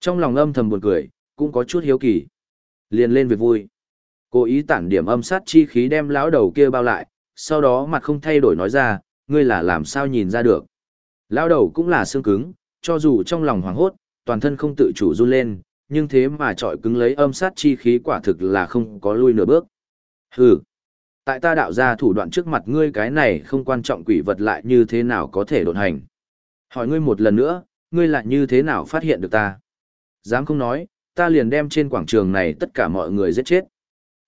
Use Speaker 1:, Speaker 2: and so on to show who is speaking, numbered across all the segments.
Speaker 1: Trong lòng âm thầm buồn cười, cũng có chút hiếu kỳ. Liền lên việc vui. Cố ý tản điểm âm sát chi khí đem lão đầu kia bao lại, sau đó mặt không thay đổi nói ra, ngươi là làm sao nhìn ra được. Lão đầu cũng là xương cứng, cho dù trong lòng hoảng hốt, toàn thân không tự chủ run lên, nhưng thế mà trọi cứng lấy âm sát chi khí quả thực là không có lui nửa bước. Hừ, tại ta đạo ra thủ đoạn trước mặt ngươi cái này không quan trọng quỷ vật lại như thế nào có thể đột hành. Hỏi ngươi một lần nữa, ngươi lại như thế nào phát hiện được ta? Dám không nói, ta liền đem trên quảng trường này tất cả mọi người giết chết.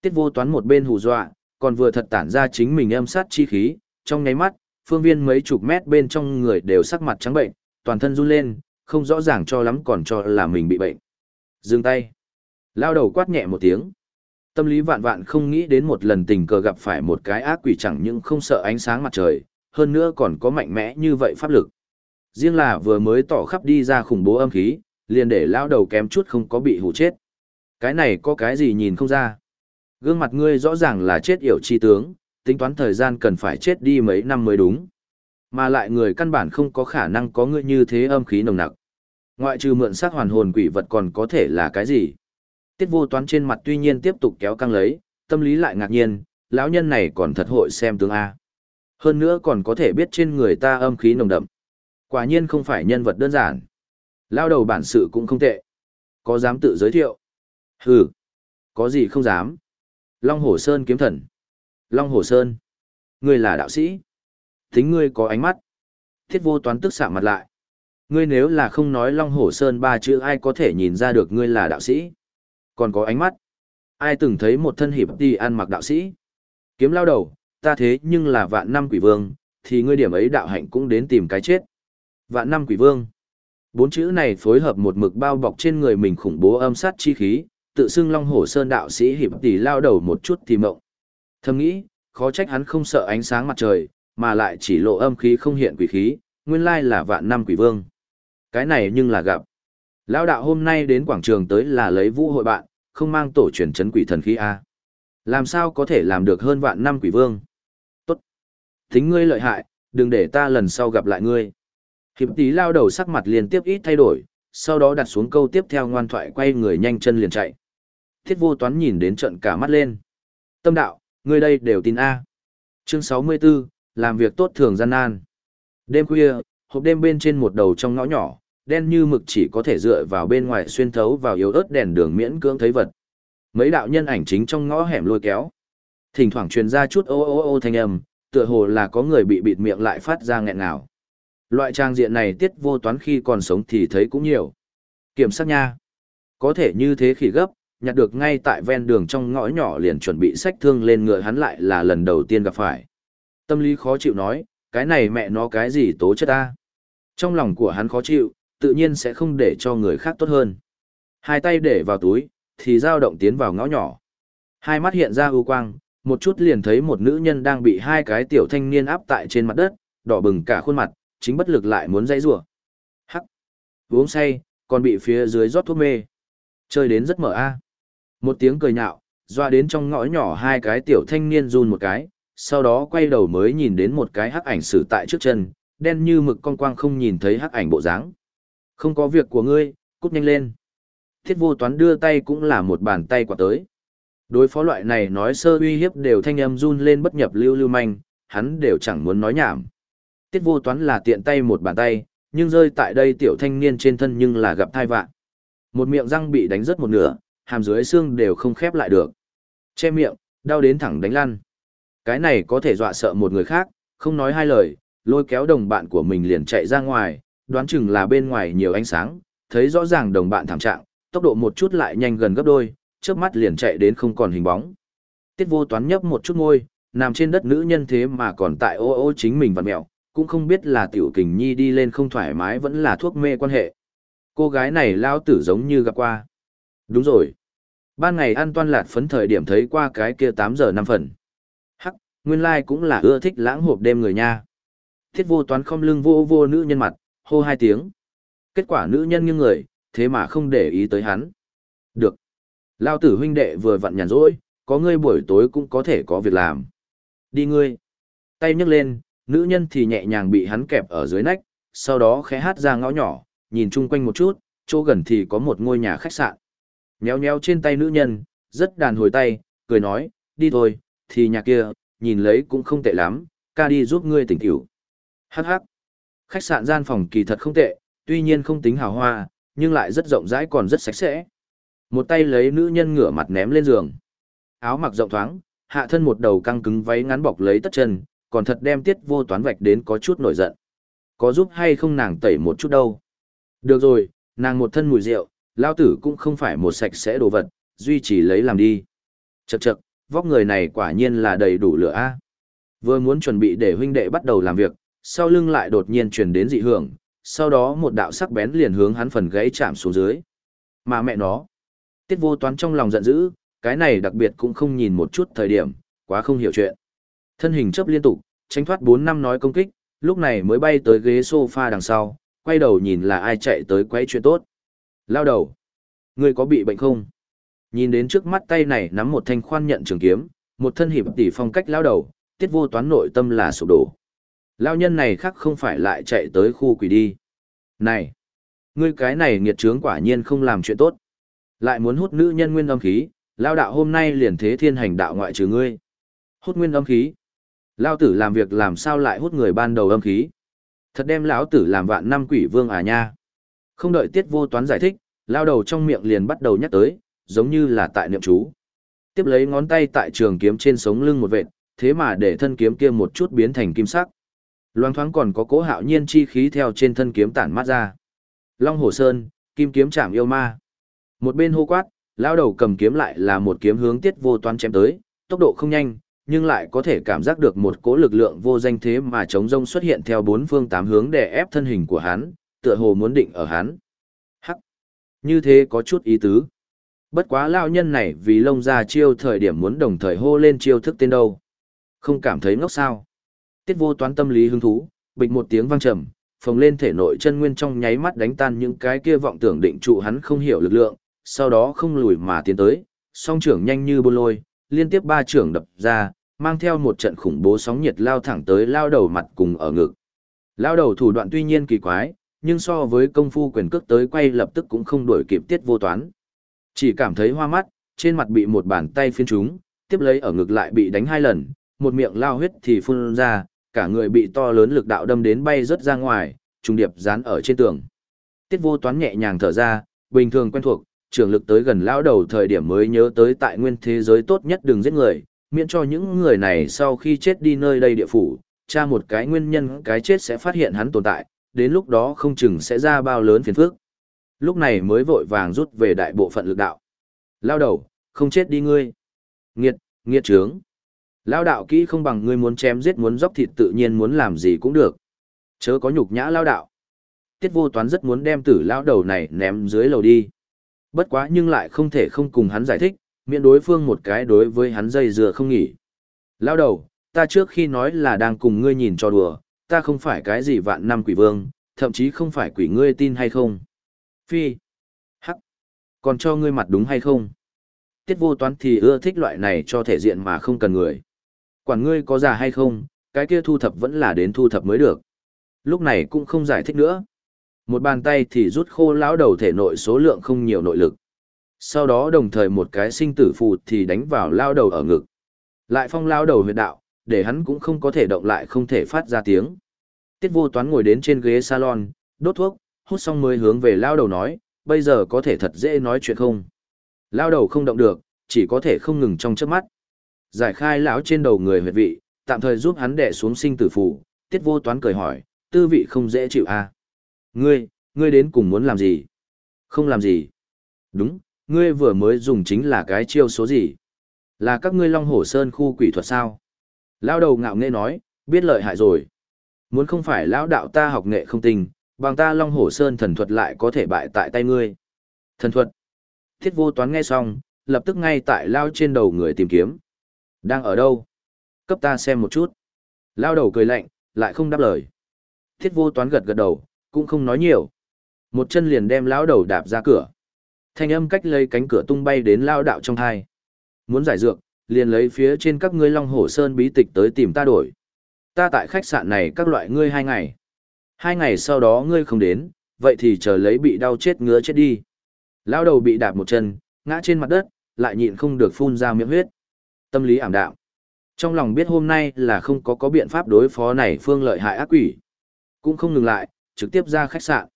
Speaker 1: Tiết vô toán một bên hù dọa, còn vừa thật tản ra chính mình âm sát chi khí, trong nháy mắt, phương viên mấy chục mét bên trong người đều sắc mặt trắng bệnh, toàn thân run lên, không rõ ràng cho lắm còn cho là mình bị bệnh. Dừng tay. Lao đầu quát nhẹ một tiếng. Tâm lý vạn vạn không nghĩ đến một lần tình cờ gặp phải một cái ác quỷ chẳng những không sợ ánh sáng mặt trời, hơn nữa còn có mạnh mẽ như vậy pháp lực. Riêng là vừa mới tỏ khắp đi ra khủng bố âm khí, liền để lao đầu kém chút không có bị hủ chết. Cái này có cái gì nhìn không ra. Gương mặt ngươi rõ ràng là chết yểu chi tướng, tính toán thời gian cần phải chết đi mấy năm mới đúng. Mà lại người căn bản không có khả năng có ngươi như thế âm khí nồng nặc. Ngoại trừ mượn xác hoàn hồn quỷ vật còn có thể là cái gì? Tiết vô toán trên mặt tuy nhiên tiếp tục kéo căng lấy, tâm lý lại ngạc nhiên, lão nhân này còn thật hội xem tướng A. Hơn nữa còn có thể biết trên người ta âm khí nồng đậm. Quả nhiên không phải nhân vật đơn giản. Lao đầu bản sự cũng không tệ. Có dám tự giới thiệu? Hừ. Có gì không dám? Long Hổ Sơn kiếm thần. Long Hổ Sơn. Ngươi là đạo sĩ. Tính ngươi có ánh mắt. Thiết vô toán tức xạ mặt lại. Ngươi nếu là không nói Long Hổ Sơn ba chữ ai có thể nhìn ra được ngươi là đạo sĩ. Còn có ánh mắt. Ai từng thấy một thân hiệp đi ăn mặc đạo sĩ. Kiếm lao đầu, ta thế nhưng là vạn năm quỷ vương, thì ngươi điểm ấy đạo hạnh cũng đến tìm cái chết. Vạn năm quỷ vương. Bốn chữ này phối hợp một mực bao bọc trên người mình khủng bố âm sát chi khí, tự xưng Long Hổ Sơn đạo sĩ hiệp tỷ lao đầu một chút thì mộng. Thầm nghĩ, khó trách hắn không sợ ánh sáng mặt trời, mà lại chỉ lộ âm khí không hiện quỷ khí, nguyên lai là vạn năm quỷ vương. Cái này nhưng là gặp. Lao đạo hôm nay đến quảng trường tới là lấy vũ hội bạn, không mang tổ truyền chấn quỷ thần khí A. Làm sao có thể làm được hơn vạn năm quỷ vương? Tốt. Tính ngươi lợi hại, đừng để ta lần sau gặp lại ngươi. Hiệp tí lao đầu sắc mặt liên tiếp ít thay đổi, sau đó đặt xuống câu tiếp theo ngoan thoại quay người nhanh chân liền chạy. Thiết vô toán nhìn đến trận cả mắt lên. Tâm đạo, ngươi đây đều tin A. Chương 64, làm việc tốt thường gian nan. Đêm khuya, hộp đêm bên trên một đầu trong ngõ nhỏ, đen như mực chỉ có thể dựa vào bên ngoài xuyên thấu vào yếu ớt đèn đường miễn cưỡng thấy vật. Mấy đạo nhân ảnh chính trong ngõ hẻm lôi kéo. Thỉnh thoảng truyền ra chút ô ô ô thanh âm, tựa hồ là có người bị bịt miệng lại phát ra nghẹn ngào. Loại trang diện này tiết vô toán khi còn sống thì thấy cũng nhiều. Kiểm sát nha. Có thể như thế khi gấp, nhặt được ngay tại ven đường trong ngõ nhỏ liền chuẩn bị sách thương lên ngựa hắn lại là lần đầu tiên gặp phải. Tâm lý khó chịu nói, cái này mẹ nó cái gì tố chất ta. Trong lòng của hắn khó chịu, tự nhiên sẽ không để cho người khác tốt hơn. Hai tay để vào túi, thì dao động tiến vào ngõ nhỏ. Hai mắt hiện ra ưu quang, một chút liền thấy một nữ nhân đang bị hai cái tiểu thanh niên áp tại trên mặt đất, đỏ bừng cả khuôn mặt, chính bất lực lại muốn dãy rủa. Hắc. Uống say, còn bị phía dưới rót thuốc mê. Chơi đến rất mở a. Một tiếng cười nhạo, doa đến trong ngõ nhỏ hai cái tiểu thanh niên run một cái, sau đó quay đầu mới nhìn đến một cái hắc ảnh xử tại trước chân, đen như mực con quang không nhìn thấy hắc ảnh bộ dáng. Không có việc của ngươi, cút nhanh lên. Thiết vô toán đưa tay cũng là một bàn tay quả tới. Đối phó loại này nói sơ uy hiếp đều thanh âm run lên bất nhập lưu lưu manh, hắn đều chẳng muốn nói nhảm. Tiết vô toán là tiện tay một bàn tay, nhưng rơi tại đây tiểu thanh niên trên thân nhưng là gặp thai vạn. Một miệng răng bị đánh rớt một nửa, hàm dưới xương đều không khép lại được. Che miệng, đau đến thẳng đánh lăn. Cái này có thể dọa sợ một người khác, không nói hai lời, lôi kéo đồng bạn của mình liền chạy ra ngoài, đoán chừng là bên ngoài nhiều ánh sáng, thấy rõ ràng đồng bạn thảm trạng, tốc độ một chút lại nhanh gần gấp đôi, trước mắt liền chạy đến không còn hình bóng. Tiết vô toán nhấp một chút ngôi, nằm trên đất nữ nhân thế mà còn tại ô ô chính mình vặn mẹo, cũng không biết là tiểu kình nhi đi lên không thoải mái vẫn là thuốc mê quan hệ. Cô gái này lao tử giống như gặp qua. Đúng rồi. Ban ngày ăn toan lạt phấn thời điểm thấy qua cái kia 8 giờ 5 phần. Hắc, nguyên lai like cũng là ưa thích lãng hộp đêm người nha. Thiết vô toán không lưng vô vô nữ nhân mặt, hô hai tiếng. Kết quả nữ nhân nghiêng người, thế mà không để ý tới hắn. Được. Lao tử huynh đệ vừa vặn nhàn rỗi, có ngươi buổi tối cũng có thể có việc làm. Đi ngươi. Tay nhấc lên, nữ nhân thì nhẹ nhàng bị hắn kẹp ở dưới nách, sau đó khẽ hát ra ngõ nhỏ, nhìn chung quanh một chút, chỗ gần thì có một ngôi nhà khách sạn. Nhéo nhéo trên tay nữ nhân, rất đàn hồi tay, cười nói, đi thôi, thì nhà kia, nhìn lấy cũng không tệ lắm, ca đi giúp ngươi tỉnh tiểu. Hắc hắc. Khách sạn gian phòng kỳ thật không tệ, tuy nhiên không tính hào hoa, nhưng lại rất rộng rãi còn rất sạch sẽ. Một tay lấy nữ nhân ngửa mặt ném lên giường. Áo mặc rộng thoáng, hạ thân một đầu căng cứng váy ngắn bọc lấy tất chân, còn thật đem tiết vô toán vạch đến có chút nổi giận. Có giúp hay không nàng tẩy một chút đâu. Được rồi, nàng một thân mùi rượu, lao tử cũng không phải một sạch sẽ đồ vật, duy trì lấy làm đi. Chậc chậc, vóc người này quả nhiên là đầy đủ lửa a. Vừa muốn chuẩn bị để huynh đệ bắt đầu làm việc, sau lưng lại đột nhiên truyền đến dị hưởng, sau đó một đạo sắc bén liền hướng hắn phần gãy chạm xuống dưới. Mà mẹ nó, tiết vô toán trong lòng giận dữ, cái này đặc biệt cũng không nhìn một chút thời điểm, quá không hiểu chuyện. Thân hình chấp liên tục, tránh thoát 4 năm nói công kích, lúc này mới bay tới ghế sofa đằng sau, quay đầu nhìn là ai chạy tới quấy chuyện tốt. Lao đầu, ngươi có bị bệnh không? Nhìn đến trước mắt tay này nắm một thanh khoan nhận trường kiếm, một thân hiệp tỷ phong cách lao đầu, tiết vô toán nội tâm là sụp đổ. Lao nhân này khác không phải lại chạy tới khu quỷ đi. Này, ngươi cái này nghiệt trướng quả nhiên không làm chuyện tốt. Lại muốn hút nữ nhân nguyên âm khí, lao đạo hôm nay liền thế thiên hành đạo ngoại trừ ngươi. Hút nguyên âm khí. Lao tử làm việc làm sao lại hút người ban đầu âm khí. Thật đem lão tử làm vạn năm quỷ vương à nha. Không đợi tiết vô toán giải thích, lao đầu trong miệng liền bắt đầu nhắc tới, giống như là tại niệm chú. Tiếp lấy ngón tay tại trường kiếm trên sống lưng một vệt, thế mà để thân kiếm kia một chút biến thành kim sắc. Loang thoáng còn có cố hạo nhiên chi khí theo trên thân kiếm tản mát ra. Long Hồ Sơn, kim kiếm chạm yêu ma. Một bên hô quát, lao đầu cầm kiếm lại là một kiếm hướng tiết vô toán chém tới, tốc độ không nhanh, nhưng lại có thể cảm giác được một cỗ lực lượng vô danh thế mà chống rông xuất hiện theo bốn phương tám hướng để ép thân hình của hắn, tựa hồ muốn định ở hắn. Hắc! Như thế có chút ý tứ. Bất quá lao nhân này vì lông ra chiêu thời điểm muốn đồng thời hô lên chiêu thức tên đâu. Không cảm thấy ngốc sao. Tiết vô toán tâm lý hứng thú, bịch một tiếng vang trầm, phồng lên thể nội chân nguyên trong nháy mắt đánh tan những cái kia vọng tưởng định trụ hắn không hiểu lực lượng, sau đó không lùi mà tiến tới, song trưởng nhanh như bôn lôi, liên tiếp ba trưởng đập ra, mang theo một trận khủng bố sóng nhiệt lao thẳng tới lao đầu mặt cùng ở ngực. Lao đầu thủ đoạn tuy nhiên kỳ quái, nhưng so với công phu quyền cước tới quay lập tức cũng không đuổi kịp tiết vô toán. Chỉ cảm thấy hoa mắt, trên mặt bị một bàn tay phiến trúng, tiếp lấy ở ngực lại bị đánh hai lần, một miệng lao huyết thì phun ra, cả người bị to lớn lực đạo đâm đến bay rớt ra ngoài, trùng điệp dán ở trên tường. Tiết vô toán nhẹ nhàng thở ra, bình thường quen thuộc, trường lực tới gần lao đầu thời điểm mới nhớ tới tại nguyên thế giới tốt nhất đừng giết người, miễn cho những người này sau khi chết đi nơi đây địa phủ, tra một cái nguyên nhân cái chết sẽ phát hiện hắn tồn tại, đến lúc đó không chừng sẽ ra bao lớn phiền phức. Lúc này mới vội vàng rút về đại bộ phận lực đạo. Lao đầu, không chết đi ngươi. Nghiệt, nghiệt trướng. Lao đạo kỹ không bằng ngươi muốn chém giết muốn dốc thịt tự nhiên muốn làm gì cũng được. Chớ có nhục nhã lao đạo. Tiết vô toán rất muốn đem tử lao đầu này ném dưới lầu đi. Bất quá nhưng lại không thể không cùng hắn giải thích, miễn đối phương một cái đối với hắn dây dừa không nghỉ. Lao đầu, ta trước khi nói là đang cùng ngươi nhìn cho đùa, ta không phải cái gì vạn năm quỷ vương, thậm chí không phải quỷ ngươi tin hay không. Phi. Hắc. Còn cho ngươi mặt đúng hay không? Tiết vô toán thì ưa thích loại này cho thể diện mà không cần người. Quản ngươi có già hay không, cái kia thu thập vẫn là đến thu thập mới được. Lúc này cũng không giải thích nữa. Một bàn tay thì rút khô lão đầu thể nội số lượng không nhiều nội lực. Sau đó đồng thời một cái sinh tử phù thì đánh vào lao đầu ở ngực. Lại phong lao đầu huyệt đạo, để hắn cũng không có thể động lại không thể phát ra tiếng. Tiết vô toán ngồi đến trên ghế salon, đốt thuốc, hút xong mới hướng về lao đầu nói, bây giờ có thể thật dễ nói chuyện không. Lao đầu không động được, chỉ có thể không ngừng trong chớp mắt. Giải khai lão trên đầu người huyệt vị, tạm thời giúp hắn đẻ xuống sinh tử phù, tiết vô toán cười hỏi, tư vị không dễ chịu à? Ngươi, ngươi đến cùng muốn làm gì? Không làm gì. Đúng, ngươi vừa mới dùng chính là cái chiêu số gì? Là các ngươi Long Hổ Sơn khu quỷ thuật sao? Lao đầu ngạo nghễ nói, biết lợi hại rồi. Muốn không phải lão đạo ta học nghệ không tình, bằng ta Long Hổ Sơn thần thuật lại có thể bại tại tay ngươi. Thần thuật. Thiết vô toán nghe xong, lập tức ngay tại lao trên đầu người tìm kiếm. Đang ở đâu? Cấp ta xem một chút. Lao đầu cười lạnh, lại không đáp lời. Thiết vô toán gật gật đầu, cũng không nói nhiều. Một chân liền đem lão đầu đạp ra cửa. Thanh âm cách lấy cánh cửa tung bay đến lao đạo trong thai. Muốn giải dược, liền lấy phía trên các ngươi Long Hổ Sơn bí tịch tới tìm ta đổi. Ta tại khách sạn này các loại ngươi hai ngày. Hai ngày sau đó ngươi không đến, vậy thì chờ lấy bị đau chết ngứa chết đi. Lao đầu bị đạp một chân, ngã trên mặt đất, lại nhịn không được phun ra miệng huyết. Tâm lý ảm đạm. Trong lòng biết hôm nay là không có có biện pháp đối phó này phương lợi hại ác quỷ. Cũng không ngừng lại, trực tiếp ra khách sạn.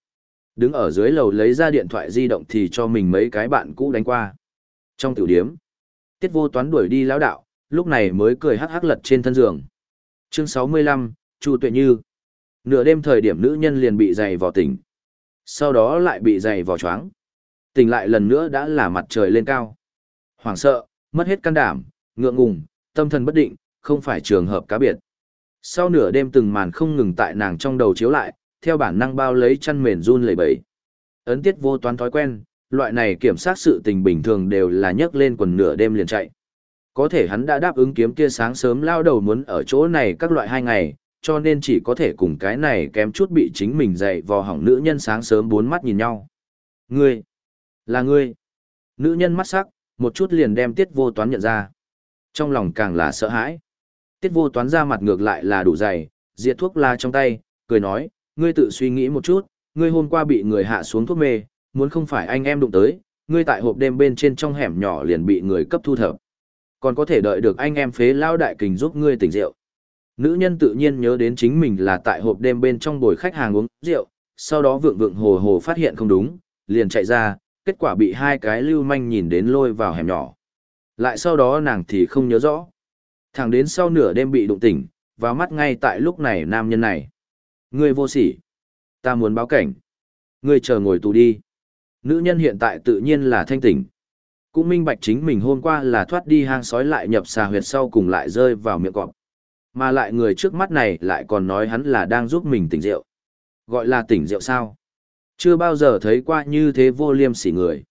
Speaker 1: Đứng ở dưới lầu lấy ra điện thoại di động thì cho mình mấy cái bạn cũ đánh qua. Trong tiểu điếm, tiết vô toán đuổi đi lão đạo, lúc này mới cười hắc hắc lật trên thân giường. Chương 65, Chu Tuệ Như. Nửa đêm thời điểm nữ nhân liền bị dày vò tỉnh. Sau đó lại bị dày vò choáng. Tỉnh lại lần nữa đã là mặt trời lên cao. Hoảng sợ, mất hết can đảm, ngượng ngùng, tâm thần bất định, không phải trường hợp cá biệt. Sau nửa đêm từng màn không ngừng tại nàng trong đầu chiếu lại, theo bản năng bao lấy chăn mền run lẩy bẩy. Ấn tiết vô toán thói quen, loại này kiểm soát sự tình bình thường đều là nhấc lên quần nửa đêm liền chạy. Có thể hắn đã đáp ứng kiếm kia sáng sớm lao đầu muốn ở chỗ này các loại hai ngày, cho nên chỉ có thể cùng cái này kém chút bị chính mình dạy vò hỏng nữ nhân sáng sớm bốn mắt nhìn nhau. Ngươi, là ngươi. Nữ nhân mắt sắc, một chút liền đem tiết vô toán nhận ra. Trong lòng càng là sợ hãi. Tiết vô toán ra mặt ngược lại là đủ dày, diệt thuốc la trong tay, cười nói, ngươi tự suy nghĩ một chút, ngươi hôm qua bị người hạ xuống thuốc mê, muốn không phải anh em đụng tới, ngươi tại hộp đêm bên trên trong hẻm nhỏ liền bị người cấp thu thập. Còn có thể đợi được anh em phế lao đại kình giúp ngươi tỉnh rượu. Nữ nhân tự nhiên nhớ đến chính mình là tại hộp đêm bên trong bồi khách hàng uống rượu, sau đó vượng vượng hồ hồ phát hiện không đúng, liền chạy ra, kết quả bị hai cái lưu manh nhìn đến lôi vào hẻm nhỏ. Lại sau đó nàng thì không nhớ rõ. Thẳng đến sau nửa đêm bị đụng tỉnh, vào mắt ngay tại lúc này nam nhân này. Ngươi vô sỉ. Ta muốn báo cảnh. Ngươi chờ ngồi tù đi. Nữ nhân hiện tại tự nhiên là thanh tỉnh. Cũng minh bạch chính mình hôm qua là thoát đi hang sói lại nhập xà huyệt sau cùng lại rơi vào miệng cọp. Mà lại người trước mắt này lại còn nói hắn là đang giúp mình tỉnh rượu. Gọi là tỉnh rượu sao? Chưa bao giờ thấy qua như thế vô liêm sỉ người.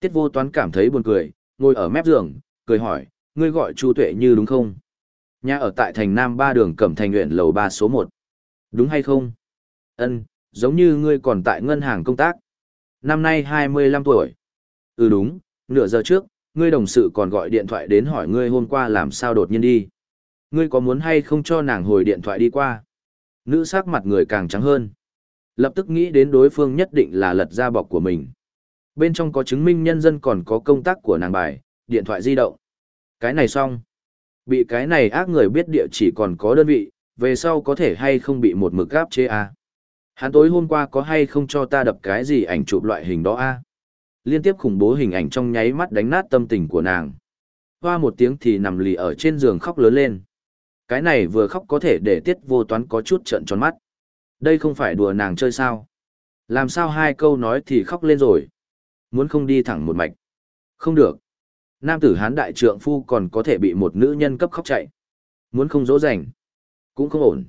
Speaker 1: Tiết vô toán cảm thấy buồn cười, ngồi ở mép giường, cười hỏi, ngươi gọi Chu Tuệ Như đúng không? Nhà ở tại thành Nam ba đường Cẩm Thành huyện lầu ba số một, Đúng hay không? Ân, giống như ngươi còn tại ngân hàng công tác. Năm nay hai mươi lăm tuổi. Ừ đúng, nửa giờ trước, ngươi đồng sự còn gọi điện thoại đến hỏi ngươi hôm qua làm sao đột nhiên đi. Ngươi có muốn hay không cho nàng hồi điện thoại đi qua? Nữ sắc mặt người càng trắng hơn. Lập tức nghĩ đến đối phương nhất định là lật ra bọc của mình. Bên trong có chứng minh nhân dân còn có công tác của nàng bài, điện thoại di động. Cái này xong. Bị cái này ác người biết địa chỉ còn có đơn vị, về sau có thể hay không bị một mực gáp chế à? Hắn tối hôm qua có hay không cho ta đập cái gì ảnh chụp loại hình đó a? À? Liên tiếp khủng bố hình ảnh trong nháy mắt đánh nát tâm tình của nàng. Hoa một tiếng thì nằm lì ở trên giường khóc lớn lên. Cái này vừa khóc có thể để tiết vô toán có chút trận tròn mắt. Đây không phải đùa nàng chơi sao. Làm sao hai câu nói thì khóc lên rồi. Muốn không đi thẳng một mạch. Không được. Nam tử hán đại trượng phu còn có thể bị một nữ nhân cấp khóc chạy. Muốn không dỗ dành. Cũng không ổn.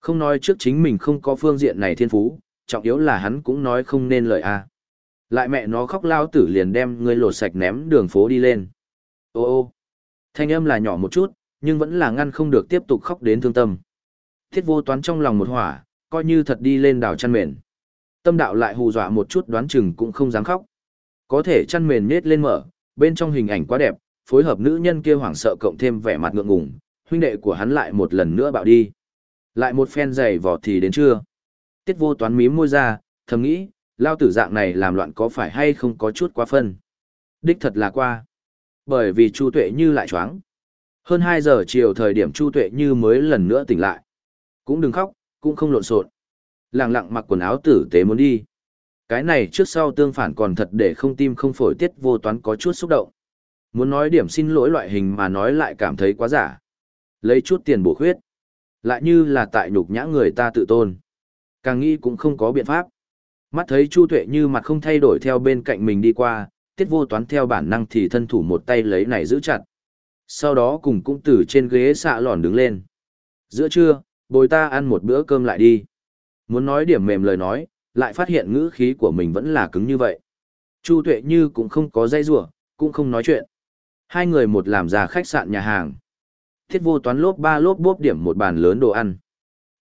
Speaker 1: Không nói trước chính mình không có phương diện này thiên phú, trọng yếu là hắn cũng nói không nên lời a. Lại mẹ nó khóc lao tử liền đem ngươi lột sạch ném đường phố đi lên. Ô ô. Thanh âm là nhỏ một chút, nhưng vẫn là ngăn không được tiếp tục khóc đến thương tâm. Thiết vô toán trong lòng một hỏa, coi như thật đi lên đảo chăn mền. Tâm đạo lại hù dọa một chút đoán chừng cũng không dám khóc. Có thể chăn mền nết lên mở, bên trong hình ảnh quá đẹp, phối hợp nữ nhân kia hoảng sợ cộng thêm vẻ mặt ngượng ngùng, huynh đệ của hắn lại một lần nữa bạo đi. Lại một phen giày vò thì đến chưa? Tiết vô toán mím môi ra, thầm nghĩ, lao tử dạng này làm loạn có phải hay không có chút quá phân. Đích thật là qua. Bởi vì Chu Tuệ Như lại choáng. Hơn 2 giờ chiều thời điểm Chu Tuệ Như mới lần nữa tỉnh lại. Cũng đừng khóc, cũng không lộn xộn. Lặng lặng mặc quần áo tử tế muốn đi. Cái này trước sau tương phản còn thật để không tim không phổi tiết vô toán có chút xúc động. Muốn nói điểm xin lỗi loại hình mà nói lại cảm thấy quá giả. Lấy chút tiền bổ khuyết. Lại như là tại nhục nhã người ta tự tôn. Càng nghĩ cũng không có biện pháp. Mắt thấy Chu Tuệ như mặt không thay đổi theo bên cạnh mình đi qua, tiết vô toán theo bản năng thì thân thủ một tay lấy này giữ chặt. Sau đó cùng cũng từ trên ghế xạ lòn đứng lên. Giữa trưa, bồi ta ăn một bữa cơm lại đi. Muốn nói điểm mềm lời nói, lại phát hiện ngữ khí của mình vẫn là cứng như vậy. Chu Tuệ Như cũng không có dây rủa, cũng không nói chuyện. Hai người một làm ra khách sạn nhà hàng. Thiết vô toán lốp ba lốp bốp điểm một bàn lớn đồ ăn.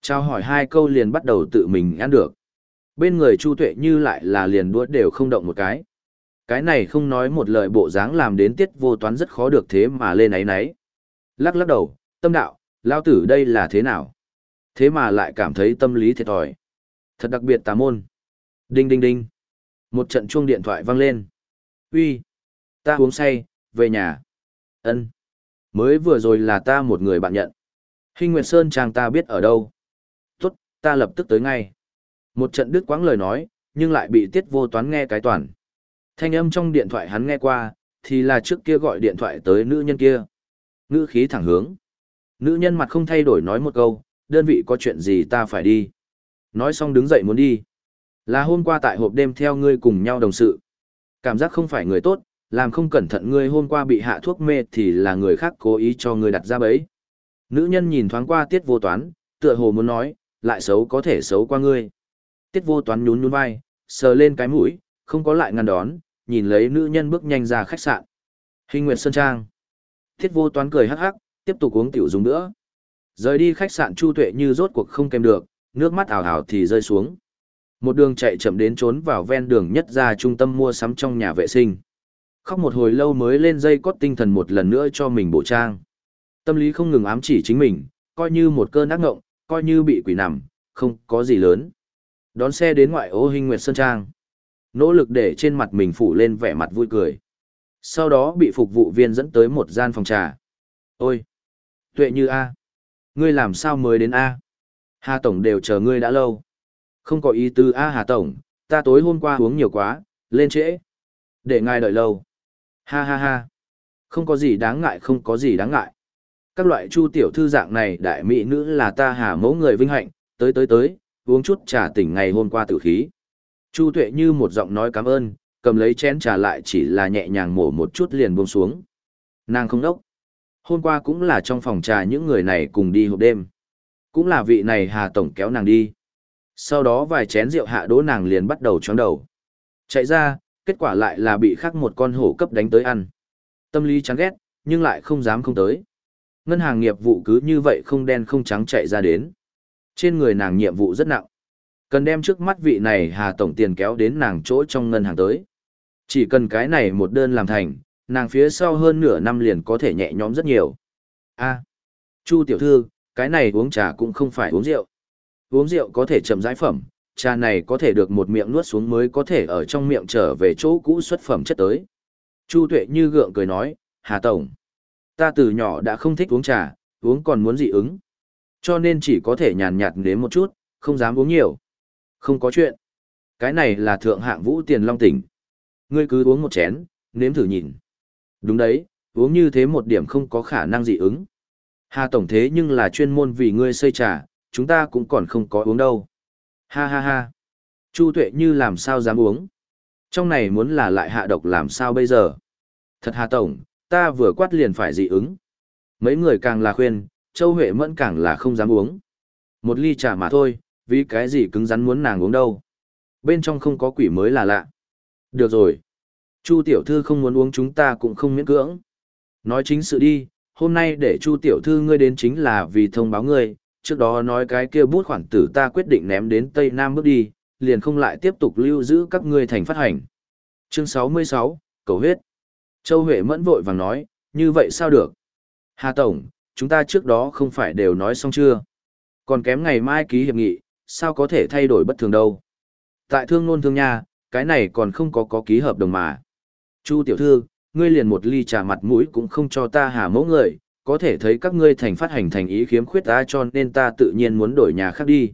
Speaker 1: Trao hỏi hai câu liền bắt đầu tự mình ăn được. Bên người Chu Tuệ Như lại là liền đuốt đều không động một cái. Cái này không nói một lời bộ dáng làm đến tiết vô toán rất khó được thế mà lên ấy nấy. Lắc lắc đầu, tâm đạo, lao tử đây là thế nào? Thế mà lại cảm thấy tâm lý thiệt thòi. Thật đặc biệt tà môn. Đinh đinh đinh. Một trận chuông điện thoại vang lên. Uy, ta uống say, về nhà. Ân. Mới vừa rồi là ta một người bạn nhận. Hình Nguyệt Sơn chàng ta biết ở đâu. Tốt, ta lập tức tới ngay. Một trận đứt quãng lời nói, nhưng lại bị tiết vô toán nghe cái toàn. Thanh âm trong điện thoại hắn nghe qua, thì là trước kia gọi điện thoại tới nữ nhân kia. Ngữ khí thẳng hướng. Nữ nhân mặt không thay đổi nói một câu, đơn vị có chuyện gì ta phải đi. Nói xong đứng dậy muốn đi. Là hôm qua tại hộp đêm theo ngươi cùng nhau đồng sự. Cảm giác không phải người tốt, làm không cẩn thận ngươi hôm qua bị hạ thuốc mê thì là người khác cố ý cho ngươi đặt ra bẫy. Nữ nhân nhìn thoáng qua tiết vô toán, tựa hồ muốn nói, lại xấu có thể xấu qua ngươi. Tiết vô toán nhún nhún vai, sờ lên cái mũi, không có lại ngăn đón, nhìn lấy nữ nhân bước nhanh ra khách sạn. Hình Nguyệt Sơn Trang. Tiết vô toán cười hắc hắc, tiếp tục uống tiểu dùng nữa. Rời đi khách sạn Chu Tuệ như rốt cuộc không kèm được, nước mắt ảo ảo thì rơi xuống. Một đường chạy chậm đến trốn vào ven đường nhất ra trung tâm mua sắm trong nhà vệ sinh. Khóc một hồi lâu mới lên dây cót tinh thần một lần nữa cho mình bổ trang. Tâm lý không ngừng ám chỉ chính mình, coi như một cơn ác ngộng, coi như bị quỷ nằm, không có gì lớn. Đón xe đến ngoại ô hình Nguyệt Sơn Trang. Nỗ lực để trên mặt mình phủ lên vẻ mặt vui cười. Sau đó bị phục vụ viên dẫn tới một gian phòng trà. Ôi! Tuệ như A. Ngươi làm sao mới đến A? Hà Tổng đều chờ ngươi đã lâu. Không có ý tư A Hà Tổng, ta tối hôm qua uống nhiều quá, lên trễ. Để ngài đợi lâu. Ha ha ha. Không có gì đáng ngại không có gì đáng ngại. Các loại chu tiểu thư dạng này đại mỹ nữ là ta hà mẫu người vinh hạnh, tới tới tới, uống chút trà tỉnh ngày hôm qua tử khí. Chu tuệ như một giọng nói cảm ơn, cầm lấy chén trà lại chỉ là nhẹ nhàng mổ một chút liền buông xuống. Nàng không đốc. Hôm qua cũng là trong phòng trà những người này cùng đi hộp đêm. Cũng là vị này Hà Tổng kéo nàng đi. Sau đó vài chén rượu hạ đỗ nàng liền bắt đầu chóng đầu. Chạy ra, kết quả lại là bị khắc một con hổ cấp đánh tới ăn. Tâm lý chán ghét, nhưng lại không dám không tới. Ngân hàng nghiệp vụ cứ như vậy không đen không trắng chạy ra đến. Trên người nàng nhiệm vụ rất nặng. Cần đem trước mắt vị này Hà Tổng tiền kéo đến nàng chỗ trong ngân hàng tới. Chỉ cần cái này một đơn làm thành, nàng phía sau hơn nửa năm liền có thể nhẹ nhõm rất nhiều. a Chu tiểu thư, cái này uống trà cũng không phải uống rượu. Uống rượu có thể chậm giải phẩm, trà này có thể được một miệng nuốt xuống mới có thể ở trong miệng trở về chỗ cũ xuất phẩm chất tới. Chu tuệ như gượng cười nói, Hà Tổng, ta từ nhỏ đã không thích uống trà, uống còn muốn dị ứng. Cho nên chỉ có thể nhàn nhạt đến một chút, không dám uống nhiều. Không có chuyện. Cái này là thượng hạng vũ tiền long tỉnh. Ngươi cứ uống một chén, nếm thử nhìn. Đúng đấy, uống như thế một điểm không có khả năng dị ứng. Hà Tổng thế nhưng là chuyên môn vì ngươi xây trà, chúng ta cũng còn không có uống đâu. Ha ha ha. Chu tuệ như làm sao dám uống. Trong này muốn là lại hạ độc làm sao bây giờ. Thật Hà Tổng, ta vừa quát liền phải dị ứng. Mấy người càng là khuyên, Châu Huệ Mẫn càng là không dám uống. Một ly trà mà thôi, vì cái gì cứng rắn muốn nàng uống đâu. Bên trong không có quỷ mới là lạ. Được rồi. Chu tiểu thư không muốn uống chúng ta cũng không miễn cưỡng. Nói chính sự đi, hôm nay để Chu tiểu thư ngươi đến chính là vì thông báo ngươi, trước đó nói cái kia bút khoản tử ta quyết định ném đến Tây Nam bước đi, liền không lại tiếp tục lưu giữ các ngươi thành phát hành. Chương 66, cầu huyết. Châu Huệ mẫn vội vàng nói, như vậy sao được? Hà Tổng, chúng ta trước đó không phải đều nói xong chưa? Còn kém ngày mai ký hiệp nghị, sao có thể thay đổi bất thường đâu? Tại thương nôn thương nha, cái này còn không có có ký hợp đồng mà. Chu tiểu thư, ngươi liền một ly trà mặt mũi cũng không cho ta hà mẫu người, có thể thấy các ngươi thành phát hành thành ý khiếm khuyết ta cho nên ta tự nhiên muốn đổi nhà khác đi.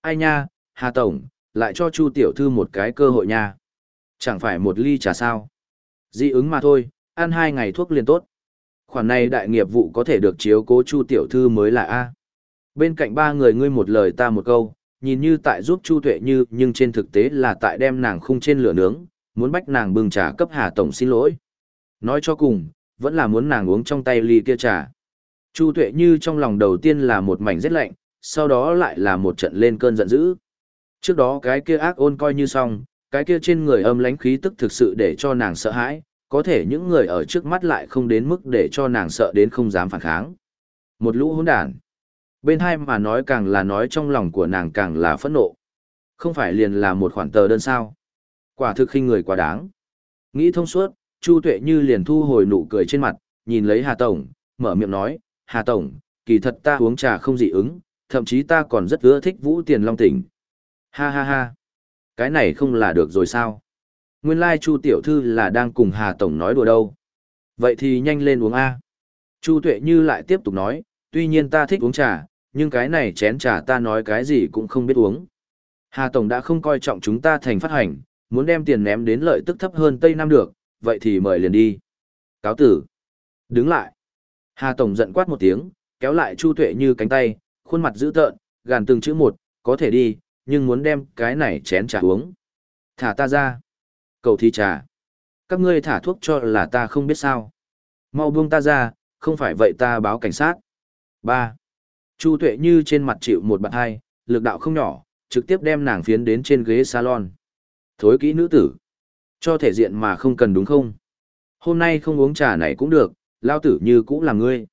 Speaker 1: Ai nha, Hà Tổng, lại cho Chu tiểu thư một cái cơ hội nha. Chẳng phải một ly trà sao. Dị ứng mà thôi, ăn hai ngày thuốc liền tốt. Khoản này đại nghiệp vụ có thể được chiếu cố Chu tiểu thư mới là A. Bên cạnh ba người ngươi một lời ta một câu, nhìn như tại giúp Chu Tuệ Như nhưng trên thực tế là tại đem nàng khung trên lửa nướng, muốn bách nàng bưng trà cấp Hà Tổng xin lỗi. Nói cho cùng, vẫn là muốn nàng uống trong tay ly kia trà. Chu Tuệ Như trong lòng đầu tiên là một mảnh rét lạnh, sau đó lại là một trận lên cơn giận dữ. Trước đó cái kia ác ôn coi như xong, cái kia trên người âm lãnh khí tức thực sự để cho nàng sợ hãi, có thể những người ở trước mắt lại không đến mức để cho nàng sợ đến không dám phản kháng. Một lũ hỗn đản. Bên hai mà nói càng là nói trong lòng của nàng càng là phẫn nộ. Không phải liền là một khoản tờ đơn sao. Quả thực khinh người quá đáng. Nghĩ thông suốt, Chu Tuệ Như liền thu hồi nụ cười trên mặt, nhìn lấy Hà Tổng, mở miệng nói, Hà Tổng, kỳ thật ta uống trà không dị ứng, thậm chí ta còn rất ưa thích vũ tiền long tỉnh. Ha ha ha. cái này không là được rồi sao? Nguyên lai Chu tiểu thư là đang cùng Hà tổng nói đùa đâu. Vậy thì nhanh lên uống a. Chu Tuệ Như lại tiếp tục nói, tuy nhiên ta thích uống trà, nhưng cái này chén trà ta nói cái gì cũng không biết uống. Hà Tổng đã không coi trọng chúng ta thành phát hành, muốn đem tiền ném đến lợi tức thấp hơn Tây Nam được, vậy thì mời liền đi. Cáo tử. Đứng lại. Hà Tổng giận quát một tiếng, kéo lại Chu Tuệ như cánh tay, khuôn mặt dữ tợn, gàn từng chữ một, có thể đi, nhưng muốn đem cái này chén trà uống. Thả ta ra. Cầu thi trà. Các ngươi thả thuốc cho là ta không biết sao. Mau buông ta ra, không phải vậy ta báo cảnh sát. 3. Chu Tuệ như trên mặt chịu một bạn hai, lực đạo không nhỏ, trực tiếp đem nàng phiến đến trên ghế salon. Thối kỹ nữ tử. Cho thể diện mà không cần đúng không? Hôm nay không uống trà này cũng được, lao tử như cũng là ngươi.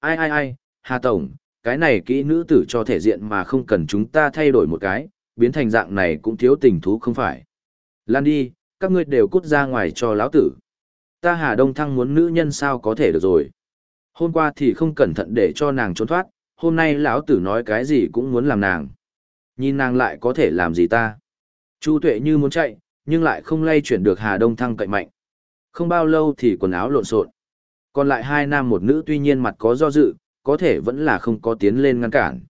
Speaker 1: Ai ai ai, Hà Tổng, cái này kỹ nữ tử cho thể diện mà không cần chúng ta thay đổi một cái, biến thành dạng này cũng thiếu tình thú không phải. Lan đi, các ngươi đều cút ra ngoài cho lão tử. Ta Hà Đông Thăng muốn nữ nhân sao có thể được rồi. Hôm qua thì không cẩn thận để cho nàng trốn thoát, hôm nay lão tử nói cái gì cũng muốn làm nàng. Nhìn nàng lại có thể làm gì ta. Chu tuệ như muốn chạy, nhưng lại không lay chuyển được Hà Đông Thăng cậy mạnh. Không bao lâu thì quần áo lộn xộn. Còn lại hai nam một nữ tuy nhiên mặt có do dự, có thể vẫn là không có tiến lên ngăn cản.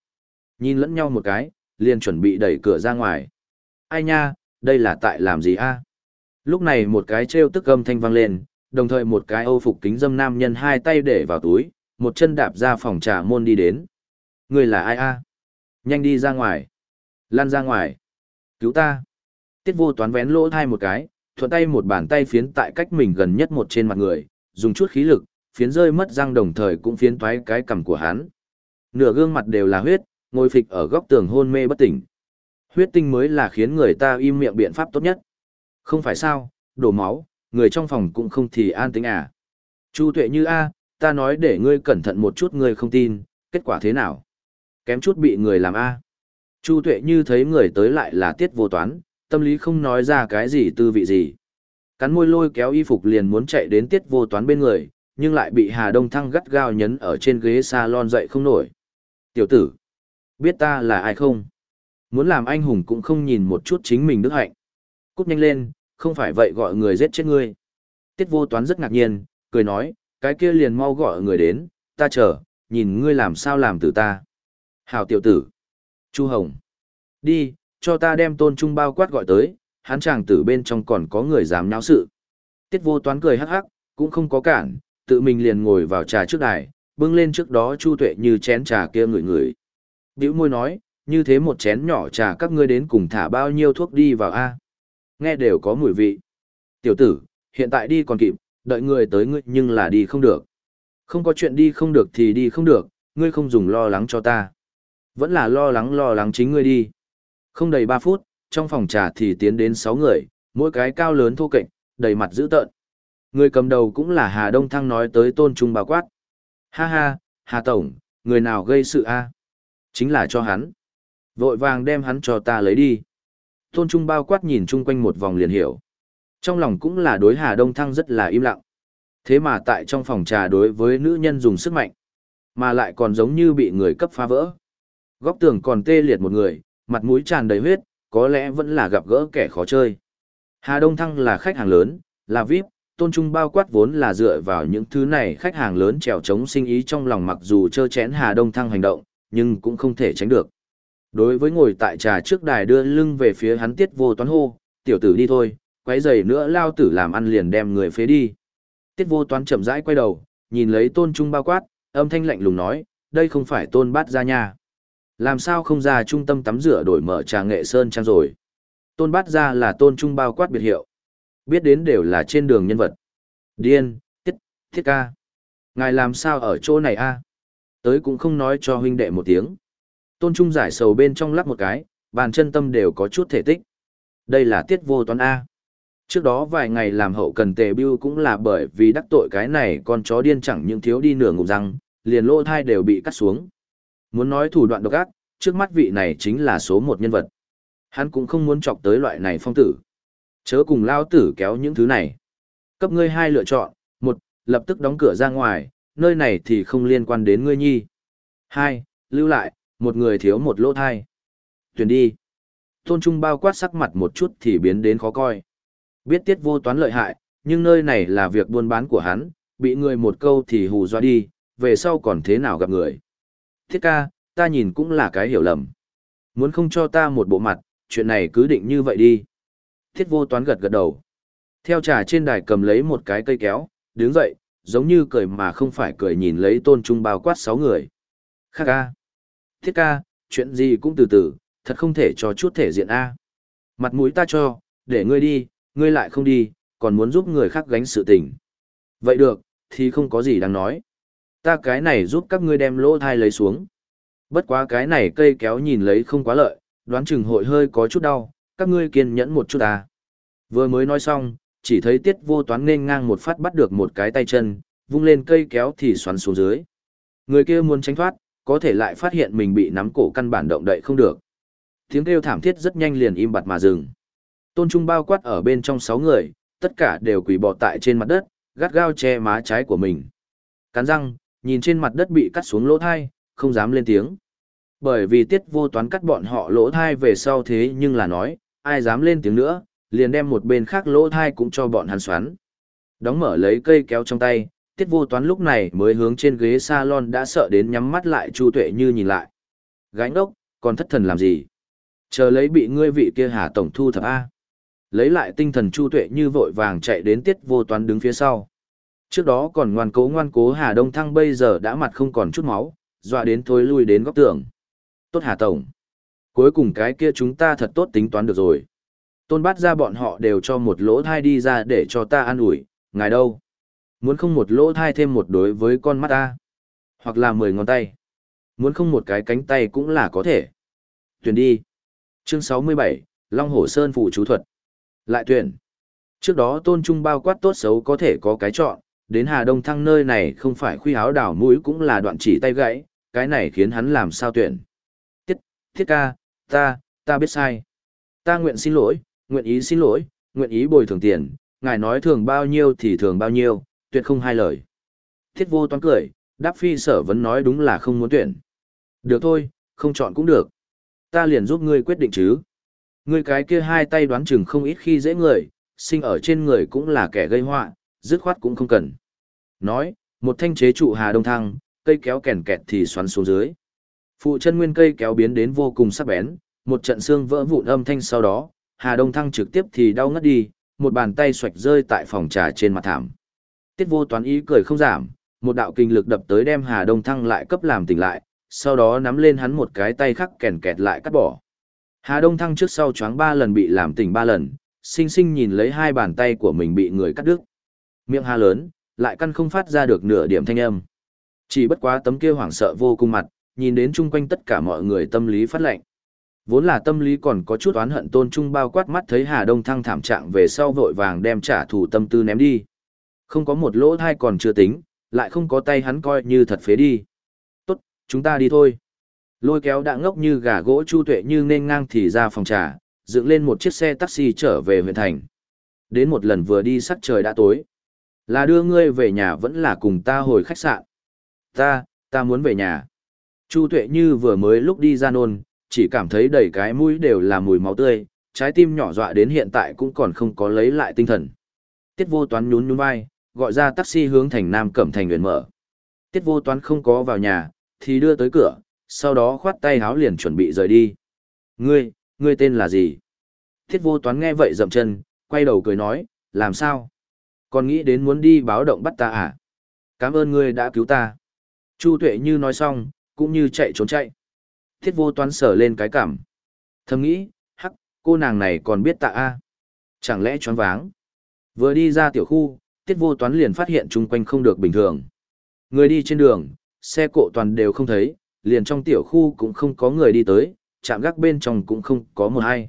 Speaker 1: Nhìn lẫn nhau một cái, liền chuẩn bị đẩy cửa ra ngoài. Ai nha, đây là tại làm gì a? Lúc này một cái trêu tức âm thanh vang lên, đồng thời một cái âu phục kính dâm nam nhân hai tay để vào túi, một chân đạp ra phòng trà môn đi đến. Người là ai a? Nhanh đi ra ngoài. Lan ra ngoài. Cứu ta. Tiết vô toán vén lỗ thai một cái, thuận tay một bàn tay phiến tại cách mình gần nhất một trên mặt người, dùng chút khí lực, phiến rơi mất răng đồng thời cũng phiến toái cái cằm của hắn. Nửa gương mặt đều là huyết, ngồi phịch ở góc tường hôn mê bất tỉnh. Huyết tinh mới là khiến người ta im miệng biện pháp tốt nhất. Không phải sao, đổ máu, người trong phòng cũng không thì an tính à. Chu tuệ như A, ta nói để ngươi cẩn thận một chút ngươi không tin, kết quả thế nào? Kém chút bị người làm A. Chu tuệ như thấy người tới lại là tiết vô toán, tâm lý không nói ra cái gì tư vị gì. Cắn môi lôi kéo y phục liền muốn chạy đến tiết vô toán bên người, nhưng lại bị Hà Đông Thăng gắt gao nhấn ở trên ghế salon dậy không nổi. Tiểu tử, biết ta là ai không? Muốn làm anh hùng cũng không nhìn một chút chính mình đức hạnh. Cút nhanh lên, không phải vậy gọi người giết chết ngươi. Tiết vô toán rất ngạc nhiên, cười nói, cái kia liền mau gọi người đến, ta chờ, nhìn ngươi làm sao làm từ ta. Hảo tiểu tử. Chu Hồng. Đi, cho ta đem tôn trung bao quát gọi tới, hắn chàng tử bên trong còn có người dám náo sự. Tiết vô toán cười hắc hắc, cũng không có cản, tự mình liền ngồi vào trà trước đài, bưng lên trước đó chu tuệ như chén trà kia ngửi ngửi. Biểu môi nói, như thế một chén nhỏ trà các ngươi đến cùng thả bao nhiêu thuốc đi vào A. Nghe đều có mùi vị. Tiểu tử, hiện tại đi còn kịp, đợi người tới ngươi nhưng là đi không được. Không có chuyện đi không được thì đi không được, ngươi không dùng lo lắng cho ta. Vẫn là lo lắng lo lắng chính ngươi đi. Không đầy 3 phút, trong phòng trà thì tiến đến 6 người, mỗi cái cao lớn thô kệch, đầy mặt dữ tợn. Người cầm đầu cũng là Hà Đông Thăng nói tới tôn trung bao quát. Ha ha, Hà Tổng, người nào gây sự a? Chính là cho hắn. Vội vàng đem hắn cho ta lấy đi. Tôn trung bao quát nhìn chung quanh một vòng liền hiểu. Trong lòng cũng là đối Hà Đông Thăng rất là im lặng. Thế mà tại trong phòng trà đối với nữ nhân dùng sức mạnh, mà lại còn giống như bị người cấp phá vỡ. Góc tường còn tê liệt một người, mặt mũi tràn đầy huyết, có lẽ vẫn là gặp gỡ kẻ khó chơi. Hà Đông Thăng là khách hàng lớn, là VIP, tôn trung bao quát vốn là dựa vào những thứ này khách hàng lớn trèo chống sinh ý trong lòng mặc dù chơ chén Hà Đông Thăng hành động, nhưng cũng không thể tránh được. Đối với ngồi tại trà trước đài đưa lưng về phía hắn tiết vô toán hô, tiểu tử đi thôi, quấy giày nữa lao tử làm ăn liền đem người phế đi. Tiết vô toán chậm rãi quay đầu, nhìn lấy tôn trung bao quát, âm thanh lạnh lùng nói, đây không phải tôn bát ra nhà. Làm sao không ra trung tâm tắm rửa đổi mở trà nghệ sơn trang rồi. Tôn bát ra là tôn trung bao quát biệt hiệu. Biết đến đều là trên đường nhân vật. Điên, tiết, thiết ca. Ngài làm sao ở chỗ này a? Tới cũng không nói cho huynh đệ một tiếng. Tôn trung giải sầu bên trong lắc một cái, bàn chân tâm đều có chút thể tích. Đây là tiết vô toán A. Trước đó vài ngày làm hậu cần tề bưu cũng là bởi vì đắc tội cái này con chó điên chẳng những thiếu đi nửa ngụm răng, liền lỗ thai đều bị cắt xuống. Muốn nói thủ đoạn độc ác, trước mắt vị này chính là số một nhân vật. Hắn cũng không muốn chọc tới loại này phong tử. Chớ cùng lao tử kéo những thứ này. Cấp ngươi hai lựa chọn, một, lập tức đóng cửa ra ngoài, nơi này thì không liên quan đến ngươi nhi. Hai, lưu lại, một người thiếu một lỗ thai. Tuyển đi. Tôn Trung bao quát sắc mặt một chút thì biến đến khó coi. Biết tiết vô toán lợi hại, nhưng nơi này là việc buôn bán của hắn, bị người một câu thì hù dọa đi, về sau còn thế nào gặp người. Thiết ca, ta nhìn cũng là cái hiểu lầm. Muốn không cho ta một bộ mặt, chuyện này cứ định như vậy đi. Thiết vô toán gật gật đầu. Theo trà trên đài cầm lấy một cái cây kéo, đứng dậy, giống như cười mà không phải cười nhìn lấy tôn trung bao quát sáu người. Khác ca. Thiết ca, chuyện gì cũng từ từ, thật không thể cho chút thể diện A. Mặt mũi ta cho, để ngươi đi, ngươi lại không đi, còn muốn giúp người khác gánh sự tình. Vậy được, thì không có gì đáng nói. Ta cái này giúp các ngươi đem lỗ thai lấy xuống. Bất quá cái này cây kéo nhìn lấy không quá lợi, đoán chừng hội hơi có chút đau, các ngươi kiên nhẫn một chút à. Vừa mới nói xong, chỉ thấy tiết vô toán nên ngang một phát bắt được một cái tay chân, vung lên cây kéo thì xoắn xuống dưới. Người kia muốn tránh thoát, có thể lại phát hiện mình bị nắm cổ căn bản động đậy không được. Tiếng kêu thảm thiết rất nhanh liền im bặt mà dừng. Tôn Trung bao quát ở bên trong sáu người, tất cả đều quỳ bò tại trên mặt đất, gắt gao che má trái của mình. Cắn răng, nhìn trên mặt đất bị cắt xuống lỗ thai, không dám lên tiếng. Bởi vì tiết vô toán cắt bọn họ lỗ thai về sau thế nhưng là nói, ai dám lên tiếng nữa, liền đem một bên khác lỗ thai cũng cho bọn hắn xoắn. Đóng mở lấy cây kéo trong tay, tiết vô toán lúc này mới hướng trên ghế salon đã sợ đến nhắm mắt lại chu tuệ như nhìn lại. Gánh ốc, còn thất thần làm gì? Chờ lấy bị ngươi vị kia hà tổng thu thập A. Lấy lại tinh thần chu tuệ như vội vàng chạy đến tiết vô toán đứng phía sau. Trước đó còn ngoan cố ngoan cố Hà Đông Thăng bây giờ đã mặt không còn chút máu, dọa đến thối lui đến góc tường. Tốt Hà Tổng. Cuối cùng cái kia chúng ta thật tốt tính toán được rồi. Tôn bát ra bọn họ đều cho một lỗ thai đi ra để cho ta an ủi, ngài đâu? Muốn không một lỗ thai thêm một đối với con mắt ta? Hoặc là mười ngón tay? Muốn không một cái cánh tay cũng là có thể. Tuyển đi. Chương sáu mươi bảy Long Hổ Sơn Phủ Chú Thuật. Lại tuyển. Trước đó tôn trung bao quát tốt xấu có thể có cái chọn, đến Hà Đông Thăng nơi này không phải khuy áo đảo mũi cũng là đoạn chỉ tay gãy, cái này khiến hắn làm sao tuyển. Tiết, thiết ca, ta, ta biết sai. Ta nguyện xin lỗi, nguyện ý xin lỗi, nguyện ý bồi thường tiền, ngài nói thường bao nhiêu thì thường bao nhiêu, tuyệt không hai lời. Thiết vô toán cười, đáp phi sở vẫn nói đúng là không muốn tuyển. Được thôi, không chọn cũng được. Ta liền giúp ngươi quyết định chứ. Ngươi cái kia hai tay đoán chừng không ít khi dễ người, sinh ở trên người cũng là kẻ gây họa, dứt khoát cũng không cần. Nói, một thanh chế trụ hà đông thăng, cây kéo kèn kẹt thì xoắn xuống dưới. Phụ chân nguyên cây kéo biến đến vô cùng sắc bén, một trận xương vỡ vụn âm thanh sau đó, hà đông thăng trực tiếp thì đau ngất đi, một bàn tay xoạch rơi tại phòng trà trên mặt thảm. Tiết vô toán ý cười không giảm, một đạo kinh lực đập tới đem hà đông thăng lại cấp làm tỉnh lại, sau đó nắm lên hắn một cái tay khắc kèn kẹt lại cắt bỏ. Hà Đông Thăng trước sau choáng ba lần bị làm tỉnh ba lần, sinh sinh nhìn lấy hai bàn tay của mình bị người cắt đứt. Miệng hà lớn, lại căn không phát ra được nửa điểm thanh âm. Chỉ bất quá tấm kia hoảng sợ vô cùng mặt, nhìn đến chung quanh tất cả mọi người tâm lý phát lệnh. Vốn là tâm lý còn có chút oán hận tôn trung bao quát mắt thấy Hà Đông Thăng thảm trạng về sau vội vàng đem trả thù tâm tư ném đi. Không có một lỗ thai còn chưa tính, lại không có tay hắn coi như thật phế đi. Tốt, chúng ta đi thôi. Lôi kéo đã ngốc như gà gỗ chu tuệ như nên ngang thì ra phòng trà, dựng lên một chiếc xe taxi trở về huyện thành. Đến một lần vừa đi sắc trời đã tối. Là đưa ngươi về nhà vẫn là cùng ta hồi khách sạn. Ta, ta muốn về nhà. Chu tuệ như vừa mới lúc đi ra nôn, chỉ cảm thấy đầy cái mũi đều là mùi máu tươi, trái tim nhỏ dọa đến hiện tại cũng còn không có lấy lại tinh thần. Tiết vô toán nhún nhún vai, gọi ra taxi hướng thành Nam Cẩm Thành nguyện mở. Tiết vô toán không có vào nhà, thì đưa tới cửa, sau đó khoát tay háo liền chuẩn bị rời đi. Ngươi, ngươi tên là gì? Thiết vô toán nghe vậy dậm chân, quay đầu cười nói, làm sao? Còn nghĩ đến muốn đi báo động bắt ta à? Cảm ơn ngươi đã cứu ta. Chu tuệ như nói xong, cũng như chạy trốn chạy. Thiết vô toán sở lên cái cảm. Thầm nghĩ, hắc, cô nàng này còn biết tạ a à? Chẳng lẽ choáng váng? Vừa đi ra tiểu khu, tiết vô toán liền phát hiện chung quanh không được bình thường. Người đi trên đường, xe cộ toàn đều không thấy, liền trong tiểu khu cũng không có người đi tới, chạm gác bên trong cũng không có một ai.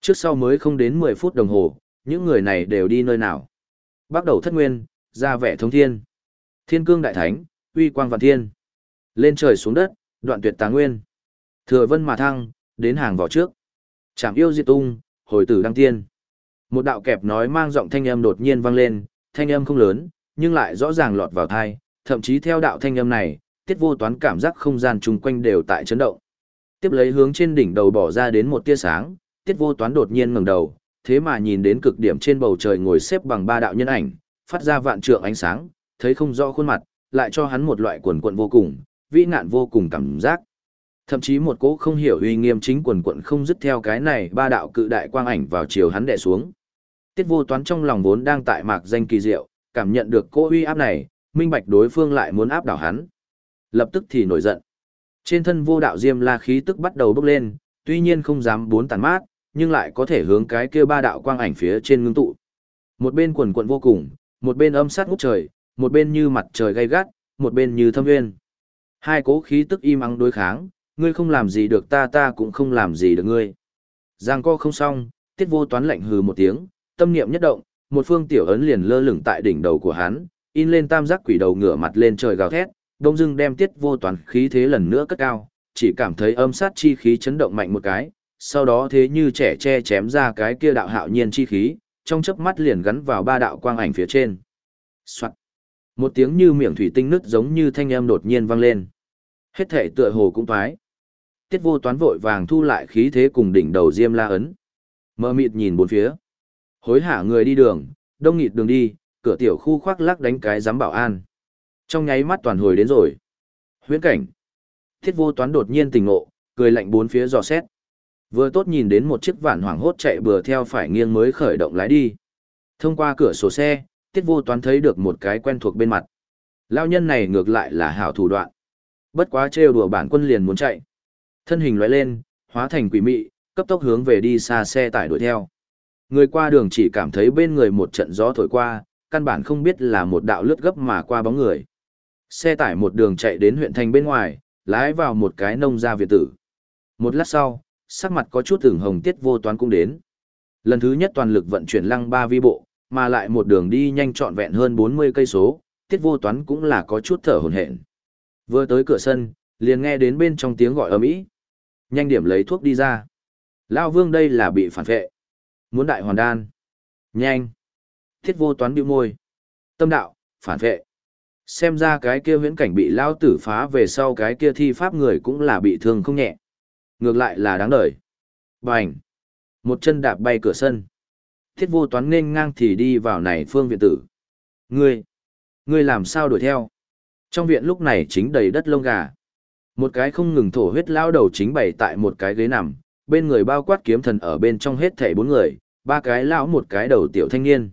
Speaker 1: Trước sau mới không đến 10 phút đồng hồ, những người này đều đi nơi nào. Bắt đầu thất nguyên, ra vẻ thông thiên. Thiên cương đại thánh, uy quang vạn thiên. Lên trời xuống đất, đoạn tuyệt tà nguyên. Thừa vân mà thăng, đến hàng vào trước. Chạm yêu diệt tung, hồi tử đăng tiên. Một đạo kẹp nói mang giọng thanh âm đột nhiên vang lên, thanh âm không lớn, nhưng lại rõ ràng lọt vào thai, thậm chí theo đạo thanh âm này, tiết vô toán cảm giác không gian chung quanh đều tại chấn động. Tiếp lấy hướng trên đỉnh đầu bỏ ra đến một tia sáng, tiết vô toán đột nhiên ngẩng đầu, thế mà nhìn đến cực điểm trên bầu trời ngồi xếp bằng ba đạo nhân ảnh, phát ra vạn trượng ánh sáng, thấy không rõ khuôn mặt, lại cho hắn một loại quần quận vô cùng, vĩ nạn vô cùng cảm giác. Thậm chí một cỗ không hiểu uy nghiêm chính quần quận không dứt theo cái này ba đạo cự đại quang ảnh vào chiều hắn đè xuống. Tiết vô toán trong lòng vốn đang tại mạc danh kỳ diệu, cảm nhận được cỗ uy áp này, minh bạch đối phương lại muốn áp đảo hắn. Lập tức thì nổi giận. Trên thân vô đạo diêm la khí tức bắt đầu bốc lên, tuy nhiên không dám bốn tàn mát, nhưng lại có thể hướng cái kia ba đạo quang ảnh phía trên ngưng tụ. Một bên quần quận vô cùng, một bên âm sát ngút trời, một bên như mặt trời gay gắt, một bên như thâm nguyên. Hai cố khí tức im ắng đối kháng, ngươi không làm gì được ta ta cũng không làm gì được ngươi. Giang co không xong, tiết vô toán lạnh hừ một tiếng, tâm niệm nhất động, một phương tiểu ấn liền lơ lửng tại đỉnh đầu của hắn, in lên tam giác quỷ đầu ngửa mặt lên trời gào thét, đông dưng đem tiết vô toán khí thế lần nữa cất cao, chỉ cảm thấy âm sát chi khí chấn động mạnh một cái, sau đó thế như trẻ che chém ra cái kia đạo hạo nhiên chi khí, trong chớp mắt liền gắn vào ba đạo quang ảnh phía trên. Soạn. Một tiếng như miệng thủy tinh nứt giống như thanh âm đột nhiên vang lên. Hết thể tựa hồ cũng thoái. Tiết vô toán vội vàng thu lại khí thế cùng đỉnh đầu diêm la ấn. Mơ mịt nhìn bốn phía. Hối hả người đi đường, đông nghịt đường đi, cửa tiểu khu khoác lắc đánh cái giám bảo an. Trong nháy mắt toàn hồi đến rồi. Huyễn cảnh. Thiết vô toán đột nhiên tỉnh ngộ, cười lạnh bốn phía dò xét. Vừa tốt nhìn đến một chiếc vạn hoảng hốt chạy bừa theo phải nghiêng mới khởi động lái đi. Thông qua cửa sổ xe, tiết vô toán thấy được một cái quen thuộc bên mặt. Lao nhân này ngược lại là hảo thủ đoạn. Bất quá trêu đùa bản quân liền muốn chạy. Thân hình lóe lên, hóa thành quỷ mị, cấp tốc hướng về đi xa xe tải đuổi theo. Người qua đường chỉ cảm thấy bên người một trận gió thổi qua, căn bản không biết là một đạo lướt gấp mà qua bóng người. Xe tải một đường chạy đến huyện thành bên ngoài, lái vào một cái nông gia việt tử. Một lát sau, sắc mặt có chút tưởng hồng tiết vô toán cũng đến. Lần thứ nhất toàn lực vận chuyển lăng ba vi bộ, mà lại một đường đi nhanh trọn vẹn hơn 40 cây số, tiết vô toán cũng là có chút thở hổn hển. Vừa tới cửa sân, liền nghe đến bên trong tiếng gọi ầm ĩ. Nhanh điểm lấy thuốc đi ra. Lão Vương đây là bị phản vệ. Muốn đại hoàn đan. Nhanh. Thiết vô toán bĩu môi. Tâm đạo, phản vệ. Xem ra cái kia huyễn cảnh bị lao tử phá về sau cái kia thi pháp người cũng là bị thương không nhẹ. Ngược lại là đáng đời. Bành. Một chân đạp bay cửa sân. Thiết vô toán nên ngang thì đi vào này phương viện tử. Ngươi. Ngươi làm sao đuổi theo? Trong viện lúc này chính đầy đất lông gà. Một cái không ngừng thổ huyết lao đầu chính bày tại một cái ghế nằm, bên người bao quát kiếm thần ở bên trong hết thảy bốn người, ba cái lão một cái đầu tiểu thanh niên.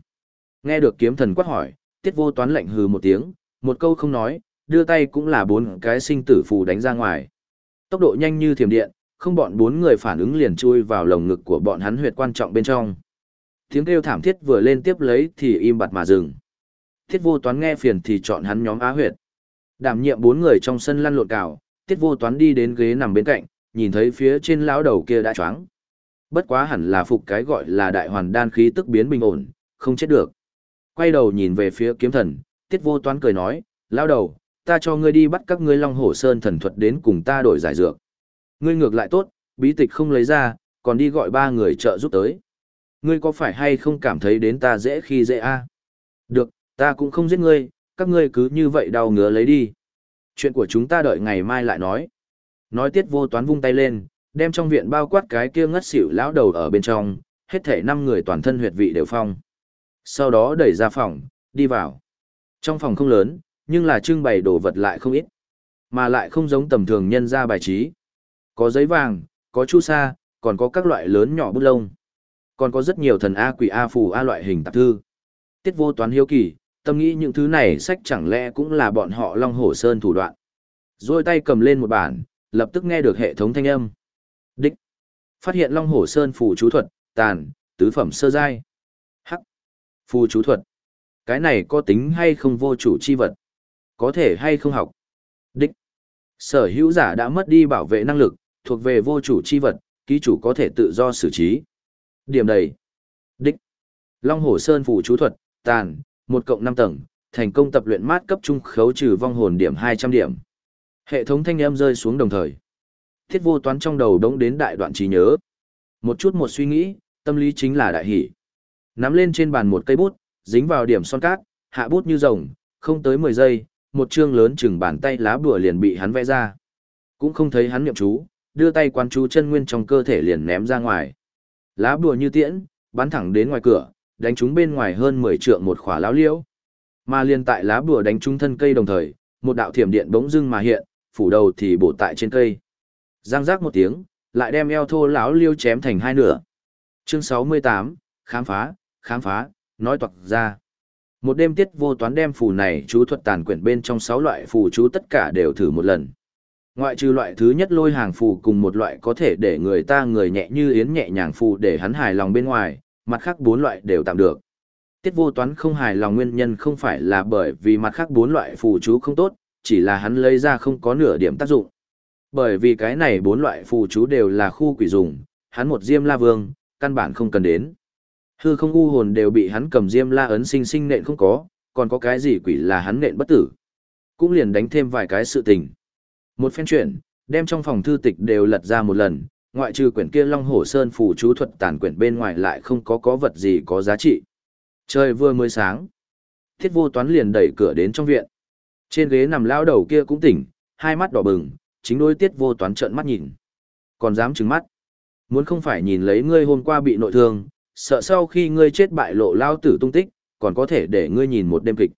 Speaker 1: Nghe được kiếm thần quát hỏi, tiết vô toán lạnh hừ một tiếng, một câu không nói, đưa tay cũng là bốn cái sinh tử phù đánh ra ngoài. Tốc độ nhanh như thiểm điện, không bọn bốn người phản ứng liền chui vào lồng ngực của bọn hắn huyệt quan trọng bên trong. Tiếng kêu thảm thiết vừa lên tiếp lấy thì im bặt mà dừng. Thiết vô toán nghe phiền thì chọn hắn nhóm á huyệt. Đảm nhiệm bốn người trong sân lăn lộn cào, tiết vô toán đi đến ghế nằm bên cạnh, nhìn thấy phía trên lão đầu kia đã choáng. Bất quá hẳn là phục cái gọi là đại hoàn đan khí tức biến bình ổn, không chết được. Quay đầu nhìn về phía kiếm thần, tiết vô toán cười nói, lão đầu, ta cho ngươi đi bắt các ngươi long hổ sơn thần thuật đến cùng ta đổi giải dược. Ngươi ngược lại tốt, bí tịch không lấy ra, còn đi gọi ba người trợ giúp tới. Ngươi có phải hay không cảm thấy đến ta dễ khi dễ a? Được, ta cũng không giết ngươi, các ngươi cứ như vậy đau ngứa lấy đi. Chuyện của chúng ta đợi ngày mai lại nói. Nói tiết vô toán vung tay lên, đem trong viện bao quát cái kia ngất xỉu lão đầu ở bên trong, hết thể năm người toàn thân huyệt vị đều phong. Sau đó đẩy ra phòng, đi vào. Trong phòng không lớn, nhưng là trưng bày đồ vật lại không ít. Mà lại không giống tầm thường nhân ra bài trí. Có giấy vàng, có chu sa, còn có các loại lớn nhỏ bút lông. Còn có rất nhiều thần A quỷ A phù A loại hình tạp thư. Tiết vô toán hiếu kỳ, tâm nghĩ những thứ này sách chẳng lẽ cũng là bọn họ Long Hổ Sơn thủ đoạn. Rồi tay cầm lên một bản, lập tức nghe được hệ thống thanh âm. Đích. Phát hiện Long Hổ Sơn phù chú thuật, tàn, tứ phẩm sơ giai. Hắc. Phù chú thuật. Cái này có tính hay không vô chủ chi vật? Có thể hay không học? Đích. Sở hữu giả đã mất đi bảo vệ năng lực, thuộc về vô chủ chi vật, ký chủ có thể tự do xử trí. Điểm đầy. Đích. Long Hổ Sơn phủ chú thuật, tàn, một cộng năm tầng, thành công tập luyện mát cấp trung khấu trừ vong hồn điểm hai trăm điểm. Hệ thống thanh âm rơi xuống đồng thời. Thiết vô toán trong đầu đống đến đại đoạn trí nhớ. Một chút một suy nghĩ, tâm lý chính là đại hỷ. Nắm lên trên bàn một cây bút, dính vào điểm son cát, hạ bút như rồng, không tới mười giây, một chương lớn chừng bàn tay lá bùa liền bị hắn vẽ ra. Cũng không thấy hắn niệm chú, đưa tay quán chú chân nguyên trong cơ thể liền ném ra ngoài. Lá bùa như tiễn, bắn thẳng đến ngoài cửa, đánh trúng bên ngoài hơn 10 trượng một khỏa lão liễu. Mà liên tại lá bùa đánh trúng thân cây đồng thời, một đạo thiểm điện bỗng dưng mà hiện, phủ đầu thì bổ tại trên cây. Giang rác một tiếng, lại đem eo thô lão liêu chém thành hai nửa. Chương 68, khám phá, khám phá, nói toạc ra. Một đêm tiết vô toán đem phù này chú thuật tàn quyển bên trong 6 loại phù chú tất cả đều thử một lần. Ngoại trừ loại thứ nhất lôi hàng phù cùng một loại có thể để người ta người nhẹ như yến nhẹ nhàng phù để hắn hài lòng bên ngoài, mặt khác bốn loại đều tạm được. Tiết vô toán không hài lòng nguyên nhân không phải là bởi vì mặt khác bốn loại phù chú không tốt, chỉ là hắn lấy ra không có nửa điểm tác dụng. Bởi vì cái này bốn loại phù chú đều là khu quỷ dùng, hắn một diêm la vương, căn bản không cần đến. Hư không u hồn đều bị hắn cầm diêm la ấn sinh sinh nện không có, còn có cái gì quỷ là hắn nện bất tử. Cũng liền đánh thêm vài cái sự tình. Một phen chuyển đem trong phòng thư tịch đều lật ra một lần, ngoại trừ quyển kia Long Hổ Sơn phù chú thuật tàn quyển bên ngoài lại không có có vật gì có giá trị. Trời vừa mới sáng. Thiết vô toán liền đẩy cửa đến trong viện. Trên ghế nằm lao đầu kia cũng tỉnh, hai mắt đỏ bừng, chính đối tiết vô toán trợn mắt nhìn. Còn dám trừng mắt. Muốn không phải nhìn lấy ngươi hôm qua bị nội thương, sợ sau khi ngươi chết bại lộ lao tử tung tích, còn có thể để ngươi nhìn một đêm kịch.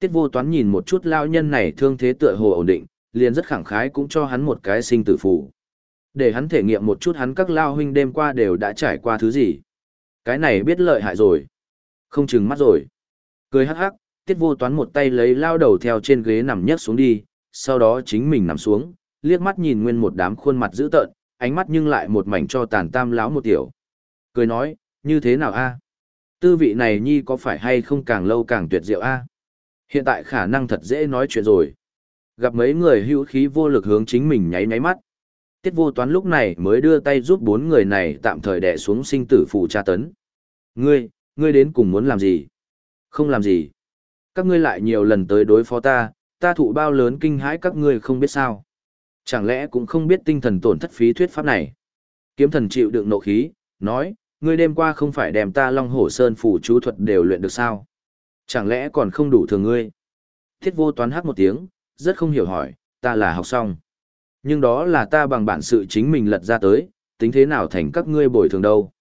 Speaker 1: Tiết vô toán nhìn một chút lao nhân này thương thế tựa hồ ổn định, liền rất khẳng khái cũng cho hắn một cái sinh tử phù. Để hắn thể nghiệm một chút hắn các lao huynh đêm qua đều đã trải qua thứ gì. Cái này biết lợi hại rồi. Không chừng mắt rồi. Cười hắc hắc, tiết vô toán một tay lấy lao đầu theo trên ghế nằm nhấc xuống đi, sau đó chính mình nằm xuống, liếc mắt nhìn nguyên một đám khuôn mặt dữ tợn, ánh mắt nhưng lại một mảnh cho tàn tam láo một tiểu. Cười nói, như thế nào a? Tư vị này nhi có phải hay không càng lâu càng tuyệt diệu a? Hiện tại khả năng thật dễ nói chuyện rồi. Gặp mấy người hữu khí vô lực hướng chính mình nháy nháy mắt. Tiết vô toán lúc này mới đưa tay giúp bốn người này tạm thời đè xuống sinh tử phù tra tấn. Ngươi, ngươi đến cùng muốn làm gì? Không làm gì. Các ngươi lại nhiều lần tới đối phó ta, ta thụ bao lớn kinh hãi các ngươi không biết sao. Chẳng lẽ cũng không biết tinh thần tổn thất phí thuyết pháp này? Kiếm thần chịu đựng nộ khí, nói, ngươi đêm qua không phải đem ta Long Hổ Sơn phủ chú thuật đều luyện được sao? Chẳng lẽ còn không đủ thường ngươi? Thiết vô toán hát một tiếng, rất không hiểu hỏi, ta là học xong. Nhưng đó là ta bằng bản sự chính mình lật ra tới, tính thế nào thành các ngươi bồi thường đâu.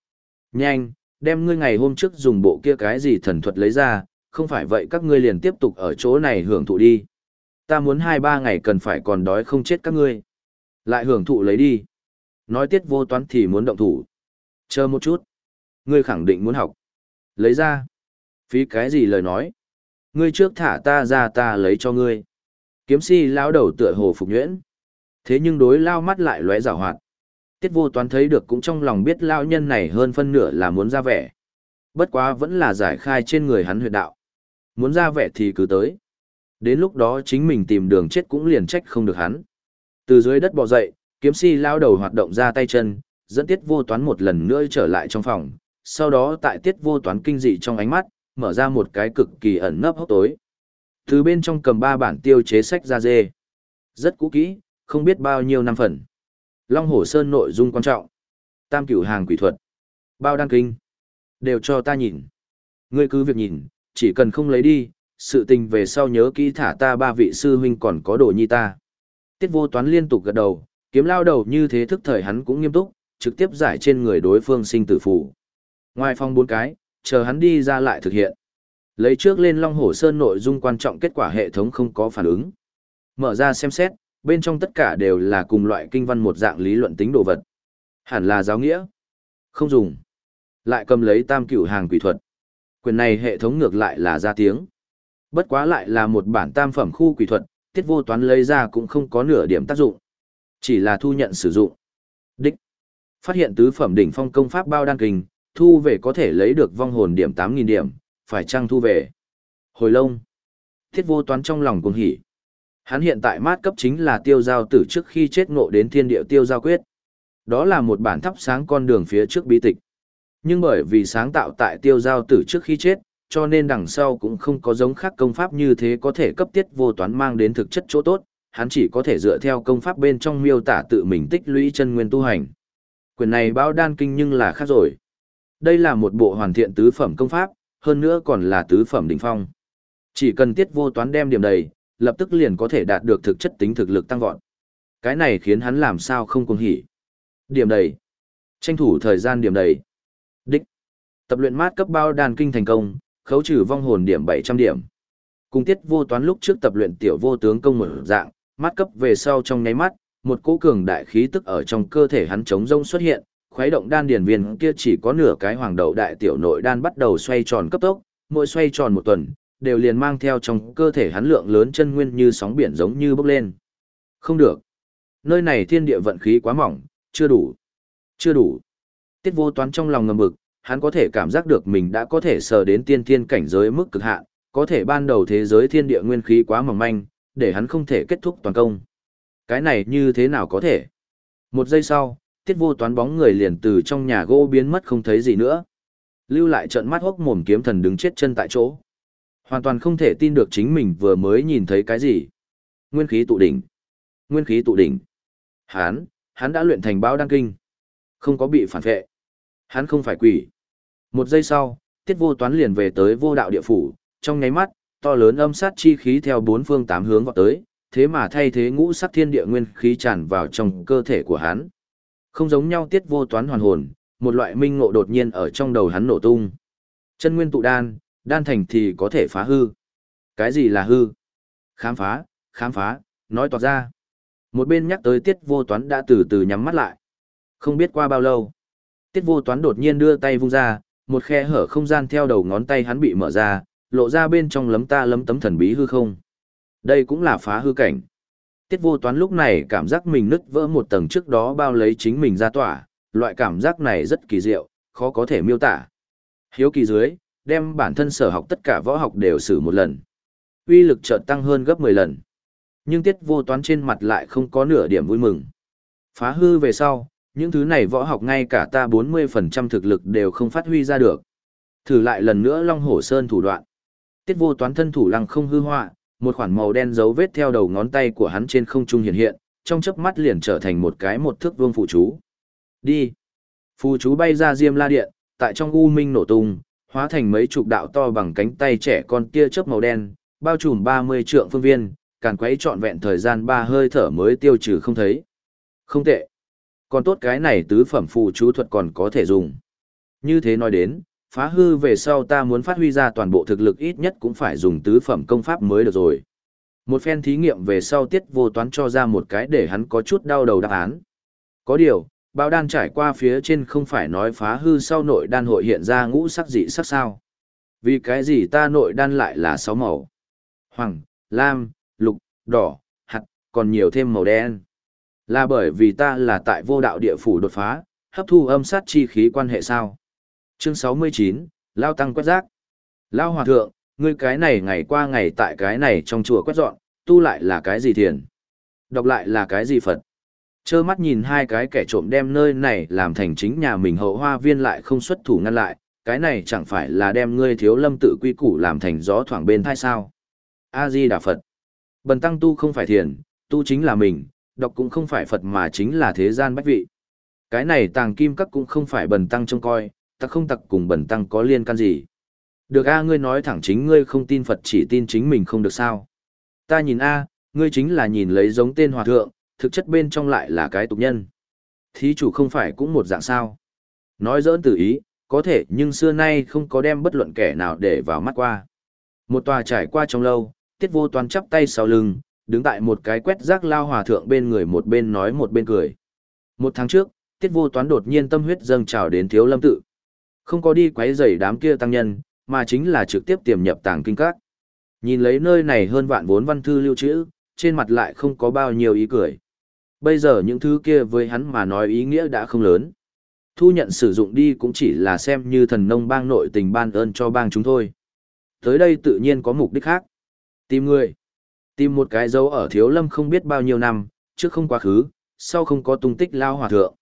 Speaker 1: Nhanh, đem ngươi ngày hôm trước dùng bộ kia cái gì thần thuật lấy ra, không phải vậy các ngươi liền tiếp tục ở chỗ này hưởng thụ đi. Ta muốn hai ba ngày cần phải còn đói không chết các ngươi. Lại hưởng thụ lấy đi. Nói tiết vô toán thì muốn động thủ. Chờ một chút. Ngươi khẳng định muốn học. Lấy ra. Phí cái gì lời nói. Ngươi trước thả ta ra ta lấy cho ngươi. Kiếm si lao đầu tựa hồ phục nhuyễn. Thế nhưng đối lao mắt lại lóe rào hoạt. Tiết vô toán thấy được cũng trong lòng biết lao nhân này hơn phân nửa là muốn ra vẻ. Bất quá vẫn là giải khai trên người hắn huyệt đạo. Muốn ra vẻ thì cứ tới. Đến lúc đó chính mình tìm đường chết cũng liền trách không được hắn. Từ dưới đất bò dậy, kiếm si lao đầu hoạt động ra tay chân, dẫn tiết vô toán một lần nữa trở lại trong phòng. Sau đó tại tiết vô toán kinh dị trong ánh mắt, mở ra một cái cực kỳ ẩn nấp hốc tối. Từ bên trong cầm ba bản tiêu chế sách ra dê. Rất cũ kỹ, không biết bao nhiêu năm phần. Long Hổ Sơn nội dung quan trọng. Tam cửu hàng quỷ thuật. Bao đăng kinh. Đều cho ta nhìn. Ngươi cứ việc nhìn, chỉ cần không lấy đi, sự tình về sau nhớ kỹ thả ta ba vị sư huynh còn có đồ nhi ta. Tiết vô toán liên tục gật đầu, kiếm lao đầu như thế thức thời hắn cũng nghiêm túc, trực tiếp giải trên người đối phương sinh tử phủ. Ngoài phong bốn cái, chờ hắn đi ra lại thực hiện. Lấy trước lên Long Hổ Sơn nội dung quan trọng kết quả hệ thống không có phản ứng. Mở ra xem xét, bên trong tất cả đều là cùng loại kinh văn một dạng lý luận tính đồ vật. Hẳn là giáo nghĩa. Không dùng. Lại cầm lấy tam cửu hàng quỷ thuật. Quyền này hệ thống ngược lại là ra tiếng. Bất quá lại là một bản tam phẩm khu quỷ thuật, tiết vô toán lấy ra cũng không có nửa điểm tác dụng. Chỉ là thu nhận sử dụng. Đích. Phát hiện tứ phẩm đỉnh phong công pháp bao đăng kinh, thu về có thể lấy được vong hồn điểm 8.000 điểm, phải chăng thu về. Hồi lông. thiết vô toán trong lòng cuồng hỉ. Hắn hiện tại mát cấp chính là tiêu giao tử trước khi chết ngộ đến thiên địa tiêu giao quyết. Đó là một bản thắp sáng con đường phía trước bí tịch. Nhưng bởi vì sáng tạo tại tiêu giao tử trước khi chết, cho nên đằng sau cũng không có giống khác công pháp như thế có thể cấp tiết vô toán mang đến thực chất chỗ tốt, hắn chỉ có thể dựa theo công pháp bên trong miêu tả tự mình tích lũy chân nguyên tu hành. Quyền này bao đan kinh nhưng là khác rồi. Đây là một bộ hoàn thiện tứ phẩm công pháp, hơn nữa còn là tứ phẩm đỉnh phong. Chỉ cần tiết vô toán đem điểm đầy, lập tức liền có thể đạt được thực chất tính thực lực tăng vọt. Cái này khiến hắn làm sao không cuồng hỉ. Điểm đầy. Tranh thủ thời gian điểm đầy. Đích. Tập luyện mát cấp bao đàn kinh thành công, khấu trừ vong hồn điểm 700 điểm. Cùng tiết vô toán lúc trước tập luyện tiểu vô tướng công mở dạng, mát cấp về sau trong nháy mắt, một cỗ cường đại khí tức ở trong cơ thể hắn chống rông xuất hiện, khuấy động đan điền viên kia chỉ có nửa cái hoàng đậu đại tiểu nội đan bắt đầu xoay tròn cấp tốc, mỗi xoay tròn một tuần, đều liền mang theo trong cơ thể hắn lượng lớn chân nguyên như sóng biển giống như bốc lên. Không được. Nơi này thiên địa vận khí quá mỏng, chưa đủ. Chưa đủ. Tiết vô toán trong lòng ngầm bực, hắn có thể cảm giác được mình đã có thể sờ đến tiên thiên cảnh giới mức cực hạn, có thể ban đầu thế giới thiên địa nguyên khí quá mỏng manh, để hắn không thể kết thúc toàn công. Cái này như thế nào có thể? Một giây sau, tiết vô toán bóng người liền từ trong nhà gỗ biến mất không thấy gì nữa. Lưu lại trận mắt hốc mồm kiếm thần đứng chết chân tại chỗ. Hoàn toàn không thể tin được chính mình vừa mới nhìn thấy cái gì. Nguyên khí tụ đỉnh. Nguyên khí tụ đỉnh. Hắn, hắn đã luyện thành báo đăng kinh. Không có bị phản vệ. Hắn không phải quỷ. Một giây sau, tiết vô toán liền về tới vô đạo địa phủ, trong nháy mắt, to lớn âm sát chi khí theo bốn phương tám hướng vào tới, thế mà thay thế ngũ sắc thiên địa nguyên khí tràn vào trong cơ thể của hắn. Không giống nhau tiết vô toán hoàn hồn, một loại minh ngộ đột nhiên ở trong đầu hắn nổ tung. Chân nguyên tụ đan, đan thành thì có thể phá hư. Cái gì là hư? Khám phá, khám phá, nói toạc ra. Một bên nhắc tới tiết vô toán đã từ từ nhắm mắt lại. Không biết qua bao lâu. Tiết vô toán đột nhiên đưa tay vung ra, một khe hở không gian theo đầu ngón tay hắn bị mở ra, lộ ra bên trong lấm ta lấm tấm thần bí hư không. Đây cũng là phá hư cảnh. Tiết vô toán lúc này cảm giác mình nứt vỡ một tầng trước đó bao lấy chính mình ra tỏa, loại cảm giác này rất kỳ diệu, khó có thể miêu tả. Hiếu kỳ dưới, đem bản thân sở học tất cả võ học đều xử một lần. Uy lực chợt tăng hơn gấp 10 lần. Nhưng tiết vô toán trên mặt lại không có nửa điểm vui mừng. Phá hư về sau, những thứ này võ học ngay cả ta 40% thực lực đều không phát huy ra được. Thử lại lần nữa Long Hổ Sơn thủ đoạn. Tiết vô toán thân thủ lăng không hư họa, một khoản màu đen dấu vết theo đầu ngón tay của hắn trên không trung hiện hiện, trong chớp mắt liền trở thành một cái một thước vương phụ chú. Đi. Phù chú bay ra diêm la điện, tại trong u minh nổ tung, hóa thành mấy chục đạo to bằng cánh tay trẻ con kia chớp màu đen, bao trùm 30 trượng phương viên, càn quấy trọn vẹn thời gian ba hơi thở mới tiêu trừ không thấy. Không tệ. Còn tốt cái này tứ phẩm phù chú thuật còn có thể dùng. Như thế nói đến, phá hư về sau ta muốn phát huy ra toàn bộ thực lực ít nhất cũng phải dùng tứ phẩm công pháp mới được rồi. Một phen thí nghiệm về sau tiết vô toán cho ra một cái để hắn có chút đau đầu đáp án. Có điều, bao đan trải qua phía trên không phải nói phá hư sau nội đan hội hiện ra ngũ sắc dị sắc sao. Vì cái gì ta nội đan lại là sáu màu? Hoàng, lam, lục, đỏ, hạt, còn nhiều thêm màu đen. Là bởi vì ta là tại vô đạo địa phủ đột phá, hấp thu âm sát chi khí quan hệ sao? Chương 69, Lao Tăng quét rác. Lao Hòa Thượng, ngươi cái này ngày qua ngày tại cái này trong chùa quét dọn, tu lại là cái gì thiền? Đọc lại là cái gì Phật? Chơ mắt nhìn hai cái kẻ trộm đem nơi này làm thành chính nhà mình hậu hoa viên lại không xuất thủ ngăn lại, cái này chẳng phải là đem ngươi thiếu lâm tự quy củ làm thành gió thoảng bên thai sao. A-di Đà Phật. Bần tăng tu không phải thiền, tu chính là mình, đọc cũng không phải Phật mà chính là thế gian bách vị. Cái này tàng kim các cũng không phải bần tăng trông coi, tặc không tặc cùng bẩn tăng có liên can gì. Được A ngươi nói thẳng chính ngươi không tin Phật chỉ tin chính mình không được sao. Ta nhìn A, ngươi chính là nhìn lấy giống tên hòa thượng, thực chất bên trong lại là cái tục nhân. Thí chủ không phải cũng một dạng sao. Nói dỡn từ ý, có thể nhưng xưa nay không có đem bất luận kẻ nào để vào mắt qua. Một tòa trải qua trong lâu, tiết vô toàn chắp tay sau lưng, đứng tại một cái quét rác lao hòa thượng bên người một bên nói một bên cười. Một tháng trước, tiết vô toán đột nhiên tâm huyết dâng trào đến thiếu lâm tự. Không có đi quấy rầy đám kia tăng nhân, mà chính là trực tiếp tiềm nhập tàng kinh các. Nhìn lấy nơi này hơn vạn vốn văn thư lưu trữ, trên mặt lại không có bao nhiêu ý cười. Bây giờ những thứ kia với hắn mà nói ý nghĩa đã không lớn. Thu nhận sử dụng đi cũng chỉ là xem như thần nông bang nội tình ban ơn cho bang chúng thôi. Tới đây tự nhiên có mục đích khác. Tìm người. Tìm một cái dấu ở thiếu lâm không biết bao nhiêu năm, trước không quá khứ, sau không có tung tích lao hòa thượng.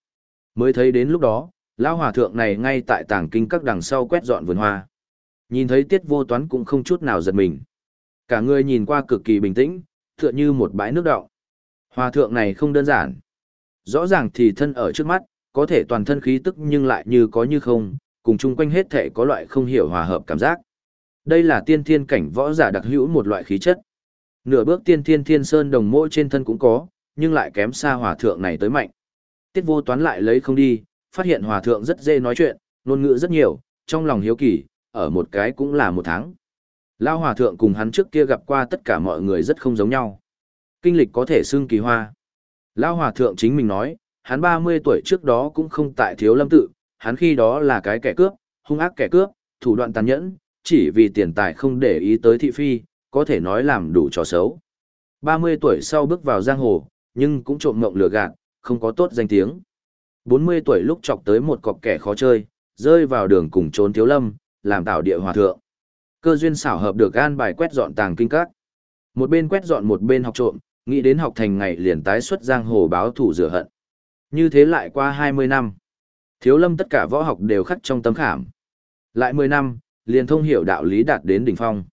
Speaker 1: Mới thấy đến lúc đó, Lão hòa thượng này ngay tại tàng kinh các đằng sau quét dọn vườn hoa. Nhìn thấy tiết vô toán cũng không chút nào giật mình. Cả người nhìn qua cực kỳ bình tĩnh, tựa như một bãi nước đọng. Hòa thượng này không đơn giản. Rõ ràng thì thân ở trước mắt, có thể toàn thân khí tức nhưng lại như có như không, cùng chung quanh hết thể có loại không hiểu hòa hợp cảm giác. Đây là tiên thiên cảnh võ giả đặc hữu một loại khí chất. Nửa bước tiên thiên thiên sơn đồng mỗi trên thân cũng có, nhưng lại kém xa hòa thượng này tới mạnh. Tiết vô toán lại lấy không đi, phát hiện hòa thượng rất dễ nói chuyện, ngôn ngữ rất nhiều, trong lòng hiếu kỳ, ở một cái cũng là một tháng. Lao hòa thượng cùng hắn trước kia gặp qua tất cả mọi người rất không giống nhau. Kinh lịch có thể xưng kỳ hoa. Lao hòa thượng chính mình nói, hắn 30 tuổi trước đó cũng không tại thiếu lâm tự, hắn khi đó là cái kẻ cướp, hung ác kẻ cướp, thủ đoạn tàn nhẫn, chỉ vì tiền tài không để ý tới thị phi, có thể nói làm đủ trò xấu. 30 tuổi sau bước vào giang hồ, nhưng cũng trộm ngộng lừa gạt, không có tốt danh tiếng. 40 tuổi lúc chọc tới một cọc kẻ khó chơi, rơi vào đường cùng trốn thiếu lâm, làm tạo địa hòa thượng. Cơ duyên xảo hợp được gan bài quét dọn tàng kinh các. Một bên quét dọn một bên học trộm, nghĩ đến học thành ngày liền tái xuất giang hồ báo thủ rửa hận. Như thế lại qua 20 năm. Thiếu lâm tất cả võ học đều khắc trong tấm khảm. Lại 10 năm, liền thông hiểu đạo lý đạt đến đỉnh phong.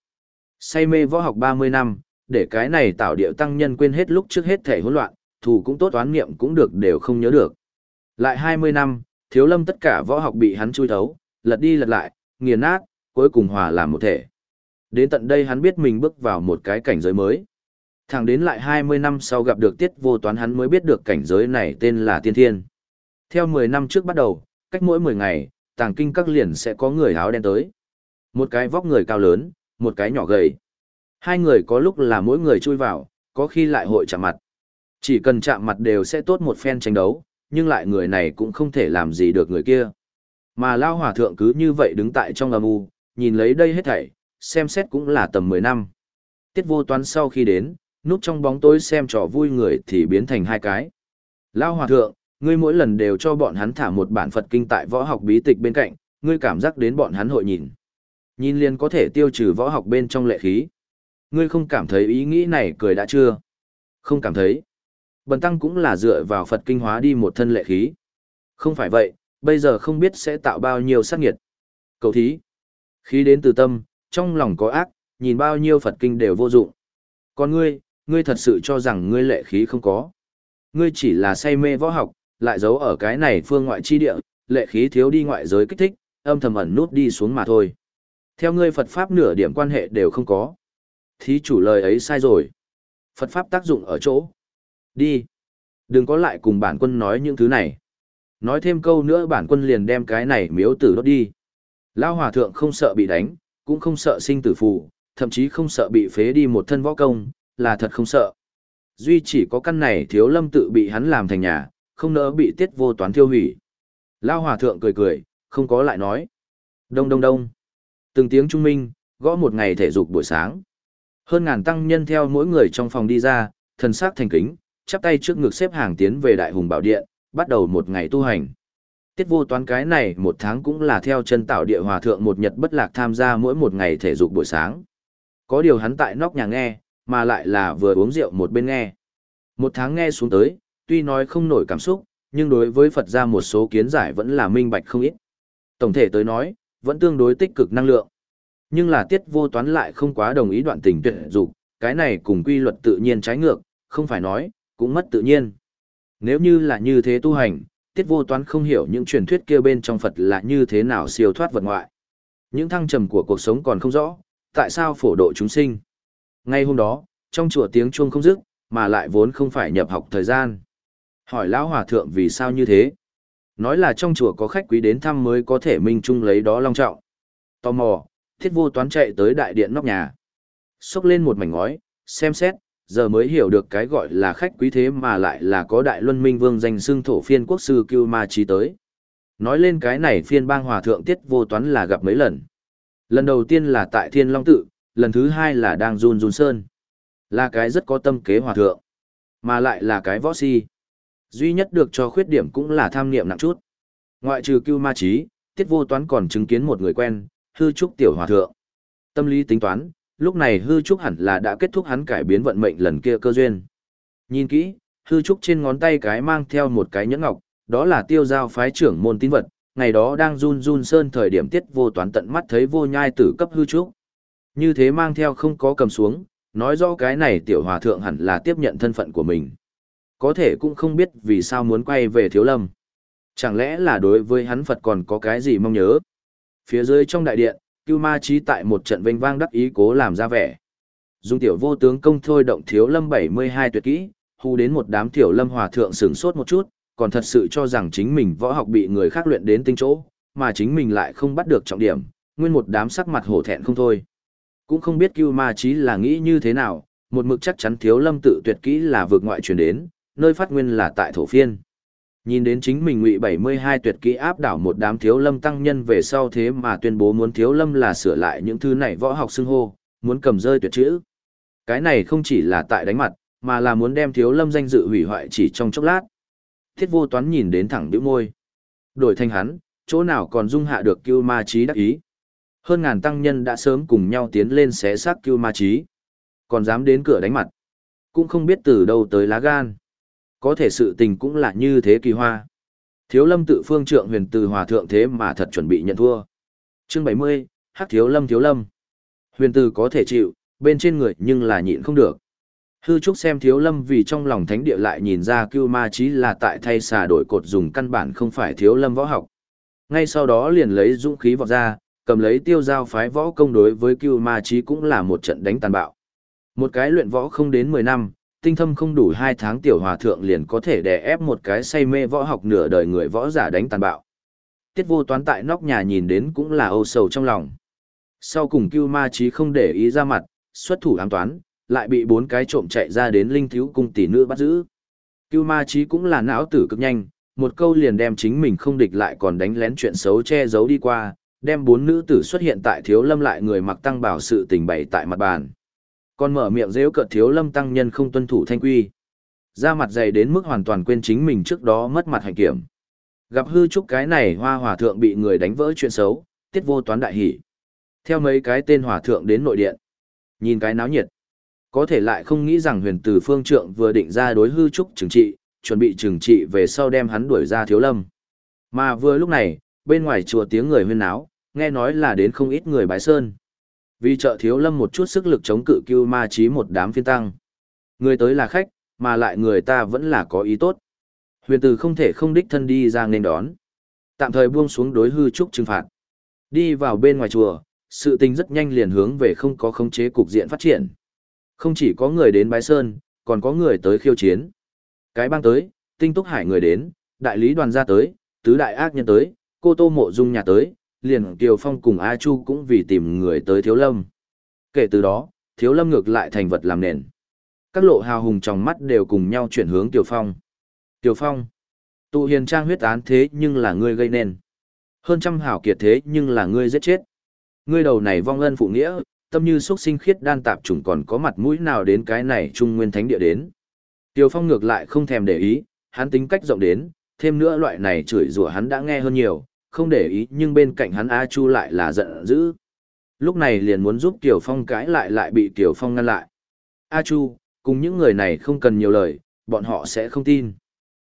Speaker 1: Say mê võ học 30 năm, để cái này tạo điệu tăng nhân quên hết lúc trước hết thể hỗn loạn, thủ cũng tốt toán niệm cũng được đều không nhớ được. Lại 20 năm, thiếu lâm tất cả võ học bị hắn chui thấu, lật đi lật lại, nghiền nát, cuối cùng hòa làm một thể. Đến tận đây hắn biết mình bước vào một cái cảnh giới mới. Thẳng đến lại 20 năm sau gặp được tiết vô toán hắn mới biết được cảnh giới này tên là tiên thiên. Theo 10 năm trước bắt đầu, cách mỗi 10 ngày, tàng kinh các liền sẽ có người áo đen tới. Một cái vóc người cao lớn, một cái nhỏ gầy. Hai người có lúc là mỗi người chui vào, có khi lại hội chạm mặt. Chỉ cần chạm mặt đều sẽ tốt một phen tranh đấu, nhưng lại người này cũng không thể làm gì được người kia. Mà Lao Hòa Thượng cứ như vậy đứng tại trong âm u, nhìn lấy đây hết thảy, xem xét cũng là tầm 10 năm. Tiết vô toán sau khi đến, núp trong bóng tối xem trò vui người thì biến thành hai cái. Lao Hòa Thượng, ngươi mỗi lần đều cho bọn hắn thả một bản Phật kinh tại võ học bí tịch bên cạnh, ngươi cảm giác đến bọn hắn hội nhìn. Nhìn liền có thể tiêu trừ võ học bên trong lệ khí. Ngươi không cảm thấy ý nghĩ này cười đã chưa? Không cảm thấy. Bần tăng cũng là dựa vào Phật kinh hóa đi một thân lệ khí. Không phải vậy, bây giờ không biết sẽ tạo bao nhiêu sát nghiệt. Cầu thí. Khí đến từ tâm, trong lòng có ác, nhìn bao nhiêu Phật kinh đều vô dụng. Còn ngươi, ngươi thật sự cho rằng ngươi lệ khí không có. Ngươi chỉ là say mê võ học, lại giấu ở cái này phương ngoại chi địa, lệ khí thiếu đi ngoại giới kích thích, âm thầm ẩn nút đi xuống mà thôi. Theo ngươi Phật Pháp nửa điểm quan hệ đều không có. Thí chủ lời ấy sai rồi. Phật Pháp tác dụng ở chỗ. Đi. Đừng có lại cùng bản quân nói những thứ này. Nói thêm câu nữa bản quân liền đem cái này miếu tử đốt đi. Lao hòa thượng không sợ bị đánh, cũng không sợ sinh tử phù, thậm chí không sợ bị phế đi một thân võ công, là thật không sợ. Duy chỉ có căn này thiếu lâm tự bị hắn làm thành nhà, không nỡ bị tiết vô toán thiêu hủy. Lao hòa thượng cười cười, không có lại nói. Đông đông đông. Từng tiếng trung minh, gõ một ngày thể dục buổi sáng. Hơn ngàn tăng nhân theo mỗi người trong phòng đi ra, thần sắc thành kính, chắp tay trước ngực xếp hàng tiến về đại hùng bảo điện, bắt đầu một ngày tu hành. Tiết vô toán cái này một tháng cũng là theo chân tạo địa hòa thượng một nhật bất lạc tham gia mỗi một ngày thể dục buổi sáng. Có điều hắn tại nóc nhà nghe, mà lại là vừa uống rượu một bên nghe. Một tháng nghe xuống tới, tuy nói không nổi cảm xúc, nhưng đối với Phật ra một số kiến giải vẫn là minh bạch không ít. Tổng thể tới nói, vẫn tương đối tích cực năng lượng. Nhưng là tiết vô toán lại không quá đồng ý đoạn tình tuyệt dục, cái này cùng quy luật tự nhiên trái ngược, không phải nói, cũng mất tự nhiên. Nếu như là như thế tu hành, tiết vô toán không hiểu những truyền thuyết kia bên trong Phật là như thế nào siêu thoát vật ngoại. Những thăng trầm của cuộc sống còn không rõ, tại sao phổ độ chúng sinh. Ngay hôm đó, trong chùa tiếng chuông không dứt, mà lại vốn không phải nhập học thời gian. Hỏi lão hòa thượng vì sao như thế? Nói là trong chùa có khách quý đến thăm mới có thể minh chung lấy đó long trọng. Tò mò, thiết vô toán chạy tới đại điện nóc nhà. Xốc lên một mảnh ngói, xem xét, giờ mới hiểu được cái gọi là khách quý thế mà lại là có đại luân minh vương danh xưng thổ phiên quốc sư Cưu Ma Trí tới. Nói lên cái này phiên bang hòa thượng tiết vô toán là gặp mấy lần. Lần đầu tiên là tại Thiên Long Tự, lần thứ hai là đang run run sơn. Là cái rất có tâm kế hòa thượng, mà lại là cái võ si. Duy nhất được cho khuyết điểm cũng là tham niệm nặng chút. Ngoại trừ Cưu Ma Trí, tiết vô toán còn chứng kiến một người quen, hư trúc tiểu hòa thượng. Tâm lý tính toán, lúc này hư trúc hẳn là đã kết thúc hắn cải biến vận mệnh lần kia cơ duyên. Nhìn kỹ, hư trúc trên ngón tay cái mang theo một cái nhẫn ngọc, đó là tiêu giao phái trưởng môn tín vật, ngày đó đang run run sơn thời điểm tiết vô toán tận mắt thấy vô nhai tử cấp hư trúc. Như thế mang theo không có cầm xuống, nói rõ cái này tiểu hòa thượng hẳn là tiếp nhận thân phận của mình. Có thể cũng không biết vì sao muốn quay về thiếu lâm. Chẳng lẽ là đối với hắn Phật còn có cái gì mong nhớ? Phía dưới trong đại điện, Cưu Ma Chí tại một trận vinh vang đắc ý cố làm ra vẻ. Dung tiểu vô tướng công thôi động thiếu lâm 72 tuyệt kỹ, hù đến một đám tiểu lâm hòa thượng sửng sốt một chút, còn thật sự cho rằng chính mình võ học bị người khác luyện đến tinh chỗ, mà chính mình lại không bắt được trọng điểm, nguyên một đám sắc mặt hổ thẹn không thôi. Cũng không biết Cưu Ma Chí là nghĩ như thế nào, một mực chắc chắn Thiếu Lâm tự tuyệt kỹ là vượt ngoại truyền đến, nơi phát nguyên là tại thổ phiên. Nhìn đến chính mình ngụy 72 tuyệt kỹ áp đảo một đám Thiếu Lâm tăng nhân về sau thế mà tuyên bố muốn Thiếu Lâm là sửa lại những thứ này võ học xưng hô, muốn cầm rơi tuyệt chữ. Cái này không chỉ là tại đánh mặt, mà là muốn đem Thiếu Lâm danh dự hủy hoại chỉ trong chốc lát. Thiết vô toán nhìn đến thẳng bĩu môi. Đổi thành hắn, chỗ nào còn dung hạ được Cưu Ma Chí đắc ý. Hơn ngàn tăng nhân đã sớm cùng nhau tiến lên xé xác Cưu Ma Chí. Còn dám đến cửa đánh mặt. Cũng không biết từ đâu tới lá gan. Có thể sự tình cũng là như thế kỳ hoa. Thiếu lâm tự phương trượng huyền từ hòa thượng thế mà thật chuẩn bị nhận thua. Chương bảy mươi Hắc thiếu lâm thiếu lâm. Huyền từ có thể chịu, bên trên người nhưng là nhịn không được. Hư trúc xem thiếu lâm vì trong lòng thánh địa lại nhìn ra cưu ma chí là tại thay xà đổi cột dùng căn bản không phải thiếu lâm võ học. Ngay sau đó liền lấy dũng khí vọt ra, cầm lấy tiêu giao phái võ công đối với cưu ma chí cũng là một trận đánh tàn bạo. Một cái luyện võ không đến 10 năm, tinh thâm không đủ hai tháng tiểu hòa thượng liền có thể đè ép một cái say mê võ học nửa đời người võ giả đánh tàn bạo. Tiết vô toán tại nóc nhà nhìn đến cũng là âu sầu trong lòng. Sau cùng cưu ma chí không để ý ra mặt, xuất thủ ám toán, lại bị bốn cái trộm chạy ra đến linh thiếu cung tỷ nữ bắt giữ. Cưu ma chí cũng là não tử cực nhanh, một câu liền đem chính mình không địch lại còn đánh lén chuyện xấu che giấu đi qua, đem bốn nữ tử xuất hiện tại thiếu lâm lại người mặc tăng bảo sự tình bày tại mặt bàn. Còn mở miệng rêu cợt thiếu lâm tăng nhân không tuân thủ thanh quy. Ra mặt dày đến mức hoàn toàn quên chính mình trước đó mất mặt hành kiểm. Gặp hư trúc cái này hoa hòa thượng bị người đánh vỡ chuyện xấu, tiết vô toán đại hỉ. Theo mấy cái tên hòa thượng đến nội điện. Nhìn cái náo nhiệt. Có thể lại không nghĩ rằng huyền tử phương trượng vừa định ra đối hư trúc trừng trị, chuẩn bị trừng trị về sau đem hắn đuổi ra thiếu lâm. Mà vừa lúc này, bên ngoài chùa tiếng người huyên náo, nghe nói là đến không ít người bái sơn. Vì trợ thiếu lâm một chút sức lực chống cự cưu ma chí một đám phiên tăng. Người tới là khách, mà lại người ta vẫn là có ý tốt. Huyền tử không thể không đích thân đi ra nên đón. Tạm thời buông xuống đối hư trúc trừng phạt. Đi vào bên ngoài chùa, sự tình rất nhanh liền hướng về không có khống chế cục diện phát triển. Không chỉ có người đến bái sơn, còn có người tới khiêu chiến. Cái bang tới, tinh túc hải người đến, đại lý đoàn gia tới, tứ đại ác nhân tới, cô tô mộ dung nhà tới, liền Kiều Phong cùng A Chu cũng vì tìm người tới Thiếu Lâm. Kể từ đó, Thiếu Lâm ngược lại thành vật làm nền. Các lộ hào hùng trong mắt đều cùng nhau chuyển hướng Kiều Phong. Kiều Phong, tụ hiền trang huyết án thế nhưng là ngươi gây nên. Hơn trăm hảo kiệt thế nhưng là ngươi giết chết. Ngươi đầu này vong ân phụ nghĩa, tâm như xuất sinh khiết đan tạp trùng còn có mặt mũi nào đến cái này trung nguyên thánh địa đến. Tiêu Phong ngược lại không thèm để ý, hắn tính cách rộng đến, thêm nữa loại này chửi rủa hắn đã nghe hơn nhiều, không để ý nhưng bên cạnh hắn A Chu lại là giận dữ. Lúc này liền muốn giúp Tiểu Phong cãi lại lại bị Tiểu Phong ngăn lại. A Chu, cùng những người này không cần nhiều lời, bọn họ sẽ không tin.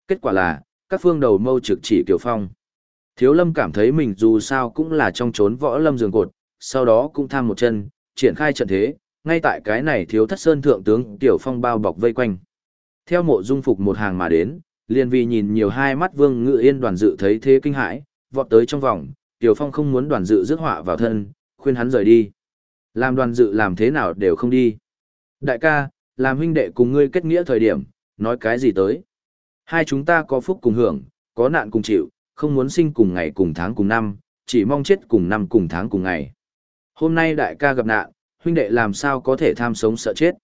Speaker 1: Kết quả là, các phương đầu mâu trực chỉ Tiểu Phong. Thiếu lâm cảm thấy mình dù sao cũng là trong trốn võ lâm giường cột, sau đó cũng tham một chân, triển khai trận thế, ngay tại cái này thiếu thất sơn thượng tướng Tiểu Phong bao bọc vây quanh. Theo mộ dung phục một hàng mà đến, liền vì nhìn nhiều hai mắt vương ngự yên đoàn dự thấy thế kinh hãi, vọt tới trong vòng, Tiểu Phong không muốn đoàn dự rước họa vào thân, khuyên hắn rời đi. Làm đoàn dự làm thế nào đều không đi. Đại ca, làm huynh đệ cùng ngươi kết nghĩa thời điểm, nói cái gì tới. Hai chúng ta có phúc cùng hưởng, có nạn cùng chịu, không muốn sinh cùng ngày cùng tháng cùng năm, chỉ mong chết cùng năm cùng tháng cùng ngày. Hôm nay đại ca gặp nạn, huynh đệ làm sao có thể tham sống sợ chết.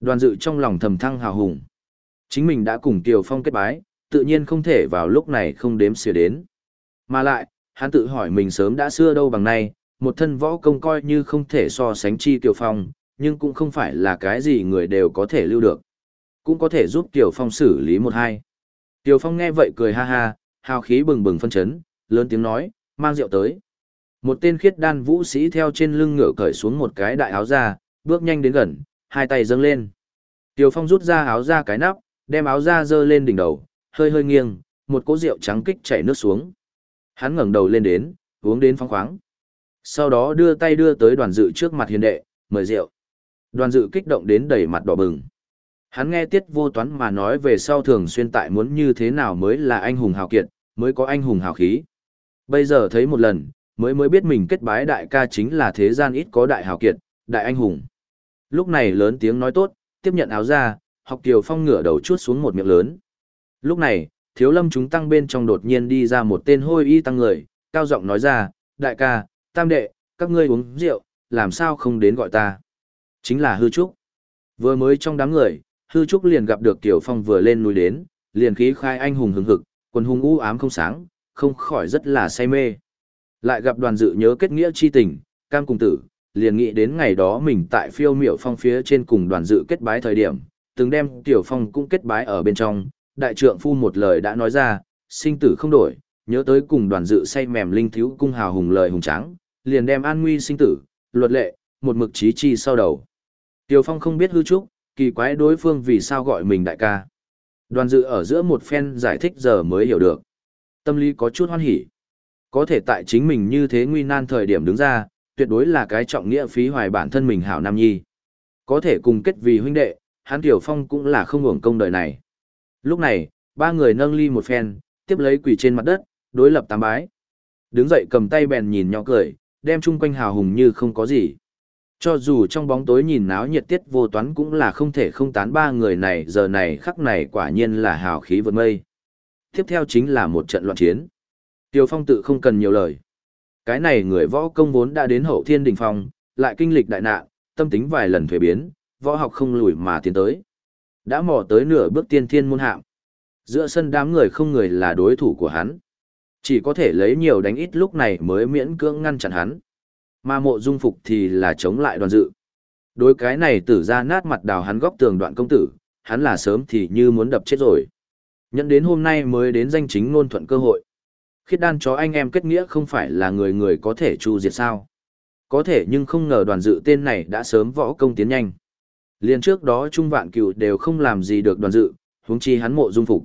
Speaker 1: Đoàn dự trong lòng thầm thăng hào hùng. Chính mình đã cùng Kiều Phong kết bái, tự nhiên không thể vào lúc này không đếm xỉa đến. Mà lại, hắn tự hỏi mình sớm đã xưa đâu bằng nay, một thân võ công coi như không thể so sánh chi Kiều Phong, nhưng cũng không phải là cái gì người đều có thể lưu được. Cũng có thể giúp Kiều Phong xử lý một hai. Kiều Phong nghe vậy cười ha ha, hào khí bừng bừng phân chấn, lớn tiếng nói, mang rượu tới. Một tên khiết đan vũ sĩ theo trên lưng ngựa cởi xuống một cái đại áo ra, bước nhanh đến gần, hai tay dâng lên. tiểu Phong rút ra áo ra cái nắp, đem áo ra dơ lên đỉnh đầu, hơi hơi nghiêng, một cỗ rượu trắng kích chảy nước xuống. Hắn ngẩng đầu lên đến, uống đến phong khoáng. Sau đó đưa tay đưa tới đoàn dự trước mặt hiền đệ, mời rượu. Đoàn dự kích động đến đầy mặt đỏ bừng. Hắn nghe tiết vô toán mà nói về sau thường xuyên tại muốn như thế nào mới là anh hùng hào kiệt, mới có anh hùng hào khí. Bây giờ thấy một lần, mới mới biết mình kết bái đại ca chính là thế gian ít có đại hào kiệt, đại anh hùng. Lúc này lớn tiếng nói tốt, tiếp nhận áo ra, học kiều phong ngửa đầu chuốt xuống một miệng lớn. Lúc này, thiếu lâm chúng tăng bên trong đột nhiên đi ra một tên hôi y tăng người, cao giọng nói ra, đại ca, tam đệ, các ngươi uống rượu, làm sao không đến gọi ta. Chính là hư trúc. Vừa mới trong đám người, hư trúc liền gặp được Tiểu Phong vừa lên núi đến, liền khí khai anh hùng hứng hực, quần hùng u ám không sáng, không khỏi rất là say mê. Lại gặp đoàn dự nhớ kết nghĩa chi tình, cam cùng tử, liền nghĩ đến ngày đó mình tại phiêu miểu phong phía trên cùng đoàn dự kết bái thời điểm, từng đem Tiểu Phong cũng kết bái ở bên trong, đại trượng phu một lời đã nói ra, sinh tử không đổi, nhớ tới cùng đoàn dự say mềm linh thiếu cung hào hùng lời hùng tráng, liền đem an nguy sinh tử, luật lệ, một mực trí chi sau đầu. Tiêu Phong không biết hư trúc, kỳ quái đối phương vì sao gọi mình đại ca. Đoàn dự ở giữa một phen giải thích giờ mới hiểu được. Tâm lý có chút hoan hỉ. Có thể tại chính mình như thế nguy nan thời điểm đứng ra, tuyệt đối là cái trọng nghĩa phí hoài bản thân mình hảo nam nhi. Có thể cùng kết vì huynh đệ, hắn Tiểu Phong cũng là không hưởng công đời này. Lúc này, ba người nâng ly một phen, tiếp lấy quỷ trên mặt đất, đối lập tám bái. Đứng dậy cầm tay bèn nhìn nhỏ cười, đem chung quanh hào hùng như không có gì. Cho dù trong bóng tối nhìn náo nhiệt tiết vô toán cũng là không thể không tán ba người này giờ này khắc này quả nhiên là hào khí vượt mây. Tiếp theo chính là một trận loạn chiến. Tiêu Phong tự không cần nhiều lời. Cái này người võ công vốn đã đến hậu thiên đỉnh phong, lại kinh lịch đại nạn, tâm tính vài lần thuế biến, võ học không lùi mà tiến tới. Đã mò tới nửa bước tiên thiên môn hạm. Giữa sân đám người không người là đối thủ của hắn. Chỉ có thể lấy nhiều đánh ít lúc này mới miễn cưỡng ngăn chặn hắn. Mà mộ dung phục thì là chống lại đoàn dự. Đối cái này tử ra nát mặt đào hắn góc tường đoạn công tử, hắn là sớm thì như muốn đập chết rồi. Nhận đến hôm nay mới đến danh chính ngôn thuận cơ hội. Khiết đan chó anh em kết nghĩa không phải là người người có thể chu diệt sao. Có thể nhưng không ngờ đoàn dự tên này đã sớm võ công tiến nhanh. Liên trước đó Trung Vạn Cửu đều không làm gì được đoàn dự, huống chi hắn mộ dung phục.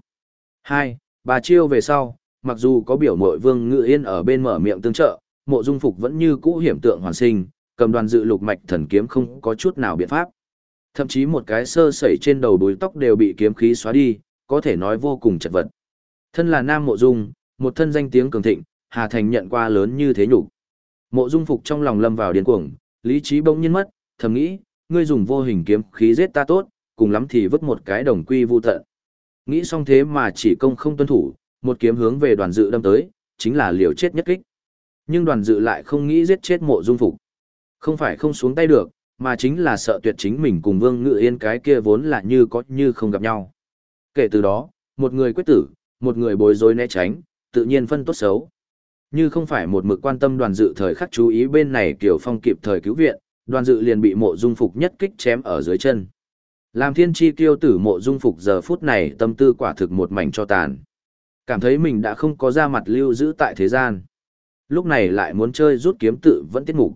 Speaker 1: Hai, bà chiêu về sau, mặc dù có biểu mội vương ngự yên ở bên mở miệng tương trợ, mộ dung phục vẫn như cũ hiểm tượng hoàn sinh, cầm đoàn dự lục mạch thần kiếm không có chút nào biện pháp. Thậm chí một cái sơ sẩy trên đầu đuôi tóc đều bị kiếm khí xóa đi, có thể nói vô cùng chật vật. Thân là nam mộ dung, một thân danh tiếng cường thịnh, Hà Thành nhận qua lớn như thế nhục. Mộ dung phục trong lòng lâm vào điên cuồng, lý trí bỗng nhiên mất, thầm nghĩ, ngươi dùng vô hình kiếm khí giết ta tốt, cùng lắm thì vứt một cái đồng quy vu tận. Nghĩ xong thế mà chỉ công không tuân thủ, một kiếm hướng về đoàn dự đâm tới, chính là liều chết nhất kích. Nhưng đoàn dự lại không nghĩ giết chết mộ dung phục. Không phải không xuống tay được, mà chính là sợ tuyệt chính mình cùng vương ngự yên cái kia vốn là như có như không gặp nhau. Kể từ đó, một người quyết tử, một người bối rối né tránh, tự nhiên phân tốt xấu. Như không phải một mực quan tâm đoàn dự thời khắc chú ý bên này Kiều Phong kịp thời cứu viện, đoàn dự liền bị mộ dung phục nhất kích chém ở dưới chân. Làm thiên chi tiêu tử mộ dung phục giờ phút này tâm tư quả thực một mảnh cho tàn. Cảm thấy mình đã không có ra mặt lưu giữ tại thế gian. Lúc này lại muốn chơi rút kiếm tự vẫn tiết mục.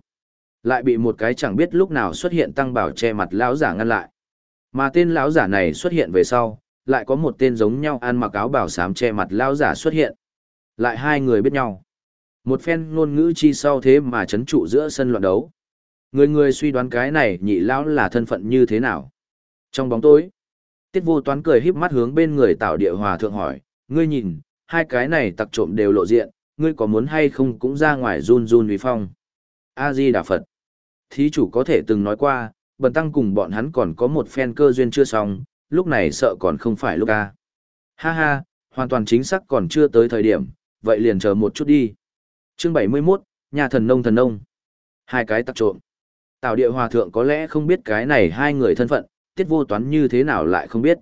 Speaker 1: Lại bị một cái chẳng biết lúc nào xuất hiện tăng bảo che mặt lão giả ngăn lại. Mà tên lão giả này xuất hiện về sau, lại có một tên giống nhau ăn mặc áo bảo sám che mặt lão giả xuất hiện. Lại hai người biết nhau. Một phen ngôn ngữ chi sau thế mà chấn trụ giữa sân loạn đấu. Người người suy đoán cái này nhị lão là thân phận như thế nào. Trong bóng tối, Tiết vô toán cười híp mắt hướng bên người tạo địa hòa thượng hỏi, ngươi nhìn, hai cái này tặc trộm đều lộ diện, ngươi có muốn hay không cũng ra ngoài run run vì phong. A-di Đà Phật. Thí chủ có thể từng nói qua, bần tăng cùng bọn hắn còn có một phen cơ duyên chưa xong, lúc này sợ còn không phải lúc a. Ha ha, hoàn toàn chính xác còn chưa tới thời điểm, vậy liền chờ một chút đi. Chương 71, nhà thần nông thần nông. Hai cái tặc trộm. Tào địa hòa thượng có lẽ không biết cái này hai người thân phận, tiết vô toán như thế nào lại không biết.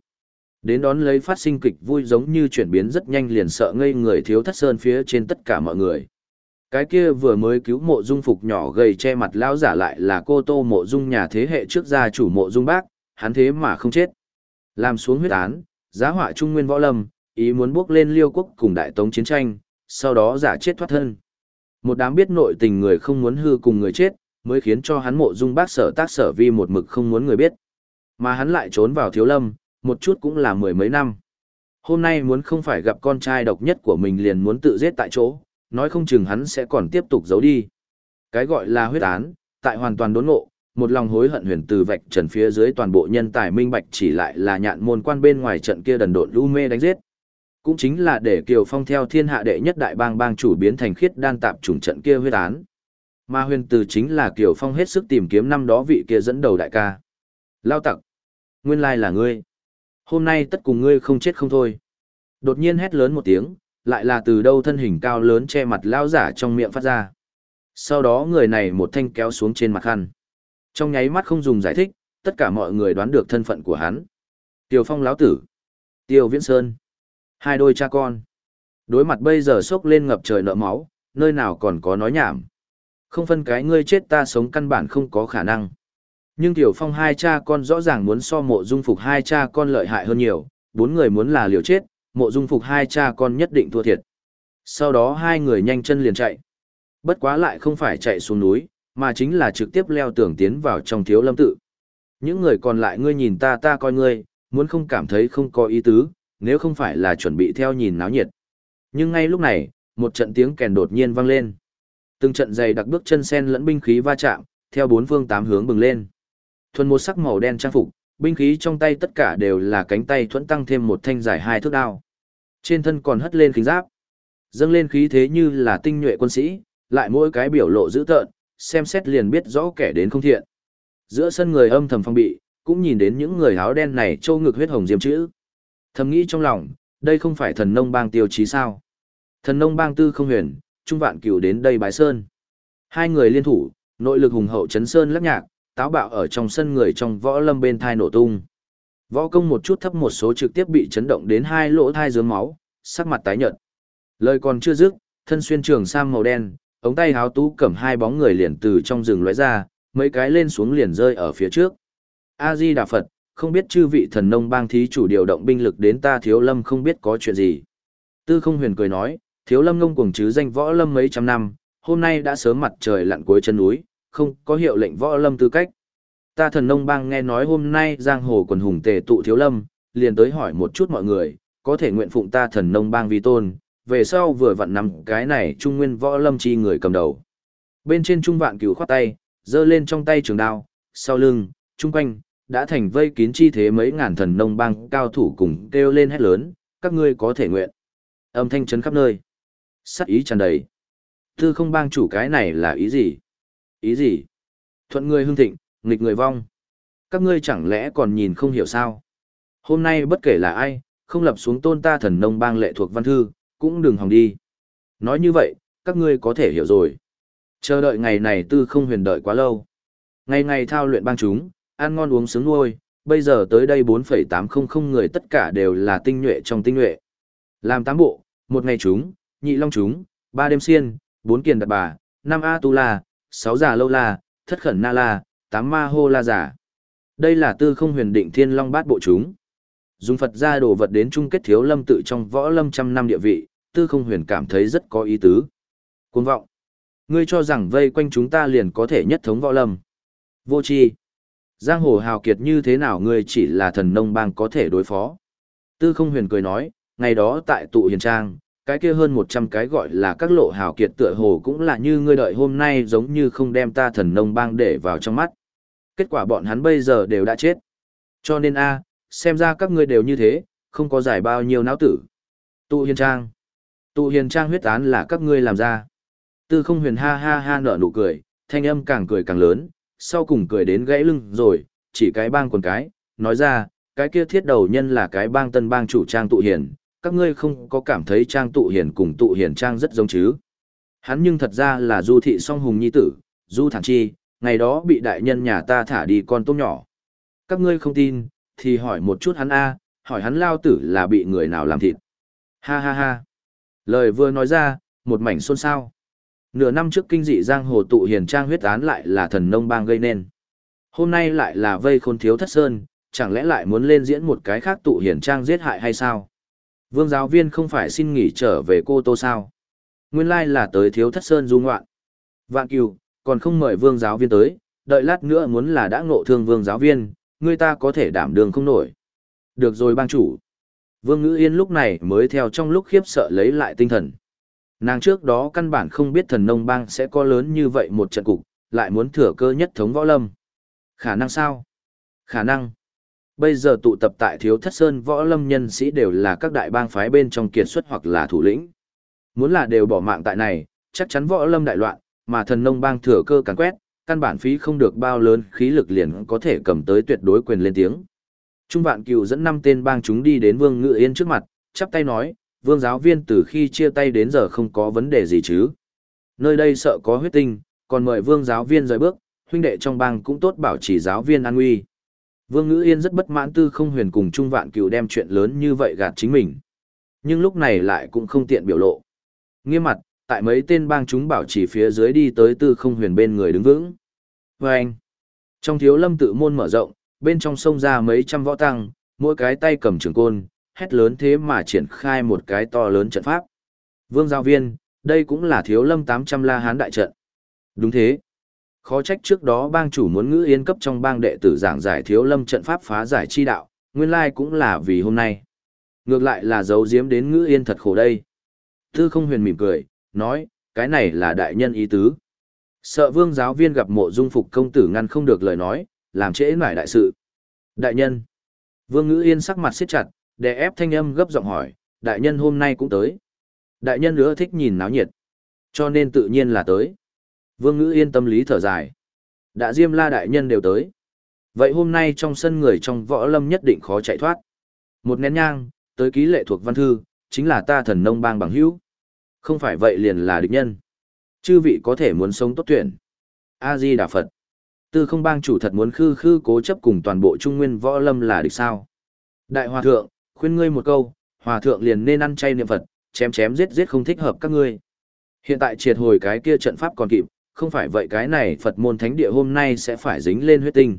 Speaker 1: Đến đón lấy phát sinh kịch vui giống như chuyển biến rất nhanh liền sợ ngây người thiếu thất sơn phía trên tất cả mọi người. Cái kia vừa mới cứu mộ dung phục nhỏ gầy che mặt lão giả lại là cô tô mộ dung nhà thế hệ trước gia chủ mộ dung bác, hắn thế mà không chết. Làm xuống huyết án, giá họa trung nguyên võ lâm, ý muốn bước lên liêu quốc cùng đại tống chiến tranh, sau đó giả chết thoát thân. Một đám biết nội tình người không muốn hư cùng người chết, mới khiến cho hắn mộ dung bác sở tác sở vi một mực không muốn người biết. Mà hắn lại trốn vào thiếu lâm, một chút cũng là mười mấy năm. Hôm nay muốn không phải gặp con trai độc nhất của mình liền muốn tự giết tại chỗ, nói không chừng hắn sẽ còn tiếp tục giấu đi. Cái gọi là huyết án, tại hoàn toàn đốn ngộ, một lòng hối hận huyền từ vạch trần phía dưới toàn bộ nhân tài minh bạch chỉ lại là nhạn môn quan bên ngoài trận kia đần độn lưu mê đánh giết. Cũng chính là để Kiều Phong theo thiên hạ đệ nhất đại bang bang chủ biến thành khiết đan tạp trùng trận kia huyết án. Mà huyền từ chính là Kiều Phong hết sức tìm kiếm năm đó vị kia dẫn đầu đại ca. Lao tặc. Nguyên lai là ngươi. Hôm nay tất cùng ngươi không chết không thôi. Đột nhiên hét lớn một tiếng, lại là từ đâu thân hình cao lớn che mặt lao giả trong miệng phát ra. Sau đó người này một thanh kéo xuống trên mặt khăn. Trong nháy mắt không dùng giải thích, tất cả mọi người đoán được thân phận của hắn. Tiêu Phong lão tử, Tiêu Viễn Sơn, hai đôi cha con. Đối mặt bây giờ sốc lên ngập trời nợ máu, nơi nào còn có nói nhảm. Không phân cái ngươi chết ta sống căn bản không có khả năng. Nhưng Tiểu Phong hai cha con rõ ràng muốn so mộ dung phục hai cha con lợi hại hơn nhiều, bốn người muốn là liều chết, mộ dung phục hai cha con nhất định thua thiệt. Sau đó hai người nhanh chân liền chạy. Bất quá lại không phải chạy xuống núi, mà chính là trực tiếp leo tường tiến vào trong thiếu lâm tự. Những người còn lại ngươi nhìn ta ta coi ngươi, muốn không cảm thấy không có ý tứ, nếu không phải là chuẩn bị theo nhìn náo nhiệt. Nhưng ngay lúc này, một trận tiếng kèn đột nhiên vang lên. Từng trận dày đặc bước chân sen lẫn binh khí va chạm, theo bốn phương tám hướng bừng lên. Thuần một sắc màu đen trang phục, binh khí trong tay tất cả đều là cánh tay thuẫn tăng thêm một thanh dài hai thước đao. Trên thân còn hất lên kính giáp. Dâng lên khí thế như là tinh nhuệ quân sĩ, lại mỗi cái biểu lộ dữ tợn, xem xét liền biết rõ kẻ đến không thiện. Giữa sân người âm thầm phong bị, cũng nhìn đến những người áo đen này trâu ngực huyết hồng diêm chữ. Thầm nghĩ trong lòng, đây không phải thần nông bang tiêu chí sao. Thần nông bang tư không huyền, trung vạn cửu đến đây bái sơn. Hai người liên thủ, nội lực hùng hậu chấn sơn lắc nhạc, táo bạo ở trong sân người trong võ lâm bên thai nổ tung. Võ công một chút thấp một số trực tiếp bị chấn động đến hai lỗ thai dướng máu, sắc mặt tái nhợt. Lời còn chưa dứt, thân xuyên trường sam màu đen, ống tay háo tú cầm hai bóng người liền từ trong rừng lóe ra, mấy cái lên xuống liền rơi ở phía trước. A Di Đà Phật, không biết chư vị thần nông bang thí chủ điều động binh lực đến ta thiếu lâm không biết có chuyện gì. Tư không huyền cười nói, thiếu lâm ngông cuồng chứ danh võ lâm mấy trăm năm, hôm nay đã sớm mặt trời lặn cuối chân núi, không có hiệu lệnh võ lâm tư cách. Ta thần nông bang nghe nói hôm nay giang hồ quần hùng tề tụ thiếu lâm, liền tới hỏi một chút mọi người, có thể nguyện phụng ta thần nông bang vi tôn, về sau vừa vặn nằm cái này trung nguyên võ lâm chi người cầm đầu. Bên trên trung vạn cửu khoát tay, giơ lên trong tay trường đao, sau lưng, trung quanh, đã thành vây kín chi thế mấy ngàn thần nông bang cao thủ cùng kêu lên hét lớn, các ngươi có thể nguyện. Âm thanh chấn khắp nơi. Sắc ý tràn đầy. Tư không bang chủ cái này là ý gì? Ý gì? Thuận người hưng thịnh, nghịch người vong. Các ngươi chẳng lẽ còn nhìn không hiểu sao? Hôm nay bất kể là ai, không lập xuống tôn ta thần nông bang lệ thuộc văn thư, cũng đừng hòng đi. Nói như vậy, các ngươi có thể hiểu rồi. Chờ đợi ngày này tư không huyền đợi quá lâu. Ngày ngày thao luyện bang chúng, ăn ngon uống sướng nuôi, bây giờ tới đây 4,800 người tất cả đều là tinh nhuệ trong tinh nhuệ. Làm tám bộ, một ngày chúng, nhị long chúng, ba đêm xiên, bốn kiền đặt bà, năm A tu la, sáu già lâu la, thất khẩn na la, tám ma hô la giả. Đây là tư không huyền định thiên long bát bộ chúng. Dùng Phật ra đồ vật đến chung kết thiếu lâm tự trong võ lâm trăm năm địa vị, tư không huyền cảm thấy rất có ý tứ. Cuồng vọng. Ngươi cho rằng vây quanh chúng ta liền có thể nhất thống võ lâm. Vô tri. Giang hồ hào kiệt như thế nào ngươi chỉ là thần nông bang có thể đối phó. Tư không huyền cười nói, ngày đó tại tụ hiền trang, cái kia hơn 100 cái gọi là các lộ hào kiệt tựa hồ cũng là như ngươi đợi hôm nay giống như không đem ta thần nông bang để vào trong mắt. Kết quả bọn hắn bây giờ đều đã chết. Cho nên a, xem ra các ngươi đều như thế, không có giải bao nhiêu não tử. Tụ hiền trang. Tụ hiền trang huyết án là các ngươi làm ra. Tư không huyền ha ha ha nở nụ cười, thanh âm càng cười càng lớn, sau cùng cười đến gãy lưng rồi, chỉ cái bang quần cái, nói ra, cái kia thiết đầu nhân là cái bang tân bang chủ trang tụ hiền, các ngươi không có cảm thấy trang tụ hiền cùng tụ hiền trang rất giống chứ. Hắn nhưng thật ra là du thị song hùng nhi tử, du thản chi, ngày đó bị đại nhân nhà ta thả đi con tôm nhỏ. Các ngươi không tin, thì hỏi một chút hắn a, hỏi hắn lao tử là bị người nào làm thịt. Ha ha ha. Lời vừa nói ra, một mảnh xôn xao. Nửa năm trước kinh dị giang hồ tụ hiền trang huyết án lại là thần nông bang gây nên. Hôm nay lại là vây khôn thiếu thất sơn, chẳng lẽ lại muốn lên diễn một cái khác tụ hiền trang giết hại hay sao? Vương giáo viên không phải xin nghỉ trở về cô tô sao? Nguyên lai là tới thiếu thất sơn du ngoạn. Vạn cừu, còn không mời vương giáo viên tới, đợi lát nữa muốn là đã ngộ thương vương giáo viên, người ta có thể đảm đường không nổi. Được rồi bang chủ. Vương ngữ yên lúc này mới theo trong lúc khiếp sợ lấy lại tinh thần. Nàng trước đó căn bản không biết thần nông bang sẽ có lớn như vậy một trận cục, lại muốn thừa cơ nhất thống võ lâm. Khả năng sao? Khả năng. Bây giờ tụ tập tại thiếu thất sơn võ lâm nhân sĩ đều là các đại bang phái bên trong kiệt xuất hoặc là thủ lĩnh. Muốn là đều bỏ mạng tại này, chắc chắn võ lâm đại loạn, mà thần nông bang thừa cơ càn quét, căn bản phí không được bao lớn khí lực liền có thể cầm tới tuyệt đối quyền lên tiếng. Trung vạn cựu dẫn năm tên bang chúng đi đến vương ngự yên trước mặt, chắp tay nói, Vương giáo viên từ khi chia tay đến giờ không có vấn đề gì chứ. Nơi đây sợ có huyết tinh, còn mời vương giáo viên rời bước, huynh đệ trong bang cũng tốt bảo trì giáo viên an nguy. Vương Ngữ Yên rất bất mãn tư không huyền cùng Trung Vạn Cửu đem chuyện lớn như vậy gạt chính mình. Nhưng lúc này lại cũng không tiện biểu lộ. Nghiêm mặt, tại mấy tên bang chúng bảo chỉ phía dưới đi tới tư không huyền bên người đứng vững. Và anh, trong thiếu lâm tự môn mở rộng, bên trong sông ra mấy trăm võ tăng, mỗi cái tay cầm trường côn, hét lớn thế mà triển khai một cái to lớn trận pháp. Vương Giao viên, đây cũng là thiếu lâm 800 la hán đại trận. Đúng thế. Khó trách trước đó bang chủ muốn ngữ yên cấp trong bang đệ tử giảng giải thiếu lâm trận pháp phá giải chi đạo, nguyên lai cũng là vì hôm nay. Ngược lại là giấu giếm đến ngữ yên thật khổ đây. Tư không huyền mỉm cười, nói, cái này là đại nhân ý tứ. Sợ vương giáo viên gặp mộ dung phục công tử ngăn không được lời nói, làm trễ nải đại sự. Đại nhân. Vương ngữ yên sắc mặt siết chặt, đè ép thanh âm gấp giọng hỏi, đại nhân hôm nay cũng tới. Đại nhân nữa thích nhìn náo nhiệt. Cho nên tự nhiên là tới. Vương ngữ yên tâm lý thở dài. Đã diêm la đại nhân đều tới. Vậy hôm nay trong sân người trong võ lâm nhất định khó chạy thoát. Một nén nhang, tới ký lệ thuộc văn thư, chính là ta thần nông bang bằng hữu. Không phải vậy liền là địch nhân. Chư vị có thể muốn sống tốt tuyển. A-di Đà Phật. Tư không bang chủ thật muốn khư khư cố chấp cùng toàn bộ trung nguyên võ lâm là địch sao. Đại hòa thượng, khuyên ngươi một câu, hòa thượng liền nên ăn chay niệm Phật, chém chém giết giết không thích hợp các ngươi. Hiện tại triệt hồi cái kia trận pháp còn kịp, không phải vậy cái này Phật môn thánh địa hôm nay sẽ phải dính lên huyết tinh.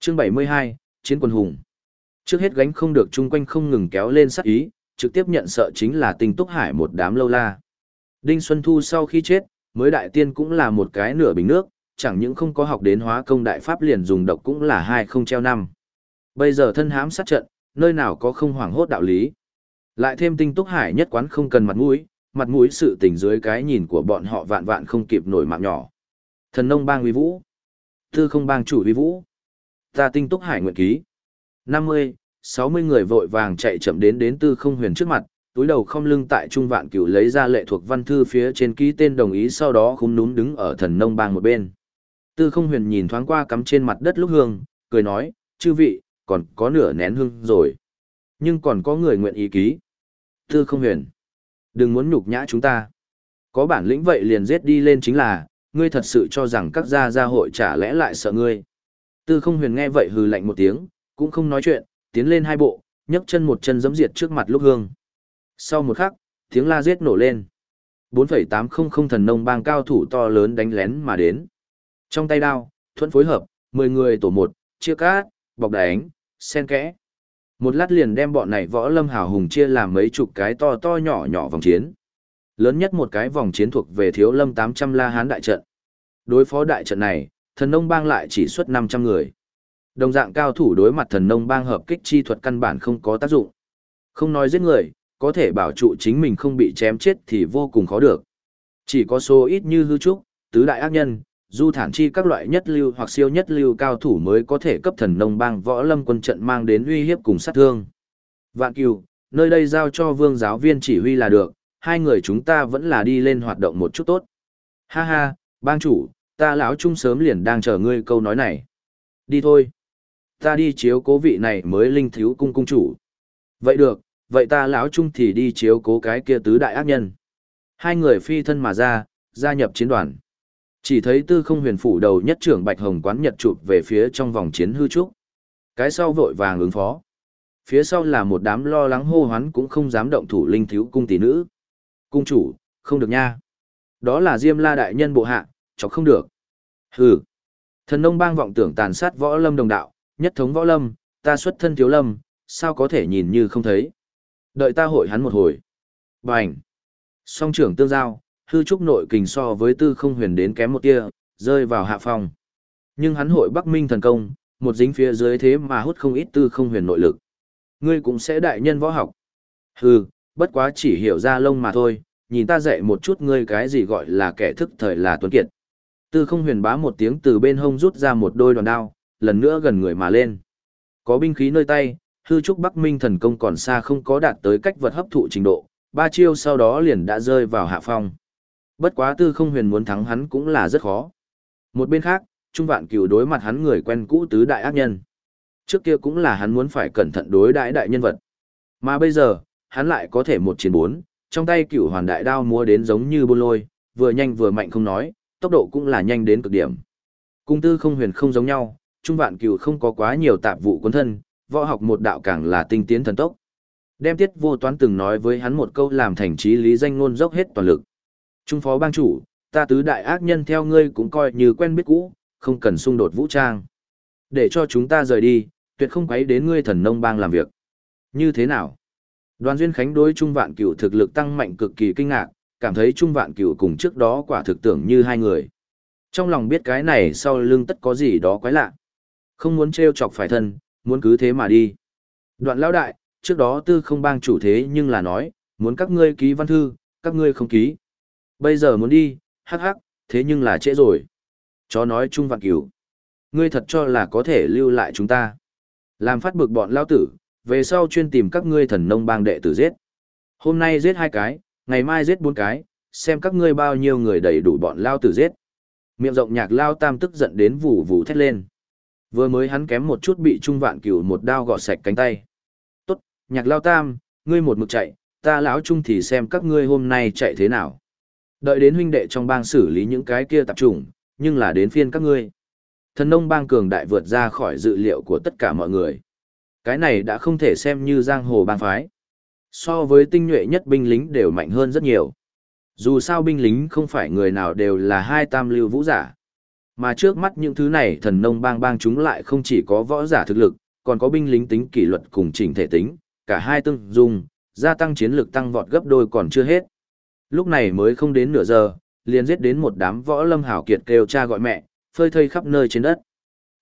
Speaker 1: Chương 72, Chiến quân hùng. Trước hết gánh không được chung quanh không ngừng kéo lên sát ý, trực tiếp nhận sợ chính là tinh túc hải một đám lâu la. Đinh Xuân Thu sau khi chết, mới đại tiên cũng là một cái nửa bình nước, chẳng những không có học đến hóa công đại pháp liền dùng độc cũng là hai không treo năm. Bây giờ thân hãm sát trận, nơi nào có không hoảng hốt đạo lý. Lại thêm tinh túc hải nhất quán không cần mặt mũi, mặt mũi sự tình dưới cái nhìn của bọn họ vạn vạn không kịp nổi mạng nhỏ. Thần nông bang uy vũ. Tư không bang chủ uy vũ. Ta tinh túc hải nguyện ký. 50, 60 người vội vàng chạy chậm đến đến tư không huyền trước mặt, túi đầu không lưng tại trung vạn cửu lấy ra lệ thuộc văn thư phía trên ký tên đồng ý sau đó khung núm đứng ở thần nông bang một bên. Tư không huyền nhìn thoáng qua cắm trên mặt đất lúc hương, cười nói, chư vị, còn có nửa nén hương rồi. Nhưng còn có người nguyện ý ký. Tư không huyền, đừng muốn nhục nhã chúng ta. Có bản lĩnh vậy liền giết đi lên chính là, ngươi thật sự cho rằng các gia gia hội trả lẽ lại sợ ngươi. Tư không huyền nghe vậy hừ lạnh một tiếng, cũng không nói chuyện, tiến lên hai bộ, nhấc chân một chân giẫm diệt trước mặt lúc hương. Sau một khắc, tiếng la giết nổ lên. 4.800 thần nông bang cao thủ to lớn đánh lén mà đến. Trong tay đao, thuẫn phối hợp, 10 người tổ một, chia cát, bọc đánh, sen kẽ. Một lát liền đem bọn này võ lâm hào hùng chia làm mấy chục cái to to nhỏ nhỏ vòng chiến. Lớn nhất một cái vòng chiến thuộc về thiếu lâm 800 la hán đại trận. Đối phó đại trận này, thần nông bang lại chỉ xuất 500 người. Đồng dạng cao thủ đối mặt thần nông bang hợp kích chi thuật căn bản không có tác dụng. Không nói giết người, có thể bảo trụ chính mình không bị chém chết thì vô cùng khó được. Chỉ có số ít như hư trúc, tứ đại ác nhân, du thản chi các loại nhất lưu hoặc siêu nhất lưu cao thủ mới có thể cấp thần nông bang võ lâm quân trận mang đến uy hiếp cùng sát thương. Vạn cừu, nơi đây giao cho vương giáo viên chỉ huy là được, hai người chúng ta vẫn là đi lên hoạt động một chút tốt. Ha ha, bang chủ, ta lão trung sớm liền đang chờ ngươi câu nói này. Đi thôi. Ta đi chiếu cố vị này mới linh thiếu cung cung chủ. Vậy được, vậy ta lão trung thì đi chiếu cố cái kia tứ đại ác nhân. Hai người phi thân mà ra, gia nhập chiến đoàn. Chỉ thấy tư không huyền phủ đầu nhất trưởng Bạch Hồng quán nhật chụp về phía trong vòng chiến hư trúc. Cái sau vội vàng ứng phó. Phía sau là một đám lo lắng hô hoán cũng không dám động thủ linh thiếu cung tỷ nữ. Cung chủ, không được nha. Đó là Diêm La đại nhân bộ hạ, chọc không được. Hừ. Thần nông bang vọng tưởng tàn sát võ lâm đồng đạo, nhất thống võ lâm, ta xuất thân thiếu lâm, sao có thể nhìn như không thấy. Đợi ta hội hắn một hồi. Bành. Song trưởng tương giao, hư trúc nội kình so với tư không huyền đến kém một tia, rơi vào hạ phong. Nhưng hắn hội Bắc Minh thần công, một dính phía dưới thế mà hút không ít tư không huyền nội lực. Ngươi cũng sẽ đại nhân võ học. Hừ, bất quá chỉ hiểu ra lông mà thôi, nhìn ta dạy một chút ngươi cái gì gọi là kẻ thức thời là tuấn kiệt. Tư không huyền bá một tiếng từ bên hông rút ra một đôi đòn đao, lần nữa gần người mà lên. Có binh khí nơi tay, hư trúc Bắc Minh thần công còn xa không có đạt tới cách vật hấp thụ trình độ, ba chiêu sau đó liền đã rơi vào hạ phong. Bất quá tư không huyền muốn thắng hắn cũng là rất khó. Một bên khác, Trung Vạn Cửu đối mặt hắn người quen cũ tứ đại ác nhân. Trước kia cũng là hắn muốn phải cẩn thận đối đại đại nhân vật. Mà bây giờ, hắn lại có thể một chiến bốn, trong tay cựu hoàn đại đao múa đến giống như bôn lôi, vừa nhanh vừa mạnh không nói, tốc độ cũng là nhanh đến cực điểm. Cung tư không huyền không giống nhau, trung vạn cựu không có quá nhiều tạp vụ quân thân, võ học một đạo càng là tinh tiến thần tốc. Đem tiết vô toán từng nói với hắn một câu làm thành trí lý danh ngôn dốc hết toàn lực. Trung phó bang chủ, ta tứ đại ác nhân theo ngươi cũng coi như quen biết cũ, không cần xung đột vũ trang. Để cho chúng ta rời đi, tuyệt không quấy đến ngươi thần nông bang làm việc. Như thế nào? Đoàn Duyên Khánh đối Trung Vạn Cửu thực lực tăng mạnh cực kỳ kinh ngạc, cảm thấy Trung Vạn Cửu cùng trước đó quả thực tưởng như hai người. Trong lòng biết cái này sau lưng tất có gì đó quái lạ. Không muốn trêu chọc phải thân, muốn cứ thế mà đi. Đoạn lão đại, trước đó tư không bang chủ thế nhưng là nói, muốn các ngươi ký văn thư, các ngươi không ký. Bây giờ muốn đi, hắc hắc, thế nhưng là trễ rồi. Chó nói Trung Vạn Cửu. Ngươi thật cho là có thể lưu lại chúng ta. Làm phát bực bọn lao tử, về sau chuyên tìm các ngươi thần nông bang đệ tử giết. Hôm nay giết hai cái, ngày mai giết bốn cái, xem các ngươi bao nhiêu người đầy đủ bọn lao tử giết. Miệng rộng nhạc lao tam tức giận đến vù vù thét lên. Vừa mới hắn kém một chút bị trung vạn cửu một đao gọt sạch cánh tay. Tốt, nhạc lao tam, ngươi một mực chạy, ta lão trung thì xem các ngươi hôm nay chạy thế nào. Đợi đến huynh đệ trong bang xử lý những cái kia tập trung, nhưng là đến phiên các ngươi. Thần nông bang cường đại vượt ra khỏi dự liệu của tất cả mọi người. Cái này đã không thể xem như giang hồ bang phái. So với tinh nhuệ nhất binh lính đều mạnh hơn rất nhiều. Dù sao binh lính không phải người nào đều là hai tam lưu vũ giả. Mà trước mắt những thứ này thần nông bang bang chúng lại không chỉ có võ giả thực lực, còn có binh lính tính kỷ luật cùng chỉnh thể tính, cả hai tương dung, gia tăng chiến lực tăng vọt gấp đôi còn chưa hết. Lúc này mới không đến nửa giờ, liền giết đến một đám võ lâm hảo kiệt kêu cha gọi mẹ, phơi thây khắp nơi trên đất.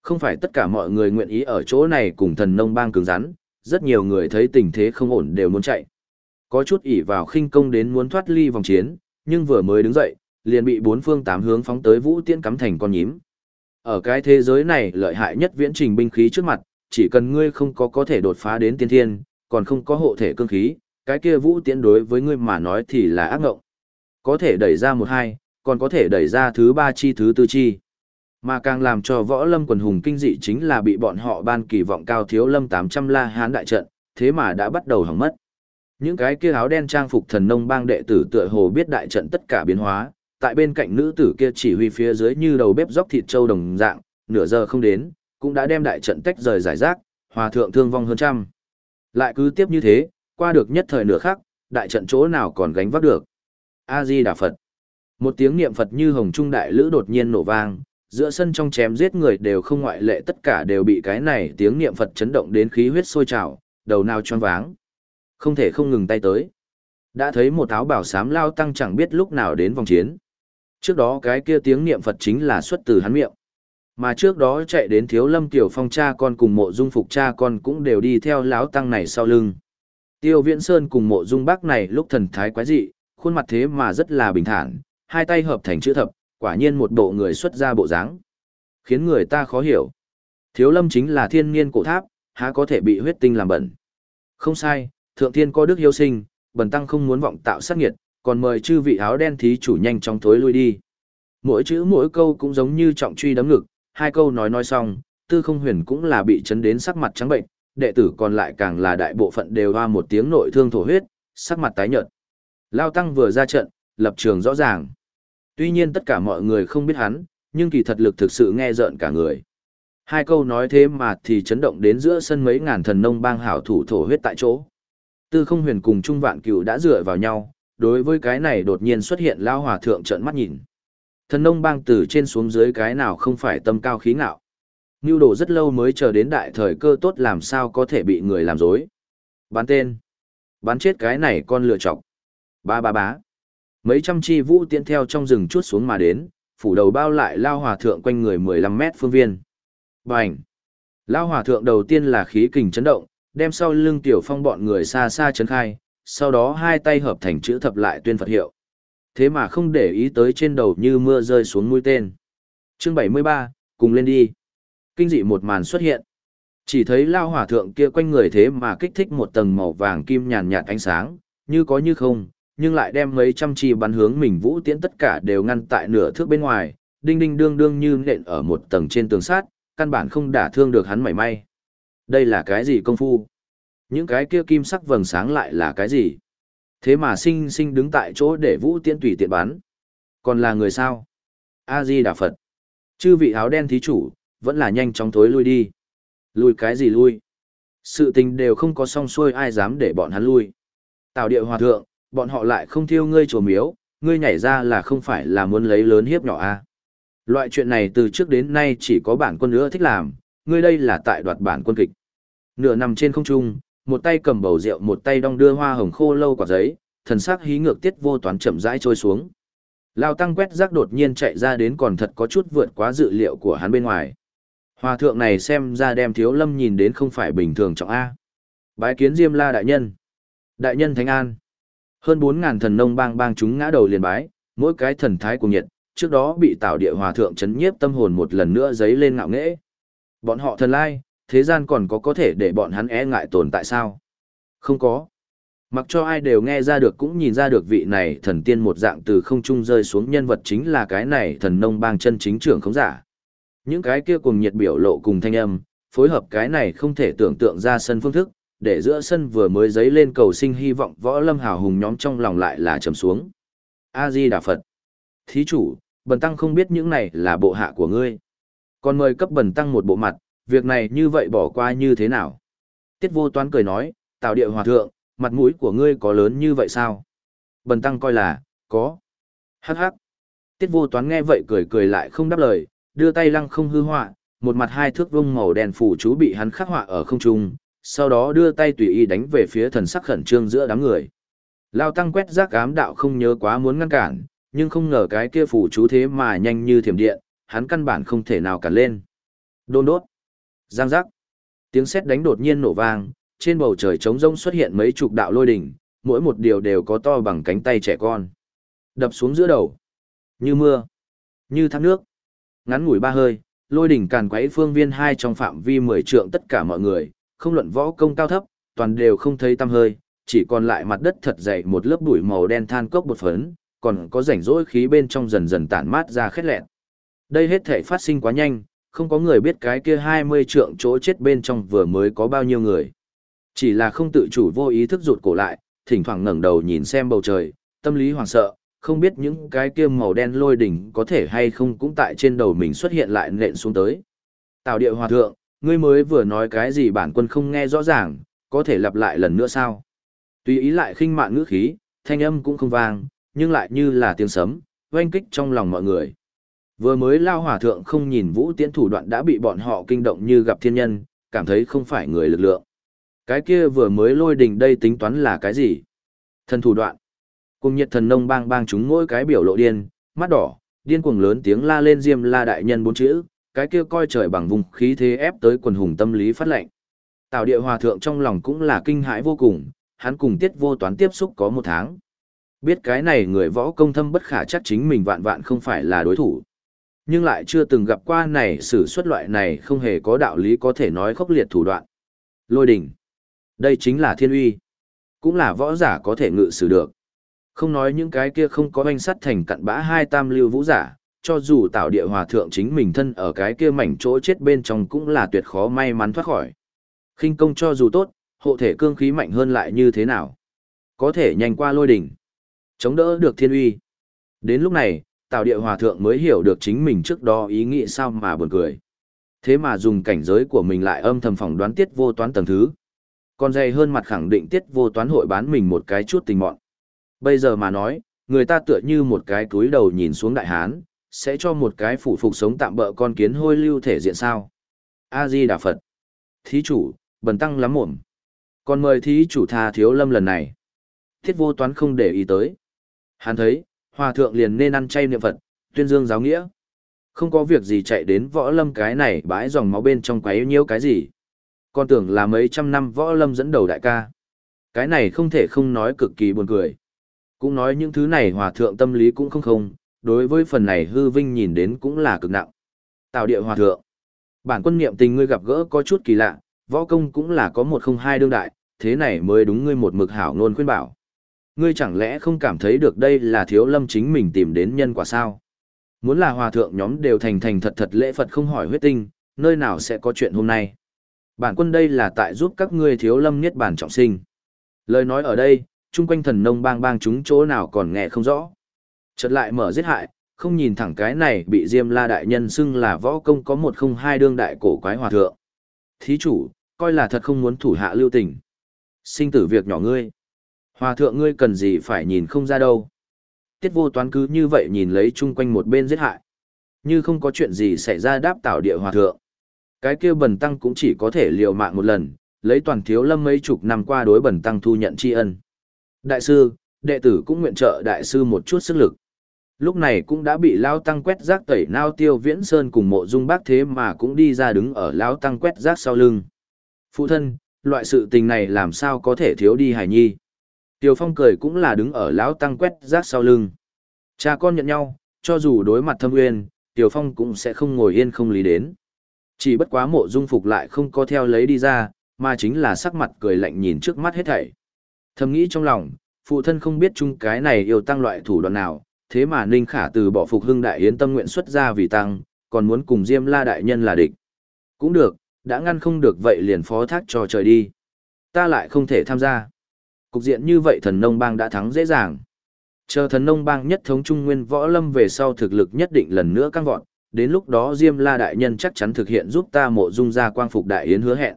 Speaker 1: Không phải tất cả mọi người nguyện ý ở chỗ này cùng thần nông bang cứng rắn, rất nhiều người thấy tình thế không ổn đều muốn chạy. Có chút ỉ vào khinh công đến muốn thoát ly vòng chiến, nhưng vừa mới đứng dậy, liền bị bốn phương tám hướng phóng tới vũ tiễn cắm thành con nhím. Ở cái thế giới này lợi hại nhất viễn trình binh khí trước mặt, chỉ cần ngươi không có có thể đột phá đến tiên thiên, còn không có hộ thể cương khí, cái kia vũ tiễn đối với ngươi mà nói thì là ác ngộng. Có thể đẩy ra một hai, còn có thể đẩy ra thứ ba chi thứ tư chi. Mà càng làm cho võ lâm quần hùng kinh dị chính là bị bọn họ ban kỳ vọng cao thiếu lâm 800 la hán đại trận, thế mà đã bắt đầu hỏng mất. Những cái kia áo đen trang phục thần nông bang đệ tử tựa hồ biết đại trận tất cả biến hóa, tại bên cạnh nữ tử kia chỉ huy phía dưới như đầu bếp dốc thịt trâu đồng dạng, nửa giờ không đến, cũng đã đem đại trận tách rời giải rác, hòa thượng thương vong hơn trăm. Lại cứ tiếp như thế, qua được nhất thời nửa khắc, đại trận chỗ nào còn gánh vác được. A Di Đà Phật. Một tiếng niệm Phật như hồng trung đại lữ đột nhiên nổ vang, giữa sân trong chém giết người đều không ngoại lệ tất cả đều bị cái này tiếng niệm Phật chấn động đến khí huyết sôi trào, đầu nào choáng váng. Không thể không ngừng tay tới. Đã thấy một áo bảo sám lao tăng chẳng biết lúc nào đến vòng chiến. Trước đó cái kia tiếng niệm Phật chính là xuất từ hắn miệng. Mà trước đó chạy đến thiếu lâm tiểu phong cha con cùng mộ dung phục cha con cũng đều đi theo lão tăng này sau lưng. Tiêu viễn sơn cùng mộ dung bác này lúc thần thái quái dị, khuôn mặt thế mà rất là bình thản, hai tay hợp thành chữ thập, quả nhiên một bộ người xuất ra bộ dáng, khiến người ta khó hiểu. Thiếu lâm chính là thiên niên cổ tháp, há có thể bị huyết tinh làm bẩn. Không sai, thượng thiên có đức hiếu sinh, bần tăng không muốn vọng tạo sát nghiệt, còn mời chư vị áo đen thí chủ nhanh chóng thối lui đi. Mỗi chữ mỗi câu cũng giống như trọng truy đấm ngực, hai câu nói nói xong, tư không huyền cũng là bị chấn đến sắc mặt trắng bệnh, đệ tử còn lại càng là đại bộ phận đều hoa một tiếng nội thương thổ huyết, sắc mặt tái nhợt. Lao Tăng vừa ra trận, lập trường rõ ràng. Tuy nhiên tất cả mọi người không biết hắn, nhưng kỳ thật lực thực sự nghe rợn cả người. Hai câu nói thế mà thì chấn động đến giữa sân mấy ngàn thần nông bang hảo thủ thổ huyết tại chỗ. Tư không huyền cùng Trung Vạn Cửu đã dựa vào nhau, đối với cái này đột nhiên xuất hiện lao hòa thượng trợn mắt nhìn. Thần nông bang từ trên xuống dưới cái nào không phải tâm cao khí ngạo. Nưu đồ rất lâu mới chờ đến đại thời cơ tốt làm sao có thể bị người làm dối. Bán tên. Bán chết cái này con lựa chọc. Ba ba bá. Mấy trăm chi vũ tiễn theo trong rừng chuốt xuống mà đến, phủ đầu bao lại lao hòa thượng quanh người 15 mét phương viên. Bành! Lao hòa thượng đầu tiên là khí kình chấn động, đem sau lưng tiểu phong bọn người xa xa chấn khai, sau đó hai tay hợp thành chữ thập lại tuyên Phật hiệu. Thế mà không để ý tới trên đầu như mưa rơi xuống mũi tên. Chương 73, cùng lên đi. Kinh dị một màn xuất hiện. Chỉ thấy lao hỏa thượng kia quanh người thế mà kích thích một tầng màu vàng kim nhàn nhạt ánh sáng, như có như không, nhưng lại đem mấy trăm chi bắn hướng mình vũ tiễn tất cả đều ngăn tại nửa thước bên ngoài, đinh đinh đương đương như nện ở một tầng trên tường sát, căn bản không đả thương được hắn mảy may. Đây là cái gì công phu? Những cái kia kim sắc vầng sáng lại là cái gì? Thế mà sinh sinh đứng tại chỗ để vũ tiễn tùy tiện bắn. Còn là người sao? A-di Đà Phật. Chư vị áo đen thí chủ, vẫn là nhanh chóng thối lui đi. Lui cái gì lui? Sự tình đều không có song xuôi ai dám để bọn hắn lui. Tào địa hòa thượng, bọn họ lại không thiêu ngươi chùa miếu, ngươi nhảy ra là không phải là muốn lấy lớn hiếp nhỏ a à? Loại chuyện này từ trước đến nay chỉ có bản quân nữa thích làm, ngươi đây là tại đoạt bản quân kịch. Nửa nằm trên không trung, một tay cầm bầu rượu một tay đong đưa hoa hồng khô lâu quả giấy, thần sắc hí ngược tiết vô toán chậm rãi trôi xuống. Lao tăng quét rác đột nhiên chạy ra đến còn thật có chút vượt quá dự liệu của hắn bên ngoài. Hòa thượng này xem ra đem thiếu lâm nhìn đến không phải bình thường trọng A. Bái kiến Diêm La Đại Nhân. Đại Nhân Thánh An. Hơn 4.000 thần nông bang bang chúng ngã đầu liền bái, mỗi cái thần thái của nhiệt, trước đó bị tạo địa hòa thượng chấn nhiếp tâm hồn một lần nữa giấy lên ngạo nghễ. Bọn họ thần lai, thế gian còn có có thể để bọn hắn e ngại tồn tại sao? Không có. Mặc cho ai đều nghe ra được cũng nhìn ra được vị này thần tiên một dạng từ không trung rơi xuống nhân vật chính là cái này thần nông bang chân chính trưởng không giả. Những cái kia cùng nhiệt biểu lộ cùng thanh âm, phối hợp cái này không thể tưởng tượng ra sân phương thức, để giữa sân vừa mới dấy lên cầu sinh hy vọng võ lâm hào hùng nhóm trong lòng lại là trầm xuống. A-di Đà Phật. Thí chủ, bần tăng không biết những này là bộ hạ của ngươi. Còn mời cấp bần tăng một bộ mặt, việc này như vậy bỏ qua như thế nào? Tiết vô toán cười nói, tạo địa hòa thượng, mặt mũi của ngươi có lớn như vậy sao? Bần tăng coi là, có. Hắc hắc. Tiết vô toán nghe vậy cười cười lại không đáp lời, đưa tay lăng không hư họa, một mặt hai thước vông màu đen phủ chú bị hắn khắc họa ở không trung, sau đó đưa tay tùy ý đánh về phía thần sắc khẩn trương giữa đám người. Lao tăng quét rác ám đạo không nhớ quá muốn ngăn cản, nhưng không ngờ cái kia phủ chú thế mà nhanh như thiểm điện, hắn căn bản không thể nào cản lên. Đôn đốt. Giang giác. Tiếng sét đánh đột nhiên nổ vang, trên bầu trời trống rông xuất hiện mấy chục đạo lôi đỉnh, mỗi một điều đều có to bằng cánh tay trẻ con. Đập xuống giữa đầu. Như mưa. Như thác nước. Ngắn ngủi ba hơi, lôi đỉnh càn quấy phương viên hai trong phạm vi mười trượng tất cả mọi người, không luận võ công cao thấp, toàn đều không thấy tăm hơi, chỉ còn lại mặt đất thật dày một lớp bụi màu đen than cốc bột phấn, còn có rảnh rỗi khí bên trong dần dần tản mát ra khét lẹn. Đây hết thể phát sinh quá nhanh, không có người biết cái kia 20 trượng chỗ chết bên trong vừa mới có bao nhiêu người. Chỉ là không tự chủ vô ý thức rụt cổ lại, thỉnh thoảng ngẩng đầu nhìn xem bầu trời, tâm lý hoảng sợ, không biết những cái kia màu đen lôi đỉnh có thể hay không cũng tại trên đầu mình xuất hiện lại nện xuống tới. Tào địa hòa thượng, ngươi mới vừa nói cái gì bản quân không nghe rõ ràng, có thể lặp lại lần nữa sao? Tùy ý lại khinh mạn ngữ khí, thanh âm cũng không vang, nhưng lại như là tiếng sấm, oanh kích trong lòng mọi người. Vừa mới lao hòa thượng không nhìn vũ tiễn thủ đoạn đã bị bọn họ kinh động như gặp thiên nhân, cảm thấy không phải người lực lượng. Cái kia vừa mới lôi đình đây tính toán là cái gì? Thần thủ đoạn. Cùng nhiệt thần nông bang bang chúng mỗi cái biểu lộ điên, mắt đỏ, điên cuồng lớn tiếng la lên diêm la đại nhân bốn chữ, cái kia coi trời bằng vùng khí thế ép tới quần hùng tâm lý phát lệnh. Tào địa hòa thượng trong lòng cũng là kinh hãi vô cùng, hắn cùng tiết vô toán tiếp xúc có một tháng. Biết cái này người võ công thâm bất khả chắc chính mình vạn vạn không phải là đối thủ. Nhưng lại chưa từng gặp qua này sử xuất loại này không hề có đạo lý có thể nói khốc liệt thủ đoạn. Lôi đỉnh. Đây chính là thiên uy. Cũng là võ giả có thể ngự sử được. Không nói những cái kia không có oanh sắt thành cặn bã hai tam lưu vũ giả, cho dù tạo địa hòa thượng chính mình thân ở cái kia mảnh chỗ chết bên trong cũng là tuyệt khó may mắn thoát khỏi. khinh công cho dù tốt, hộ thể cương khí mạnh hơn lại như thế nào? Có thể nhanh qua lôi đỉnh, chống đỡ được thiên uy. Đến lúc này, tạo địa hòa thượng mới hiểu được chính mình trước đó ý nghĩ sao mà buồn cười. Thế mà dùng cảnh giới của mình lại âm thầm phỏng đoán tiết vô toán tầng thứ. Còn dày hơn mặt khẳng định tiết vô toán hội bán mình một cái chút tình mọn. Bây giờ mà nói, người ta tựa như một cái túi đầu nhìn xuống đại hán, sẽ cho một cái phủ phục sống tạm bỡ con kiến hôi lưu thể diện sao. A-di Đà Phật. Thí chủ, bần tăng lắm muộn Còn mời thí chủ tha thiếu lâm lần này. Thiết vô toán không để ý tới. Hắn thấy, hòa thượng liền nên ăn chay niệm Phật, tuyên dương giáo nghĩa. Không có việc gì chạy đến võ lâm cái này bãi dòng máu bên trong quấy nhiêu cái gì. Con tưởng là mấy trăm năm võ lâm dẫn đầu đại ca. Cái này không thể không nói cực kỳ buồn cười. Cũng nói những thứ này hòa thượng tâm lý cũng không không, đối với phần này hư vinh nhìn đến cũng là cực nặng. Tào địa hòa thượng. Bản quân niệm tình ngươi gặp gỡ có chút kỳ lạ, võ công cũng là có một không hai đương đại, thế này mới đúng ngươi một mực hảo nôn khuyên bảo. Ngươi chẳng lẽ không cảm thấy được đây là thiếu lâm chính mình tìm đến nhân quả sao? Muốn là hòa thượng nhóm đều thành thành thật thật lễ Phật không hỏi huyết tinh, nơi nào sẽ có chuyện hôm nay? Bản quân đây là tại giúp các ngươi thiếu lâm niết bản trọng sinh. Lời nói ở đây, chung quanh thần nông bang bang chúng chỗ nào còn nghe không rõ. Chợt lại mở giết hại, không nhìn thẳng cái này bị Diêm La đại nhân xưng là võ công có một không hai đương đại cổ quái hòa thượng. Thí chủ, coi là thật không muốn thủ hạ lưu tình. Sinh tử việc nhỏ ngươi. Hòa thượng ngươi cần gì phải nhìn không ra đâu. Tiết vô toán cứ như vậy nhìn lấy chung quanh một bên giết hại. Như không có chuyện gì xảy ra đáp tạo địa hòa thượng. Cái kia bần tăng cũng chỉ có thể liều mạng một lần, lấy toàn thiếu lâm mấy chục năm qua đối bần tăng thu nhận tri ân. Đại sư, đệ tử cũng nguyện trợ đại sư một chút sức lực. Lúc này cũng đã bị Lao Tăng quét rác tẩy nao tiêu viễn sơn cùng mộ dung bác thế mà cũng đi ra đứng ở Lao Tăng quét rác sau lưng. Phụ thân, loại sự tình này làm sao có thể thiếu đi hải nhi. Tiêu Phong cười cũng là đứng ở Lão Tăng quét rác sau lưng. Cha con nhận nhau, cho dù đối mặt thâm uyên, Tiêu Phong cũng sẽ không ngồi yên không lý đến. Chỉ bất quá mộ dung phục lại không có theo lấy đi ra, mà chính là sắc mặt cười lạnh nhìn trước mắt hết thảy. Thầm nghĩ trong lòng, phụ thân không biết chung cái này yêu tăng loại thủ đoạn nào, thế mà Ninh Khả từ bỏ phục hưng đại yến tâm nguyện xuất ra vì tăng, còn muốn cùng Diêm La đại nhân là địch. Cũng được, đã ngăn không được vậy liền phó thác cho trời đi. Ta lại không thể tham gia. Cục diện như vậy thần nông bang đã thắng dễ dàng. Chờ thần nông bang nhất thống trung nguyên võ lâm về sau thực lực nhất định lần nữa căng vọt, đến lúc đó Diêm La đại nhân chắc chắn thực hiện giúp ta mộ dung ra quang phục đại yến hứa hẹn.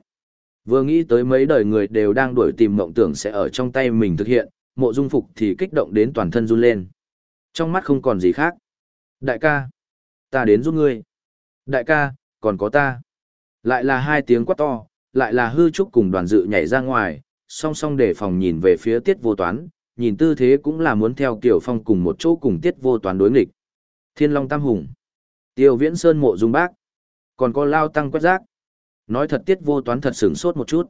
Speaker 1: Vừa nghĩ tới mấy đời người đều đang đuổi tìm mộng tưởng sẽ ở trong tay mình thực hiện, mộ dung phục thì kích động đến toàn thân run lên. Trong mắt không còn gì khác. Đại ca, ta đến giúp ngươi. Đại ca, còn có ta. Lại là hai tiếng quát to, lại là hư trúc cùng đoàn dự nhảy ra ngoài, song song để phòng nhìn về phía tiết vô toán, nhìn tư thế cũng là muốn theo kiểu phong cùng một chỗ cùng tiết vô toán đối nghịch. Thiên Long Tam Hùng, Tiêu Viễn Sơn mộ dung bác, còn có Lao Tăng quét rác. Nói thật tiết vô toán thật sửng sốt một chút.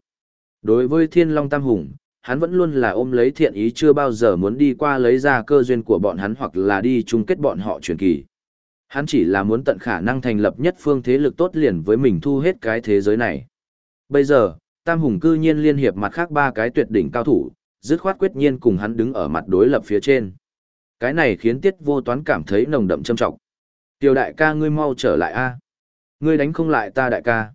Speaker 1: Đối với Thiên Long Tam Hùng, hắn vẫn luôn là ôm lấy thiện ý chưa bao giờ muốn đi qua lấy ra cơ duyên của bọn hắn hoặc là đi chung kết bọn họ truyền kỳ. Hắn chỉ là muốn tận khả năng thành lập nhất phương thế lực tốt liền với mình thu hết cái thế giới này. Bây giờ, Tam Hùng cư nhiên liên hiệp mặt khác ba cái tuyệt đỉnh cao thủ, dứt khoát quyết nhiên cùng hắn đứng ở mặt đối lập phía trên. Cái này khiến Tiết Vô Toán cảm thấy nồng đậm trầm trọng. Tiểu đại ca ngươi mau trở lại a. Ngươi đánh không lại ta đại ca.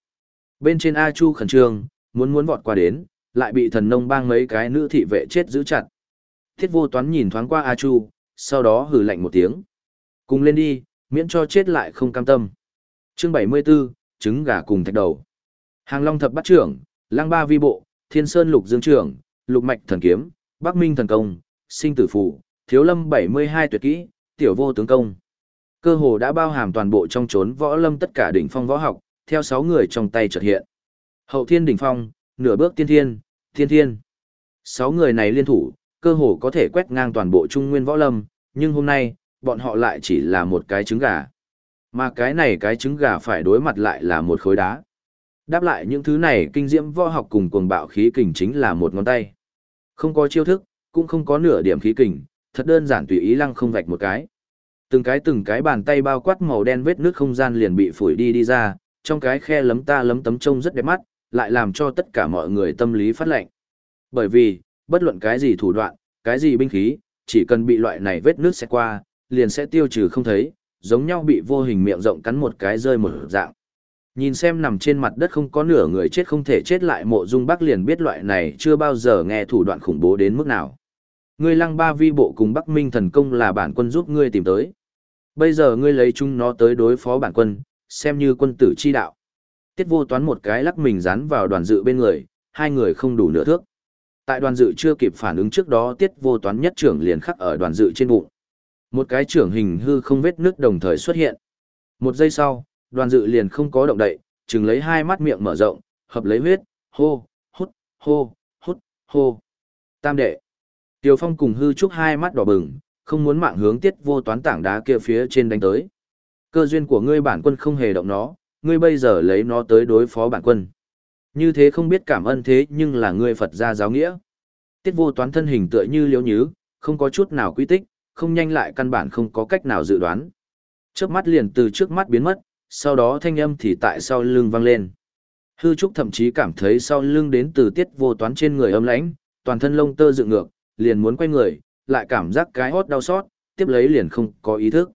Speaker 1: Bên trên A Chu khẩn trương, muốn muốn vọt qua đến, lại bị thần nông bang mấy cái nữ thị vệ chết giữ chặt. Thiết vô toán nhìn thoáng qua A Chu, sau đó hừ lạnh một tiếng. Cùng lên đi, miễn cho chết lại không cam tâm. Chương 74, trứng gà cùng thạch đầu. Hàng Long thập bắt trưởng, Lang Ba vi bộ, Thiên Sơn lục dương trưởng, Lục mạch thần kiếm, Bắc Minh thần công, Sinh tử phụ, Thiếu Lâm 72 tuyệt kỹ, Tiểu vô tướng công. Cơ hồ đã bao hàm toàn bộ trong chốn võ lâm tất cả đỉnh phong võ học, theo sáu người trong tay chợt hiện. Hậu Thiên đỉnh phong, nửa bước tiên thiên, thiên thiên. Sáu người này liên thủ, cơ hồ có thể quét ngang toàn bộ trung nguyên võ lâm, nhưng hôm nay, bọn họ lại chỉ là một cái trứng gà. Mà cái này cái trứng gà phải đối mặt lại là một khối đá. Đáp lại những thứ này kinh diễm võ học cùng cuồng bạo khí kình chính là một ngón tay. Không có chiêu thức, cũng không có nửa điểm khí kình, thật đơn giản tùy ý lăng không vạch một cái. Từng cái từng cái bàn tay bao quát màu đen vết nước không gian liền bị phủi đi đi ra, trong cái khe lấm ta lấm tấm trông rất đẹp mắt, lại làm cho tất cả mọi người tâm lý phát lệnh. Bởi vì, bất luận cái gì thủ đoạn, cái gì binh khí, chỉ cần bị loại này vết nước sẽ qua, liền sẽ tiêu trừ không thấy, giống nhau bị vô hình miệng rộng cắn một cái rơi một dạng. Nhìn xem nằm trên mặt đất không có nửa người chết không thể chết lại mộ dung bắc liền biết loại này chưa bao giờ nghe thủ đoạn khủng bố đến mức nào. Ngươi lăng ba vi bộ cùng Bắc Minh thần công là bản quân giúp ngươi tìm tới. Bây giờ ngươi lấy chung nó tới đối phó bản quân, xem như quân tử chi đạo. Tiết vô toán một cái lắc mình dán vào đoàn dự bên người, hai người không đủ nửa thước. Tại đoàn dự chưa kịp phản ứng trước đó tiết vô toán nhất trưởng liền khắc ở đoàn dự trên bụng. Một cái trưởng hình hư không vết nước đồng thời xuất hiện. Một giây sau, đoàn dự liền không có động đậy, chừng lấy hai mắt miệng mở rộng, hợp lấy huyết, hô, hút, hô, hút, hô. Tam đệ. tiểu Phong cùng hư trúc hai mắt đỏ bừng, không muốn mạng hướng tiết vô toán tảng đá kia phía trên đánh tới. Cơ duyên của ngươi bản quân không hề động nó, ngươi bây giờ lấy nó tới đối phó bản quân. Như thế không biết cảm ơn thế nhưng là ngươi Phật gia giáo nghĩa. Tiết vô toán thân hình tựa như liễu nhứ, không có chút nào quy tích, không nhanh lại căn bản không có cách nào dự đoán. Trước mắt liền từ trước mắt biến mất, sau đó thanh âm thì tại sau lưng vang lên. Hư Trúc thậm chí cảm thấy sau lưng đến từ tiết vô toán trên người âm lãnh, toàn thân lông tơ dựng ngược, liền muốn quay người, lại cảm giác cái hót đau xót, tiếp lấy liền không có ý thức.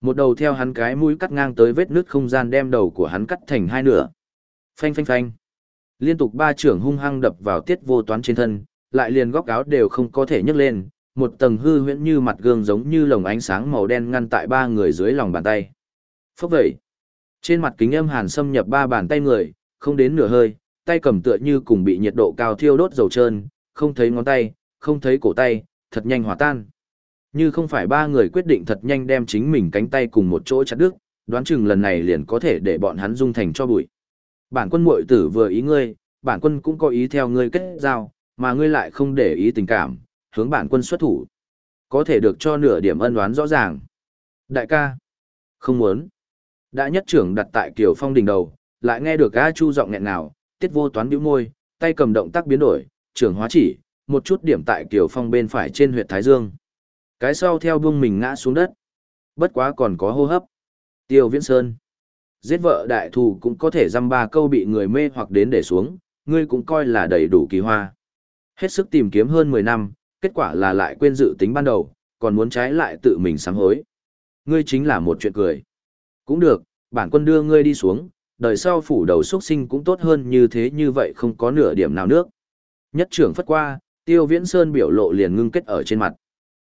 Speaker 1: Một đầu theo hắn cái mũi cắt ngang tới vết nứt không gian đem đầu của hắn cắt thành hai nửa. Phanh phanh phanh. Liên tục ba trưởng hung hăng đập vào tiết vô toán trên thân, lại liền góc áo đều không có thể nhấc lên, một tầng hư huyễn như mặt gương giống như lồng ánh sáng màu đen ngăn tại ba người dưới lòng bàn tay. Phốc vậy. Trên mặt kính âm hàn xâm nhập ba bàn tay người, không đến nửa hơi, tay cầm tựa như cùng bị nhiệt độ cao thiêu đốt dầu trơn, không thấy ngón tay, không thấy cổ tay, thật nhanh hòa tan. Như không phải ba người quyết định thật nhanh đem chính mình cánh tay cùng một chỗ chặt đứt, đoán chừng lần này liền có thể để bọn hắn dung thành cho bụi. Bản quân muội tử vừa ý ngươi, bản quân cũng có ý theo ngươi kết giao, mà ngươi lại không để ý tình cảm, hướng bản quân xuất thủ. Có thể được cho nửa điểm ân đoán rõ ràng. Đại ca, không muốn. Đã nhất trưởng đặt tại Kiều Phong đỉnh đầu, lại nghe được A Chu giọng nghẹn nào, tiết vô toán bĩu môi, tay cầm động tác biến đổi, trưởng hóa chỉ, một chút điểm tại Kiều Phong bên phải trên huyệt Thái Dương. Cái sau theo buông mình ngã xuống đất. Bất quá còn có hô hấp. Tiêu Viễn Sơn. Giết vợ đại thù cũng có thể dăm ba câu bị người mê hoặc đến để xuống, ngươi cũng coi là đầy đủ kỳ hoa. Hết sức tìm kiếm hơn 10 năm, kết quả là lại quên dự tính ban đầu, còn muốn trái lại tự mình sám hối. Ngươi chính là một chuyện cười. Cũng được, bản quân đưa ngươi đi xuống, đời sau phủ đầu xuất sinh cũng tốt hơn như thế như vậy không có nửa điểm nào nước. Nhất trưởng phất qua, tiêu viễn sơn biểu lộ liền ngưng kết ở trên mặt.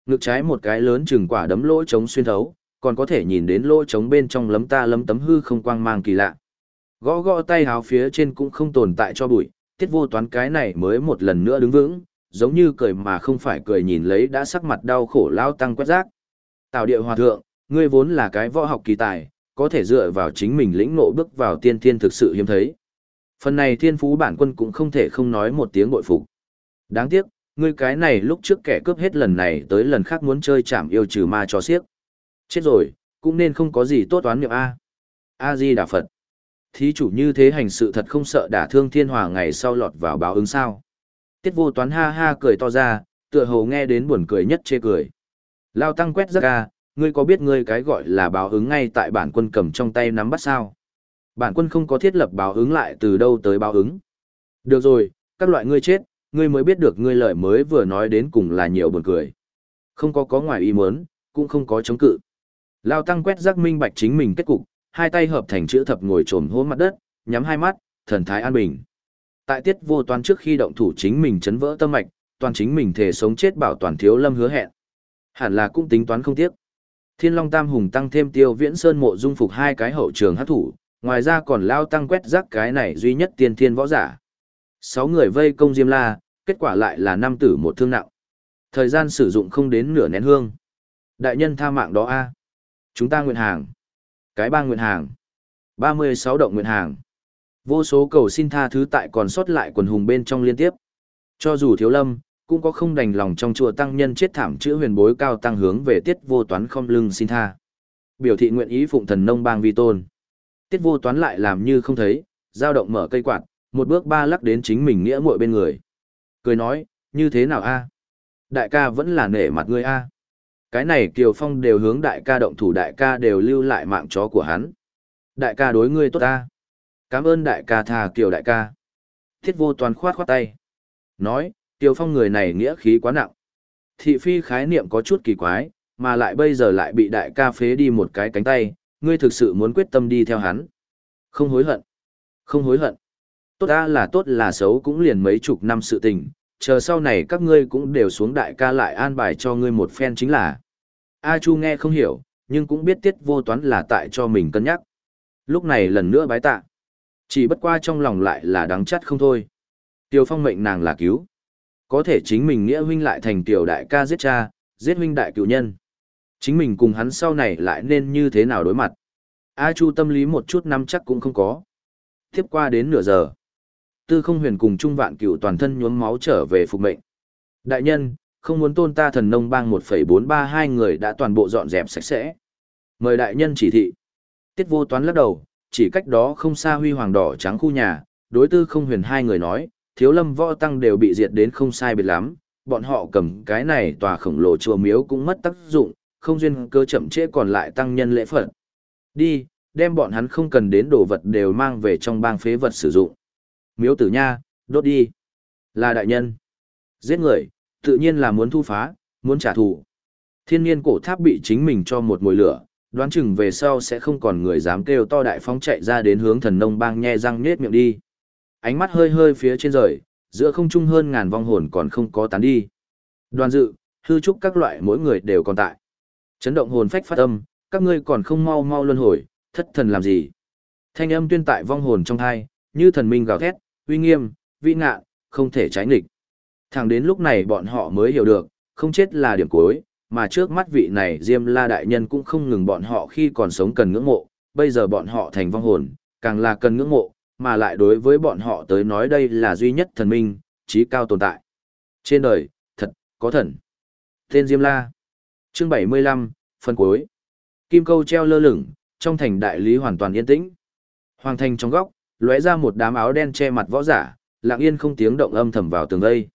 Speaker 1: Ngực trái một cái lớn chừng quả đấm lỗ trống xuyên thấu, còn có thể nhìn đến lỗ trống bên trong lấm ta lấm tấm hư không quang mang kỳ lạ. Gõ gõ tay háo phía trên cũng không tồn tại cho bụi, tiết vô toán cái này mới một lần nữa đứng vững, giống như cười mà không phải cười nhìn lấy đã sắc mặt đau khổ lao tăng quét rác. Tào địa hòa thượng, ngươi vốn là cái võ học kỳ tài, có thể dựa vào chính mình lĩnh ngộ bước vào tiên thiên thực sự hiếm thấy. Phần này thiên phú bản quân cũng không thể không nói một tiếng bội phục. Đáng tiếc, ngươi cái này lúc trước kẻ cướp hết lần này tới lần khác muốn chơi chạm yêu trừ ma cho xiếc. Chết rồi, cũng nên không có gì tốt toán miệng A. A-di Đà Phật. Thí chủ như thế hành sự thật không sợ đả thương thiên hòa ngày sau lọt vào báo ứng sao. Tiết vô toán ha ha cười to ra, tựa hồ nghe đến buồn cười nhất chê cười. Lao tăng quét ra ca, ngươi có biết ngươi cái gọi là báo ứng ngay tại bản quân cầm trong tay nắm bắt sao? Bản quân không có thiết lập báo ứng lại từ đâu tới báo ứng. Được rồi, các loại ngươi chết, ngươi mới biết được ngươi lời mới vừa nói đến cùng là nhiều buồn cười. Không có có ngoài ý muốn, cũng không có chống cự. Lao tăng quét rắc minh bạch chính mình kết cục, hai tay hợp thành chữ thập ngồi trồm hôn mặt đất, nhắm hai mắt, thần thái an bình. Tại tiết vô toán trước khi động thủ chính mình chấn vỡ tâm mạch, toàn chính mình thể sống chết bảo toàn thiếu lâm hứa hẹn. Hẳn là cũng tính toán không tiếc. Thiên Long Tam Hùng tăng thêm tiêu viễn sơn mộ dung phục hai cái hậu trường hát thủ, ngoài ra còn lao tăng quét rác cái này duy nhất tiên thiên võ giả. Sáu người vây công Diêm La, kết quả lại là năm tử một thương nặng. Thời gian sử dụng không đến nửa nén hương. Đại nhân tha mạng đó a Chúng ta nguyện hàng. Cái ba nguyện hàng. 36 động nguyện hàng. Vô số cầu xin tha thứ tại còn sót lại quần hùng bên trong liên tiếp. Cho dù thiếu lâm, cũng có không đành lòng trong chùa tăng nhân chết thảm chữ huyền bối cao tăng hướng về tiết vô toán không lưng xin tha. Biểu thị nguyện ý phụng thần nông bang vi tôn. Tiết vô toán lại làm như không thấy, dao động mở cây quạt, một bước ba lắc đến chính mình nghĩa muội bên người. Cười nói, như thế nào a? Đại ca vẫn là nể mặt ngươi a. Cái này Kiều Phong đều hướng đại ca động thủ đại ca đều lưu lại mạng chó của hắn. Đại ca đối ngươi tốt ta. Cảm ơn đại ca thà Kiều đại ca. Thiết vô toàn khoát khoát tay. Nói, Kiều Phong người này nghĩa khí quá nặng. Thị phi khái niệm có chút kỳ quái, mà lại bây giờ lại bị đại ca phế đi một cái cánh tay, ngươi thực sự muốn quyết tâm đi theo hắn. Không hối hận. Không hối hận. Tốt ta là tốt là xấu cũng liền mấy chục năm sự tình, chờ sau này các ngươi cũng đều xuống đại ca lại an bài cho ngươi một phen chính là. A Chu nghe không hiểu, nhưng cũng biết tiết vô toán là tại cho mình cân nhắc. Lúc này lần nữa bái tạ. Chỉ bất qua trong lòng lại là đáng chắt không thôi. Tiêu phong mệnh nàng là cứu. Có thể chính mình nghĩa huynh lại thành tiểu đại ca giết cha, giết huynh đại cựu nhân. Chính mình cùng hắn sau này lại nên như thế nào đối mặt. A Chu tâm lý một chút năm chắc cũng không có. Tiếp qua đến nửa giờ. Tư không huyền cùng Trung Vạn cựu toàn thân nhuốm máu trở về phục mệnh. Đại nhân, không muốn tôn ta thần nông bang 1,432 người đã toàn bộ dọn dẹp sạch sẽ. Mời đại nhân chỉ thị. Tiết vô toán lắc đầu, chỉ cách đó không xa huy hoàng đỏ trắng khu nhà, đối tư không huyền hai người nói, thiếu lâm võ tăng đều bị diệt đến không sai biệt lắm, bọn họ cầm cái này tòa khổng lồ chùa miếu cũng mất tác dụng, không duyên cơ chậm trễ còn lại tăng nhân lễ phật. Đi, đem bọn hắn không cần đến đồ vật đều mang về trong bang phế vật sử dụng. Miếu tử nha, đốt đi. Là đại nhân. Giết người, tự nhiên là muốn thu phá, muốn trả thù. Thiên nhiên cổ tháp bị chính mình cho một mùi lửa, đoán chừng về sau sẽ không còn người dám kêu to đại phóng chạy ra đến hướng thần nông bang nhe răng nết miệng đi. Ánh mắt hơi hơi phía trên rời, giữa không trung hơn ngàn vong hồn còn không có tán đi. Đoàn dự, hư trúc các loại mỗi người đều còn tại. Chấn động hồn phách phát âm, các ngươi còn không mau mau luân hồi, thất thần làm gì? Thanh âm tuyên tại vong hồn trong hai, như thần minh gào thét, uy nghiêm, vĩ ngạ, không thể trái nghịch. Thẳng đến lúc này bọn họ mới hiểu được, không chết là điểm cuối, mà trước mắt vị này Diêm La Đại Nhân cũng không ngừng bọn họ khi còn sống cần ngưỡng mộ, bây giờ bọn họ thành vong hồn, càng là cần ngưỡng mộ, mà lại đối với bọn họ tới nói đây là duy nhất thần minh, trí cao tồn tại. Trên đời, thật, có thần. Tên Diêm La. Chương 75, phần cuối. Kim câu treo lơ lửng, trong thành đại lý hoàn toàn yên tĩnh. Hoàng thành trong góc, lóe ra một đám áo đen che mặt võ giả, lặng yên không tiếng động âm thầm vào tường vây.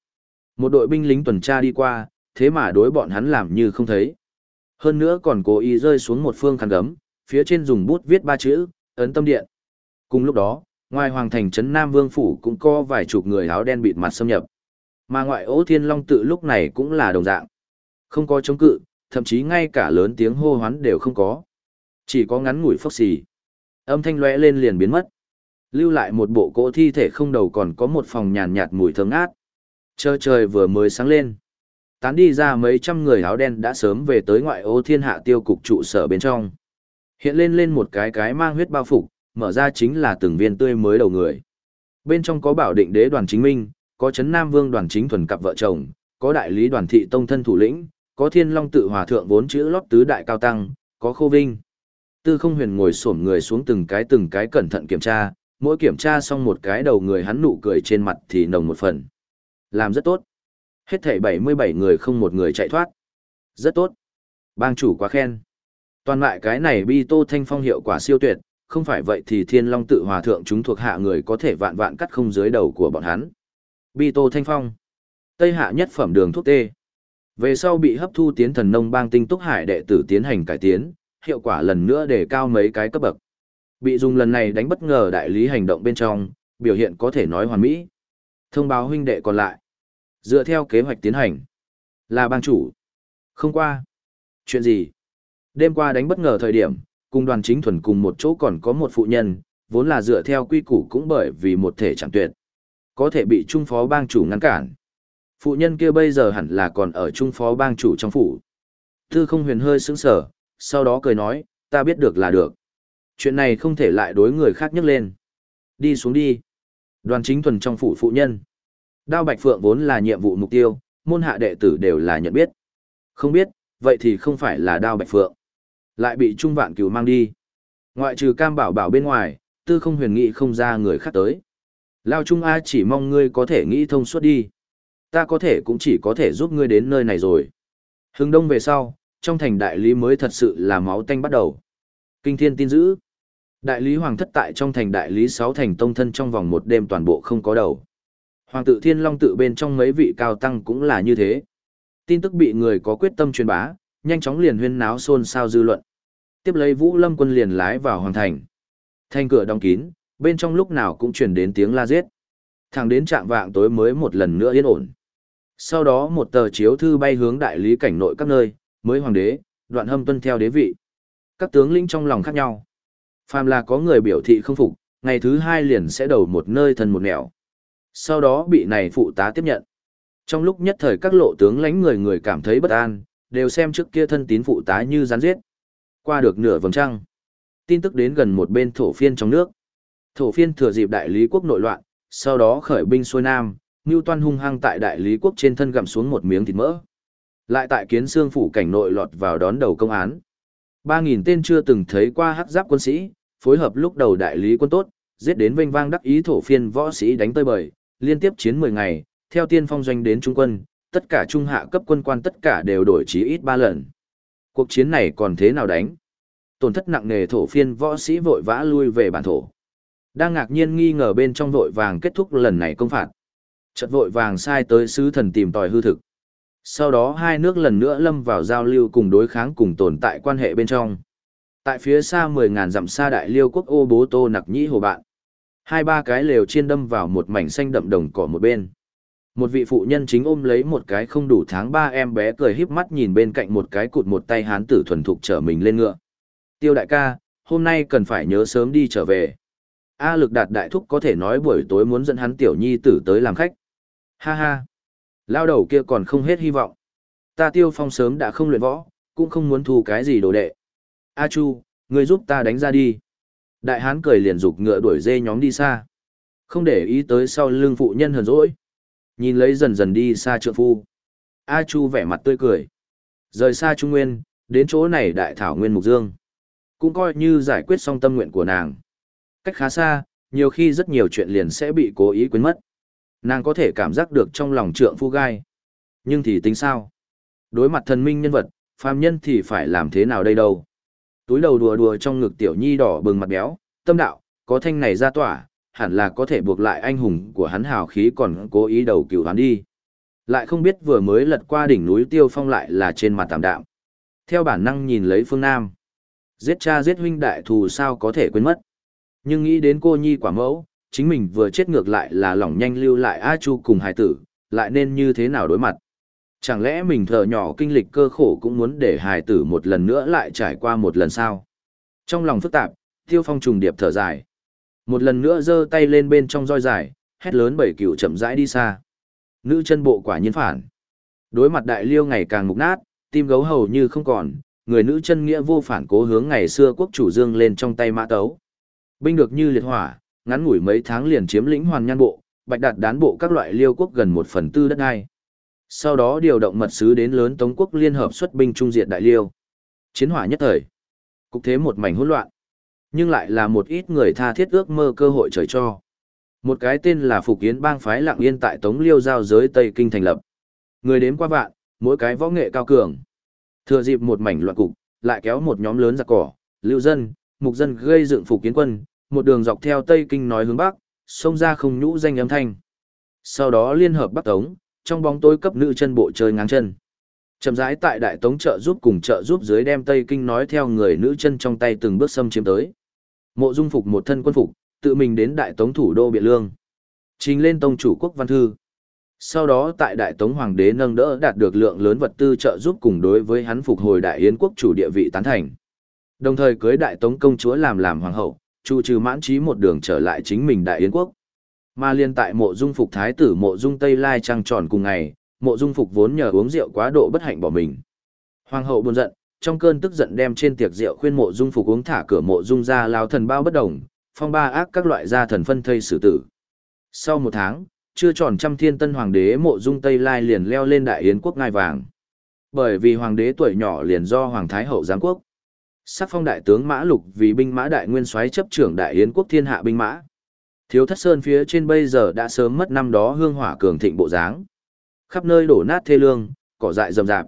Speaker 1: Một đội binh lính tuần tra đi qua, thế mà đối bọn hắn làm như không thấy. Hơn nữa còn cố ý rơi xuống một phương khăn gấm, phía trên dùng bút viết ba chữ, ấn tâm điện. Cùng lúc đó, ngoài hoàng thành trấn Nam Vương Phủ cũng có vài chục người áo đen bịt mặt xâm nhập. Mà ngoại ố thiên long tự lúc này cũng là đồng dạng. Không có chống cự, thậm chí ngay cả lớn tiếng hô hoán đều không có. Chỉ có ngắn ngủi phốc xì. Âm thanh lóe lên liền biến mất. Lưu lại một bộ cỗ thi thể không đầu còn có một phòng nhàn nhạt mùi thơm ngát. Chờ trời vừa mới sáng lên. Tán đi ra mấy trăm người áo đen đã sớm về tới ngoại ô thiên hạ tiêu cục trụ sở bên trong. Hiện lên lên một cái cái mang huyết bao phục, mở ra chính là từng viên tươi mới đầu người. Bên trong có bảo định đế đoàn chính minh, có chấn nam vương đoàn chính thuần cặp vợ chồng, có đại lý đoàn thị tông thân thủ lĩnh, có thiên long tự hòa thượng vốn chữ lót tứ đại cao tăng, có khô vinh. Tư không huyền ngồi xổm người xuống từng cái từng cái cẩn thận kiểm tra, mỗi kiểm tra xong một cái đầu người hắn nụ cười trên mặt thì nồng một phần. Làm rất tốt. Hết thảy 77 người không một người chạy thoát. Rất tốt. Bang chủ quá khen. Toàn lại cái này bi tô thanh phong hiệu quả siêu tuyệt, không phải vậy thì thiên long tự hòa thượng chúng thuộc hạ người có thể vạn vạn cắt không dưới đầu của bọn hắn. Bi tô thanh phong. Tây hạ nhất phẩm đường thuốc tê. Về sau bị hấp thu tiến thần nông bang tinh túc hải đệ tử tiến hành cải tiến, hiệu quả lần nữa để cao mấy cái cấp bậc. Bị dùng lần này đánh bất ngờ đại lý hành động bên trong, biểu hiện có thể nói hoàn mỹ. Thông báo huynh đệ còn lại. Dựa theo kế hoạch tiến hành. Là bang chủ. Không qua. Chuyện gì? Đêm qua đánh bất ngờ thời điểm, cùng đoàn chính thuần cùng một chỗ còn có một phụ nhân, vốn là dựa theo quy củ cũng bởi vì một thể chẳng tuyệt. Có thể bị trung phó bang chủ ngăn cản. Phụ nhân kia bây giờ hẳn là còn ở trung phó bang chủ trong phủ. Tư không huyền hơi sững sở, sau đó cười nói, ta biết được là được. Chuyện này không thể lại đối người khác nhắc lên. Đi xuống đi. Đoàn chính thuần trong phủ phụ nhân. Đao Bạch Phượng vốn là nhiệm vụ mục tiêu, môn hạ đệ tử đều là nhận biết. Không biết, vậy thì không phải là Đao Bạch Phượng. Lại bị Trung Vạn Cửu mang đi. Ngoại trừ Cam Bảo Bảo bên ngoài, tư không huyền nghị không ra người khác tới. Lao Trung A chỉ mong ngươi có thể nghĩ thông suốt đi. Ta có thể cũng chỉ có thể giúp ngươi đến nơi này rồi. Hưng đông về sau, trong thành đại lý mới thật sự là máu tanh bắt đầu. Kinh thiên tin dữ. Đại lý hoàng thất tại trong thành đại lý sáu thành tông thân trong vòng một đêm toàn bộ không có đầu. Hoàng tự thiên long tự bên trong mấy vị cao tăng cũng là như thế. Tin tức bị người có quyết tâm truyền bá, nhanh chóng liền huyên náo xôn xao dư luận. Tiếp lấy vũ lâm quân liền lái vào hoàng thành. Thành cửa đóng kín, bên trong lúc nào cũng truyền đến tiếng la giết. Thẳng đến trạng vạng tối mới một lần nữa yên ổn. Sau đó một tờ chiếu thư bay hướng đại lý cảnh nội các nơi, mới hoàng đế, đoạn hâm tuân theo đế vị. Các tướng lĩnh trong lòng khác nhau. Phàm là có người biểu thị không phục, ngày thứ hai liền sẽ đầu một nơi thân một nẻo. Sau đó bị này phụ tá tiếp nhận. Trong lúc nhất thời các lộ tướng lãnh người người cảm thấy bất an, đều xem trước kia thân tín phụ tá như rắn giết. Qua được nửa vầng trăng, tin tức đến gần một bên thổ phiên trong nước. Thổ phiên thừa dịp đại lý quốc nội loạn, sau đó khởi binh xuôi nam, Ngưu Toan hung hăng tại đại lý quốc trên thân gặm xuống một miếng thịt mỡ. Lại tại kiến xương phủ cảnh nội lọt vào đón đầu công án. 3.000 tên chưa từng thấy qua hắc giáp quân sĩ, phối hợp lúc đầu đại lý quân tốt, giết đến vinh vang đắc ý thổ phiên võ sĩ đánh tơi bời, liên tiếp chiến 10 ngày, theo tiên phong doanh đến trung quân, tất cả trung hạ cấp quân quan tất cả đều đổi chí ít 3 lần. Cuộc chiến này còn thế nào đánh? Tổn thất nặng nề thổ phiên võ sĩ vội vã lui về bản thổ. Đang ngạc nhiên nghi ngờ bên trong vội vàng kết thúc lần này công phạt. Chợt vội vàng sai tới sứ thần tìm tòi hư thực. Sau đó hai nước lần nữa lâm vào giao lưu cùng đối kháng cùng tồn tại quan hệ bên trong. Tại phía xa 10.000 dặm xa đại liêu quốc ô bố tô nặc nhĩ hồ bạn. Hai ba cái lều chiên đâm vào một mảnh xanh đậm đồng cỏ một bên. Một vị phụ nhân chính ôm lấy một cái không đủ tháng ba em bé cười híp mắt nhìn bên cạnh một cái cụt một tay hán tử thuần thục trở mình lên ngựa. Tiêu đại ca, hôm nay cần phải nhớ sớm đi trở về. A lực đạt đại thúc có thể nói buổi tối muốn dẫn hắn tiểu nhi tử tới làm khách. Ha ha. Lao đầu kia còn không hết hy vọng. Ta tiêu phong sớm đã không luyện võ, cũng không muốn thu cái gì đồ đệ. A Chu, ngươi giúp ta đánh ra đi. Đại hán cười liền dục ngựa đuổi dê nhóm đi xa. Không để ý tới sau lưng phụ nhân hờn dỗi. Nhìn lấy dần dần đi xa trượng phu. A Chu vẻ mặt tươi cười. Rời xa Trung Nguyên, đến chỗ này đại thảo Nguyên Mục Dương. Cũng coi như giải quyết xong tâm nguyện của nàng. Cách khá xa, nhiều khi rất nhiều chuyện liền sẽ bị cố ý quên mất. Nàng có thể cảm giác được trong lòng trượng phu gai. Nhưng thì tính sao? Đối mặt thần minh nhân vật, phàm nhân thì phải làm thế nào đây đâu? Túi đầu đùa đùa trong ngực tiểu nhi đỏ bừng mặt béo, tâm đạo, có thanh này ra tỏa, hẳn là có thể buộc lại anh hùng của hắn hào khí còn cố ý đầu cửu hắn đi. Lại không biết vừa mới lật qua đỉnh núi tiêu phong lại là trên mặt tạm đạm. Theo bản năng nhìn lấy phương Nam. Giết cha giết huynh đại thù sao có thể quên mất. Nhưng nghĩ đến cô nhi quả mẫu, chính mình vừa chết ngược lại là lỏng nhanh lưu lại A Chu cùng hài tử, lại nên như thế nào đối mặt. Chẳng lẽ mình thờ nhỏ kinh lịch cơ khổ cũng muốn để hài tử một lần nữa lại trải qua một lần sao? Trong lòng phức tạp, tiêu phong trùng điệp thở dài. Một lần nữa giơ tay lên bên trong roi dài, hét lớn bảy cửu chậm rãi đi xa. Nữ chân bộ quả nhiên phản. Đối mặt đại liêu ngày càng mục nát, tim gấu hầu như không còn, người nữ chân nghĩa vô phản cố hướng ngày xưa quốc chủ dương lên trong tay mã tấu. Binh được như liệt hỏa, ngắn ngủi mấy tháng liền chiếm lĩnh hoàn nhan bộ, bạch đạt đán bộ các loại liêu quốc gần một phần tư đất hai. Sau đó điều động mật sứ đến lớn Tống quốc liên hợp xuất binh trung diệt đại liêu. Chiến hỏa nhất thời. Cục thế một mảnh hỗn loạn. Nhưng lại là một ít người tha thiết ước mơ cơ hội trời cho. Một cái tên là Phục Kiến bang phái lặng yên tại Tống Liêu giao giới Tây Kinh thành lập. Người đến qua vạn, mỗi cái võ nghệ cao cường. Thừa dịp một mảnh loạn cục, lại kéo một nhóm lớn giặc cỏ, lưu dân, mục dân gây dựng Phục Kiến quân, một đường dọc theo Tây Kinh nói hướng Bắc, xông ra không nhũ danh âm thanh. Sau đó liên hợp Bắc Tống, trong bóng tối cấp nữ chân bộ chơi ngang chân. Chậm rãi tại Đại Tống trợ giúp cùng trợ giúp dưới đem Tây Kinh nói theo người nữ chân trong tay từng bước xâm chiếm tới. Mộ Dung phục một thân quân phục, tự mình đến Đại Tống thủ đô Biện Lương. Trình lên tông chủ quốc văn thư. Sau đó tại Đại Tống Hoàng đế nâng đỡ đạt được lượng lớn vật tư trợ giúp cùng đối với hắn phục hồi Đại Yến quốc chủ địa vị tán thành. Đồng thời cưới Đại Tống công chúa làm làm hoàng hậu, chu trừ mãn trí một đường trở lại chính mình Đại Yến quốc. Mà liên tại mộ dung phục thái tử mộ dung Tây Lai trăng tròn cùng ngày, mộ dung phục vốn nhờ uống rượu quá độ bất hạnh bỏ mình. Hoàng hậu buồn giận, trong cơn tức giận đem trên tiệc rượu khuyên mộ dung phục uống thả cửa mộ dung ra lao thần bao bất đồng, phong ba ác các loại gia thần phân thây xử tử. Sau một tháng, chưa tròn trăm thiên tân hoàng đế mộ dung Tây Lai liền leo lên đại yến quốc ngai vàng. Bởi vì hoàng đế tuổi nhỏ liền do hoàng thái hậu giáng quốc. Sắc phong đại tướng Mã Lục vì binh mã đại nguyên soái chấp trưởng đại yến quốc thiên hạ binh mã. Thiếu thất sơn phía trên bây giờ đã sớm mất năm đó hương hỏa cường thịnh bộ dáng. Khắp nơi đổ nát thê lương, cỏ dại rậm rạp.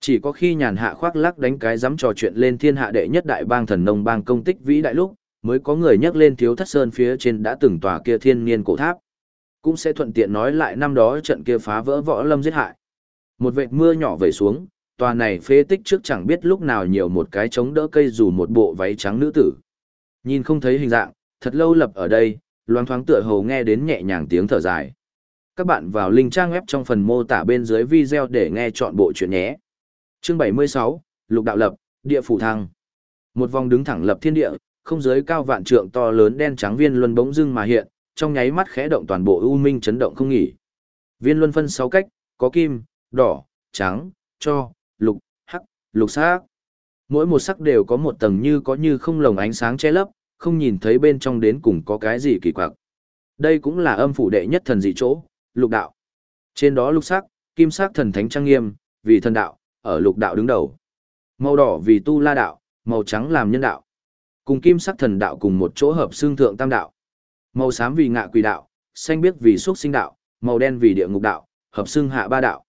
Speaker 1: Chỉ có khi nhàn hạ khoác lắc đánh cái dám trò chuyện lên thiên hạ đệ nhất đại bang thần nông bang công tích vĩ đại lúc, mới có người nhắc lên thiếu thất sơn phía trên đã từng tòa kia thiên niên cổ tháp. Cũng sẽ thuận tiện nói lại năm đó trận kia phá vỡ võ lâm giết hại. Một vệt mưa nhỏ về xuống, tòa này phế tích trước chẳng biết lúc nào nhiều một cái chống đỡ cây dù một bộ váy trắng nữ tử. Nhìn không thấy hình dạng, thật lâu lập ở đây, loang thoáng tựa hồ nghe đến nhẹ nhàng tiếng thở dài. Các bạn vào link trang web trong phần mô tả bên dưới video để nghe chọn bộ chuyện nhé. Chương 76, Lục Đạo Lập, Địa Phủ Thăng. Một vòng đứng thẳng lập thiên địa, không giới cao vạn trượng to lớn đen trắng viên luân bỗng dưng mà hiện, trong nháy mắt khẽ động toàn bộ u minh chấn động không nghỉ. Viên luân phân 6 cách, có kim, đỏ, trắng, cho, lục, hắc, lục sắc. Mỗi một sắc đều có một tầng như có như không lồng ánh sáng che lấp, không nhìn thấy bên trong đến cùng có cái gì kỳ quặc. Đây cũng là âm phủ đệ nhất thần dị chỗ, lục đạo. Trên đó lục sắc, kim sắc thần thánh trang nghiêm, vì thần đạo, ở lục đạo đứng đầu. Màu đỏ vì tu la đạo, màu trắng làm nhân đạo. Cùng kim sắc thần đạo cùng một chỗ hợp xương thượng tam đạo. Màu xám vì ngạ quỷ đạo, xanh biếc vì xuất sinh đạo, màu đen vì địa ngục đạo, hợp xương hạ ba đạo.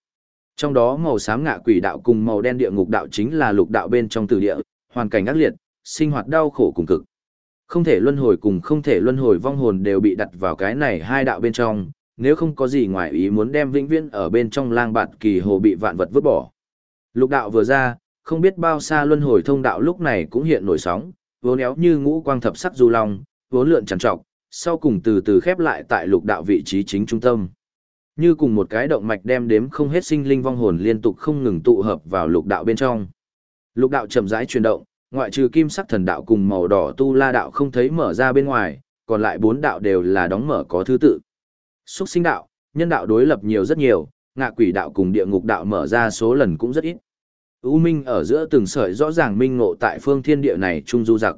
Speaker 1: Trong đó màu xám ngạ quỷ đạo cùng màu đen địa ngục đạo chính là lục đạo bên trong tử địa, hoàn cảnh ác liệt, sinh hoạt đau khổ cùng cực. Không thể luân hồi cùng không thể luân hồi vong hồn đều bị đặt vào cái này hai đạo bên trong, nếu không có gì ngoài ý muốn đem vĩnh viễn ở bên trong lang bạt kỳ hồ bị vạn vật vứt bỏ. Lục đạo vừa ra, không biết bao xa luân hồi thông đạo lúc này cũng hiện nổi sóng, vốn éo như ngũ quang thập sắc du long, vốn lượn trằn trọc, sau cùng từ từ khép lại tại lục đạo vị trí chính trung tâm. Như cùng một cái động mạch đem đếm không hết sinh linh vong hồn liên tục không ngừng tụ hợp vào lục đạo bên trong. Lục đạo chậm rãi chuyển động, ngoại trừ kim sắc thần đạo cùng màu đỏ tu la đạo không thấy mở ra bên ngoài, còn lại bốn đạo đều là đóng mở có thứ tự. Xuất sinh đạo, nhân đạo đối lập nhiều rất nhiều, ngạ quỷ đạo cùng địa ngục đạo mở ra số lần cũng rất ít. U minh ở giữa từng sợi rõ ràng minh ngộ tại phương thiên địa này trung du giặc.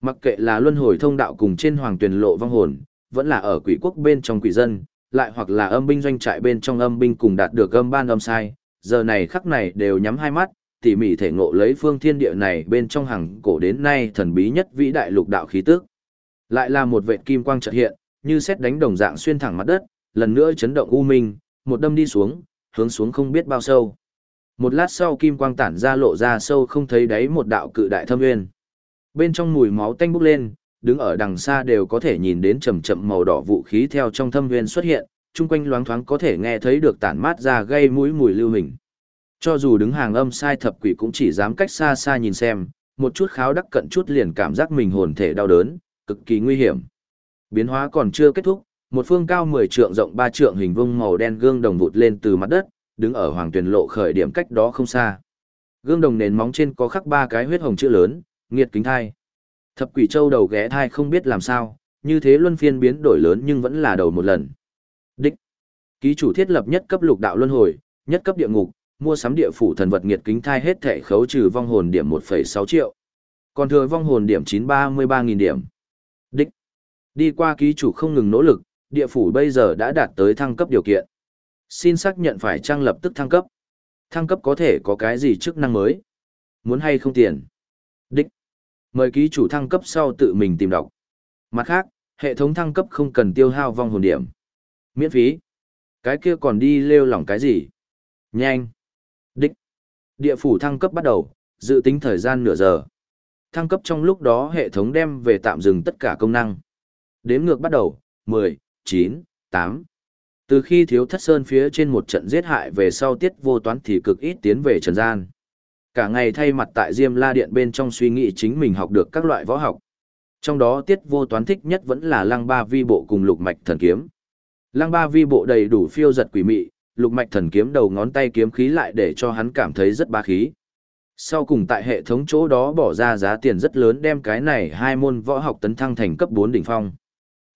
Speaker 1: Mặc kệ là luân hồi thông đạo cùng trên hoàng tuyển lộ vong hồn, vẫn là ở quỷ quốc bên trong quỷ dân, lại hoặc là âm binh doanh trại bên trong âm binh cùng đạt được âm ban âm sai, giờ này khắc này đều nhắm hai mắt, tỉ mỉ thể ngộ lấy phương thiên địa này bên trong hàng cổ đến nay thần bí nhất vĩ đại lục đạo khí tức. Lại là một vệt kim quang chợt hiện, như xét đánh đồng dạng xuyên thẳng mặt đất, lần nữa chấn động u minh, một đâm đi xuống, hướng xuống không biết bao sâu. Một lát sau kim quang tản ra lộ ra sâu không thấy đáy một đạo cự đại thâm nguyên. Bên trong mùi máu tanh bốc lên, đứng ở đằng xa đều có thể nhìn đến chậm chậm màu đỏ vũ khí theo trong thâm nguyên xuất hiện, chung quanh loáng thoáng có thể nghe thấy được tản mát ra gây mũi mùi lưu hình. Cho dù đứng hàng âm sai thập quỷ cũng chỉ dám cách xa xa nhìn xem, một chút kháo đắc cận chút liền cảm giác mình hồn thể đau đớn, cực kỳ nguy hiểm. Biến hóa còn chưa kết thúc, một phương cao 10 trượng rộng 3 trượng hình vuông màu đen gương đồng vụt lên từ mặt đất, đứng ở hoàng tuyển lộ khởi điểm cách đó không xa. Gương đồng nền móng trên có khắc ba cái huyết hồng chữ lớn, nghiệt kính thai. Thập quỷ châu đầu ghé thai không biết làm sao, như thế luân phiên biến đổi lớn nhưng vẫn là đầu một lần. Đích. Ký chủ thiết lập nhất cấp lục đạo luân hồi, nhất cấp địa ngục, mua sắm địa phủ thần vật nghiệt kính thai hết thể khấu trừ vong hồn điểm 1,6 triệu. Còn thừa vong hồn điểm 933.000 điểm. Đích. Đi qua ký chủ không ngừng nỗ lực, địa phủ bây giờ đã đạt tới thăng cấp điều kiện. Xin xác nhận phải trang lập tức thăng cấp. Thăng cấp có thể có cái gì chức năng mới? Muốn hay không tiền? Mời ký chủ thăng cấp sau tự mình tìm đọc. Mặt khác, hệ thống thăng cấp không cần tiêu hao vong hồn điểm. Miễn phí. Cái kia còn đi lêu lỏng cái gì? Nhanh. Đích. Địa phủ thăng cấp bắt đầu, dự tính thời gian nửa giờ. Thăng cấp trong lúc đó hệ thống đem về tạm dừng tất cả công năng. Đếm ngược bắt đầu, 10, 9, 8. Từ khi thiếu thất sơn phía trên một trận giết hại về sau tiết vô toán thì cực ít tiến về trần gian. Cả ngày thay mặt tại Diêm La Điện bên trong suy nghĩ chính mình học được các loại võ học. Trong đó tiết vô toán thích nhất vẫn là lăng ba vi bộ cùng lục mạch thần kiếm. Lăng ba vi bộ đầy đủ phiêu giật quỷ mị, lục mạch thần kiếm đầu ngón tay kiếm khí lại để cho hắn cảm thấy rất ba khí. Sau cùng tại hệ thống chỗ đó bỏ ra giá tiền rất lớn đem cái này hai môn võ học tấn thăng thành cấp bốn đỉnh phong.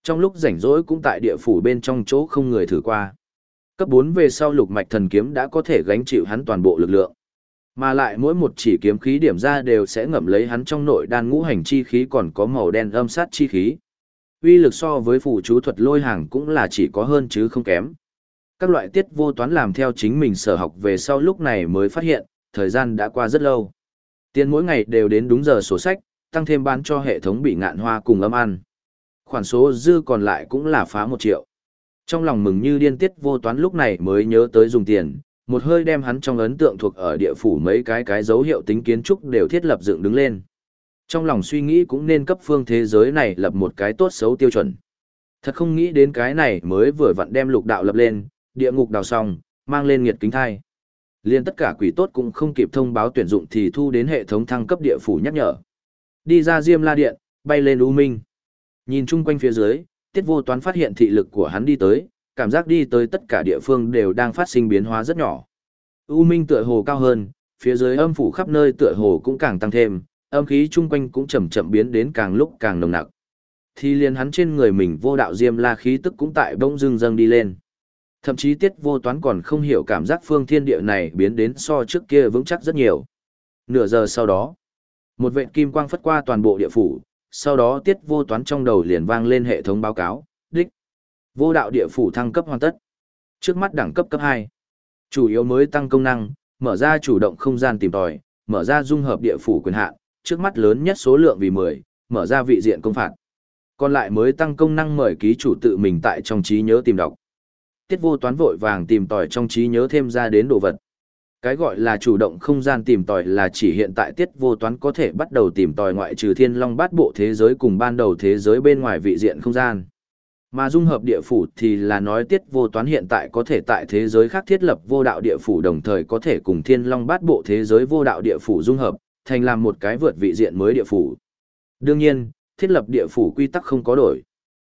Speaker 1: Trong lúc rảnh rỗi cũng tại địa phủ bên trong chỗ không người thử qua. Cấp bốn về sau lục mạch thần kiếm đã có thể gánh chịu hắn toàn bộ lực lượng. Mà lại mỗi một chỉ kiếm khí điểm ra đều sẽ ngậm lấy hắn trong nội đan ngũ hành chi khí còn có màu đen âm sát chi khí. Uy lực so với phù chú thuật lôi hàng cũng là chỉ có hơn chứ không kém. Các loại tiết vô toán làm theo chính mình sở học về sau lúc này mới phát hiện, thời gian đã qua rất lâu. Tiền mỗi ngày đều đến đúng giờ sổ sách, tăng thêm bán cho hệ thống bị ngạn hoa cùng âm ăn. Khoản số dư còn lại cũng là phá một triệu. Trong lòng mừng như điên tiết vô toán lúc này mới nhớ tới dùng tiền, một hơi đem hắn trong ấn tượng thuộc ở địa phủ mấy cái cái dấu hiệu tính kiến trúc đều thiết lập dựng đứng lên. Trong lòng suy nghĩ cũng nên cấp phương thế giới này lập một cái tốt xấu tiêu chuẩn. Thật không nghĩ đến cái này mới vừa vặn đem lục đạo lập lên, địa ngục đào xong, mang lên nghiệt kính thai. Liên tất cả quỷ tốt cũng không kịp thông báo tuyển dụng thì thu đến hệ thống thăng cấp địa phủ nhắc nhở. Đi ra Diêm La Điện, bay lên U Minh. Nhìn chung quanh phía dưới, Tiết Vô Toán phát hiện thị lực của hắn đi tới, cảm giác đi tới tất cả địa phương đều đang phát sinh biến hóa rất nhỏ. U Minh tựa hồ cao hơn, phía dưới âm phủ khắp nơi tựa hồ cũng càng tăng thêm, âm khí chung quanh cũng chậm chậm biến đến càng lúc càng nồng nặc. Thì liền hắn trên người mình vô đạo diêm la khí tức cũng tại bỗng dưng dâng đi lên. Thậm chí tiết vô toán còn không hiểu cảm giác phương thiên địa này biến đến so trước kia vững chắc rất nhiều. Nửa giờ sau đó, một vệt kim quang phất qua toàn bộ địa phủ, sau đó tiết vô toán trong đầu liền vang lên hệ thống báo cáo. Vô đạo địa phủ thăng cấp hoàn tất. Trước mắt đẳng cấp cấp 2. Chủ yếu mới tăng công năng, mở ra chủ động không gian tìm tòi, mở ra dung hợp địa phủ quyền hạn, trước mắt lớn nhất số lượng vì 10, mở ra vị diện công phạt. Còn lại mới tăng công năng mời ký chủ tự mình tại trong trí nhớ tìm đọc. Tiết vô toán vội vàng tìm tòi trong trí nhớ thêm ra đến đồ vật. Cái gọi là chủ động không gian tìm tòi là chỉ hiện tại tiết vô toán có thể bắt đầu tìm tòi ngoại trừ thiên long bát bộ thế giới cùng ban đầu thế giới bên ngoài vị diện không gian. Mà dung hợp địa phủ thì là nói tiết vô toán hiện tại có thể tại thế giới khác thiết lập vô đạo địa phủ đồng thời có thể cùng thiên long bát bộ thế giới vô đạo địa phủ dung hợp, thành làm một cái vượt vị diện mới địa phủ. Đương nhiên, thiết lập địa phủ quy tắc không có đổi.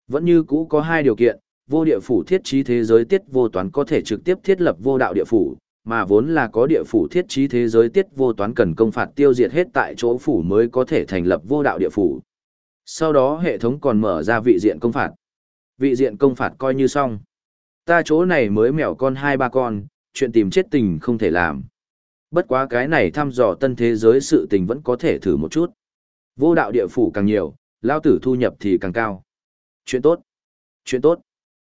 Speaker 1: Vẫn như cũ có hai điều kiện, vô địa phủ thiết trí thế giới tiết vô toán có thể trực tiếp thiết lập vô đạo địa phủ, mà vốn là có địa phủ thiết trí thế giới tiết vô toán cần công phạt tiêu diệt hết tại chỗ phủ mới có thể thành lập vô đạo địa phủ. Sau đó hệ thống còn mở ra vị diện công phạt. Vị diện công phạt coi như xong. Ta chỗ này mới mèo con hai ba con, chuyện tìm chết tình không thể làm. Bất quá cái này thăm dò tân thế giới sự tình vẫn có thể thử một chút. Vô đạo địa phủ càng nhiều, lao tử thu nhập thì càng cao. Chuyện tốt. Chuyện tốt.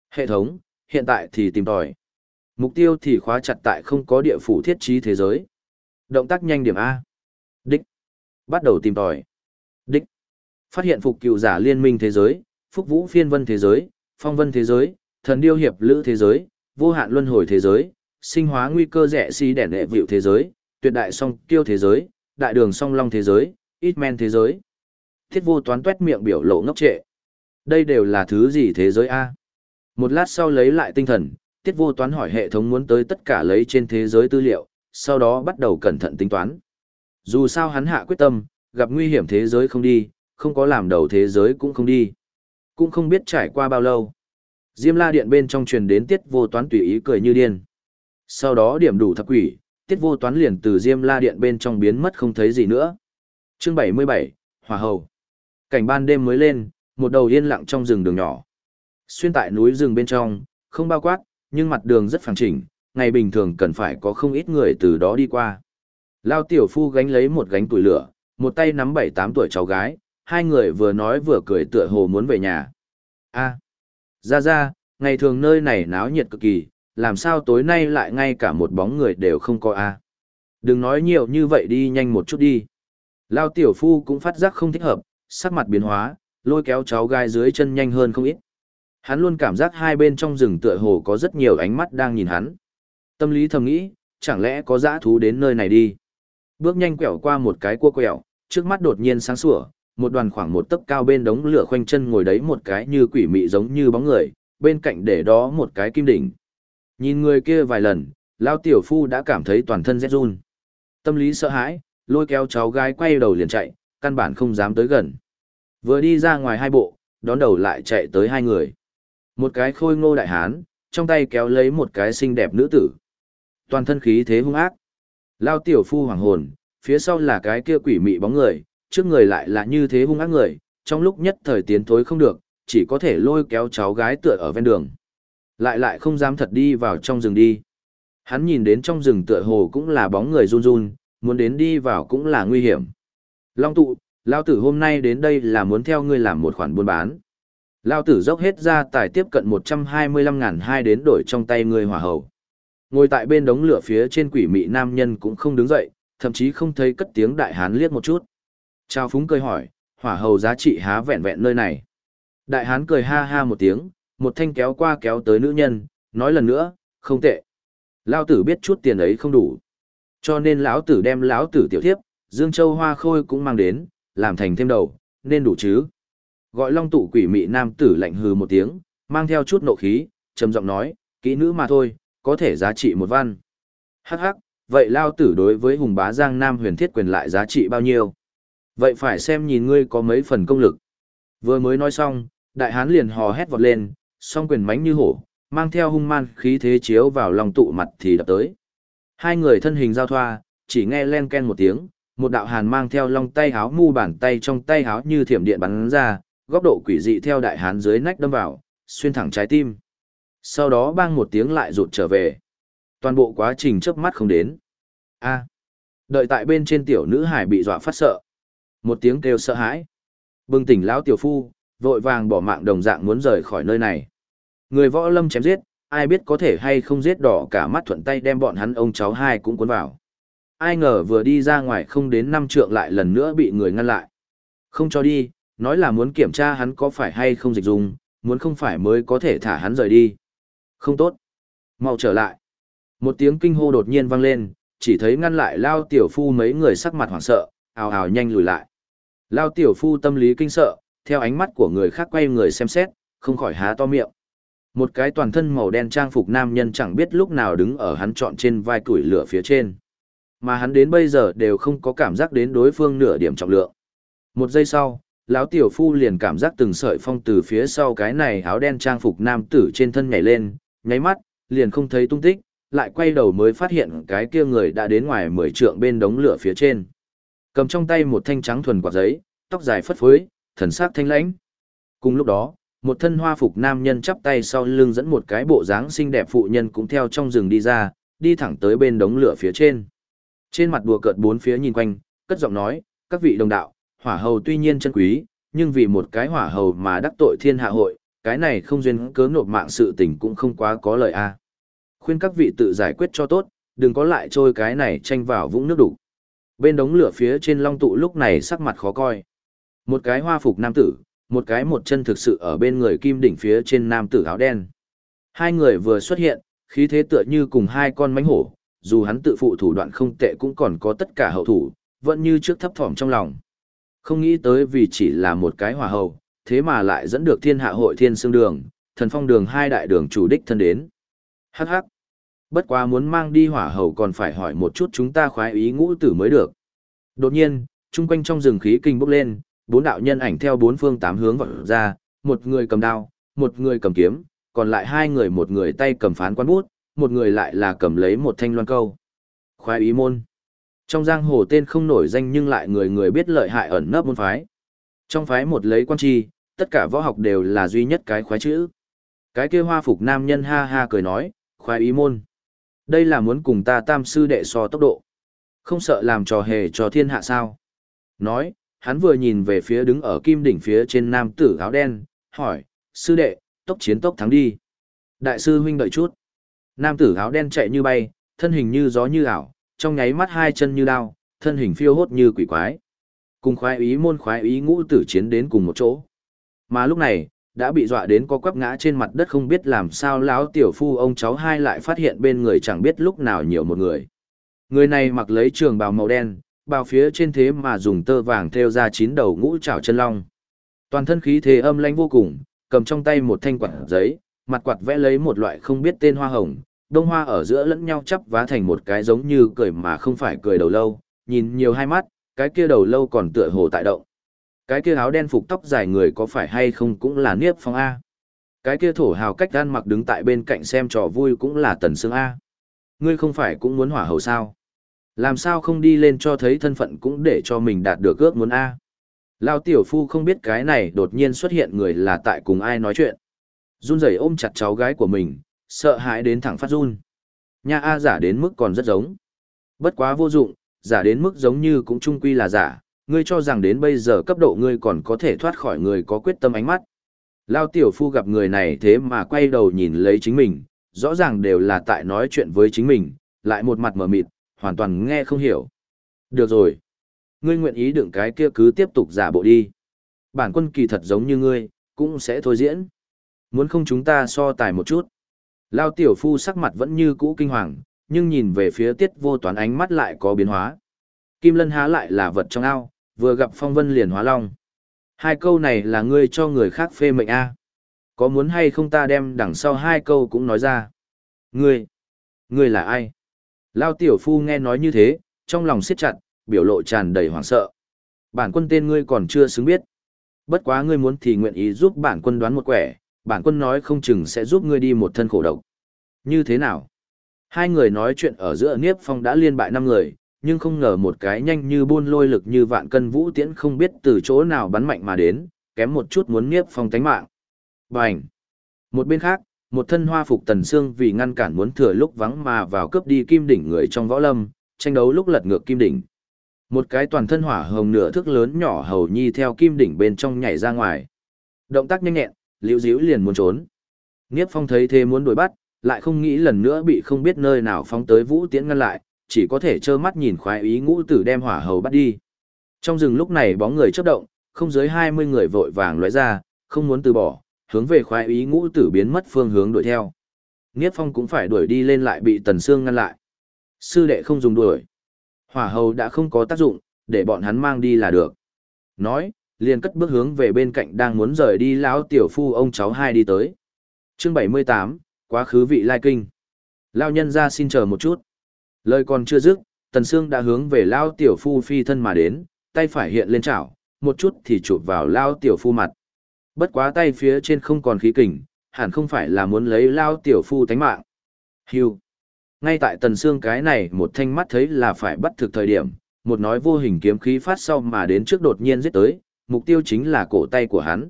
Speaker 1: Hệ thống, hiện tại thì tìm tòi. Mục tiêu thì khóa chặt tại không có địa phủ thiết trí thế giới. Động tác nhanh điểm A. Đích. Bắt đầu tìm tòi. Đích. Phát hiện phục cựu giả liên minh thế giới, phúc vũ phiên vân thế giới, phong vân thế giới, thần điêu hiệp lữ thế giới, vô hạn luân hồi thế giới, sinh hóa nguy cơ rẻ xi đẻn đệ vịu thế giới, tuyệt đại song kiêu thế giới, đại đường song long thế giới, ít men thế giới. Thiết vô toán tuét miệng biểu lộ ngốc trệ. Đây đều là thứ gì thế giới A? Một lát sau lấy lại tinh thần, tiết vô toán hỏi hệ thống muốn tới tất cả lấy trên thế giới tư liệu, sau đó bắt đầu cẩn thận tính toán. Dù sao hắn hạ quyết tâm, gặp nguy hiểm thế giới không đi, không có làm đầu thế giới cũng không đi. Cũng không biết trải qua bao lâu. Diêm la điện bên trong truyền đến tiết vô toán tùy ý cười như điên. Sau đó điểm đủ thập quỷ, tiết vô toán liền từ diêm la điện bên trong biến mất không thấy gì nữa. Chương 77, Hòa Hầu. Cảnh ban đêm mới lên, một đầu yên lặng trong rừng đường nhỏ. Xuyên tại núi rừng bên trong, không bao quát, nhưng mặt đường rất phẳng chỉnh, ngày bình thường cần phải có không ít người từ đó đi qua. Lao tiểu phu gánh lấy một gánh tuổi lửa, một tay nắm bảy tám tuổi cháu gái, hai người vừa nói vừa cười tựa hồ muốn về nhà. a ra ra, ngày thường nơi này náo nhiệt cực kỳ, làm sao tối nay lại ngay cả một bóng người đều không có a Đừng nói nhiều như vậy đi nhanh một chút đi. Lao tiểu phu cũng phát giác không thích hợp, sắc mặt biến hóa, lôi kéo cháu gai dưới chân nhanh hơn không ít. Hắn luôn cảm giác hai bên trong rừng tựa hồ có rất nhiều ánh mắt đang nhìn hắn. Tâm lý thầm nghĩ, chẳng lẽ có dã thú đến nơi này đi. Bước nhanh quẹo qua một cái cua quẹo, trước mắt đột nhiên sáng sủa, một đoàn khoảng một tấc cao bên đống lửa khoanh chân ngồi đấy một cái như quỷ mị giống như bóng người, bên cạnh để đó một cái kim đỉnh. Nhìn người kia vài lần, lao tiểu phu đã cảm thấy toàn thân rét run. Tâm lý sợ hãi, lôi kéo cháu gái quay đầu liền chạy, căn bản không dám tới gần. Vừa đi ra ngoài hai bộ, đón đầu lại chạy tới hai người. Một cái khôi ngô đại hán, trong tay kéo lấy một cái xinh đẹp nữ tử. Toàn thân khí thế hung ác. Lao tiểu phu hoàng hồn, phía sau là cái kia quỷ mị bóng người, trước người lại là như thế hung ác người, trong lúc nhất thời tiến thối không được, chỉ có thể lôi kéo cháu gái tựa ở ven đường. Lại lại không dám thật đi vào trong rừng đi. Hắn nhìn đến trong rừng tựa hồ cũng là bóng người run run, muốn đến đi vào cũng là nguy hiểm. Long tụ, Lao tử hôm nay đến đây là muốn theo ngươi làm một khoản buôn bán. Lao tử dốc hết ra tài tiếp cận 125.000 hai đến đổi trong tay ngươi hỏa hầu. Ngồi tại bên đống lửa phía trên quỷ mị nam nhân cũng không đứng dậy, thậm chí không thấy cất tiếng đại hán liếc một chút. Trao phúng cười hỏi, hỏa hầu giá trị há vẹn vẹn nơi này. Đại hán cười ha ha một tiếng, một thanh kéo qua kéo tới nữ nhân, nói lần nữa, không tệ. lão tử biết chút tiền ấy không đủ. Cho nên lão tử đem lão tử tiểu thiếp, Dương Châu Hoa Khôi cũng mang đến, làm thành thêm đầu, nên đủ chứ. Gọi long tụ quỷ mị nam tử lạnh hừ một tiếng, mang theo chút nộ khí, trầm giọng nói, kỹ nữ mà thôi, có thể giá trị một văn. Hắc hắc, vậy lao tử đối với hùng bá giang nam huyền thiết quyền lại giá trị bao nhiêu? Vậy phải xem nhìn ngươi có mấy phần công lực. Vừa mới nói xong, đại hán liền hò hét vọt lên, song quyền mánh như hổ, mang theo hung man khí thế chiếu vào lòng tụ mặt thì đập tới. Hai người thân hình giao thoa, chỉ nghe len ken một tiếng, một đạo hàn mang theo long tay háo mu bàn tay trong tay háo như thiểm điện bắn ra, góc độ quỷ dị theo đại hán dưới nách đâm vào, xuyên thẳng trái tim. Sau đó bang một tiếng lại rụt trở về. Toàn bộ quá trình chớp mắt không đến. A. Đợi tại bên trên tiểu nữ hải bị dọa phát sợ. Một tiếng kêu sợ hãi. Bừng tỉnh lão tiểu phu, vội vàng bỏ mạng đồng dạng muốn rời khỏi nơi này. Người võ lâm chém giết, ai biết có thể hay không giết đỏ cả mắt thuận tay đem bọn hắn ông cháu hai cũng cuốn vào. Ai ngờ vừa đi ra ngoài không đến năm trượng lại lần nữa bị người ngăn lại. Không cho đi, nói là muốn kiểm tra hắn có phải hay không dịch dùng, muốn không phải mới có thể thả hắn rời đi. Không tốt. Mau trở lại. Một tiếng kinh hô đột nhiên vang lên, chỉ thấy ngăn lại lao tiểu phu mấy người sắc mặt hoảng sợ, ào ào nhanh lùi lại. Lao tiểu phu tâm lý kinh sợ, theo ánh mắt của người khác quay người xem xét, không khỏi há to miệng. Một cái toàn thân màu đen trang phục nam nhân chẳng biết lúc nào đứng ở hắn trọn trên vai củi lửa phía trên. Mà hắn đến bây giờ đều không có cảm giác đến đối phương nửa điểm trọng lượng. Một giây sau, lão tiểu phu liền cảm giác từng sợi phong từ phía sau cái này áo đen trang phục nam tử trên thân nhảy lên, nháy mắt, liền không thấy tung tích, lại quay đầu mới phát hiện cái kia người đã đến ngoài mười trượng bên đống lửa phía trên. Cầm trong tay một thanh trắng thuần quạt giấy, tóc dài phất phới, thần sắc thanh lãnh. Cùng lúc đó, một thân hoa phục nam nhân chắp tay sau lưng dẫn một cái bộ dáng xinh đẹp phụ nhân cũng theo trong rừng đi ra, đi thẳng tới bên đống lửa phía trên. Trên mặt đùa cợt bốn phía nhìn quanh, cất giọng nói, các vị đồng đạo, hỏa hầu tuy nhiên chân quý, nhưng vì một cái hỏa hầu mà đắc tội thiên hạ hội, cái này không duyên cớ nộp mạng sự tình cũng không quá có lợi a. Khuyên các vị tự giải quyết cho tốt, đừng có lại trôi cái này tranh vào vũng nước đủ. Bên đống lửa phía trên long tụ lúc này sắc mặt khó coi. Một cái hoa phục nam tử, một cái một chân thực sự ở bên người kim đỉnh phía trên nam tử áo đen. Hai người vừa xuất hiện, khí thế tựa như cùng hai con mánh hổ, dù hắn tự phụ thủ đoạn không tệ cũng còn có tất cả hậu thủ, vẫn như trước thấp thỏm trong lòng. Không nghĩ tới vì chỉ là một cái hòa hậu, thế mà lại dẫn được thiên hạ hội thiên xương đường, thần phong đường hai đại đường chủ đích thân đến. Hắc hắc. Bất quá muốn mang đi hỏa hầu còn phải hỏi một chút chúng ta khoái ý ngũ tử mới được. Đột nhiên, chung quanh trong rừng khí kinh bốc lên, bốn đạo nhân ảnh theo bốn phương tám hướng vọt ra, một người cầm đao, một người cầm kiếm, còn lại hai người một người tay cầm phán quan bút, một người lại là cầm lấy một thanh loan câu. Khoái ý môn. Trong giang hồ tên không nổi danh nhưng lại người người biết lợi hại ẩn nấp môn phái. Trong phái một lấy quan chi, tất cả võ học đều là duy nhất cái khoái chữ. Cái kia hoa phục nam nhân ha ha cười nói, khoái ý môn. Đây là muốn cùng ta tam sư đệ so tốc độ. Không sợ làm trò hề cho thiên hạ sao. Nói, hắn vừa nhìn về phía đứng ở kim đỉnh phía trên nam tử áo đen, hỏi, sư đệ, tốc chiến tốc thắng đi. Đại sư huynh đợi chút. Nam tử áo đen chạy như bay, thân hình như gió như ảo, trong nháy mắt hai chân như đao, thân hình phiêu hốt như quỷ quái. Cùng khoái ý môn khoái ý ngũ tử chiến đến cùng một chỗ. Mà lúc này, đã bị dọa đến có quắp ngã trên mặt đất không biết làm sao lão tiểu phu ông cháu hai lại phát hiện bên người chẳng biết lúc nào nhiều một người. Người này mặc lấy trường bào màu đen, bào phía trên thế mà dùng tơ vàng thêu ra chín đầu ngũ trảo chân long. Toàn thân khí thế âm lãnh vô cùng, cầm trong tay một thanh quạt giấy, mặt quạt vẽ lấy một loại không biết tên hoa hồng, đông hoa ở giữa lẫn nhau chắp vá thành một cái giống như cười mà không phải cười đầu lâu, nhìn nhiều hai mắt, cái kia đầu lâu còn tựa hồ tại động. Cái kia áo đen phục tóc dài người có phải hay không cũng là Niếp Phong A. Cái kia thổ hào cách gan mặc đứng tại bên cạnh xem trò vui cũng là Tần Sương A. Ngươi không phải cũng muốn hỏa hầu sao? Làm sao không đi lên cho thấy thân phận cũng để cho mình đạt được ước muốn A. Lao tiểu phu không biết cái này đột nhiên xuất hiện người là tại cùng ai nói chuyện. Run rẩy ôm chặt cháu gái của mình, sợ hãi đến thẳng phát run. Nha A giả đến mức còn rất giống. Bất quá vô dụng, giả đến mức giống như cũng trung quy là giả, ngươi cho rằng đến bây giờ cấp độ ngươi còn có thể thoát khỏi người có quyết tâm ánh mắt. Lao tiểu phu gặp người này thế mà quay đầu nhìn lấy chính mình, rõ ràng đều là tại nói chuyện với chính mình, lại một mặt mở mịt, hoàn toàn nghe không hiểu. Được rồi. Ngươi nguyện ý đựng cái kia cứ tiếp tục giả bộ đi. Bản quân kỳ thật giống như ngươi, cũng sẽ thôi diễn. Muốn không chúng ta so tài một chút. Lao tiểu phu sắc mặt vẫn như cũ kinh hoàng, nhưng nhìn về phía tiết vô toán ánh mắt lại có biến hóa. Kim lân há lại là vật trong ao, vừa gặp phong vân liền hóa long. Hai câu này là ngươi cho người khác phê mệnh a Có muốn hay không ta đem đằng sau hai câu cũng nói ra. Ngươi, ngươi là ai? Lao tiểu phu nghe nói như thế, trong lòng siết chặt, biểu lộ tràn đầy hoảng sợ. Bản quân tên ngươi còn chưa xứng biết. Bất quá ngươi muốn thì nguyện ý giúp bản quân đoán một quẻ, bản quân nói không chừng sẽ giúp ngươi đi một thân khổ độc. Như thế nào? Hai người nói chuyện ở giữa Niếp Phong đã liên bại năm người, nhưng không ngờ một cái nhanh như buôn lôi lực như vạn cân vũ tiễn không biết từ chỗ nào bắn mạnh mà đến, kém một chút muốn nghiếp Phong tánh mạng. Bành! Một bên khác, một thân hoa phục tần xương vì ngăn cản muốn thừa lúc vắng mà vào cướp đi kim đỉnh người trong võ lâm, tranh đấu lúc lật ngược kim đỉnh. Một cái toàn thân hỏa hồng nửa thước lớn nhỏ hầu nhi theo kim đỉnh bên trong nhảy ra ngoài. Động tác nhanh nhẹn, liễu diễu liền muốn trốn. Nghiếp phong thấy thế muốn đuổi bắt, lại không nghĩ lần nữa bị không biết nơi nào phóng tới vũ tiễn ngăn lại, chỉ có thể trơ mắt nhìn khoái ý ngũ tử đem hỏa hầu bắt đi. Trong rừng lúc này bóng người chớp động, không dưới 20 người vội vàng lóe ra, không muốn từ bỏ, hướng về khoái ý ngũ tử biến mất phương hướng đuổi theo. Niếp phong cũng phải đuổi đi lên lại bị tần sương ngăn lại. Sư đệ không dùng đuổi. Hỏa hầu đã không có tác dụng, để bọn hắn mang đi là được. Nói, liền cất bước hướng về bên cạnh đang muốn rời đi lão tiểu phu ông cháu hai đi tới. Chương 78, quá khứ vị lai kinh. lão nhân ra xin chờ một chút. Lời còn chưa dứt, Tần Sương đã hướng về Lao tiểu phu phi thân mà đến, tay phải hiện lên chảo, một chút thì chụp vào Lao tiểu phu mặt. Bất quá tay phía trên không còn khí kình, hẳn không phải là muốn lấy Lao tiểu phu tánh mạng. Hưu. Ngay tại Tần Sương cái này một thanh mắt thấy là phải bắt thực thời điểm, một nói vô hình kiếm khí phát sau mà đến trước đột nhiên giết tới, mục tiêu chính là cổ tay của hắn.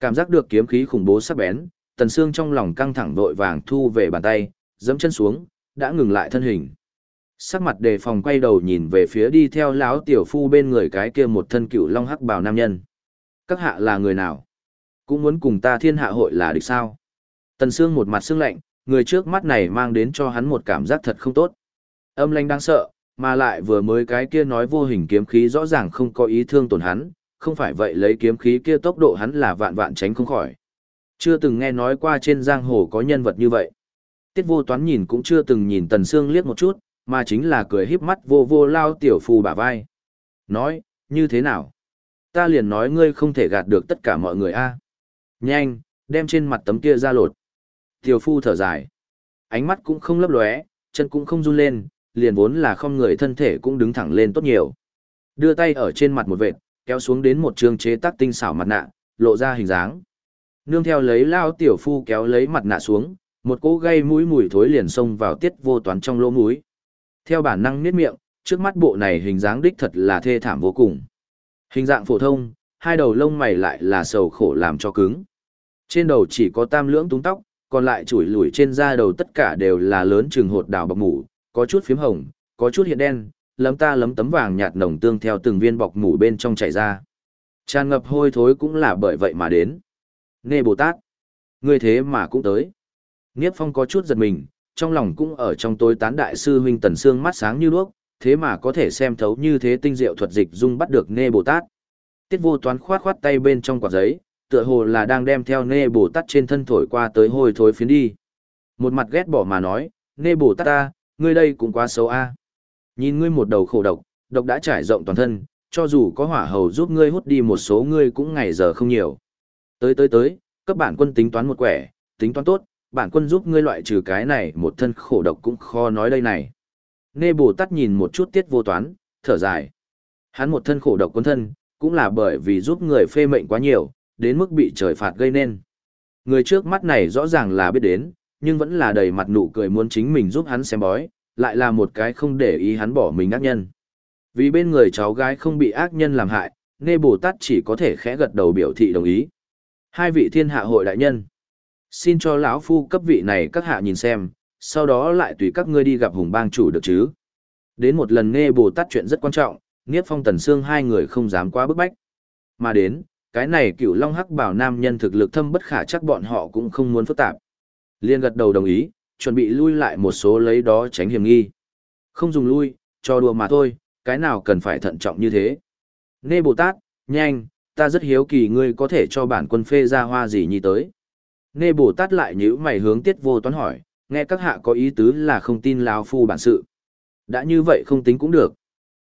Speaker 1: Cảm giác được kiếm khí khủng bố sắc bén, Tần Sương trong lòng căng thẳng vội vàng thu về bàn tay, giẫm chân xuống, đã ngừng lại thân hình. Sắc mặt đề phòng quay đầu nhìn về phía đi theo lão tiểu phu bên người cái kia một thân cựu long hắc bào nam nhân. Các hạ là người nào? Cũng muốn cùng ta thiên hạ hội là địch sao? Tần Sương một mặt sương lạnh, người trước mắt này mang đến cho hắn một cảm giác thật không tốt. Âm lãnh đáng sợ, mà lại vừa mới cái kia nói vô hình kiếm khí rõ ràng không có ý thương tổn hắn, không phải vậy lấy kiếm khí kia tốc độ hắn là vạn vạn tránh không khỏi. Chưa từng nghe nói qua trên giang hồ có nhân vật như vậy. Tiết vô toán nhìn cũng chưa từng nhìn Tần Sương liếc một chút, mà chính là cười híp mắt vô vô lao tiểu phu bả vai. Nói, như thế nào? Ta liền nói ngươi không thể gạt được tất cả mọi người a. Nhanh, đem trên mặt tấm kia ra lột. Tiểu phu thở dài. Ánh mắt cũng không lấp lóe, chân cũng không run lên, liền vốn là không người thân thể cũng đứng thẳng lên tốt nhiều. Đưa tay ở trên mặt một vệt, kéo xuống đến một trường chế tác tinh xảo mặt nạ, lộ ra hình dáng. Nương theo lấy lao tiểu phu kéo lấy mặt nạ xuống, một cỗ gây mũi mùi thối liền xông vào tiết vô toán trong lỗ mũi. Theo bản năng niết miệng, trước mắt bộ này hình dáng đích thật là thê thảm vô cùng. Hình dạng phổ thông, hai đầu lông mày lại là sầu khổ làm cho cứng. Trên đầu chỉ có tam lưỡng túng tóc, còn lại chủi lủi trên da đầu tất cả đều là lớn trừng hột đào bọc mủ, có chút phím hồng, có chút hiện đen, lấm ta lấm tấm vàng nhạt nồng tương theo từng viên bọc mủ bên trong chảy ra. Tràn ngập hôi thối cũng là bởi vậy mà đến. Nê Bồ Tát, ngươi thế mà cũng tới. Niếp Phong có chút giật mình, trong lòng cũng ở trong tối tán đại sư huynh Tần Sương mắt sáng như đuốc, thế mà có thể xem thấu như thế tinh diệu thuật dịch dung bắt được Nê Bồ Tát. Tiết vô toán khoát khoát tay bên trong quạt giấy, tựa hồ là đang đem theo Nê Bồ Tát trên thân thổi qua tới hôi thối phiến đi. Một mặt ghét bỏ mà nói, Nê Bồ Tát ta, ngươi đây cũng quá xấu a. Nhìn ngươi một đầu khổ độc, độc đã trải rộng toàn thân, cho dù có hỏa hầu giúp ngươi hút đi một số ngươi cũng ngày giờ không nhiều. Tới tới tới, các bản quân tính toán một quẻ, tính toán tốt, bản quân giúp ngươi loại trừ cái này một thân khổ độc cũng khó nói đây này. Nê Bồ Tát nhìn một chút tiết vô toán, thở dài. Hắn một thân khổ độc quân thân, cũng là bởi vì giúp người phê mệnh quá nhiều, đến mức bị trời phạt gây nên. Người trước mắt này rõ ràng là biết đến, nhưng vẫn là đầy mặt nụ cười muốn chính mình giúp hắn xem bói, lại là một cái không để ý hắn bỏ mình ác nhân. Vì bên người cháu gái không bị ác nhân làm hại, Nê Bồ Tát chỉ có thể khẽ gật đầu biểu thị đồng ý. Hai vị thiên hạ hội đại nhân. Xin cho lão phu cấp vị này các hạ nhìn xem, sau đó lại tùy các ngươi đi gặp hùng bang chủ được chứ. Đến một lần nghe Bồ Tát chuyện rất quan trọng, Niếp Phong Tần Sương hai người không dám quá bức bách. Mà đến, cái này cựu Long Hắc bảo nam nhân thực lực thâm bất khả chắc bọn họ cũng không muốn phức tạp. Liên gật đầu đồng ý, chuẩn bị lui lại một số lấy đó tránh hiểm nghi. Không dùng lui, cho đùa mà thôi, cái nào cần phải thận trọng như thế. Nê Bồ Tát, nhanh, ta rất hiếu kỳ ngươi có thể cho bản quân phê ra hoa gì nhi tới. Nê Bồ Tát lại nhữ mày hướng tiết vô toán hỏi, nghe các hạ có ý tứ là không tin Lao Phu bản sự. Đã như vậy không tính cũng được.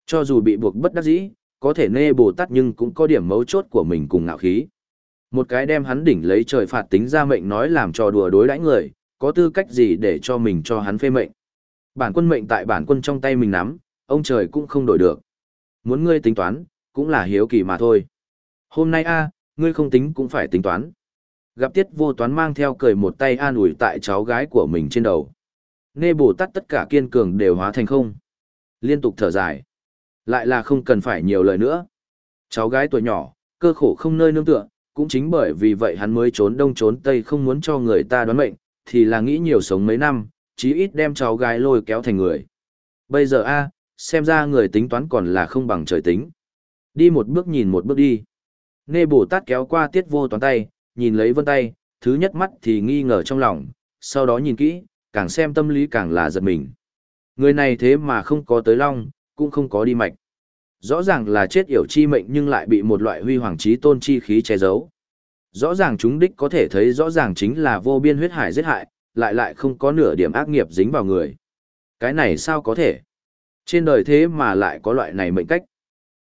Speaker 1: Cho dù bị buộc bất đắc dĩ, có thể Nê Bồ Tát nhưng cũng có điểm mấu chốt của mình cùng ngạo khí. Một cái đem hắn đỉnh lấy trời phạt tính ra mệnh nói làm trò đùa đối đãi người, có tư cách gì để cho mình cho hắn phê mệnh. Bản quân mệnh tại bản quân trong tay mình nắm, ông trời cũng không đổi được. Muốn ngươi tính toán, cũng là hiếu kỳ mà thôi. Hôm nay a, ngươi không tính cũng phải tính toán. Gặp tiết vô toán mang theo cười một tay an ủi tại cháu gái của mình trên đầu. Nê bồ tát tất cả kiên cường đều hóa thành không. Liên tục thở dài. Lại là không cần phải nhiều lời nữa. Cháu gái tuổi nhỏ, cơ khổ không nơi nương tựa, cũng chính bởi vì vậy hắn mới trốn đông trốn tây không muốn cho người ta đoán mệnh, thì là nghĩ nhiều sống mấy năm, chí ít đem cháu gái lôi kéo thành người. Bây giờ a, xem ra người tính toán còn là không bằng trời tính. Đi một bước nhìn một bước đi. Nê Bồ Tát kéo qua tiết vô toán tay, nhìn lấy vân tay, thứ nhất mắt thì nghi ngờ trong lòng, sau đó nhìn kỹ, càng xem tâm lý càng là giật mình. Người này thế mà không có tới long, cũng không có đi mạch. Rõ ràng là chết yểu chi mệnh nhưng lại bị một loại huy hoàng trí tôn chi khí che giấu. Rõ ràng chúng đích có thể thấy rõ ràng chính là vô biên huyết hải giết hại, lại lại không có nửa điểm ác nghiệp dính vào người. Cái này sao có thể? Trên đời thế mà lại có loại này mệnh cách.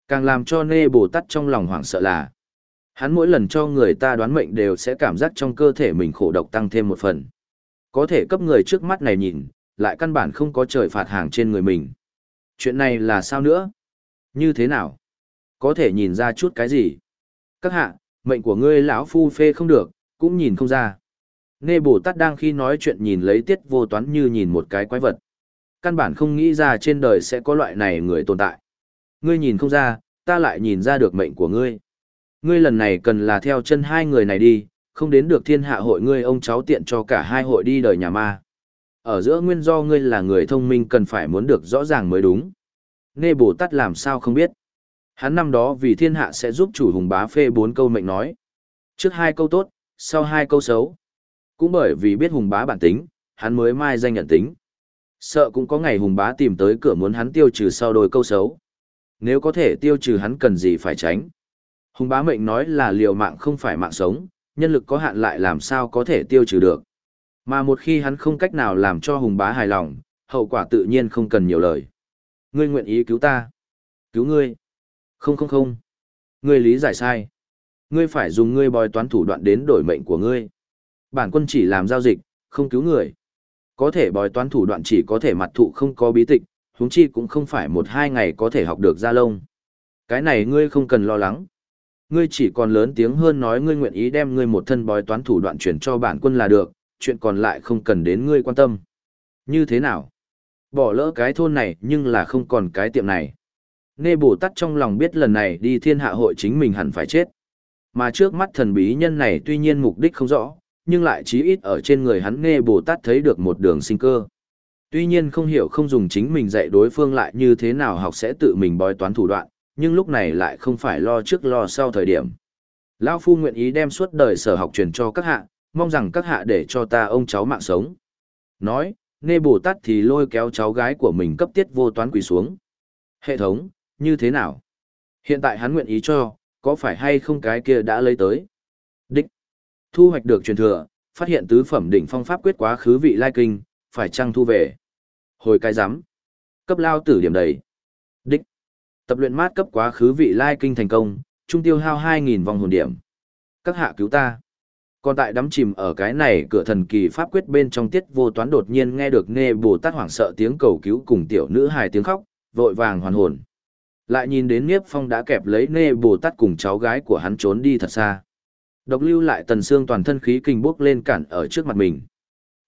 Speaker 1: Càng làm cho nê bồ tát trong lòng hoảng sợ là Hắn mỗi lần cho người ta đoán mệnh đều sẽ cảm giác trong cơ thể mình khổ độc tăng thêm một phần. Có thể cấp người trước mắt này nhìn, lại căn bản không có trời phạt hàng trên người mình. Chuyện này là sao nữa? Như thế nào? Có thể nhìn ra chút cái gì? Các hạ, mệnh của ngươi lão phu phê không được, cũng nhìn không ra. Nê Bồ Tát đang khi nói chuyện nhìn lấy tiết vô toán như nhìn một cái quái vật. Căn bản không nghĩ ra trên đời sẽ có loại này người tồn tại. Ngươi nhìn không ra, ta lại nhìn ra được mệnh của ngươi. Ngươi lần này cần là theo chân hai người này đi, không đến được thiên hạ hội ngươi ông cháu tiện cho cả hai hội đi đời nhà ma. Ở giữa nguyên do ngươi là người thông minh cần phải muốn được rõ ràng mới đúng. Nghe Bồ Tát làm sao không biết. Hắn năm đó vì thiên hạ sẽ giúp chủ hùng bá phê bốn câu mệnh nói. Trước hai câu tốt, sau hai câu xấu. Cũng bởi vì biết hùng bá bản tính, hắn mới mai danh nhận tính. Sợ cũng có ngày hùng bá tìm tới cửa muốn hắn tiêu trừ sau đôi câu xấu. Nếu có thể tiêu trừ hắn cần gì phải tránh. Hùng bá mệnh nói là liều mạng không phải mạng sống, nhân lực có hạn lại làm sao có thể tiêu trừ được. Mà một khi hắn không cách nào làm cho hùng bá hài lòng, hậu quả tự nhiên không cần nhiều lời. Ngươi nguyện ý cứu ta. Cứu ngươi. Không không không. Ngươi lý giải sai. Ngươi phải dùng ngươi bòi toán thủ đoạn đến đổi mệnh của ngươi. Bản quân chỉ làm giao dịch, không cứu người. Có thể bòi toán thủ đoạn chỉ có thể mặt thụ không có bí tịch, huống chi cũng không phải một hai ngày có thể học được ra lông. Cái này ngươi không cần lo lắng. Ngươi chỉ còn lớn tiếng hơn nói ngươi nguyện ý đem ngươi một thân bói toán thủ đoạn chuyển cho bản quân là được, chuyện còn lại không cần đến ngươi quan tâm. Như thế nào? Bỏ lỡ cái thôn này nhưng là không còn cái tiệm này. Nê Bồ Tát trong lòng biết lần này đi thiên hạ hội chính mình hẳn phải chết. Mà trước mắt thần bí nhân này tuy nhiên mục đích không rõ, nhưng lại chí ít ở trên người hắn Nê Bồ Tát thấy được một đường sinh cơ. Tuy nhiên không hiểu không dùng chính mình dạy đối phương lại như thế nào học sẽ tự mình bói toán thủ đoạn, nhưng lúc này lại không phải lo trước lo sau thời điểm. Lão Phu nguyện ý đem suốt đời sở học truyền cho các hạ, mong rằng các hạ để cho ta ông cháu mạng sống. Nói, Nê Bồ Tát thì lôi kéo cháu gái của mình cấp tiết vô toán quỳ xuống. Hệ thống, như thế nào? Hiện tại hắn nguyện ý cho, có phải hay không cái kia đã lấy tới? Đích. Thu hoạch được truyền thừa, phát hiện tứ phẩm đỉnh phong pháp quyết quá khứ vị lai kinh, phải chăng thu về? Hồi cái rắm Cấp lao tử điểm đầy. Đích. Tập luyện mát cấp quá khứ vị lai kinh thành công, trung tiêu hao 2.000 vòng hồn điểm. Các hạ cứu ta. Còn tại đắm chìm ở cái này cửa thần kỳ pháp quyết bên trong tiết vô toán đột nhiên nghe được nghe bồ tát hoảng sợ tiếng cầu cứu cùng tiểu nữ hài tiếng khóc, vội vàng hoàn hồn. Lại nhìn đến Niếp Phong đã kẹp lấy nê bồ tát cùng cháu gái của hắn trốn đi thật xa. Độc lưu lại tần xương toàn thân khí kinh bốc lên cản ở trước mặt mình.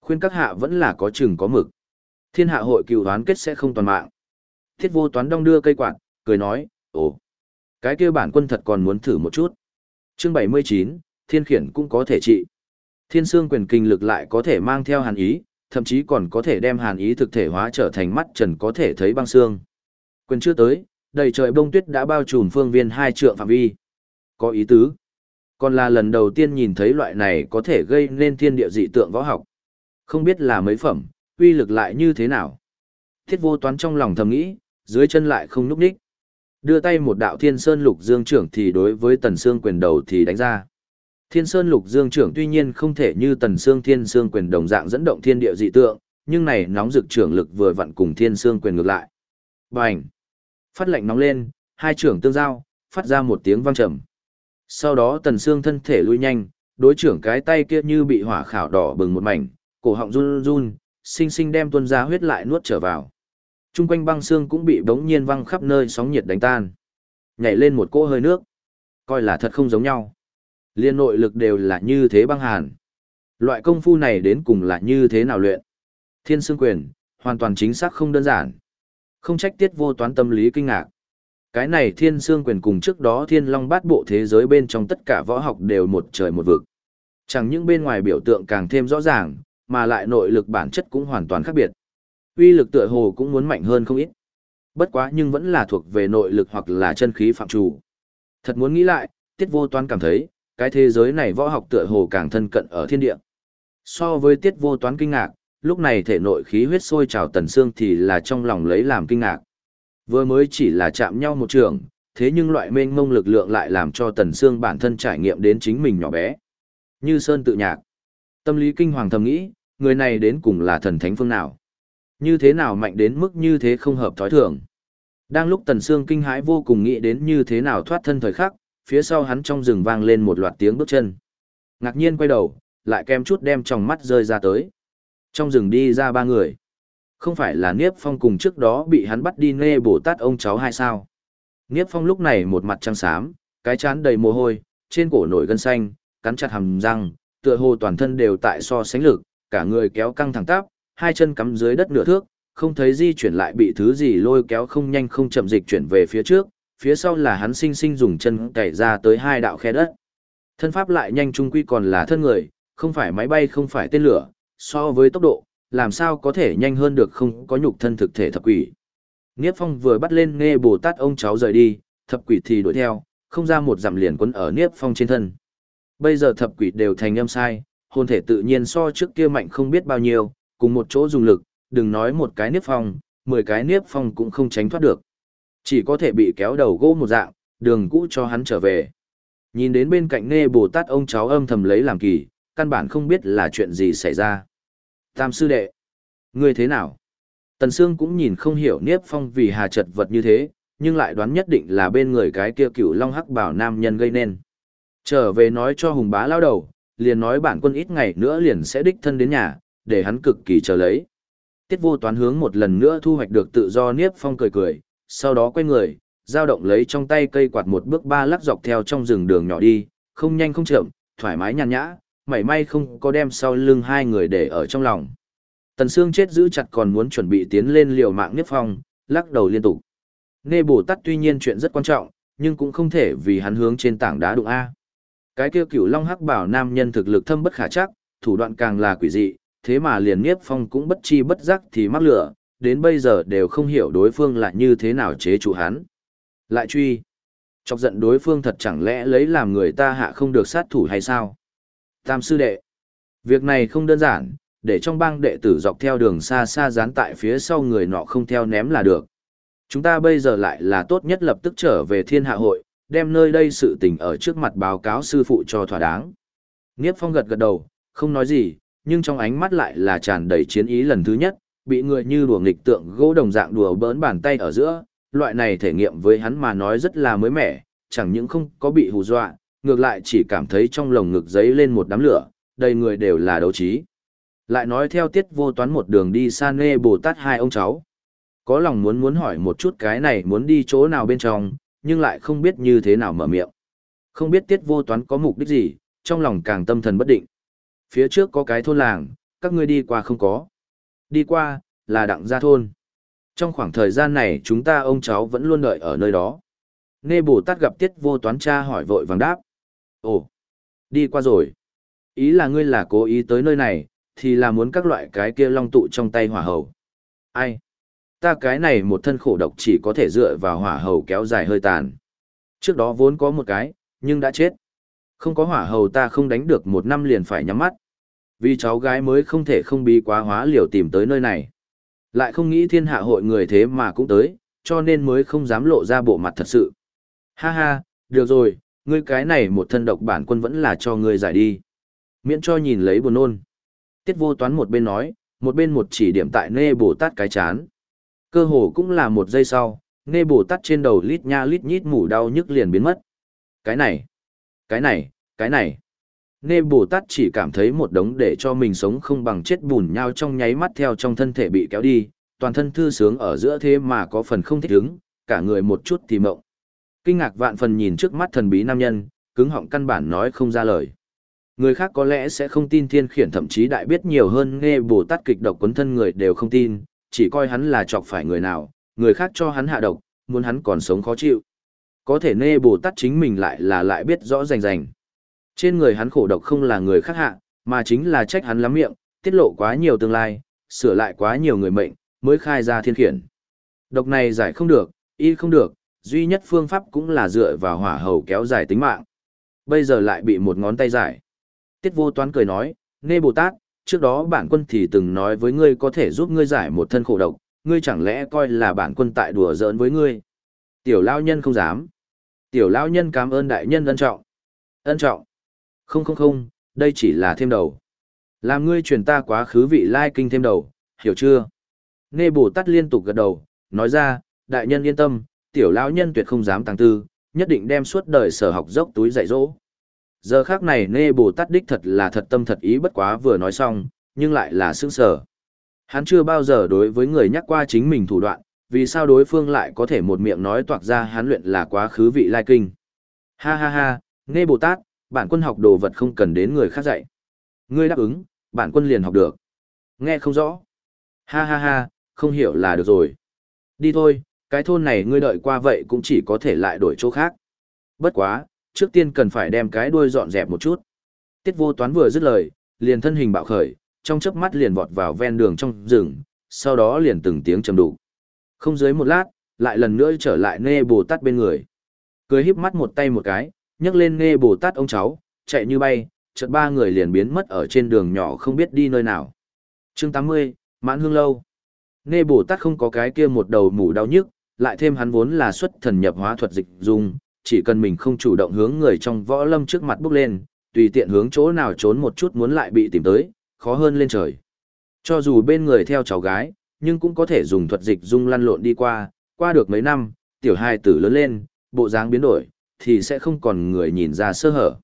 Speaker 1: Khuyên các hạ vẫn là có chừng có mực. Thiên hạ hội cựu đoán kết sẽ không toàn mạng. Thiết vô toán đong đưa cây quạt, cười nói, ồ, cái kia bản quân thật còn muốn thử một chút. Chương 79, thiên khiển cũng có thể trị. Thiên xương quyền kinh lực lại có thể mang theo hàn ý, thậm chí còn có thể đem hàn ý thực thể hóa trở thành mắt trần có thể thấy băng xương. Quyền chưa tới, đầy trời bông tuyết đã bao trùm phương viên hai trượng phạm vi. Có ý tứ. Còn là lần đầu tiên nhìn thấy loại này có thể gây nên thiên địa dị tượng võ học. Không biết là mấy phẩm, uy lực lại như thế nào. Thiết vô toán trong lòng thầm nghĩ, dưới chân lại không núp đích. Đưa tay một đạo thiên sơn lục dương trưởng thì đối với tần xương quyền đầu thì đánh ra. Thiên sơn lục dương trưởng tuy nhiên không thể như tần xương thiên xương quyền đồng dạng dẫn động thiên địa dị tượng, nhưng này nóng rực trưởng lực vừa vặn cùng thiên xương quyền ngược lại. Bành! Phát lệnh nóng lên, hai trưởng tương giao, phát ra một tiếng vang trầm. Sau đó tần xương thân thể lui nhanh, đối trưởng cái tay kia như bị hỏa khảo đỏ bừng một mảnh, cổ họng run run, sinh sinh đem tuôn ra huyết lại nuốt trở vào. Trung quanh băng xương cũng bị bỗng nhiên văng khắp nơi sóng nhiệt đánh tan. Nhảy lên một cỗ hơi nước. Coi là thật không giống nhau. Liên nội lực đều là như thế băng hàn. Loại công phu này đến cùng là như thế nào luyện? Thiên xương quyền, hoàn toàn chính xác không đơn giản. Không trách tiết vô toán tâm lý kinh ngạc. Cái này thiên xương quyền cùng trước đó thiên long bát bộ thế giới bên trong tất cả võ học đều một trời một vực. Chẳng những bên ngoài biểu tượng càng thêm rõ ràng, mà lại nội lực bản chất cũng hoàn toàn khác biệt. Uy lực tựa hồ cũng muốn mạnh hơn không ít. Bất quá nhưng vẫn là thuộc về nội lực hoặc là chân khí phạm chủ. Thật muốn nghĩ lại, tiết vô toán cảm thấy, cái thế giới này võ học tựa hồ càng thân cận ở thiên địa. So với tiết vô toán kinh ngạc, lúc này thể nội khí huyết sôi trào tần xương thì là trong lòng lấy làm kinh ngạc. Vừa mới chỉ là chạm nhau một trường, thế nhưng loại mênh mông lực lượng lại làm cho tần xương bản thân trải nghiệm đến chính mình nhỏ bé. Như sơn tự nhạc. Tâm lý kinh hoàng thầm nghĩ, người này đến cùng là thần thánh phương nào? Như thế nào mạnh đến mức như thế không hợp thói thường? Đang lúc tần xương kinh hãi vô cùng nghĩ đến như thế nào thoát thân thời khắc, phía sau hắn trong rừng vang lên một loạt tiếng bước chân. Ngạc nhiên quay đầu, lại kem chút đem trong mắt rơi ra tới. Trong rừng đi ra ba người. Không phải là Niếp Phong cùng trước đó bị hắn bắt đi nê bổ tát ông cháu hay sao? Niếp Phong lúc này một mặt trắng xám, cái chán đầy mồ hôi, trên cổ nổi gân xanh, cắn chặt hàm răng, tựa hồ toàn thân đều tại so sánh lực, cả người kéo căng thẳng tắp, hai chân cắm dưới đất nửa thước, không thấy di chuyển lại bị thứ gì lôi kéo không nhanh không chậm dịch chuyển về phía trước, phía sau là hắn sinh sinh dùng chân cày ra tới hai đạo khe đất. Thân pháp lại nhanh trung quy còn là thân người, không phải máy bay không phải tên lửa, so với tốc độ, làm sao có thể nhanh hơn được không có nhục thân thực thể thập quỷ. Niếp Phong vừa bắt lên nghe Bồ Tát ông cháu rời đi, thập quỷ thì đuổi theo, không ra một dặm liền quấn ở Niếp Phong trên thân. Bây giờ thập quỷ đều thành âm sai, hồn thể tự nhiên so trước kia mạnh không biết bao nhiêu, cùng một chỗ dùng lực, đừng nói một cái Niếp Phong, mười cái Niếp Phong cũng không tránh thoát được. Chỉ có thể bị kéo đầu gỗ một dạng, đường cũ cho hắn trở về. Nhìn đến bên cạnh nghe Bồ Tát ông cháu âm thầm lấy làm kỳ, căn bản không biết là chuyện gì xảy ra. Tam sư đệ, ngươi thế nào? Tần Sương cũng nhìn không hiểu Niếp Phong vì hà chật vật như thế, nhưng lại đoán nhất định là bên người cái kia cựu long hắc bảo nam nhân gây nên. Trở về nói cho Hùng bá lao đầu, liền nói bản quân ít ngày nữa liền sẽ đích thân đến nhà, để hắn cực kỳ chờ lấy. Tiết vô toán hướng một lần nữa thu hoạch được tự do Niếp Phong cười cười, sau đó quay người, dao động lấy trong tay cây quạt một bước ba lắc dọc theo trong rừng đường nhỏ đi, không nhanh không chậm, thoải mái nhàn nhã, mảy may không có đem sau lưng hai người để ở trong lòng. Tần Sương chết giữ chặt còn muốn chuẩn bị tiến lên liều mạng Niếp Phong, lắc đầu liên tục. Nê Bồ Tát tuy nhiên chuyện rất quan trọng, nhưng cũng không thể vì hắn hướng trên tảng đá đụng A. Cái kia cửu long hắc bảo nam nhân thực lực thâm bất khả chắc, thủ đoạn càng là quỷ dị, thế mà liền Niếp Phong cũng bất chi bất giác thì mắc lửa, đến bây giờ đều không hiểu đối phương là như thế nào chế trụ hắn. Lại truy. Chọc giận đối phương thật chẳng lẽ lấy làm người ta hạ không được sát thủ hay sao? Tam sư đệ. Việc này không đơn giản, để trong bang đệ tử dọc theo đường xa xa dán tại phía sau người nọ không theo ném là được. Chúng ta bây giờ lại là tốt nhất lập tức trở về thiên hạ hội, đem nơi đây sự tình ở trước mặt báo cáo sư phụ cho thỏa đáng. Niếp Phong gật gật đầu, không nói gì, nhưng trong ánh mắt lại là tràn đầy chiến ý lần thứ nhất, bị người như đùa nghịch tượng gỗ đồng dạng đùa bỡn bàn tay ở giữa, loại này thể nghiệm với hắn mà nói rất là mới mẻ, chẳng những không có bị hù dọa, ngược lại chỉ cảm thấy trong lồng ngực giấy lên một đám lửa, đầy người đều là đấu trí. Lại nói theo tiết vô toán một đường đi xa nê Bồ Tát hai ông cháu. Có lòng muốn muốn hỏi một chút cái này muốn đi chỗ nào bên trong, nhưng lại không biết như thế nào mở miệng. Không biết tiết vô toán có mục đích gì, trong lòng càng tâm thần bất định. Phía trước có cái thôn làng, các ngươi đi qua không có. Đi qua, là đặng gia thôn. Trong khoảng thời gian này chúng ta ông cháu vẫn luôn đợi ở nơi đó. Nê Bồ Tát gặp tiết vô toán cha hỏi vội vàng đáp. Ồ, đi qua rồi. Ý là ngươi là cố ý tới nơi này, thì là muốn các loại cái kia long tụ trong tay hỏa hầu. Ai? Ta cái này một thân khổ độc chỉ có thể dựa vào hỏa hầu kéo dài hơi tàn. Trước đó vốn có một cái, nhưng đã chết. Không có hỏa hầu ta không đánh được một năm liền phải nhắm mắt. Vì cháu gái mới không thể không bí quá hóa liều tìm tới nơi này. Lại không nghĩ thiên hạ hội người thế mà cũng tới, cho nên mới không dám lộ ra bộ mặt thật sự. Ha ha, được rồi, ngươi cái này một thân độc bản quân vẫn là cho ngươi giải đi. Miễn cho nhìn lấy buồn nôn. Tiết vô toán một bên nói, một bên một chỉ điểm tại nê bồ tát cái chán. Cơ hồ cũng là một giây sau, nê bồ tát trên đầu lít nha lít nhít mủ đau nhức liền biến mất. Cái này, cái này, cái này. Nê Bồ Tát chỉ cảm thấy một đống để cho mình sống không bằng chết bùn nhau trong nháy mắt theo trong thân thể bị kéo đi, toàn thân thư sướng ở giữa thế mà có phần không thích ứng, cả người một chút thì mộng. Kinh ngạc vạn phần nhìn trước mắt thần bí nam nhân, cứng họng căn bản nói không ra lời. Người khác có lẽ sẽ không tin thiên khiển thậm chí đại biết nhiều hơn nghe Bồ Tát kịch độc quấn thân người đều không tin, chỉ coi hắn là chọc phải người nào, người khác cho hắn hạ độc, muốn hắn còn sống khó chịu. Có thể nê Bồ Tát chính mình lại là lại biết rõ rành rành. Trên người hắn khổ độc không là người khác hạ, mà chính là trách hắn lắm miệng, tiết lộ quá nhiều tương lai, sửa lại quá nhiều người mệnh, mới khai ra thiên khiển. Độc này giải không được, y không được, duy nhất phương pháp cũng là dựa vào hỏa hầu kéo dài tính mạng. Bây giờ lại bị một ngón tay giải. Tiết vô toán cười nói, Nê Bồ Tát, trước đó bản quân thì từng nói với ngươi có thể giúp ngươi giải một thân khổ độc, ngươi chẳng lẽ coi là bản quân tại đùa giỡn với ngươi. Tiểu lao nhân không dám. Tiểu lão nhân cảm ơn đại nhân ân trọng. Ân trọng. Không không không, đây chỉ là thêm đầu. Làm ngươi truyền ta quá khứ vị lai kinh thêm đầu, hiểu chưa? Nê Bồ Tát liên tục gật đầu, nói ra, đại nhân yên tâm, tiểu lão nhân tuyệt không dám tăng tư, nhất định đem suốt đời sở học dốc túi dạy dỗ. Giờ khác này Nê Bồ Tát đích thật là thật tâm thật ý bất quá vừa nói xong, nhưng lại là sững sờ. Hắn chưa bao giờ đối với người nhắc qua chính mình thủ đoạn, vì sao đối phương lại có thể một miệng nói toạc ra hắn luyện là quá khứ vị lai kinh. Ha ha ha, nghe Bồ Tát, bản quân học đồ vật không cần đến người khác dạy. Ngươi đáp ứng, bản quân liền học được. Nghe không rõ. Ha ha ha, không hiểu là được rồi. Đi thôi, cái thôn này ngươi đợi qua vậy cũng chỉ có thể lại đổi chỗ khác. Bất quá, trước tiên cần phải đem cái đuôi dọn dẹp một chút. Tiết vô toán vừa dứt lời, liền thân hình bạo khởi, trong chớp mắt liền vọt vào ven đường trong rừng, sau đó liền từng tiếng trầm đủ. Không dưới một lát, lại lần nữa trở lại nê Bồ Tát bên người. Cười híp mắt một tay một cái, nhấc lên nê Bồ Tát ông cháu, chạy như bay, chợt ba người liền biến mất ở trên đường nhỏ không biết đi nơi nào. Chương 80, Mãn Hương Lâu. Nê Bồ Tát không có cái kia một đầu mủ đau nhức, lại thêm hắn vốn là xuất thần nhập hóa thuật dịch dung, chỉ cần mình không chủ động hướng người trong võ lâm trước mặt bước lên, tùy tiện hướng chỗ nào trốn một chút muốn lại bị tìm tới, khó hơn lên trời. Cho dù bên người theo cháu gái, nhưng cũng có thể dùng thuật dịch dung lăn lộn đi qua, qua được mấy năm, tiểu hai tử lớn lên, bộ dáng biến đổi, thì sẽ không còn người nhìn ra sơ hở.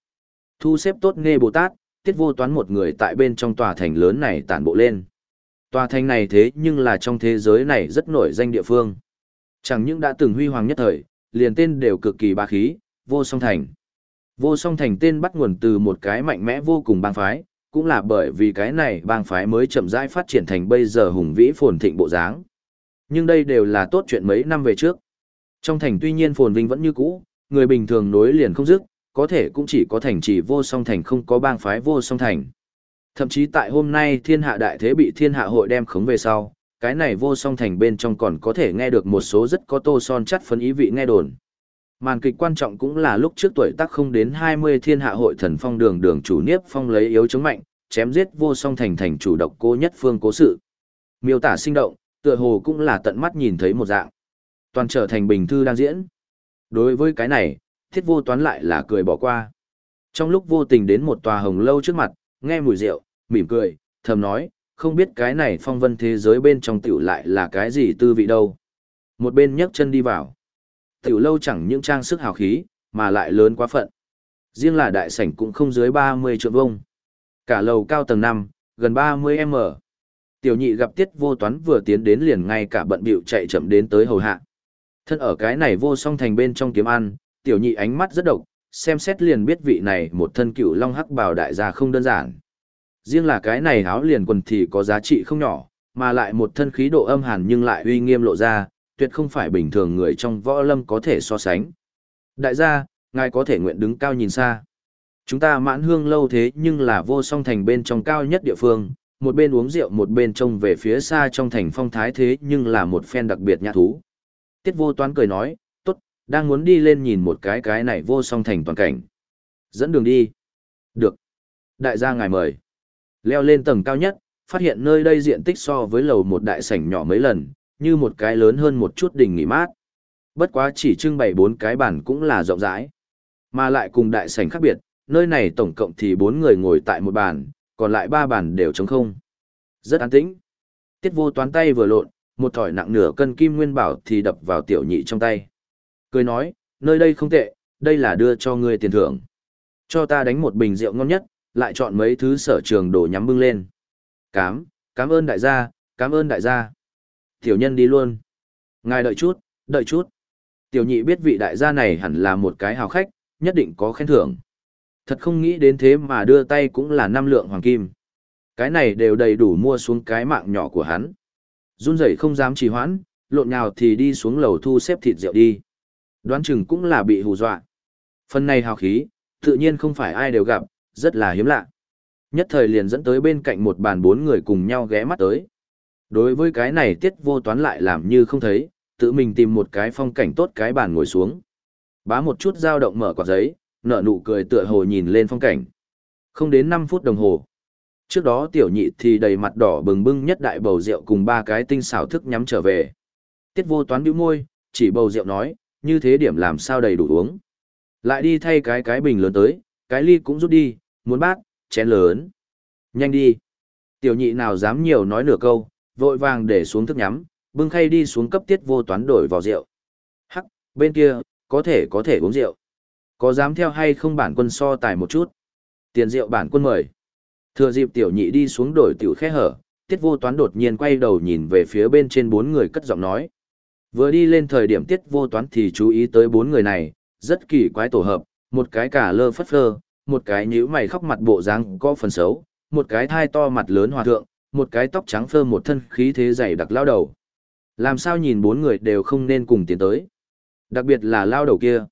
Speaker 1: Thu xếp tốt nghe Bồ Tát, tiết vô toán một người tại bên trong tòa thành lớn này tản bộ lên. Tòa thành này thế nhưng là trong thế giới này rất nổi danh địa phương. Chẳng những đã từng huy hoàng nhất thời, liền tên đều cực kỳ ba khí, vô song thành. Vô song thành tên bắt nguồn từ một cái mạnh mẽ vô cùng bang phái, cũng là bởi vì cái này bang phái mới chậm rãi phát triển thành bây giờ hùng vĩ phồn thịnh bộ dáng. Nhưng đây đều là tốt chuyện mấy năm về trước. Trong thành tuy nhiên phồn vinh vẫn như cũ, người bình thường nối liền không dứt, có thể cũng chỉ có thành chỉ vô song thành không có bang phái vô song thành. Thậm chí tại hôm nay thiên hạ đại thế bị thiên hạ hội đem khống về sau, cái này vô song thành bên trong còn có thể nghe được một số rất có tô son chắt phấn ý vị nghe đồn. Màn kịch quan trọng cũng là lúc trước tuổi tác không đến 20 thiên hạ hội thần phong đường đường chủ niếp phong lấy yếu chống mạnh, chém giết vô song thành thành chủ độc cô nhất phương cố sự. Miêu tả sinh động, tựa hồ cũng là tận mắt nhìn thấy một dạng. Toàn trở thành bình thư đang diễn. Đối với cái này, thiết vô toán lại là cười bỏ qua. Trong lúc vô tình đến một tòa hồng lâu trước mặt, nghe mùi rượu, mỉm cười, thầm nói, không biết cái này phong vân thế giới bên trong tiểu lại là cái gì tư vị đâu. Một bên nhấc chân đi vào. Tiểu lâu chẳng những trang sức hào khí, mà lại lớn quá phận. Riêng là đại sảnh cũng không dưới 30 trượng vông. Cả lầu cao tầng 5, gần 30m. Tiểu nhị gặp tiết vô toán vừa tiến đến liền ngay cả bận bịu chạy chậm đến tới hầu hạ. Thân ở cái này vô song thành bên trong kiếm ăn, tiểu nhị ánh mắt rất độc, xem xét liền biết vị này một thân cựu long hắc bào đại gia không đơn giản. Riêng là cái này áo liền quần thì có giá trị không nhỏ, mà lại một thân khí độ âm hàn nhưng lại uy nghiêm lộ ra, tuyệt không phải bình thường người trong võ lâm có thể so sánh. Đại gia, ngài có thể nguyện đứng cao nhìn xa. Chúng ta mãn hương lâu thế nhưng là vô song thành bên trong cao nhất địa phương, một bên uống rượu một bên trông về phía xa trong thành phong thái thế nhưng là một phen đặc biệt nhã thú. Tiết vô toán cười nói, tốt, đang muốn đi lên nhìn một cái cái này vô song thành toàn cảnh. Dẫn đường đi. Được. Đại gia ngài mời. Leo lên tầng cao nhất, phát hiện nơi đây diện tích so với lầu một đại sảnh nhỏ mấy lần, như một cái lớn hơn một chút đỉnh nghỉ mát. Bất quá chỉ trưng bày bốn cái bàn cũng là rộng rãi. Mà lại cùng đại sảnh khác biệt, nơi này tổng cộng thì bốn người ngồi tại một bàn, còn lại ba bàn đều trống không. Rất an tĩnh. Tiết vô toán tay vừa lộn, một thỏi nặng nửa cân kim nguyên bảo thì đập vào tiểu nhị trong tay. Cười nói, nơi đây không tệ, đây là đưa cho ngươi tiền thưởng. Cho ta đánh một bình rượu ngon nhất, lại chọn mấy thứ sở trường đồ nhắm bưng lên. Cám, cảm ơn đại gia, cảm ơn đại gia. Tiểu nhân đi luôn. Ngài đợi chút, đợi chút. Tiểu nhị biết vị đại gia này hẳn là một cái hào khách, nhất định có khen thưởng. Thật không nghĩ đến thế mà đưa tay cũng là năm lượng hoàng kim. Cái này đều đầy đủ mua xuống cái mạng nhỏ của hắn. Run rẩy không dám trì hoãn, lộn nhào thì đi xuống lầu thu xếp thịt rượu đi. Đoán chừng cũng là bị hù dọa. Phần này hào khí, tự nhiên không phải ai đều gặp, rất là hiếm lạ. Nhất thời liền dẫn tới bên cạnh một bàn bốn người cùng nhau ghé mắt tới. Đối với cái này tiết vô toán lại làm như không thấy, tự mình tìm một cái phong cảnh tốt cái bàn ngồi xuống. Bá một chút dao động mở quạt giấy, nở nụ cười tựa hồ nhìn lên phong cảnh. Không đến 5 phút đồng hồ. Trước đó tiểu nhị thì đầy mặt đỏ bừng bưng nhất đại bầu rượu cùng ba cái tinh xảo thức nhắm trở về. Tiết vô toán bĩu môi, chỉ bầu rượu nói, như thế điểm làm sao đầy đủ uống. Lại đi thay cái cái bình lớn tới, cái ly cũng rút đi, muốn bát, chén lớn. Nhanh đi. Tiểu nhị nào dám nhiều nói nửa câu, vội vàng để xuống thức nhắm, bưng khay đi xuống cấp tiết vô toán đổi vào rượu. Hắc, bên kia, có thể có thể uống rượu. Có dám theo hay không bản quân so tài một chút? Tiền rượu bản quân mời. Thừa dịp tiểu nhị đi xuống đổi tiểu khẽ hở, tiết vô toán đột nhiên quay đầu nhìn về phía bên trên bốn người cất giọng nói. Vừa đi lên thời điểm tiết vô toán thì chú ý tới bốn người này, rất kỳ quái tổ hợp, một cái cả lơ phất phơ, một cái nhíu mày khóc mặt bộ dáng có phần xấu, một cái thai to mặt lớn hòa thượng, một cái tóc trắng phơ một thân khí thế dày đặc lao đầu. Làm sao nhìn bốn người đều không nên cùng tiến tới. Đặc biệt là lao đầu kia.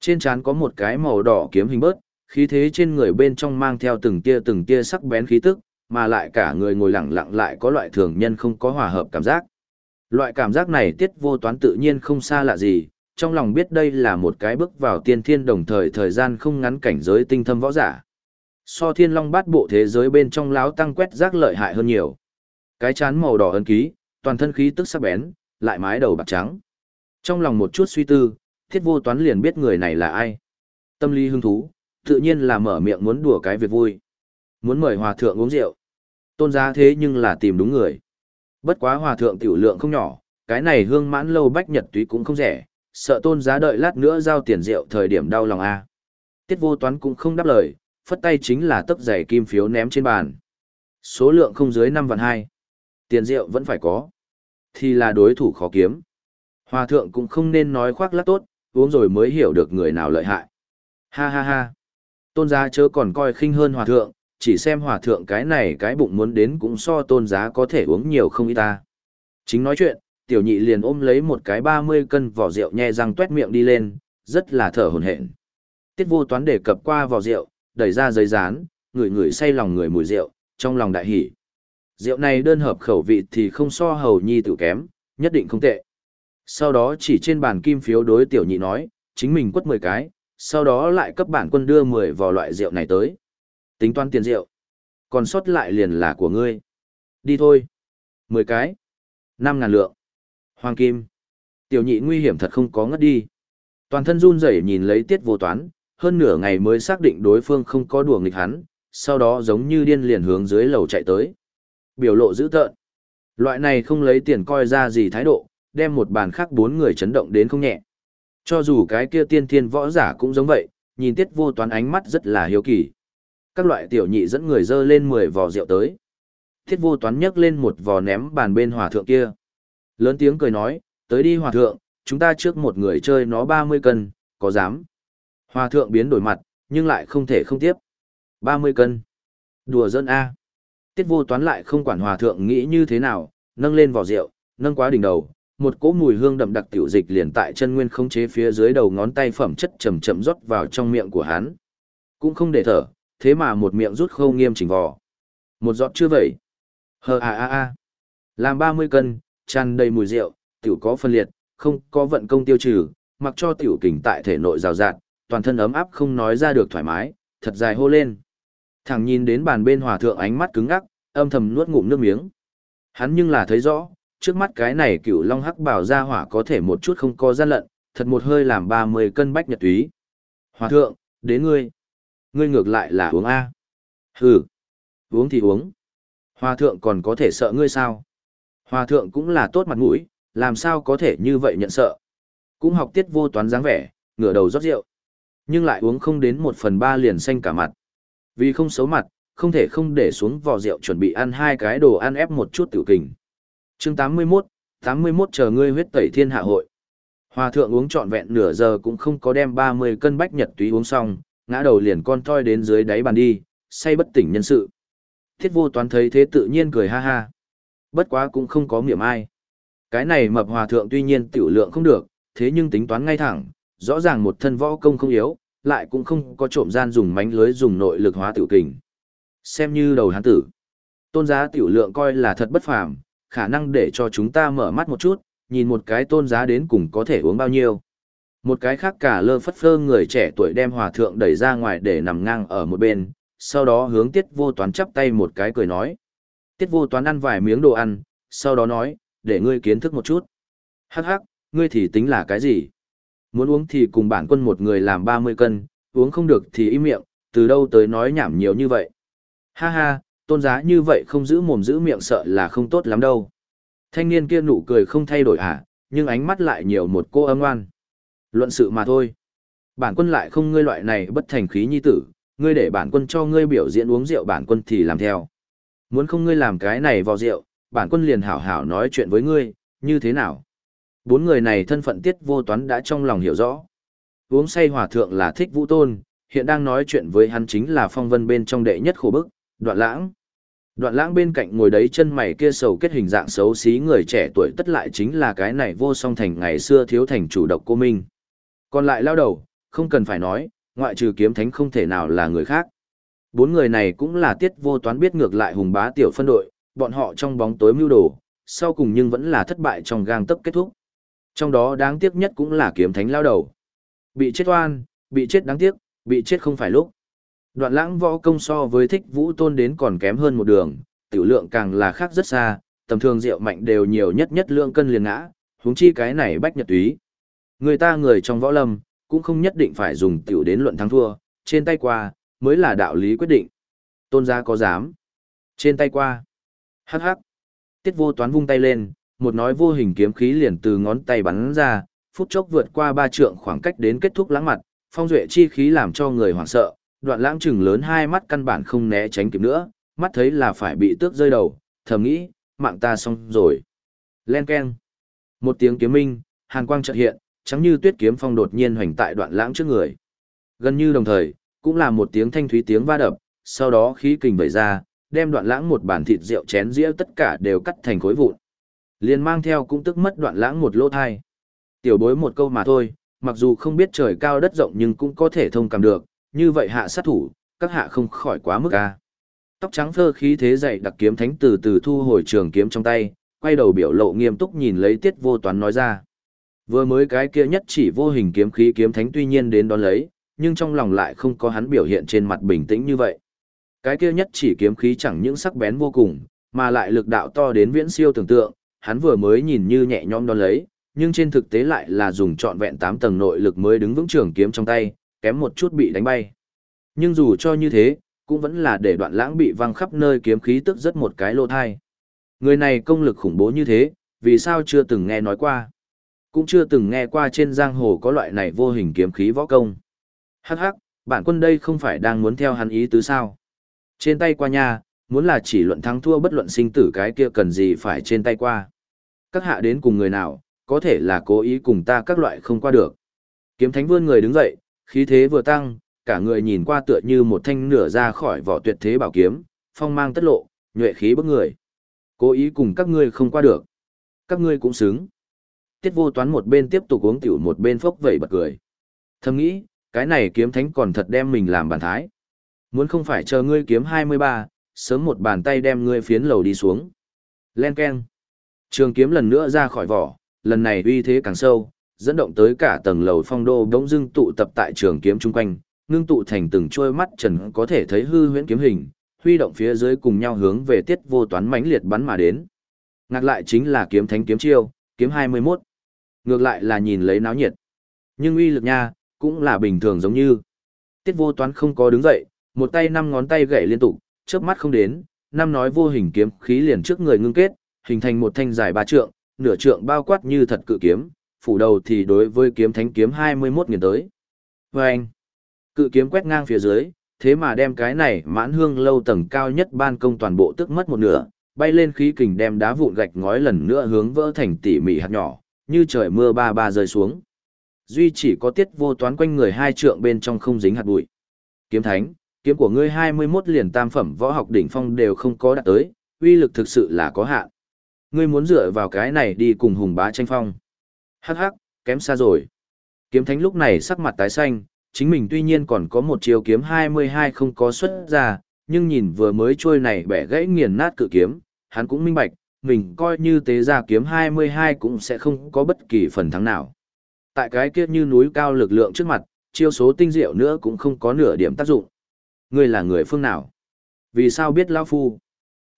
Speaker 1: Trên trán có một cái màu đỏ kiếm hình bớt, khí thế trên người bên trong mang theo từng tia từng tia sắc bén khí tức, mà lại cả người ngồi lặng lặng lại có loại thường nhân không có hòa hợp cảm giác. Loại cảm giác này tiết vô toán tự nhiên không xa lạ gì, trong lòng biết đây là một cái bước vào tiên thiên đồng thời thời gian không ngắn cảnh giới tinh thâm võ giả. So thiên long bát bộ thế giới bên trong láo tăng quét rác lợi hại hơn nhiều. Cái chán màu đỏ ấn ký, toàn thân khí tức sắc bén, lại mái đầu bạc trắng. Trong lòng một chút suy tư, thiết vô toán liền biết người này là ai. Tâm lý hứng thú, tự nhiên là mở miệng muốn đùa cái việc vui. Muốn mời hòa thượng uống rượu. Tôn giá thế nhưng là tìm đúng người. Bất quá hòa thượng tiểu lượng không nhỏ, cái này hương mãn lâu bách nhật túy cũng không rẻ, sợ tôn giá đợi lát nữa giao tiền rượu thời điểm đau lòng a. Tiết vô toán cũng không đáp lời, phất tay chính là tấc giày kim phiếu ném trên bàn. Số lượng không dưới năm vạn hai. Tiền rượu vẫn phải có. Thì là đối thủ khó kiếm. Hòa thượng cũng không nên nói khoác lác tốt, uống rồi mới hiểu được người nào lợi hại. Ha ha ha. Tôn giá chớ còn coi khinh hơn hòa thượng, chỉ xem hòa thượng cái này cái bụng muốn đến cũng so tôn giá có thể uống nhiều không ít ta. Chính nói chuyện, tiểu nhị liền ôm lấy một cái 30 cân vỏ rượu nhe răng tuét miệng đi lên, rất là thở hổn hển. Tiết vô toán đề cập qua vỏ rượu, đẩy ra giấy rán, người người say lòng người mùi rượu, trong lòng đại hỉ. Rượu này đơn hợp khẩu vị thì không so hầu nhi tử kém, nhất định không tệ. Sau đó chỉ trên bàn kim phiếu đối tiểu nhị nói, chính mình quất 10 cái, sau đó lại cấp bản quân đưa 10 vò loại rượu này tới. Tính toán tiền rượu. Còn sót lại liền là của ngươi. Đi thôi. 10 cái. 5 ngàn lượng. Hoàng kim. Tiểu nhị nguy hiểm thật không có ngất đi. Toàn thân run rẩy nhìn lấy tiết vô toán, hơn nửa ngày mới xác định đối phương không có đùa nghịch hắn, sau đó giống như điên liền hướng dưới lầu chạy tới. Biểu lộ dữ tợn. Loại này không lấy tiền coi ra gì thái độ, đem một bàn khác bốn người chấn động đến không nhẹ. Cho dù cái kia tiên thiên võ giả cũng giống vậy, nhìn tiết vô toán ánh mắt rất là hiếu kỳ. Các loại tiểu nhị dẫn người dơ lên 10 vò rượu tới. Thiết vô toán nhấc lên một vò ném bàn bên hòa thượng kia. Lớn tiếng cười nói, tới đi hòa thượng, chúng ta trước một người chơi nó 30 cân, có dám. Hòa thượng biến đổi mặt, nhưng lại không thể không tiếp. 30 cân. Đùa dân A. Tiết vô toán lại không quản hòa thượng nghĩ như thế nào, nâng lên vỏ rượu, nâng quá đỉnh đầu, một cỗ mùi hương đậm đặc tiểu dịch liền tại chân nguyên không chế phía dưới đầu ngón tay phẩm chất chậm chậm rót vào trong miệng của hắn. Cũng không để thở, thế mà một miệng rút khâu nghiêm chỉnh vò. Một giọt chưa vậy. Hờ à à à. Làm 30 cân, tràn đầy mùi rượu, tiểu có phân liệt, không có vận công tiêu trừ, mặc cho tiểu kình tại thể nội rào rạt, toàn thân ấm áp không nói ra được thoải mái, thật dài hô lên. Thằng nhìn đến bàn bên hòa thượng ánh mắt cứng ngắc, âm thầm nuốt ngụm nước miếng. Hắn nhưng là thấy rõ, trước mắt cái này cửu long hắc bảo ra hỏa có thể một chút không có gian lận, thật một hơi làm 30 cân bách nhật túy. Hòa thượng, đến ngươi. Ngươi ngược lại là uống A. Hừ. Uống thì uống. Hòa thượng còn có thể sợ ngươi sao? Hòa thượng cũng là tốt mặt mũi, làm sao có thể như vậy nhận sợ. Cũng học tiết vô toán dáng vẻ, ngửa đầu rót rượu. Nhưng lại uống không đến một phần ba liền xanh cả mặt. Vì không xấu mặt, không thể không để xuống vò rượu chuẩn bị ăn hai cái đồ ăn ép một chút tiểu kình. chương 81, 81 chờ ngươi huyết tẩy thiên hạ hội. Hòa thượng uống trọn vẹn nửa giờ cũng không có đem 30 cân bách nhật túy uống xong, ngã đầu liền con toi đến dưới đáy bàn đi, say bất tỉnh nhân sự. Thiết vô toán thấy thế tự nhiên cười ha ha. Bất quá cũng không có miệng ai. Cái này mập hòa thượng tuy nhiên tiểu lượng không được, thế nhưng tính toán ngay thẳng, rõ ràng một thân võ công không yếu, lại cũng không có trộm gian dùng mánh lưới dùng nội lực hóa tiểu kình. Xem như đầu hán tử. Tôn giá tiểu lượng coi là thật bất phàm, khả năng để cho chúng ta mở mắt một chút, nhìn một cái tôn giá đến cùng có thể uống bao nhiêu. Một cái khác cả lơ phất phơ người trẻ tuổi đem hòa thượng đẩy ra ngoài để nằm ngang ở một bên, sau đó hướng tiết vô toán chắp tay một cái cười nói. Tiết vô toán ăn vài miếng đồ ăn, sau đó nói, để ngươi kiến thức một chút. Hắc hắc, ngươi thì tính là cái gì? Muốn uống thì cùng bản quân một người làm 30 cân, uống không được thì im miệng, từ đâu tới nói nhảm nhiều như vậy. Ha ha, tôn giá như vậy không giữ mồm giữ miệng sợ là không tốt lắm đâu. Thanh niên kia nụ cười không thay đổi à, nhưng ánh mắt lại nhiều một cô âm ngoan. Luận sự mà thôi. Bản quân lại không ngươi loại này bất thành khí nhi tử, ngươi để bản quân cho ngươi biểu diễn uống rượu bản quân thì làm theo. Muốn không ngươi làm cái này vào rượu, bản quân liền hảo hảo nói chuyện với ngươi, như thế nào? Bốn người này thân phận tiết vô toán đã trong lòng hiểu rõ. Uống say hòa thượng là thích vũ tôn, hiện đang nói chuyện với hắn chính là phong vân bên trong đệ nhất khổ bức, đoạn lãng. Đoạn lãng bên cạnh ngồi đấy chân mày kia sầu kết hình dạng xấu xí người trẻ tuổi tất lại chính là cái này vô song thành ngày xưa thiếu thành chủ độc cô Minh. Còn lại lao đầu, không cần phải nói, ngoại trừ kiếm thánh không thể nào là người khác. Bốn người này cũng là tiết vô toán biết ngược lại hùng bá tiểu phân đội, bọn họ trong bóng tối mưu đồ, sau cùng nhưng vẫn là thất bại trong gang tấc kết thúc. Trong đó đáng tiếc nhất cũng là kiếm thánh lao đầu. Bị chết oan, bị chết đáng tiếc, bị chết không phải lúc. Đoạn lãng võ công so với thích vũ tôn đến còn kém hơn một đường, tiểu lượng càng là khác rất xa, tầm thường rượu mạnh đều nhiều nhất nhất lượng cân liền ngã, huống chi cái này bách nhật túy. Người ta người trong võ lâm, cũng không nhất định phải dùng tiểu đến luận thắng thua, trên tay qua, mới là đạo lý quyết định. Tôn gia có dám. Trên tay qua. Hắc hắc. Tiết vô toán vung tay lên, một nói vô hình kiếm khí liền từ ngón tay bắn ra, phút chốc vượt qua ba trượng khoảng cách đến kết thúc lãng mặt, phong duệ chi khí làm cho người hoảng sợ, đoạn lãng chừng lớn hai mắt căn bản không né tránh kịp nữa, mắt thấy là phải bị tước rơi đầu, thầm nghĩ, mạng ta xong rồi. Len keng. Một tiếng kiếm minh, hàn quang chợt hiện, trắng như tuyết kiếm phong đột nhiên hoành tại đoạn lãng trước người. Gần như đồng thời, cũng là một tiếng thanh thúy tiếng va đập, sau đó khí kình vẩy ra, đem đoạn lãng một bản thịt rượu chén dĩa tất cả đều cắt thành khối vụn. Liền mang theo cũng tức mất đoạn lãng một lỗ thai. Tiểu bối một câu mà thôi, mặc dù không biết trời cao đất rộng nhưng cũng có thể thông cảm được, như vậy hạ sát thủ, các hạ không khỏi quá mức a. Tóc trắng phơ khí thế dậy đặc kiếm thánh từ từ thu hồi trường kiếm trong tay, quay đầu biểu lộ nghiêm túc nhìn lấy tiết vô toán nói ra. Vừa mới cái kia nhất chỉ vô hình kiếm khí kiếm thánh tuy nhiên đến đón lấy, nhưng trong lòng lại không có hắn biểu hiện trên mặt bình tĩnh như vậy. Cái kia nhất chỉ kiếm khí chẳng những sắc bén vô cùng, mà lại lực đạo to đến viễn siêu tưởng tượng, hắn vừa mới nhìn như nhẹ nhõm đón lấy, nhưng trên thực tế lại là dùng trọn vẹn 8 tầng nội lực mới đứng vững trường kiếm trong tay, kém một chút bị đánh bay. Nhưng dù cho như thế, cũng vẫn là để đoạn lãng bị văng khắp nơi kiếm khí tức rất một cái lô thai. Người này công lực khủng bố như thế, vì sao chưa từng nghe nói qua? Cũng chưa từng nghe qua trên giang hồ có loại này vô hình kiếm khí võ công. Hắc hắc, bản quân đây không phải đang muốn theo hắn ý tứ sao? Trên tay qua nhà muốn là chỉ luận thắng thua bất luận sinh tử cái kia cần gì phải trên tay qua. Các hạ đến cùng người nào, có thể là cố ý cùng ta các loại không qua được. Kiếm thánh vươn người đứng dậy, khí thế vừa tăng, cả người nhìn qua tựa như một thanh nửa ra khỏi vỏ tuyệt thế bảo kiếm, phong mang tất lộ, nhuệ khí bức người. Cố ý cùng các ngươi không qua được. Các ngươi cũng xứng. Tiết vô toán một bên tiếp tục uống tiểu một bên phốc vẩy bật cười. Thầm nghĩ, cái này kiếm thánh còn thật đem mình làm bàn thái. Muốn không phải chờ ngươi kiếm 23, sớm một bàn tay đem ngươi phiến lầu đi xuống. Len keng. Trường kiếm lần nữa ra khỏi vỏ, lần này uy thế càng sâu, dẫn động tới cả tầng lầu phong đô bỗng dưng tụ tập tại trường kiếm chung quanh, ngưng tụ thành từng trôi mắt trần có thể thấy hư huyễn kiếm hình, huy động phía dưới cùng nhau hướng về tiết vô toán mãnh liệt bắn mà đến. Ngược lại chính là kiếm thánh kiếm chiêu, kiếm 21. Ngược lại là nhìn lấy náo nhiệt. Nhưng uy lực nha, cũng là bình thường giống như. Tiết vô toán không có đứng dậy, một tay năm ngón tay gậy liên tục, chớp mắt không đến, năm nói vô hình kiếm khí liền trước người ngưng kết, hình thành một thanh dài ba trượng, nửa trượng bao quát như thật cự kiếm, phủ đầu thì đối với kiếm thánh kiếm 21 nghìn tới. Và anh, cự kiếm quét ngang phía dưới, thế mà đem cái này mãn hương lâu tầng cao nhất ban công toàn bộ tức mất một nửa, bay lên khí kình đem đá vụn gạch ngói lần nữa hướng vỡ thành tỉ mỉ hạt nhỏ, như trời mưa ba ba rơi xuống. Duy chỉ có tiết vô toán quanh người hai trượng bên trong không dính hạt bụi. Kiếm thánh, kiếm của ngươi 21 liền tam phẩm võ học đỉnh phong đều không có đạt tới, uy lực thực sự là có hạn. Ngươi muốn dựa vào cái này đi cùng hùng bá tranh phong. Hắc hắc, kém xa rồi. Kiếm thánh lúc này sắc mặt tái xanh, chính mình tuy nhiên còn có một chiều kiếm 22 không có xuất ra, nhưng nhìn vừa mới trôi này bẻ gãy nghiền nát cự kiếm, hắn cũng minh bạch, mình coi như tế ra kiếm 22 cũng sẽ không có bất kỳ phần thắng nào. Tại cái kia như núi cao lực lượng trước mặt, chiêu số tinh diệu nữa cũng không có nửa điểm tác dụng. Ngươi là người phương nào? Vì sao biết lão phu?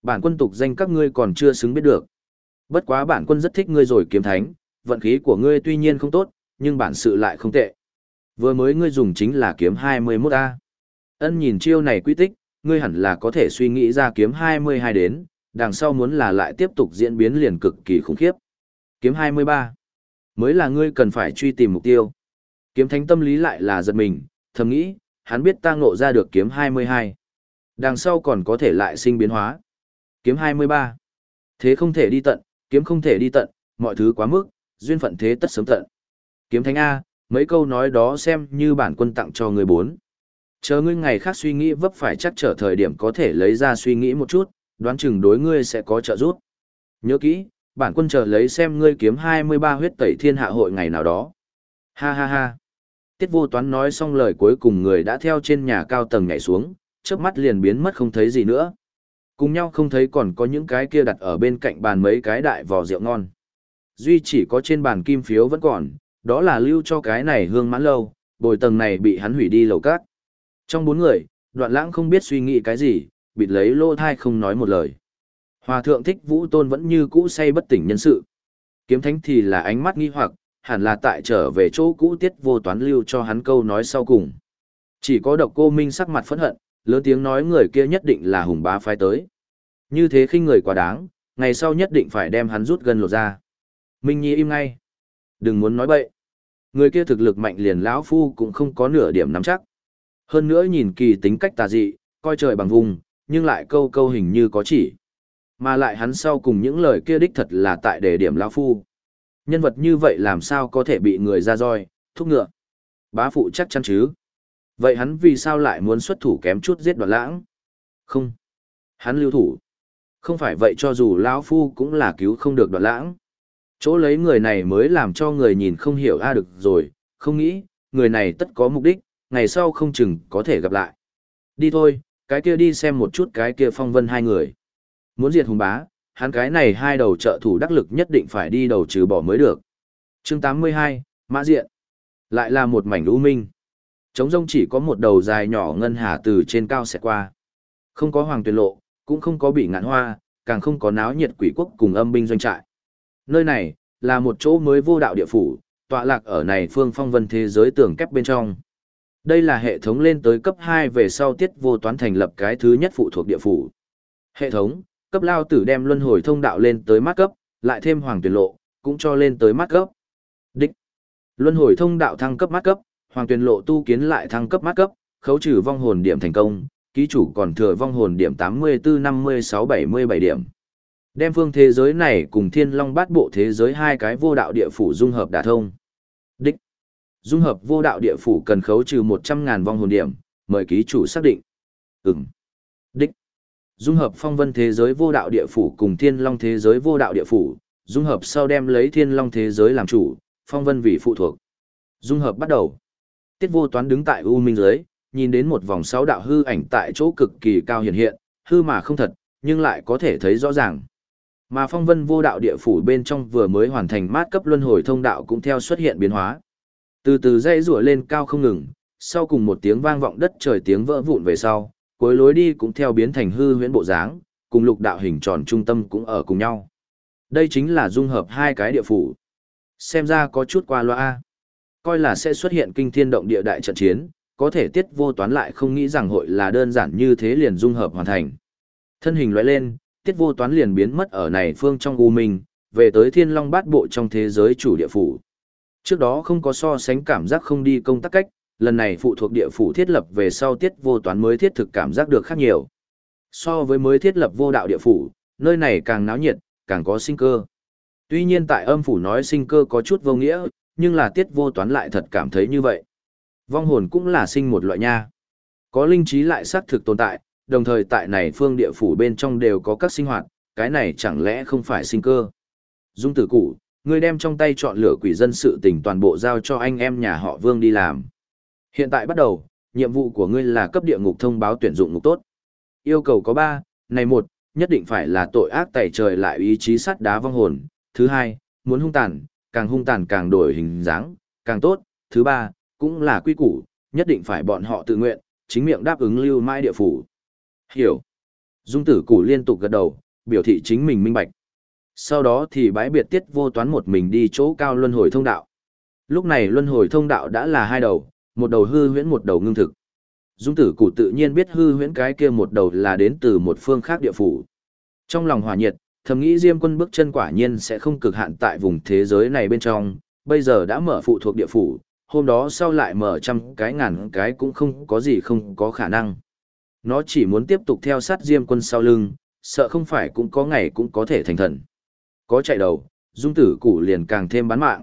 Speaker 1: Bản quân tục danh các ngươi còn chưa xứng biết được. Bất quá bản quân rất thích ngươi rồi kiếm thánh, vận khí của ngươi tuy nhiên không tốt, nhưng bản sự lại không tệ. Vừa mới ngươi dùng chính là kiếm 21A. Ân nhìn chiêu này quy tích, ngươi hẳn là có thể suy nghĩ ra kiếm 22 đến, đằng sau muốn là lại tiếp tục diễn biến liền cực kỳ khủng khiếp. Kiếm 23. Mới là ngươi cần phải truy tìm mục tiêu. Kiếm thánh tâm lý lại là giật mình, thầm nghĩ, hắn biết ta ngộ ra được kiếm 22. Đằng sau còn có thể lại sinh biến hóa. Kiếm 23. Thế không thể đi tận, kiếm không thể đi tận, mọi thứ quá mức, duyên phận thế tất sớm tận. Kiếm thánh A, mấy câu nói đó xem như bản quân tặng cho người bốn. Chờ ngươi ngày khác suy nghĩ vấp phải chắc trở thời điểm có thể lấy ra suy nghĩ một chút, đoán chừng đối ngươi sẽ có trợ giúp. Nhớ kỹ, bản quân chờ lấy xem ngươi kiếm 23 huyết tẩy thiên hạ hội ngày nào đó. Ha ha ha. Tiết vô toán nói xong lời cuối cùng người đã theo trên nhà cao tầng nhảy xuống, chớp mắt liền biến mất không thấy gì nữa. Cùng nhau không thấy còn có những cái kia đặt ở bên cạnh bàn mấy cái đại vò rượu ngon. Duy chỉ có trên bàn kim phiếu vẫn còn, đó là lưu cho cái này hương mãn lâu, bồi tầng này bị hắn hủy đi lầu cát. Trong bốn người, đoạn lãng không biết suy nghĩ cái gì, bịt lấy lô thai không nói một lời. Hòa thượng thích vũ tôn vẫn như cũ say bất tỉnh nhân sự. Kiếm thánh thì là ánh mắt nghi hoặc, hẳn là tại trở về chỗ cũ tiết vô toán lưu cho hắn câu nói sau cùng. Chỉ có độc cô Minh sắc mặt phẫn hận, lớn tiếng nói người kia nhất định là hùng bá phái tới. Như thế khinh người quá đáng, ngày sau nhất định phải đem hắn rút gần lột ra. Minh Nhi im ngay. Đừng muốn nói bậy. Người kia thực lực mạnh liền lão phu cũng không có nửa điểm nắm chắc. Hơn nữa nhìn kỳ tính cách tà dị, coi trời bằng vùng, nhưng lại câu câu hình như có chỉ. Mà lại hắn sau cùng những lời kia đích thật là tại đề điểm lão phu. Nhân vật như vậy làm sao có thể bị người ra roi, thúc ngựa. Bá phụ chắc chắn chứ. Vậy hắn vì sao lại muốn xuất thủ kém chút giết đoạn lãng? Không. Hắn lưu thủ. Không phải vậy cho dù lão phu cũng là cứu không được đoạn lãng. Chỗ lấy người này mới làm cho người nhìn không hiểu a được rồi, không nghĩ, người này tất có mục đích, ngày sau không chừng có thể gặp lại. Đi thôi, cái kia đi xem một chút cái kia phong vân hai người. Muốn diệt hùng bá, hắn cái này hai đầu trợ thủ đắc lực nhất định phải đi đầu trừ bỏ mới được. chương 82, Mã Diện. Lại là một mảnh u minh. Trống rông chỉ có một đầu dài nhỏ ngân hà từ trên cao sẽ qua. Không có hoàng tuyệt lộ, cũng không có bị ngạn hoa, càng không có náo nhiệt quỷ quốc cùng âm binh doanh trại. Nơi này, là một chỗ mới vô đạo địa phủ, tọa lạc ở này phương phong vân thế giới tường kép bên trong. Đây là hệ thống lên tới cấp 2 về sau tiết vô toán thành lập cái thứ nhất phụ thuộc địa phủ. Hệ thống, cấp lao tử đem luân hồi thông đạo lên tới mắt cấp, lại thêm hoàng tuyển lộ, cũng cho lên tới mắt cấp. Đích. Luân hồi thông đạo thăng cấp mắt cấp, hoàng tuyển lộ tu kiến lại thăng cấp mắt cấp, khấu trừ vong hồn điểm thành công, ký chủ còn thừa vong hồn điểm 84 56 77 điểm. Đem phương thế giới này cùng thiên long bát bộ thế giới hai cái vô đạo địa phủ dung hợp đả thông. Đích. Dung hợp vô đạo địa phủ cần khấu trừ 100.000 vong hồn điểm, mời ký chủ xác định. Ừm. Đích. Dung hợp phong vân thế giới vô đạo địa phủ cùng thiên long thế giới vô đạo địa phủ, dung hợp sau đem lấy thiên long thế giới làm chủ, phong vân vì phụ thuộc. Dung hợp bắt đầu. Tiết vô toán đứng tại U Minh giới, nhìn đến một vòng sáu đạo hư ảnh tại chỗ cực kỳ cao hiện hiện, hư mà không thật, nhưng lại có thể thấy rõ ràng. Mà phong vân vô đạo địa phủ bên trong vừa mới hoàn thành mát cấp luân hồi thông đạo cũng theo xuất hiện biến hóa. Từ từ dây rủa lên cao không ngừng, sau cùng một tiếng vang vọng đất trời tiếng vỡ vụn về sau, cuối lối đi cũng theo biến thành hư huyễn bộ dáng, cùng lục đạo hình tròn trung tâm cũng ở cùng nhau. Đây chính là dung hợp hai cái địa phủ. Xem ra có chút qua loa. Coi là sẽ xuất hiện kinh thiên động địa đại trận chiến, có thể tiết vô toán lại không nghĩ rằng hội là đơn giản như thế liền dung hợp hoàn thành. Thân hình lóe lên, tiết vô toán liền biến mất ở này phương trong u minh, về tới thiên long bát bộ trong thế giới chủ địa phủ. Trước đó không có so sánh cảm giác không đi công tác cách, lần này phụ thuộc địa phủ thiết lập về sau tiết vô toán mới thiết thực cảm giác được khác nhiều. So với mới thiết lập vô đạo địa phủ, nơi này càng náo nhiệt, càng có sinh cơ. Tuy nhiên tại âm phủ nói sinh cơ có chút vô nghĩa, nhưng là tiết vô toán lại thật cảm thấy như vậy. Vong hồn cũng là sinh một loại nha. Có linh trí lại xác thực tồn tại, đồng thời tại này phương địa phủ bên trong đều có các sinh hoạt, cái này chẳng lẽ không phải sinh cơ. Dung tử cụ, người đem trong tay chọn lựa quỷ dân sự tình toàn bộ giao cho anh em nhà họ Vương đi làm. Hiện tại bắt đầu, nhiệm vụ của ngươi là cấp địa ngục thông báo tuyển dụng ngục tốt. Yêu cầu có 3, này một, nhất định phải là tội ác tẩy trời lại ý chí sắt đá vong hồn. Thứ hai, muốn hung tàn, càng hung tàn càng đổi hình dáng, càng tốt. Thứ ba, cũng là quy củ, nhất định phải bọn họ tự nguyện, chính miệng đáp ứng lưu mãi địa phủ. Hiểu. Dung tử củ liên tục gật đầu, biểu thị chính mình minh bạch. Sau đó thì bãi biệt tiết vô toán một mình đi chỗ cao luân hồi thông đạo. Lúc này luân hồi thông đạo đã là hai đầu, một đầu hư huyễn một đầu ngưng thực. Dung tử cụ tự nhiên biết hư huyễn cái kia một đầu là đến từ một phương khác địa phủ. Trong lòng hòa nhiệt, thầm nghĩ Diêm quân bước chân quả nhiên sẽ không cực hạn tại vùng thế giới này bên trong, bây giờ đã mở phụ thuộc địa phủ, hôm đó sau lại mở trăm cái ngàn cái cũng không có gì không có khả năng. Nó chỉ muốn tiếp tục theo sát Diêm quân sau lưng, sợ không phải cũng có ngày cũng có thể thành thần. Có chạy đầu, dung tử cụ liền càng thêm bán mạng.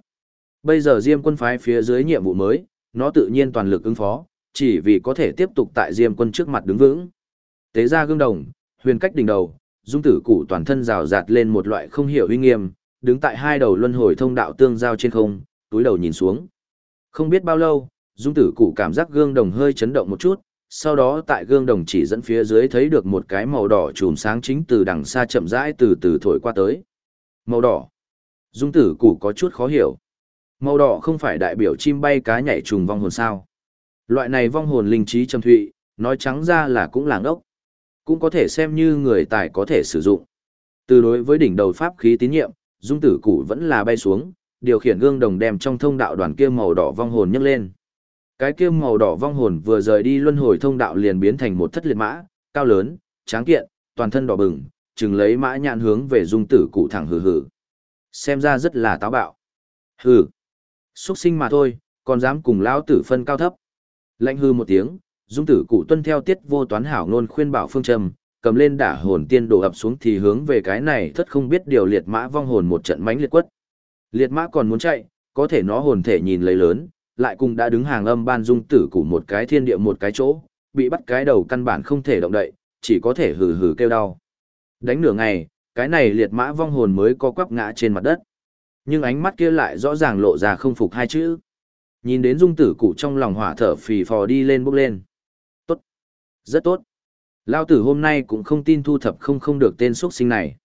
Speaker 1: Bây giờ Diêm quân phái phía dưới nhiệm vụ mới, nó tự nhiên toàn lực ứng phó, chỉ vì có thể tiếp tục tại Diêm quân trước mặt đứng vững. Tế ra gương đồng, huyền cách đỉnh đầu, dung tử cụ toàn thân rào rạt lên một loại không hiểu uy nghiêm, đứng tại hai đầu luân hồi thông đạo tương giao trên không, túi đầu nhìn xuống. Không biết bao lâu, dung tử cụ cảm giác gương đồng hơi chấn động một chút, sau đó tại gương đồng chỉ dẫn phía dưới thấy được một cái màu đỏ chùm sáng chính từ đằng xa chậm rãi từ từ thổi qua tới. Màu đỏ. Dung tử cụ có chút khó hiểu. Màu đỏ không phải đại biểu chim bay cá nhảy trùng vong hồn sao. Loại này vong hồn linh trí trầm thụy, nói trắng ra là cũng làng ốc. Cũng có thể xem như người tài có thể sử dụng. Từ đối với đỉnh đầu pháp khí tín nhiệm, dung tử cụ vẫn là bay xuống, điều khiển gương đồng đem trong thông đạo đoàn kia màu đỏ vong hồn nhấc lên. Cái kia màu đỏ vong hồn vừa rời đi luân hồi thông đạo liền biến thành một thất liệt mã, cao lớn, tráng kiện, toàn thân đỏ bừng, chừng lấy mã nhạn hướng về dung tử cụ thẳng hừ hừ. Xem ra rất là táo bạo. Hừ. Xuất sinh mà thôi, còn dám cùng lão tử phân cao thấp. Lạnh hư một tiếng, dung tử cụ tuân theo tiết vô toán hảo nôn khuyên bảo phương trầm, cầm lên đả hồn tiên đổ ập xuống thì hướng về cái này thất không biết điều liệt mã vong hồn một trận mánh liệt quất. Liệt mã còn muốn chạy, có thể nó hồn thể nhìn lấy lớn, lại cùng đã đứng hàng âm ban dung tử cụ một cái thiên địa một cái chỗ, bị bắt cái đầu căn bản không thể động đậy, chỉ có thể hừ hừ kêu đau. Đánh nửa ngày, cái này liệt mã vong hồn mới có quắp ngã trên mặt đất. Nhưng ánh mắt kia lại rõ ràng lộ ra không phục hai chữ. Nhìn đến dung tử cụ trong lòng hỏa thở phì phò đi lên bốc lên. Tốt. Rất tốt. Lao tử hôm nay cũng không tin thu thập không không được tên xuất sinh này.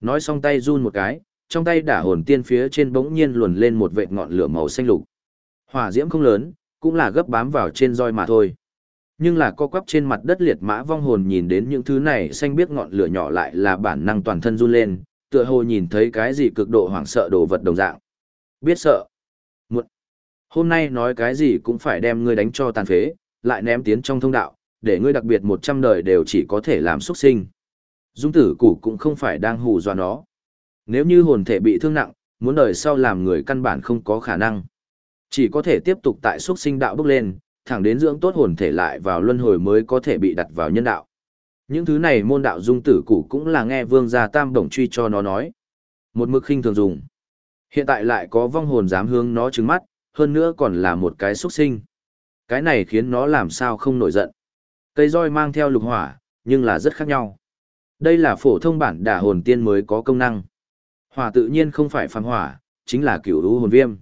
Speaker 1: Nói xong tay run một cái, trong tay đả hồn tiên phía trên bỗng nhiên luồn lên một vệt ngọn lửa màu xanh lục. Hỏa diễm không lớn, cũng là gấp bám vào trên roi mà thôi. Nhưng là co quắp trên mặt đất liệt mã vong hồn nhìn đến những thứ này xanh biết ngọn lửa nhỏ lại là bản năng toàn thân run lên, tựa hồ nhìn thấy cái gì cực độ hoảng sợ đồ vật đồng dạng. Biết sợ. Muộn. Hôm nay nói cái gì cũng phải đem ngươi đánh cho tàn phế, lại ném tiến trong thông đạo, để ngươi đặc biệt một trăm đời đều chỉ có thể làm xuất sinh. Dung tử củ cũng không phải đang hù dọa nó. Nếu như hồn thể bị thương nặng, muốn đời sau làm người căn bản không có khả năng. Chỉ có thể tiếp tục tại xuất sinh đạo bước lên, thẳng đến dưỡng tốt hồn thể lại vào luân hồi mới có thể bị đặt vào nhân đạo. Những thứ này môn đạo dung tử cũ cũng là nghe vương gia tam đồng truy cho nó nói. Một mực khinh thường dùng. Hiện tại lại có vong hồn dám hướng nó trứng mắt, hơn nữa còn là một cái xuất sinh. Cái này khiến nó làm sao không nổi giận. Cây roi mang theo lục hỏa, nhưng là rất khác nhau. Đây là phổ thông bản đả hồn tiên mới có công năng. Hỏa tự nhiên không phải phàm hỏa, chính là cửu lũ hồn viêm.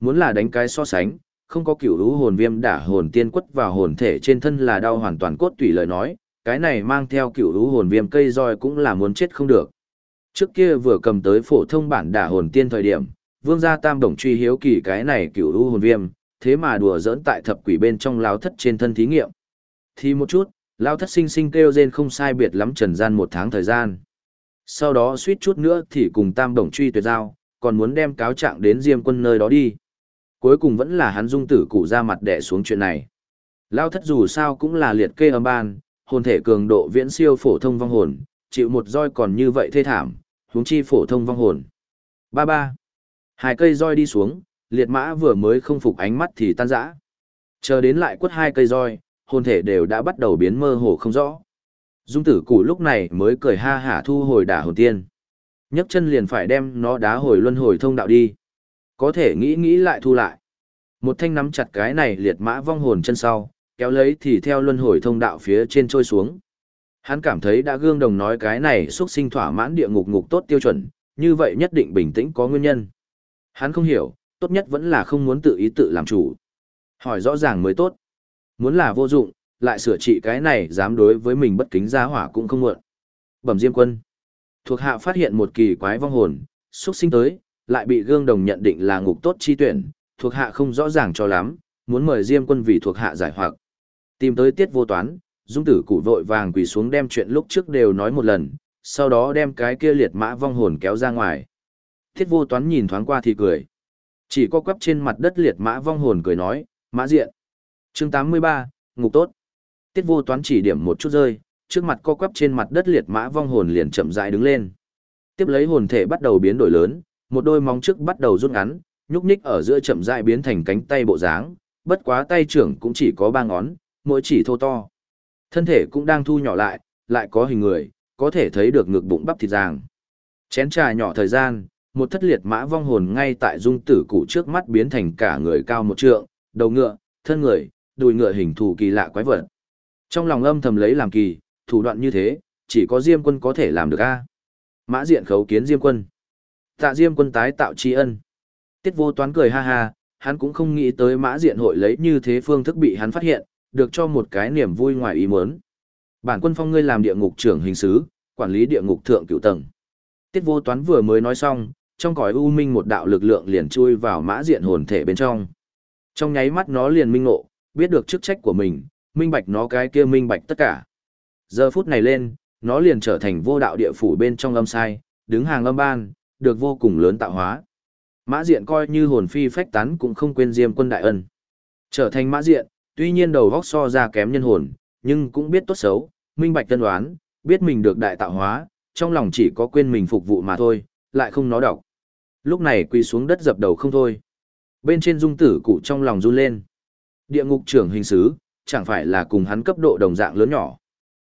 Speaker 1: Muốn là đánh cái so sánh, không có cửu lũ hồn viêm đả hồn tiên quất vào hồn thể trên thân là đau hoàn toàn cốt tùy lời nói, cái này mang theo cửu lũ hồn viêm cây roi cũng là muốn chết không được. Trước kia vừa cầm tới phổ thông bản đả hồn tiên thời điểm, vương gia tam đồng truy hiếu kỳ cái này cửu lũ hồn viêm, thế mà đùa giỡn tại thập quỷ bên trong lao thất trên thân thí nghiệm. Thì một chút, lao thất sinh sinh kêu rên không sai biệt lắm trần gian một tháng thời gian. Sau đó suýt chút nữa thì cùng tam đồng truy tuyệt giao, còn muốn đem cáo trạng đến diêm quân nơi đó đi. Cuối cùng vẫn là hắn dung tử cụ ra mặt đẻ xuống chuyện này. Lao thất dù sao cũng là liệt kê âm ban, hồn thể cường độ viễn siêu phổ thông vong hồn, chịu một roi còn như vậy thê thảm, huống chi phổ thông vong hồn. Ba ba. Hai cây roi đi xuống, liệt mã vừa mới không phục ánh mắt thì tan rã. Chờ đến lại quất hai cây roi, hồn thể đều đã bắt đầu biến mơ hồ không rõ. Dung tử củ lúc này mới cười ha hả thu hồi đả hồn tiên. nhấc chân liền phải đem nó đá hồi luân hồi thông đạo đi. Có thể nghĩ nghĩ lại thu lại. Một thanh nắm chặt cái này liệt mã vong hồn chân sau, kéo lấy thì theo luân hồi thông đạo phía trên trôi xuống. Hắn cảm thấy đã gương đồng nói cái này xuất sinh thỏa mãn địa ngục ngục tốt tiêu chuẩn, như vậy nhất định bình tĩnh có nguyên nhân. Hắn không hiểu, tốt nhất vẫn là không muốn tự ý tự làm chủ. Hỏi rõ ràng mới tốt. Muốn là vô dụng, lại sửa trị cái này dám đối với mình bất kính gia hỏa cũng không muộn. Bẩm Diêm Quân. Thuộc hạ phát hiện một kỳ quái vong hồn, xuất sinh tới, lại bị gương đồng nhận định là ngục tốt chi tuyển, thuộc hạ không rõ ràng cho lắm, muốn mời Diêm Quân vì thuộc hạ giải hoặc. Tìm tới tiết vô toán, dung tử cụ vội vàng quỳ xuống đem chuyện lúc trước đều nói một lần, sau đó đem cái kia liệt mã vong hồn kéo ra ngoài. Tiết vô toán nhìn thoáng qua thì cười. Chỉ có quắp trên mặt đất liệt mã vong hồn cười nói, mã diện. chương 83, ngục tốt. Tiết vô toán chỉ điểm một chút rơi, trước mặt co quắp trên mặt đất liệt mã vong hồn liền chậm rãi đứng lên. Tiếp lấy hồn thể bắt đầu biến đổi lớn, một đôi móng trước bắt đầu rút ngắn, nhúc nhích ở giữa chậm rãi biến thành cánh tay bộ dáng, bất quá tay trưởng cũng chỉ có ba ngón, mỗi chỉ thô to. Thân thể cũng đang thu nhỏ lại, lại có hình người, có thể thấy được ngực bụng bắp thịt ràng. Chén trà nhỏ thời gian, một thất liệt mã vong hồn ngay tại dung tử cụ trước mắt biến thành cả người cao một trượng, đầu ngựa, thân người, đùi ngựa hình thù kỳ lạ quái vật. Trong lòng âm thầm lấy làm kỳ, thủ đoạn như thế, chỉ có Diêm quân có thể làm được a. Mã diện khấu kiến Diêm quân. Tạ Diêm quân tái tạo tri ân. Tiết vô toán cười ha ha, hắn cũng không nghĩ tới mã diện hội lấy như thế phương thức bị hắn phát hiện, được cho một cái niềm vui ngoài ý muốn. Bản quân phong ngươi làm địa ngục trưởng hình sứ, quản lý địa ngục thượng cửu tầng. Tiết vô toán vừa mới nói xong, trong cõi u minh một đạo lực lượng liền chui vào mã diện hồn thể bên trong. Trong nháy mắt nó liền minh ngộ, biết được chức trách của mình, minh bạch nó cái kia minh bạch tất cả. Giờ phút này lên, nó liền trở thành vô đạo địa phủ bên trong âm sai, đứng hàng âm ban, được vô cùng lớn tạo hóa. Mã diện coi như hồn phi phách tán cũng không quên diêm quân đại ân. Trở thành mã diện, tuy nhiên đầu vóc so ra kém nhân hồn, nhưng cũng biết tốt xấu, minh bạch tân đoán, biết mình được đại tạo hóa, trong lòng chỉ có quên mình phục vụ mà thôi, lại không nó đọc. Lúc này quỳ xuống đất dập đầu không thôi. Bên trên dung tử cụ trong lòng run lên. Địa ngục trưởng hình sứ, chẳng phải là cùng hắn cấp độ đồng dạng lớn nhỏ.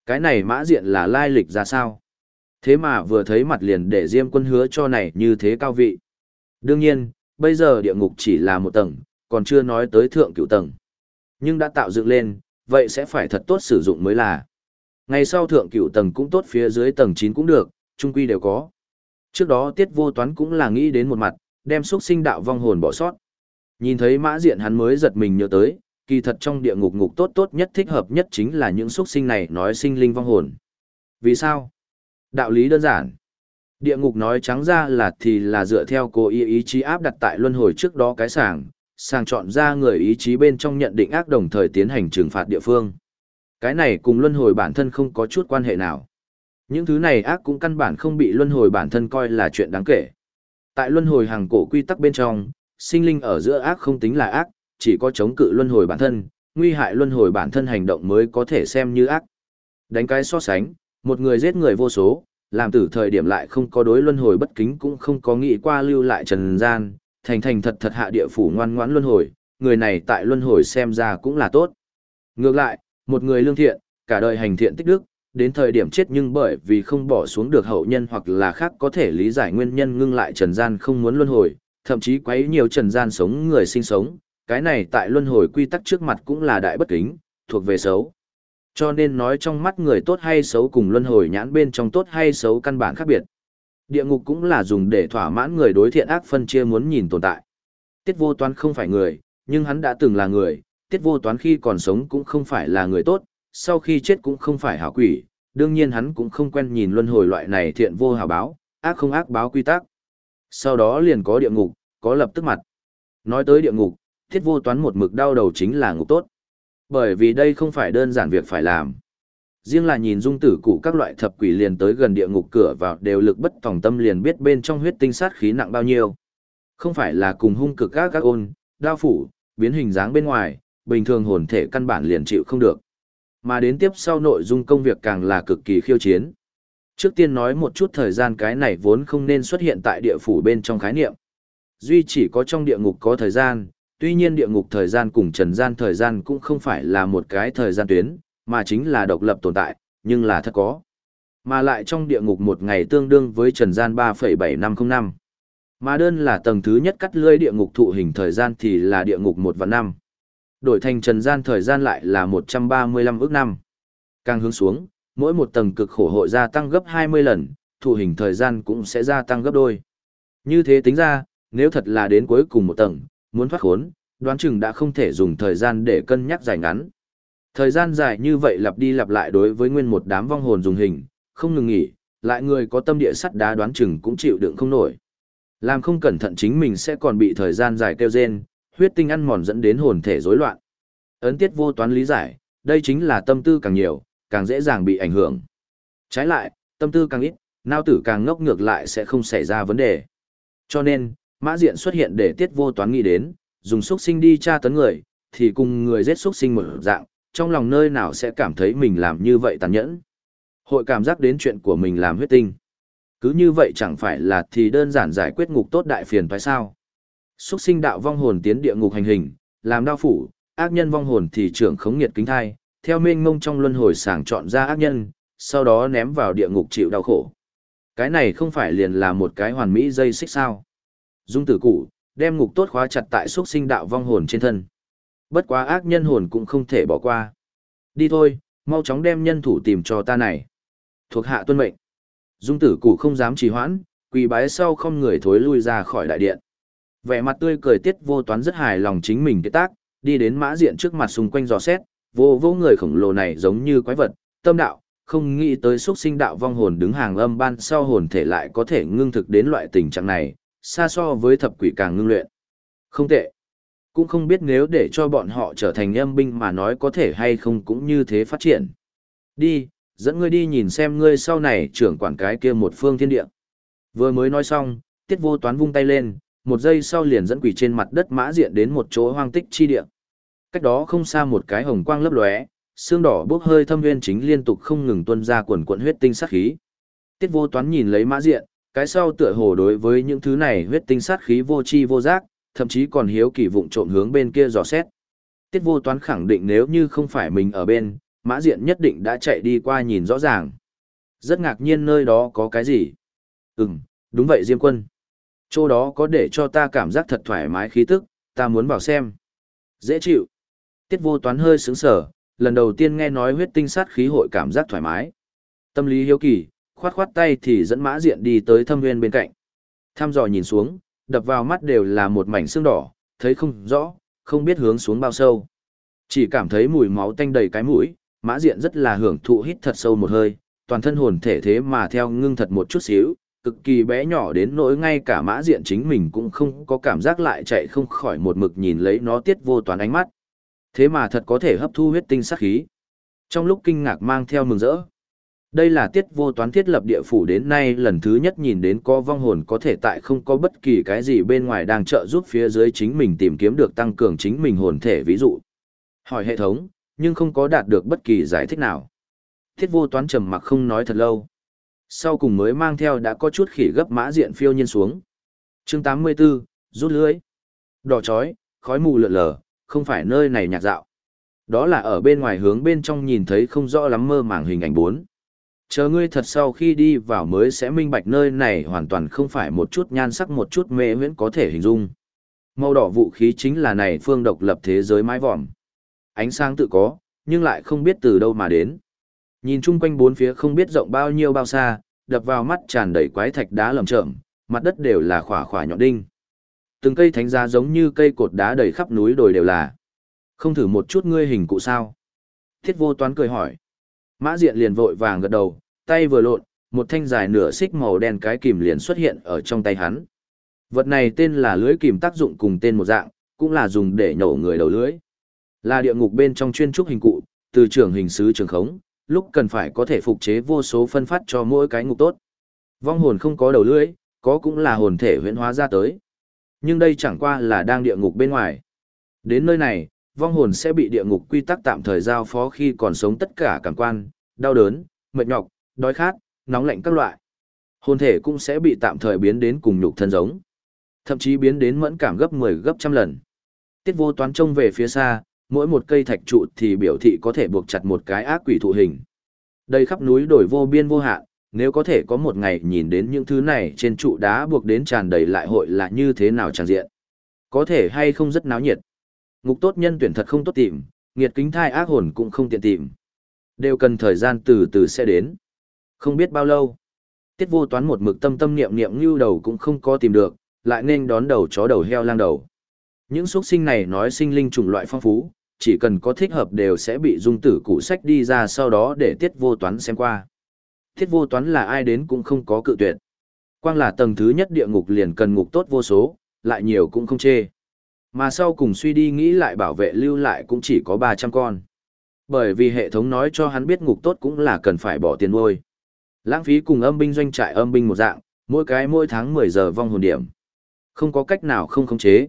Speaker 1: Cái này mã diện là lai lịch ra sao? Thế mà vừa thấy mặt liền để Diêm quân hứa cho này như thế cao vị. Đương nhiên, bây giờ địa ngục chỉ là một tầng, còn chưa nói tới thượng cửu tầng. Nhưng đã tạo dựng lên, vậy sẽ phải thật tốt sử dụng mới là. Ngày sau thượng cửu tầng cũng tốt phía dưới tầng 9 cũng được, trung quy đều có. Trước đó tiết vô toán cũng là nghĩ đến một mặt, đem xuất sinh đạo vong hồn bỏ sót. Nhìn thấy mã diện hắn mới giật mình nhớ tới, kỳ thật trong địa ngục ngục tốt tốt nhất thích hợp nhất chính là những xuất sinh này nói sinh linh vong hồn. Vì sao? Đạo lý đơn giản. Địa ngục nói trắng ra là thì là dựa theo cố ý ý chí áp đặt tại luân hồi trước đó cái sàng, sàng chọn ra người ý chí bên trong nhận định ác đồng thời tiến hành trừng phạt địa phương. Cái này cùng luân hồi bản thân không có chút quan hệ nào. Những thứ này ác cũng căn bản không bị luân hồi bản thân coi là chuyện đáng kể. Tại luân hồi hàng cổ quy tắc bên trong, sinh linh ở giữa ác không tính là ác, chỉ có chống cự luân hồi bản thân, nguy hại luân hồi bản thân hành động mới có thể xem như ác. Đánh cái so sánh, một người giết người vô số, làm tử thời điểm lại không có đối luân hồi bất kính cũng không có nghĩ qua lưu lại trần gian, thành thành thật thật hạ địa phủ ngoan ngoãn luân hồi, người này tại luân hồi xem ra cũng là tốt. Ngược lại, một người lương thiện, cả đời hành thiện tích đức, đến thời điểm chết nhưng bởi vì không bỏ xuống được hậu nhân hoặc là khác có thể lý giải nguyên nhân ngưng lại trần gian không muốn luân hồi, thậm chí quấy nhiều trần gian sống người sinh sống, cái này tại luân hồi quy tắc trước mặt cũng là đại bất kính, thuộc về xấu. Cho nên nói trong mắt người tốt hay xấu cùng luân hồi nhãn bên trong tốt hay xấu căn bản khác biệt. Địa ngục cũng là dùng để thỏa mãn người đối thiện ác phân chia muốn nhìn tồn tại. Tiết vô toán không phải người, nhưng hắn đã từng là người, tiết vô toán khi còn sống cũng không phải là người tốt, sau khi chết cũng không phải hảo quỷ, đương nhiên hắn cũng không quen nhìn luân hồi loại này thiện vô hảo báo, ác không ác báo quy tắc. Sau đó liền có địa ngục, có lập tức mặt. Nói tới địa ngục, tiết vô toán một mực đau đầu chính là ngục tốt. Bởi vì đây không phải đơn giản việc phải làm. Riêng là nhìn dung tử cụ các loại thập quỷ liền tới gần địa ngục cửa vào đều lực bất tòng tâm liền biết bên trong huyết tinh sát khí nặng bao nhiêu. Không phải là cùng hung cực các các ôn, đao phủ, biến hình dáng bên ngoài, bình thường hồn thể căn bản liền chịu không được. Mà đến tiếp sau nội dung công việc càng là cực kỳ khiêu chiến. Trước tiên nói một chút thời gian cái này vốn không nên xuất hiện tại địa phủ bên trong khái niệm. Duy chỉ có trong địa ngục có thời gian, tuy nhiên địa ngục thời gian cùng trần gian thời gian cũng không phải là một cái thời gian tuyến, mà chính là độc lập tồn tại, nhưng là thật có. Mà lại trong địa ngục một ngày tương đương với trần gian 3,7505. Mà đơn là tầng thứ nhất cắt lưỡi địa ngục thụ hình thời gian thì là địa ngục một và năm. Đổi thành trần gian thời gian lại là 135 ước năm. Càng hướng xuống, mỗi một tầng cực khổ hội gia tăng gấp 20 lần, thụ hình thời gian cũng sẽ gia tăng gấp đôi. Như thế tính ra, nếu thật là đến cuối cùng một tầng, muốn thoát khốn, đoán chừng đã không thể dùng thời gian để cân nhắc dài ngắn. Thời gian dài như vậy lặp đi lặp lại đối với nguyên một đám vong hồn dùng hình, không ngừng nghỉ, lại người có tâm địa sắt đá đoán chừng cũng chịu đựng không nổi. Làm không cẩn thận chính mình sẽ còn bị thời gian dài kêu rên, huyết tinh ăn mòn dẫn đến hồn thể rối loạn. Ấn tiết vô toán lý giải, đây chính là tâm tư càng nhiều, càng dễ dàng bị ảnh hưởng. Trái lại, tâm tư càng ít, nao tử càng ngốc ngược lại sẽ không xảy ra vấn đề. Cho nên, mã diện xuất hiện để tiết vô toán nghĩ đến, dùng xuất sinh đi tra tấn người, thì cùng người giết xuất sinh một dạng, trong lòng nơi nào sẽ cảm thấy mình làm như vậy tàn nhẫn. Hội cảm giác đến chuyện của mình làm huyết tinh. Cứ như vậy chẳng phải là thì đơn giản giải quyết ngục tốt đại phiền phải sao. Xuất sinh đạo vong hồn tiến địa ngục hành hình, làm đao phủ, ác nhân vong hồn thì trưởng khống nghiệt kính thai, theo mênh mông trong luân hồi sàng chọn ra ác nhân, sau đó ném vào địa ngục chịu đau khổ. Cái này không phải liền là một cái hoàn mỹ dây xích sao. Dung tử cụ, đem ngục tốt khóa chặt tại xuất sinh đạo vong hồn trên thân. Bất quá ác nhân hồn cũng không thể bỏ qua. Đi thôi, mau chóng đem nhân thủ tìm cho ta này. Thuộc hạ tuân mệnh. Dung tử củ không dám trì hoãn, quỳ bái sau không người thối lui ra khỏi đại điện. Vẻ mặt tươi cười tiết vô toán rất hài lòng chính mình cái tác, đi đến mã diện trước mặt xung quanh dò xét, vô vô người khổng lồ này giống như quái vật, tâm đạo, không nghĩ tới xuất sinh đạo vong hồn đứng hàng âm ban sau hồn thể lại có thể ngưng thực đến loại tình trạng này, xa so với thập quỷ càng ngưng luyện. Không tệ. Cũng không biết nếu để cho bọn họ trở thành âm binh mà nói có thể hay không cũng như thế phát triển. Đi, dẫn ngươi đi nhìn xem ngươi sau này trưởng quản cái kia một phương thiên địa. Vừa mới nói xong, tiết vô toán vung tay lên, một giây sau liền dẫn quỷ trên mặt đất mã diện đến một chỗ hoang tích chi địa. Cách đó không xa một cái hồng quang lấp lóe, xương đỏ bốc hơi thâm nguyên chính liên tục không ngừng tuôn ra quần quần huyết tinh sát khí. Tiết vô toán nhìn lấy mã diện, cái sau tựa hồ đối với những thứ này huyết tinh sát khí vô chi vô giác, thậm chí còn hiếu kỳ vụng trộm hướng bên kia dò xét. Tiết vô toán khẳng định nếu như không phải mình ở bên, mã diện nhất định đã chạy đi qua nhìn rõ ràng. Rất ngạc nhiên nơi đó có cái gì? Ừm, đúng vậy Diêm quân. Chỗ đó có để cho ta cảm giác thật thoải mái khí tức, ta muốn vào xem. Dễ chịu. Tiết vô toán hơi sướng sở, lần đầu tiên nghe nói huyết tinh sát khí hội cảm giác thoải mái. Tâm lý hiếu kỳ, khoát khoát tay thì dẫn mã diện đi tới thâm nguyên bên cạnh. Tham dò nhìn xuống, đập vào mắt đều là một mảnh xương đỏ, thấy không rõ, không biết hướng xuống bao sâu. Chỉ cảm thấy mùi máu tanh đầy cái mũi, mã diện rất là hưởng thụ hít thật sâu một hơi, toàn thân hồn thể thế mà theo ngưng thật một chút xíu, cực kỳ bé nhỏ đến nỗi ngay cả mã diện chính mình cũng không có cảm giác lại chạy không khỏi một mực nhìn lấy nó tiết vô toàn ánh mắt. Thế mà thật có thể hấp thu huyết tinh sát khí. Trong lúc kinh ngạc mang theo mừng rỡ. Đây là tiết vô toán thiết lập địa phủ đến nay lần thứ nhất nhìn đến có vong hồn có thể tại không có bất kỳ cái gì bên ngoài đang trợ giúp phía dưới chính mình tìm kiếm được tăng cường chính mình hồn thể ví dụ. Hỏi hệ thống, nhưng không có đạt được bất kỳ giải thích nào. Thiết vô toán trầm mặc không nói thật lâu. Sau cùng mới mang theo đã có chút khỉ gấp mã diện phiêu nhiên xuống. chương 84, rút lưới. Đỏ chói, khói mù lượn lờ, không phải nơi này nhạc dạo. Đó là ở bên ngoài hướng bên trong nhìn thấy không rõ lắm mơ màng hình ảnh bốn. Chờ ngươi thật sau khi đi vào mới sẽ minh bạch nơi này hoàn toàn không phải một chút nhan sắc một chút mê huyễn có thể hình dung. Màu đỏ vũ khí chính là này phương độc lập thế giới mái vòm. Ánh sáng tự có, nhưng lại không biết từ đâu mà đến. Nhìn chung quanh bốn phía không biết rộng bao nhiêu bao xa, đập vào mắt tràn đầy quái thạch đá lởm chởm, mặt đất đều là khỏa khỏa nhọn đinh. Từng cây thánh giá giống như cây cột đá đầy khắp núi đồi đều là. Không thử một chút ngươi hình cụ sao? Thiết vô toán cười hỏi. Mã diện liền vội vàng gật đầu, tay vừa lộn, một thanh dài nửa xích màu đen cái kìm liền xuất hiện ở trong tay hắn. Vật này tên là lưới kìm tác dụng cùng tên một dạng, cũng là dùng để nhổ người đầu lưới. Là địa ngục bên trong chuyên trúc hình cụ, từ trưởng hình sứ trường khống, lúc cần phải có thể phục chế vô số phân phát cho mỗi cái ngục tốt. Vong hồn không có đầu lưới, có cũng là hồn thể huyễn hóa ra tới. Nhưng đây chẳng qua là đang địa ngục bên ngoài. Đến nơi này, vong hồn sẽ bị địa ngục quy tắc tạm thời giao phó khi còn sống tất cả cảm quan, đau đớn, mệt nhọc, đói khát, nóng lạnh các loại. Hồn thể cũng sẽ bị tạm thời biến đến cùng nhục thân giống. Thậm chí biến đến mẫn cảm gấp 10 gấp trăm lần. Tiết vô toán trông về phía xa, mỗi một cây thạch trụ thì biểu thị có thể buộc chặt một cái ác quỷ thụ hình. Đây khắp núi đổi vô biên vô hạn, nếu có thể có một ngày nhìn đến những thứ này trên trụ đá buộc đến tràn đầy lại hội là như thế nào chẳng diện. Có thể hay không rất náo nhiệt. Ngục tốt nhân tuyển thật không tốt tìm, nghiệt kính thai ác hồn cũng không tiện tìm. Đều cần thời gian từ từ sẽ đến. Không biết bao lâu. Tiết vô toán một mực tâm tâm niệm niệm như đầu cũng không có tìm được, lại nên đón đầu chó đầu heo lang đầu. Những xuất sinh này nói sinh linh chủng loại phong phú, chỉ cần có thích hợp đều sẽ bị dung tử cụ sách đi ra sau đó để tiết vô toán xem qua. Tiết vô toán là ai đến cũng không có cự tuyệt. Quang là tầng thứ nhất địa ngục liền cần ngục tốt vô số, lại nhiều cũng không chê. Mà sau cùng suy đi nghĩ lại bảo vệ lưu lại cũng chỉ có 300 con. Bởi vì hệ thống nói cho hắn biết ngục tốt cũng là cần phải bỏ tiền nuôi. Lãng phí cùng âm binh doanh trại âm binh một dạng, mỗi cái mỗi tháng 10 giờ vong hồn điểm. Không có cách nào không khống chế.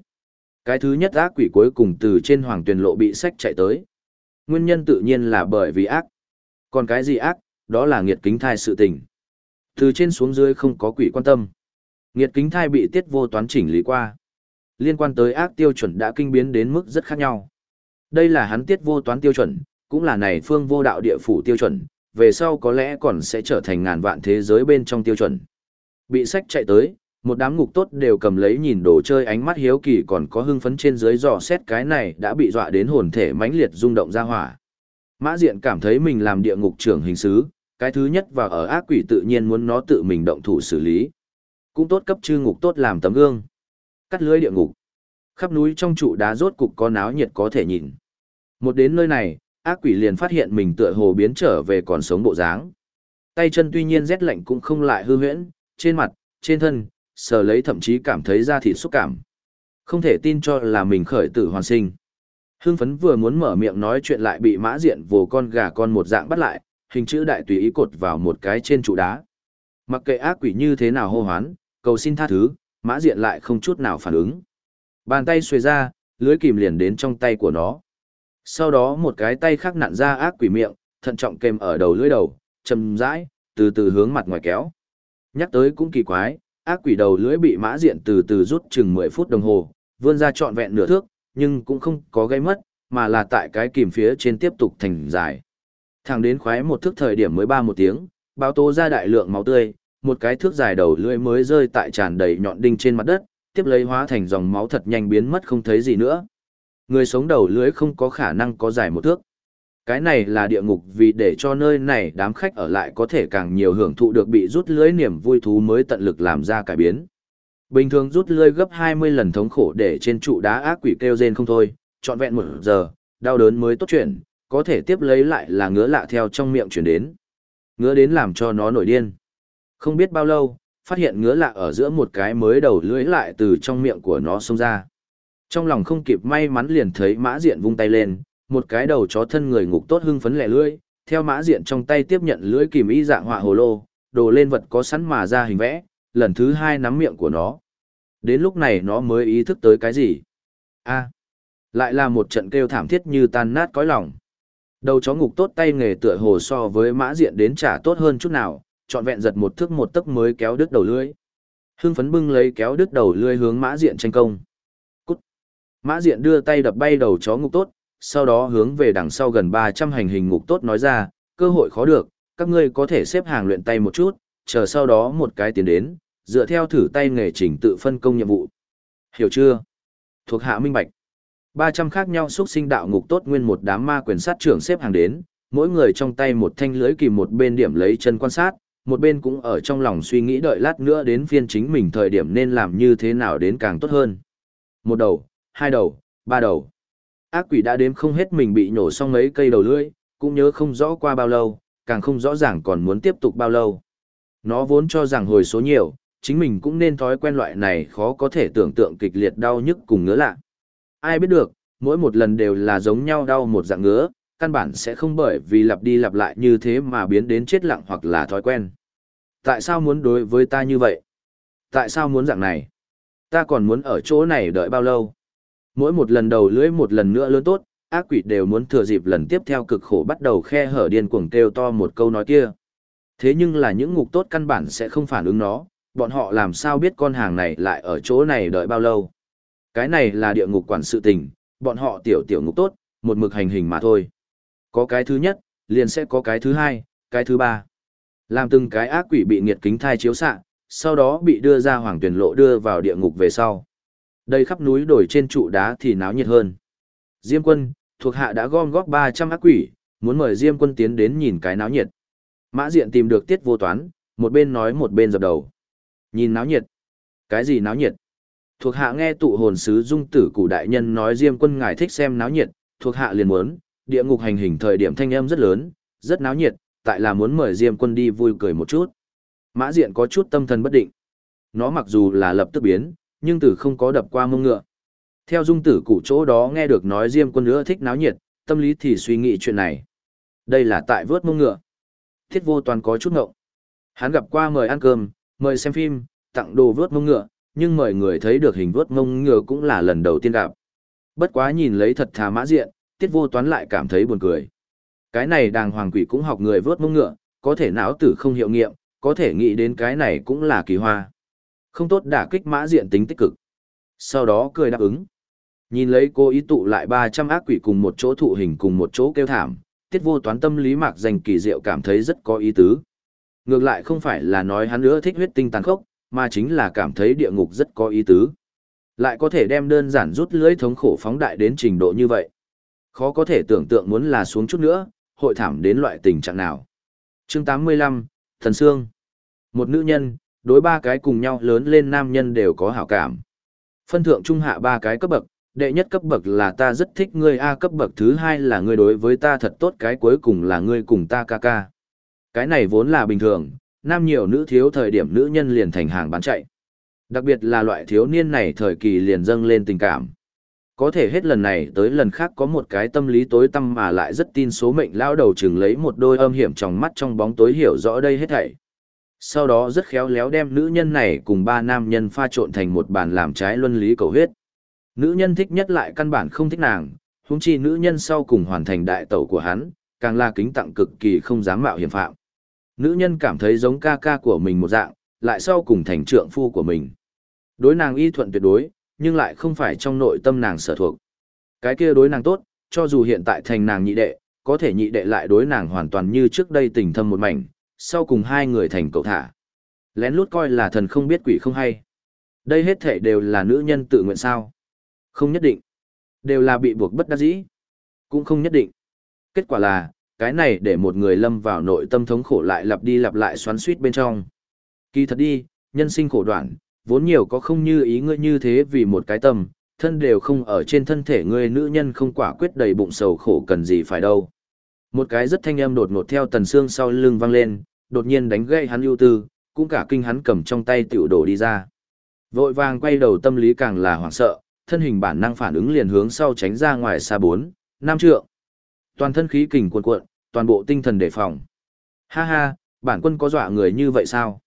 Speaker 1: Cái thứ nhất ác quỷ cuối cùng từ trên hoàng tuyển lộ bị sách chạy tới. Nguyên nhân tự nhiên là bởi vì ác. Còn cái gì ác, đó là nghiệt kính thai sự tình. Từ trên xuống dưới không có quỷ quan tâm. Nghiệt kính thai bị tiết vô toán chỉnh lý qua. Liên quan tới ác tiêu chuẩn đã kinh biến đến mức rất khác nhau. Đây là hắn tiết vô toán tiêu chuẩn, cũng là này phương vô đạo địa phủ tiêu chuẩn, về sau có lẽ còn sẽ trở thành ngàn vạn thế giới bên trong tiêu chuẩn. Bị sách chạy tới, một đám ngục tốt đều cầm lấy nhìn đồ chơi ánh mắt hiếu kỳ còn có hưng phấn trên dưới dò xét cái này đã bị dọa đến hồn thể mãnh liệt rung động ra hỏa. Mã Diện cảm thấy mình làm địa ngục trưởng hình sứ, cái thứ nhất và ở ác quỷ tự nhiên muốn nó tự mình động thủ xử lý. Cũng tốt cấp chư ngục tốt làm tấm gương. Cắt lưới địa ngục. Khắp núi trong trụ đá rốt cục có náo nhiệt có thể nhìn. Một đến nơi này, ác quỷ liền phát hiện mình tựa hồ biến trở về còn sống bộ dáng. Tay chân tuy nhiên rét lạnh cũng không lại hư huyễn, trên mặt, trên thân, sờ lấy thậm chí cảm thấy da thịt xúc cảm. Không thể tin cho là mình khởi tử hoàn sinh. Hương phấn vừa muốn mở miệng nói chuyện lại bị mã diện vồ con gà con một dạng bắt lại, hình chữ đại tùy ý cột vào một cái trên trụ đá. Mặc kệ ác quỷ như thế nào hô hoán, cầu xin tha thứ, mã diện lại không chút nào phản ứng. Bàn tay xuề ra, lưới kìm liền đến trong tay của nó. Sau đó một cái tay khác nặn ra ác quỷ miệng, thận trọng kèm ở đầu lưỡi đầu, chầm rãi, từ từ hướng mặt ngoài kéo. Nhắc tới cũng kỳ quái, ác quỷ đầu lưỡi bị mã diện từ từ rút chừng 10 phút đồng hồ, vươn ra trọn vẹn nửa thước, nhưng cũng không có gây mất, mà là tại cái kìm phía trên tiếp tục thành dài. Thẳng đến khoái một thước thời điểm mới ba một tiếng, báo tố ra đại lượng máu tươi, một cái thước dài đầu lưỡi mới rơi tại tràn đầy nhọn đinh trên mặt đất, tiếp lấy hóa thành dòng máu thật nhanh biến mất không thấy gì nữa. Người sống đầu lưới không có khả năng có dài một thước. Cái này là địa ngục vì để cho nơi này đám khách ở lại có thể càng nhiều hưởng thụ được bị rút lưới niềm vui thú mới tận lực làm ra cải biến. Bình thường rút lưới gấp 20 lần thống khổ để trên trụ đá ác quỷ kêu rên không thôi, trọn vẹn một giờ, đau đớn mới tốt chuyển, có thể tiếp lấy lại là ngứa lạ theo trong miệng chuyển đến. Ngứa đến làm cho nó nổi điên. Không biết bao lâu, phát hiện ngứa lạ ở giữa một cái mới đầu lưỡi lại từ trong miệng của nó xông ra. Trong lòng không kịp may mắn liền thấy mã diện vung tay lên, một cái đầu chó thân người ngục tốt hưng phấn lẻ lưỡi, theo mã diện trong tay tiếp nhận lưỡi kìm y dạng họa hồ lô, đồ lên vật có sẵn mà ra hình vẽ, lần thứ hai nắm miệng của nó. Đến lúc này nó mới ý thức tới cái gì? a lại là một trận kêu thảm thiết như tan nát cõi lòng. Đầu chó ngục tốt tay nghề tựa hồ so với mã diện đến trả tốt hơn chút nào, trọn vẹn giật một thước một tấc mới kéo đứt đầu lưỡi. Hưng phấn bưng lấy kéo đứt đầu lưỡi hướng mã diện tranh công. Mã diện đưa tay đập bay đầu chó ngục tốt, sau đó hướng về đằng sau gần 300 hành hình ngục tốt nói ra, cơ hội khó được, các ngươi có thể xếp hàng luyện tay một chút, chờ sau đó một cái tiến đến, dựa theo thử tay nghề chỉnh tự phân công nhiệm vụ. Hiểu chưa? Thuộc hạ minh bạch. 300 khác nhau xuất sinh đạo ngục tốt nguyên một đám ma quyền sát trưởng xếp hàng đến, mỗi người trong tay một thanh lưới kìm một bên điểm lấy chân quan sát, một bên cũng ở trong lòng suy nghĩ đợi lát nữa đến phiên chính mình thời điểm nên làm như thế nào đến càng tốt hơn. Một đầu, hai đầu, ba đầu. Ác quỷ đã đếm không hết mình bị nhổ xong mấy cây đầu lưỡi, cũng nhớ không rõ qua bao lâu, càng không rõ ràng còn muốn tiếp tục bao lâu. Nó vốn cho rằng hồi số nhiều, chính mình cũng nên thói quen loại này khó có thể tưởng tượng kịch liệt đau nhức cùng ngứa lạ. Ai biết được, mỗi một lần đều là giống nhau đau một dạng ngứa, căn bản sẽ không bởi vì lặp đi lặp lại như thế mà biến đến chết lặng hoặc là thói quen. Tại sao muốn đối với ta như vậy? Tại sao muốn dạng này? Ta còn muốn ở chỗ này đợi bao lâu? Mỗi một lần đầu lưỡi một lần nữa lớn tốt, ác quỷ đều muốn thừa dịp lần tiếp theo cực khổ bắt đầu khe hở điên cuồng kêu to một câu nói kia. Thế nhưng là những ngục tốt căn bản sẽ không phản ứng nó, bọn họ làm sao biết con hàng này lại ở chỗ này đợi bao lâu. Cái này là địa ngục quản sự tình, bọn họ tiểu tiểu ngục tốt, một mực hành hình mà thôi. Có cái thứ nhất, liền sẽ có cái thứ hai, cái thứ ba. Làm từng cái ác quỷ bị nghiệt kính thai chiếu xạ, sau đó bị đưa ra hoàng tuyển lộ đưa vào địa ngục về sau. Đây khắp núi đồi trên trụ đá thì náo nhiệt hơn. Diêm quân, thuộc hạ đã gom góp 300 ác quỷ, muốn mời Diêm quân tiến đến nhìn cái náo nhiệt. Mã diện tìm được tiết vô toán, một bên nói một bên dập đầu. Nhìn náo nhiệt. Cái gì náo nhiệt? Thuộc hạ nghe tụ hồn sứ dung tử cụ đại nhân nói Diêm quân ngài thích xem náo nhiệt, thuộc hạ liền muốn, địa ngục hành hình thời điểm thanh âm rất lớn, rất náo nhiệt, tại là muốn mời Diêm quân đi vui cười một chút. Mã diện có chút tâm thần bất định. Nó mặc dù là lập tức biến, nhưng tử không có đập qua mông ngựa. Theo dung tử cụ chỗ đó nghe được nói Diêm quân nữa thích náo nhiệt, tâm lý thì suy nghĩ chuyện này. Đây là tại vớt mông ngựa. Thiết vô toàn có chút ngộng. Hắn gặp qua mời ăn cơm, mời xem phim, tặng đồ vớt mông ngựa, nhưng mời người thấy được hình vớt mông ngựa cũng là lần đầu tiên gặp. Bất quá nhìn lấy thật thà mã diện, tiết vô toán lại cảm thấy buồn cười. Cái này đàng hoàng quỷ cũng học người vớt mông ngựa, có thể não tử không hiệu nghiệm, có thể nghĩ đến cái này cũng là kỳ hoa. Không tốt đả kích mã diện tính tích cực. Sau đó cười đáp ứng. Nhìn lấy cô ý tụ lại 300 ác quỷ cùng một chỗ thụ hình cùng một chỗ kêu thảm, tiết vô toán tâm lý mạc dành kỳ diệu cảm thấy rất có ý tứ. Ngược lại không phải là nói hắn nữa thích huyết tinh tàn khốc, mà chính là cảm thấy địa ngục rất có ý tứ. Lại có thể đem đơn giản rút lưỡi thống khổ phóng đại đến trình độ như vậy. Khó có thể tưởng tượng muốn là xuống chút nữa, hội thảm đến loại tình trạng nào. chương 85, Thần Sương. Một nữ nhân, đối ba cái cùng nhau lớn lên nam nhân đều có hảo cảm. Phân thượng trung hạ ba cái cấp bậc, đệ nhất cấp bậc là ta rất thích ngươi A cấp bậc thứ hai là ngươi đối với ta thật tốt cái cuối cùng là ngươi cùng ta ca ca. Cái này vốn là bình thường, nam nhiều nữ thiếu thời điểm nữ nhân liền thành hàng bán chạy. Đặc biệt là loại thiếu niên này thời kỳ liền dâng lên tình cảm. Có thể hết lần này tới lần khác có một cái tâm lý tối tâm mà lại rất tin số mệnh lao đầu chừng lấy một đôi âm hiểm trong mắt trong bóng tối hiểu rõ đây hết thảy. Sau đó rất khéo léo đem nữ nhân này cùng ba nam nhân pha trộn thành một bàn làm trái luân lý cầu huyết. Nữ nhân thích nhất lại căn bản không thích nàng, huống chi nữ nhân sau cùng hoàn thành đại tẩu của hắn, càng là kính tặng cực kỳ không dám mạo hiểm phạm. Nữ nhân cảm thấy giống ca ca của mình một dạng, lại sau cùng thành trượng phu của mình. Đối nàng y thuận tuyệt đối, nhưng lại không phải trong nội tâm nàng sở thuộc. Cái kia đối nàng tốt, cho dù hiện tại thành nàng nhị đệ, có thể nhị đệ lại đối nàng hoàn toàn như trước đây tình thâm một mảnh, sau cùng hai người thành cậu thả. Lén lút coi là thần không biết quỷ không hay. Đây hết thể đều là nữ nhân tự nguyện sao. Không nhất định. Đều là bị buộc bất đắc dĩ. Cũng không nhất định. Kết quả là, cái này để một người lâm vào nội tâm thống khổ lại lặp đi lặp lại xoắn suýt bên trong. Kỳ thật đi, nhân sinh khổ đoạn, vốn nhiều có không như ý ngươi như thế vì một cái tâm, thân đều không ở trên thân thể ngươi nữ nhân không quả quyết đầy bụng sầu khổ cần gì phải đâu. Một cái rất thanh âm đột ngột theo tần xương sau lưng vang lên, đột nhiên đánh gãy hắn ưu tư, cũng cả kinh hắn cầm trong tay tiểu đổ đi ra. Vội vàng quay đầu tâm lý càng là hoảng sợ, thân hình bản năng phản ứng liền hướng sau tránh ra ngoài xa bốn, năm trượng. Toàn thân khí kình cuộn cuộn, toàn bộ tinh thần đề phòng. Ha ha, bản quân có dọa người như vậy sao?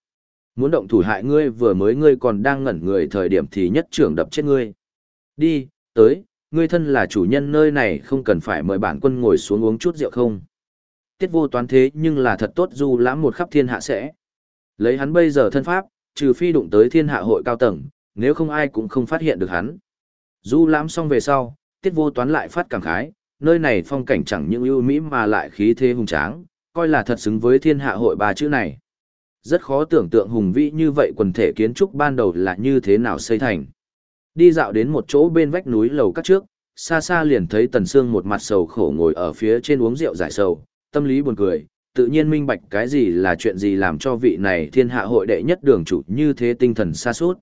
Speaker 1: Muốn động thủ hại ngươi vừa mới ngươi còn đang ngẩn người thời điểm thì nhất trưởng đập chết ngươi. Đi, tới, ngươi thân là chủ nhân nơi này không cần phải mời bản quân ngồi xuống uống chút rượu không? Tiết vô toán thế nhưng là thật tốt dù lãm một khắp thiên hạ sẽ. Lấy hắn bây giờ thân pháp, trừ phi đụng tới thiên hạ hội cao tầng, nếu không ai cũng không phát hiện được hắn. Du lãm xong về sau, tiết vô toán lại phát cảm khái, nơi này phong cảnh chẳng những ưu mỹ mà lại khí thế hùng tráng, coi là thật xứng với thiên hạ hội ba chữ này. Rất khó tưởng tượng hùng vĩ như vậy quần thể kiến trúc ban đầu là như thế nào xây thành. Đi dạo đến một chỗ bên vách núi lầu các trước, xa xa liền thấy Tần Sương một mặt sầu khổ ngồi ở phía trên uống rượu giải sầu, tâm lý buồn cười, tự nhiên minh bạch cái gì là chuyện gì làm cho vị này thiên hạ hội đệ nhất đường chủ như thế tinh thần xa suốt.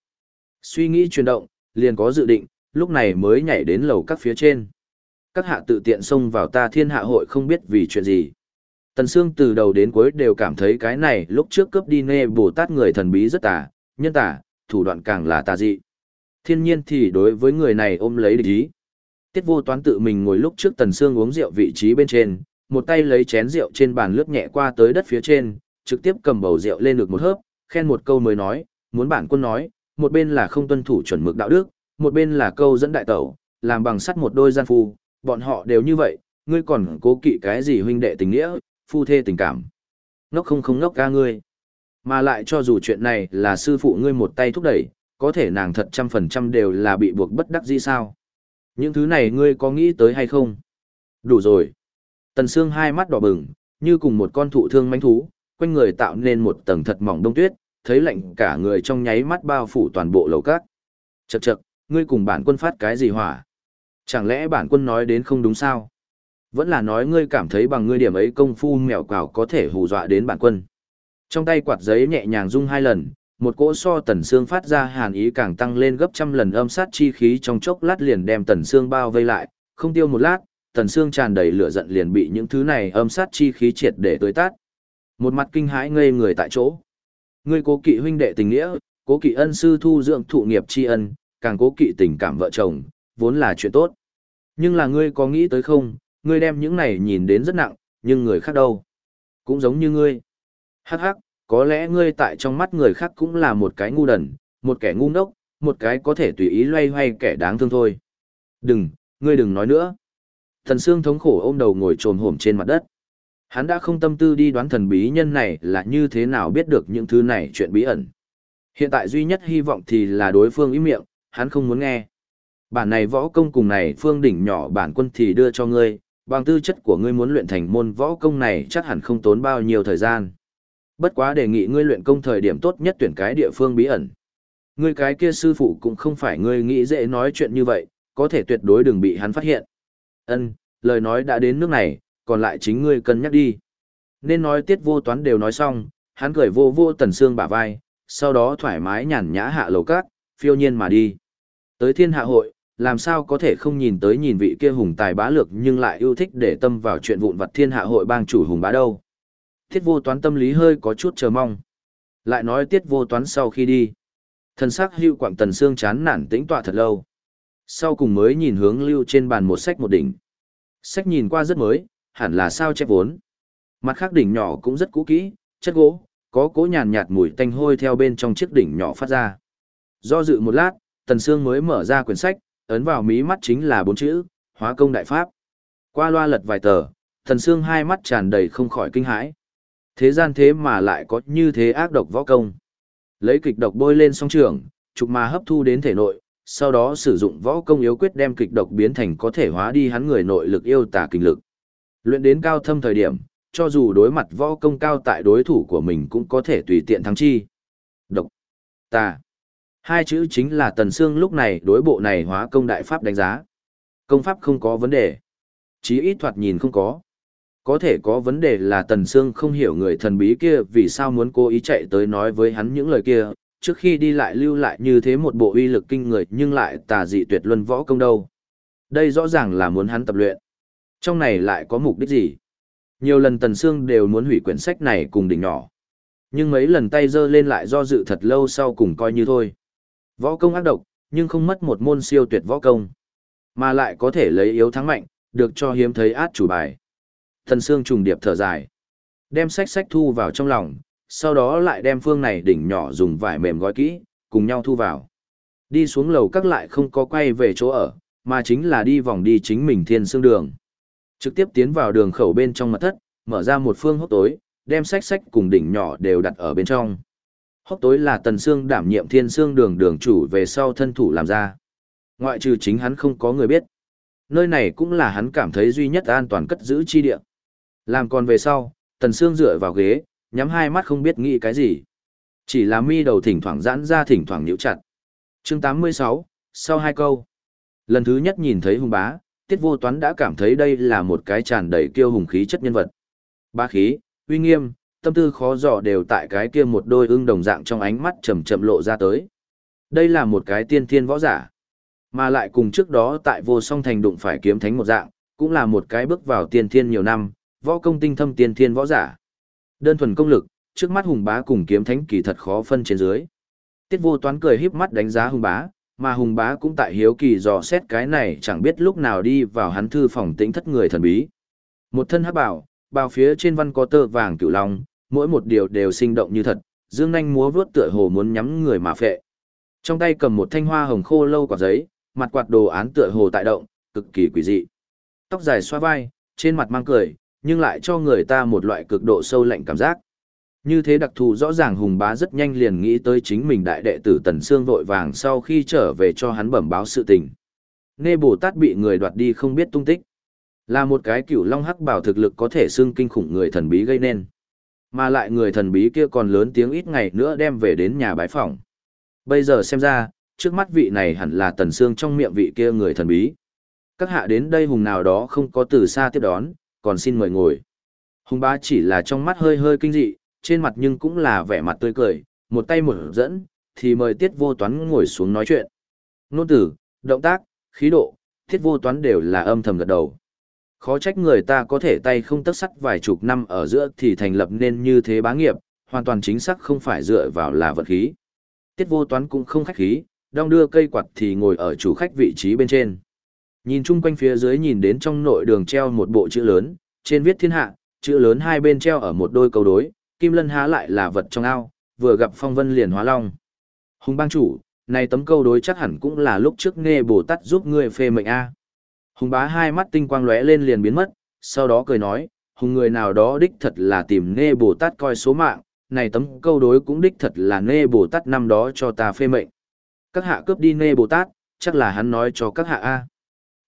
Speaker 1: Suy nghĩ chuyển động, liền có dự định, lúc này mới nhảy đến lầu các phía trên. Các hạ tự tiện xông vào ta thiên hạ hội không biết vì chuyện gì. Tần Sương từ đầu đến cuối đều cảm thấy cái này lúc trước cướp đi nê Bồ Tát người thần bí rất tà, nhân tà, thủ đoạn càng là tà dị. Thiên nhiên thì đối với người này ôm lấy địch ý. Tiết vô toán tự mình ngồi lúc trước Tần xương uống rượu vị trí bên trên, một tay lấy chén rượu trên bàn lướt nhẹ qua tới đất phía trên, trực tiếp cầm bầu rượu lên được một hớp, khen một câu mới nói, muốn bản quân nói, một bên là không tuân thủ chuẩn mực đạo đức, một bên là câu dẫn đại tẩu, làm bằng sắt một đôi gian phu, bọn họ đều như vậy, ngươi còn cố kỵ cái gì huynh đệ tình nghĩa, phu thê tình cảm. Ngốc không không ngốc ca ngươi. Mà lại cho dù chuyện này là sư phụ ngươi một tay thúc đẩy, có thể nàng thật trăm phần trăm đều là bị buộc bất đắc dĩ sao. Những thứ này ngươi có nghĩ tới hay không? Đủ rồi. Tần Sương hai mắt đỏ bừng, như cùng một con thụ thương manh thú, quanh người tạo nên một tầng thật mỏng đông tuyết, thấy lạnh cả người trong nháy mắt bao phủ toàn bộ lầu cát. Chậc chậc, ngươi cùng bản quân phát cái gì hỏa? Chẳng lẽ bản quân nói đến không đúng sao? Vẫn là nói ngươi cảm thấy bằng ngươi điểm ấy công phu mèo quào có thể hù dọa đến bản quân. Trong tay quạt giấy nhẹ nhàng rung hai lần, một cỗ so tần xương phát ra hàn ý càng tăng lên gấp trăm lần âm sát chi khí trong chốc lát liền đem tần xương bao vây lại, không tiêu một lát, tần xương tràn đầy lửa giận liền bị những thứ này âm sát chi khí triệt để tươi tát. Một mặt kinh hãi ngây người tại chỗ. Ngươi cố kỵ huynh đệ tình nghĩa, cố kỵ ân sư thu dưỡng thụ nghiệp tri ân, càng cố kỵ tình cảm vợ chồng, vốn là chuyện tốt. Nhưng là ngươi có nghĩ tới không, ngươi đem những này nhìn đến rất nặng, nhưng người khác đâu? Cũng giống như ngươi. Hắc hắc, có lẽ ngươi tại trong mắt người khác cũng là một cái ngu đần, một kẻ ngu ngốc, một cái có thể tùy ý loay hoay kẻ đáng thương thôi. Đừng, ngươi đừng nói nữa. Thần Sương thống khổ ôm đầu ngồi trồm hổm trên mặt đất. Hắn đã không tâm tư đi đoán thần bí nhân này là như thế nào biết được những thứ này chuyện bí ẩn. Hiện tại duy nhất hy vọng thì là đối phương ý miệng, hắn không muốn nghe. Bản này võ công cùng này phương đỉnh nhỏ bản quân thì đưa cho ngươi, bằng tư chất của ngươi muốn luyện thành môn võ công này chắc hẳn không tốn bao nhiêu thời gian. Bất quá đề nghị ngươi luyện công thời điểm tốt nhất tuyển cái địa phương bí ẩn. Ngươi cái kia sư phụ cũng không phải ngươi nghĩ dễ nói chuyện như vậy, có thể tuyệt đối đừng bị hắn phát hiện. Ân, lời nói đã đến nước này, còn lại chính ngươi cân nhắc đi. Nên nói tiết vô toán đều nói xong, hắn cười vô vô tần xương bả vai, sau đó thoải mái nhàn nhã hạ lầu cát, phiêu nhiên mà đi. Tới thiên hạ hội, làm sao có thể không nhìn tới nhìn vị kia hùng tài bá lược nhưng lại yêu thích để tâm vào chuyện vụn vặt thiên hạ hội bang chủ hùng bá đâu. Tiết vô toán tâm lý hơi có chút chờ mong. Lại nói tiết vô toán sau khi đi. Thần sắc hưu quảng tần xương chán nản tĩnh tọa thật lâu. Sau cùng mới nhìn hướng lưu trên bàn một sách một đỉnh. Sách nhìn qua rất mới, hẳn là sao chép vốn. Mặt khác đỉnh nhỏ cũng rất cũ kỹ, chất gỗ, có cố nhàn nhạt mùi tanh hôi theo bên trong chiếc đỉnh nhỏ phát ra. Do dự một lát, Tần Sương mới mở ra quyển sách, ấn vào mí mắt chính là bốn chữ, hóa công đại pháp. Qua loa lật vài tờ, Tần Sương hai mắt tràn đầy không khỏi kinh hãi. Thế gian thế mà lại có như thế ác độc võ công. Lấy kịch độc bôi lên song trường, trục mà hấp thu đến thể nội, sau đó sử dụng võ công yếu quyết đem kịch độc biến thành có thể hóa đi hắn người nội lực yêu tà kinh lực. Luyện đến cao thâm thời điểm, cho dù đối mặt võ công cao tại đối thủ của mình cũng có thể tùy tiện thắng chi. Độc, tà. Hai chữ chính là Tần Sương lúc này đối bộ này hóa công đại pháp đánh giá. Công pháp không có vấn đề. Chí ít thoạt nhìn không có. Có thể có vấn đề là Tần Sương không hiểu người thần bí kia vì sao muốn cố ý chạy tới nói với hắn những lời kia, trước khi đi lại lưu lại như thế một bộ uy lực kinh người nhưng lại tà dị tuyệt luân võ công đâu. Đây rõ ràng là muốn hắn tập luyện. Trong này lại có mục đích gì? Nhiều lần Tần Sương đều muốn hủy quyển sách này cùng đỉnh nhỏ. Nhưng mấy lần tay giơ lên lại do dự thật lâu sau cùng coi như thôi. Võ công ác độc, nhưng không mất một môn siêu tuyệt võ công. Mà lại có thể lấy yếu thắng mạnh, được cho hiếm thấy át chủ bài. Thần Sương trùng điệp thở dài. Đem sách sách thu vào trong lòng, sau đó lại đem phương này đỉnh nhỏ dùng vải mềm gói kỹ, cùng nhau thu vào. Đi xuống lầu các lại không có quay về chỗ ở, mà chính là đi vòng đi chính mình thiên xương đường. Trực tiếp tiến vào đường khẩu bên trong mật thất, mở ra một phương hốc tối, đem sách sách cùng đỉnh nhỏ đều đặt ở bên trong. Hốc tối là Tần xương đảm nhiệm thiên xương đường đường chủ về sau thân thủ làm ra. Ngoại trừ chính hắn không có người biết. Nơi này cũng là hắn cảm thấy duy nhất an toàn cất giữ chi địa. Làm còn về sau, Tần Sương dựa vào ghế, nhắm hai mắt không biết nghĩ cái gì. Chỉ là mi đầu thỉnh thoảng giãn ra thỉnh thoảng nhíu chặt. Chương 86, sau hai câu. Lần thứ nhất nhìn thấy hung bá, Tiết Vô Toán đã cảm thấy đây là một cái tràn đầy kiêu hùng khí chất nhân vật. Ba khí, uy nghiêm, tâm tư khó dò đều tại cái kia một đôi ưng đồng dạng trong ánh mắt chậm chậm lộ ra tới. Đây là một cái tiên thiên võ giả, mà lại cùng trước đó tại vô song thành đụng phải kiếm thánh một dạng, cũng là một cái bước vào tiên thiên nhiều năm, võ công tinh thâm tiên thiên võ giả. Đơn thuần công lực, trước mắt hùng bá cùng kiếm thánh kỳ thật khó phân trên dưới. Tiết vô toán cười híp mắt đánh giá hùng bá, mà hùng bá cũng tại hiếu kỳ dò xét cái này chẳng biết lúc nào đi vào hắn thư phòng tĩnh thất người thần bí. Một thân hắc bảo, bao phía trên văn có tơ vàng cửu long, mỗi một điều đều sinh động như thật, dương nhanh múa vuốt tựa hồ muốn nhắm người mà phệ. Trong tay cầm một thanh hoa hồng khô lâu quả giấy, mặt quạt đồ án tựa hồ tại động, cực kỳ quỷ dị. Tóc dài xoa vai, trên mặt mang cười, nhưng lại cho người ta một loại cực độ sâu lạnh cảm giác. Như thế đặc thù rõ ràng Hùng Bá rất nhanh liền nghĩ tới chính mình đại đệ tử Tần Sương vội vàng sau khi trở về cho hắn bẩm báo sự tình. Nê Bồ Tát bị người đoạt đi không biết tung tích. Là một cái cửu long hắc bảo thực lực có thể xương kinh khủng người thần bí gây nên. Mà lại người thần bí kia còn lớn tiếng ít ngày nữa đem về đến nhà bái phỏng. Bây giờ xem ra, trước mắt vị này hẳn là Tần Sương trong miệng vị kia người thần bí. Các hạ đến đây hùng nào đó không có từ xa tiếp đón, còn xin mời ngồi. Hùng bá chỉ là trong mắt hơi hơi kinh dị, trên mặt nhưng cũng là vẻ mặt tươi cười, một tay một dẫn, thì mời tiết vô toán ngồi xuống nói chuyện. Nôn tử, động tác, khí độ, tiết vô toán đều là âm thầm gật đầu. Khó trách người ta có thể tay không tất sắt vài chục năm ở giữa thì thành lập nên như thế bá nghiệp, hoàn toàn chính xác không phải dựa vào là vật khí. Tiết vô toán cũng không khách khí, đong đưa cây quạt thì ngồi ở chủ khách vị trí bên trên. Nhìn chung quanh phía dưới nhìn đến trong nội đường treo một bộ chữ lớn, trên viết thiên hạ, chữ lớn hai bên treo ở một đôi câu đối, kim lân há lại là vật trong ao, vừa gặp phong vân liền hóa long. Hùng bang chủ, này tấm câu đối chắc hẳn cũng là lúc trước nghe Bồ Tát giúp ngươi phê mệnh A. Hùng bá hai mắt tinh quang lóe lên liền biến mất, sau đó cười nói, hùng người nào đó đích thật là tìm nghe Bồ Tát coi số mạng, này tấm câu đối cũng đích thật là nghe Bồ Tát năm đó cho ta phê mệnh. Các hạ cướp đi nghe Bồ Tát, chắc là hắn nói cho các hạ A.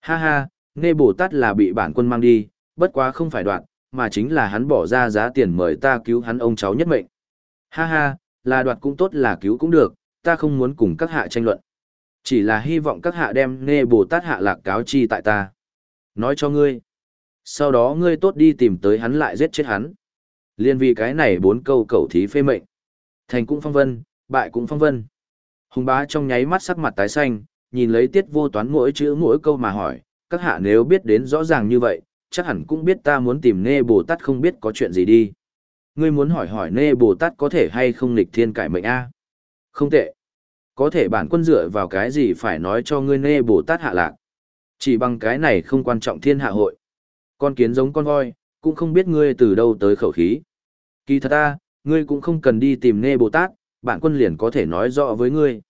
Speaker 1: Ha ha, nghe Bồ Tát là bị bản quân mang đi, bất quá không phải đoạn, mà chính là hắn bỏ ra giá tiền mời ta cứu hắn ông cháu nhất mệnh. Ha ha, là đoạt cũng tốt là cứu cũng được, ta không muốn cùng các hạ tranh luận. Chỉ là hy vọng các hạ đem nê Bồ Tát hạ lạc cáo chi tại ta. Nói cho ngươi. Sau đó ngươi tốt đi tìm tới hắn lại giết chết hắn. Liên vì cái này bốn câu cầu thí phê mệnh. Thành cũng phong vân, bại cũng phong vân. Hùng bá trong nháy mắt sắc mặt tái xanh, nhìn lấy tiết vô toán mỗi chữ mỗi câu mà hỏi, các hạ nếu biết đến rõ ràng như vậy, chắc hẳn cũng biết ta muốn tìm nê Bồ Tát không biết có chuyện gì đi. Ngươi muốn hỏi hỏi nê Bồ Tát có thể hay không nghịch thiên cải mệnh a? Không tệ. Có thể bản quân dựa vào cái gì phải nói cho ngươi nê Bồ Tát hạ lạc. Chỉ bằng cái này không quan trọng thiên hạ hội. Con kiến giống con voi, cũng không biết ngươi từ đâu tới khẩu khí. Kỳ thật ta, ngươi cũng không cần đi tìm nê Bồ Tát, bản quân liền có thể nói rõ với ngươi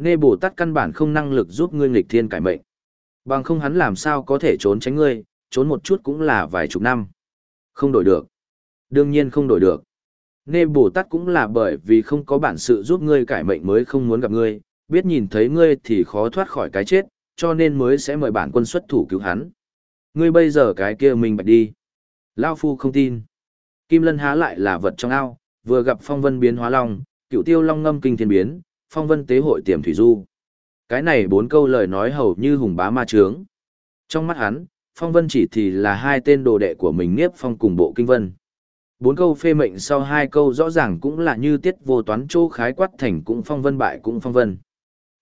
Speaker 1: nghe Bồ Tát căn bản không năng lực giúp ngươi nghịch thiên cải mệnh. Bằng không hắn làm sao có thể trốn tránh ngươi, trốn một chút cũng là vài chục năm. Không đổi được. Đương nhiên không đổi được. Nê Bồ Tát cũng là bởi vì không có bản sự giúp ngươi cải mệnh mới không muốn gặp ngươi, biết nhìn thấy ngươi thì khó thoát khỏi cái chết, cho nên mới sẽ mời bản quân xuất thủ cứu hắn. Ngươi bây giờ cái kia mình bạch đi. Lao Phu không tin. Kim Lân há lại là vật trong ao, vừa gặp phong vân biến hóa long, cựu tiêu long ngâm kinh thiên biến, phong vân tế hội tiềm thủy du. Cái này bốn câu lời nói hầu như hùng bá ma trướng. Trong mắt hắn, phong vân chỉ thì là hai tên đồ đệ của mình Niếp Phong cùng bộ kinh vân. Bốn câu phê mệnh sau hai câu rõ ràng cũng là như tiết vô toán chỗ khái quát thành cũng phong vân bại cũng phong vân.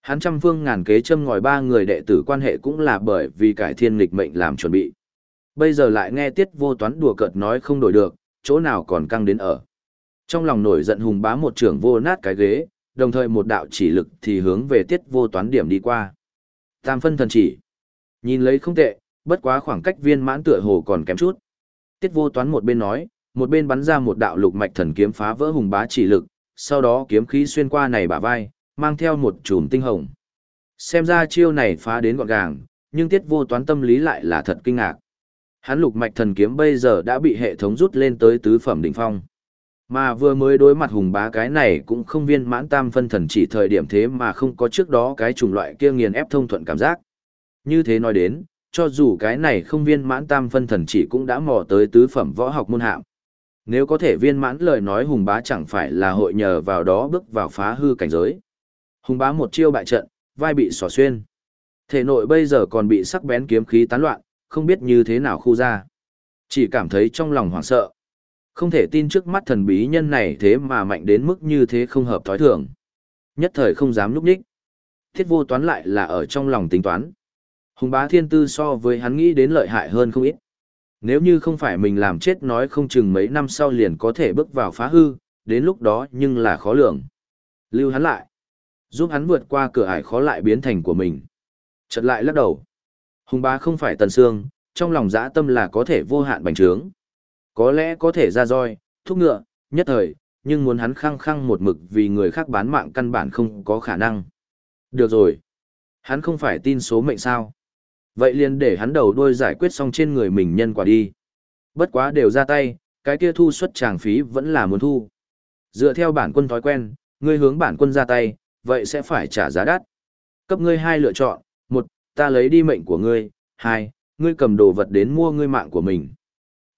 Speaker 1: Hắn trăm phương ngàn kế châm ngòi ba người đệ tử quan hệ cũng là bởi vì cải thiên nghịch mệnh làm chuẩn bị. Bây giờ lại nghe tiết vô toán đùa cợt nói không đổi được, chỗ nào còn căng đến ở. Trong lòng nổi giận hùng bá một trưởng vô nát cái ghế, đồng thời một đạo chỉ lực thì hướng về tiết vô toán điểm đi qua. Tam phân thần chỉ. Nhìn lấy không tệ, bất quá khoảng cách viên mãn tựa hồ còn kém chút. Tiết vô toán một bên nói, một bên bắn ra một đạo lục mạch thần kiếm phá vỡ hùng bá chỉ lực, sau đó kiếm khí xuyên qua này bả vai, mang theo một chùm tinh hồng. Xem ra chiêu này phá đến gọn gàng, nhưng tiết vô toán tâm lý lại là thật kinh ngạc. Hắn lục mạch thần kiếm bây giờ đã bị hệ thống rút lên tới tứ phẩm đỉnh phong. Mà vừa mới đối mặt hùng bá cái này cũng không viên mãn tam phân thần chỉ thời điểm thế mà không có trước đó cái chủng loại kia nghiền ép thông thuận cảm giác. Như thế nói đến, cho dù cái này không viên mãn tam phân thần chỉ cũng đã mò tới tứ phẩm võ học môn hạng. Nếu có thể viên mãn lời nói hùng bá chẳng phải là hội nhờ vào đó bước vào phá hư cảnh giới. Hùng bá một chiêu bại trận, vai bị xỏ xuyên. Thể nội bây giờ còn bị sắc bén kiếm khí tán loạn, không biết như thế nào khu ra. Chỉ cảm thấy trong lòng hoảng sợ. Không thể tin trước mắt thần bí nhân này thế mà mạnh đến mức như thế không hợp thói thường. Nhất thời không dám núp đích. Thiết vô toán lại là ở trong lòng tính toán. Hùng bá thiên tư so với hắn nghĩ đến lợi hại hơn không ít. Nếu như không phải mình làm chết nói không chừng mấy năm sau liền có thể bước vào phá hư, đến lúc đó nhưng là khó lường. Lưu hắn lại. Giúp hắn vượt qua cửa ải khó lại biến thành của mình. Chật lại lắc đầu. Hùng bá không phải tần xương, trong lòng dã tâm là có thể vô hạn bành trướng. Có lẽ có thể ra roi, thúc ngựa, nhất thời, nhưng muốn hắn khăng khăng một mực vì người khác bán mạng căn bản không có khả năng. Được rồi. Hắn không phải tin số mệnh sao. Vậy liền để hắn đầu đôi giải quyết xong trên người mình nhân quả đi. Bất quá đều ra tay, cái kia thu xuất tràng phí vẫn là muốn thu. Dựa theo bản quân thói quen, ngươi hướng bản quân ra tay, vậy sẽ phải trả giá đắt. Cấp ngươi hai lựa chọn, một, ta lấy đi mệnh của ngươi, hai, ngươi cầm đồ vật đến mua ngươi mạng của mình.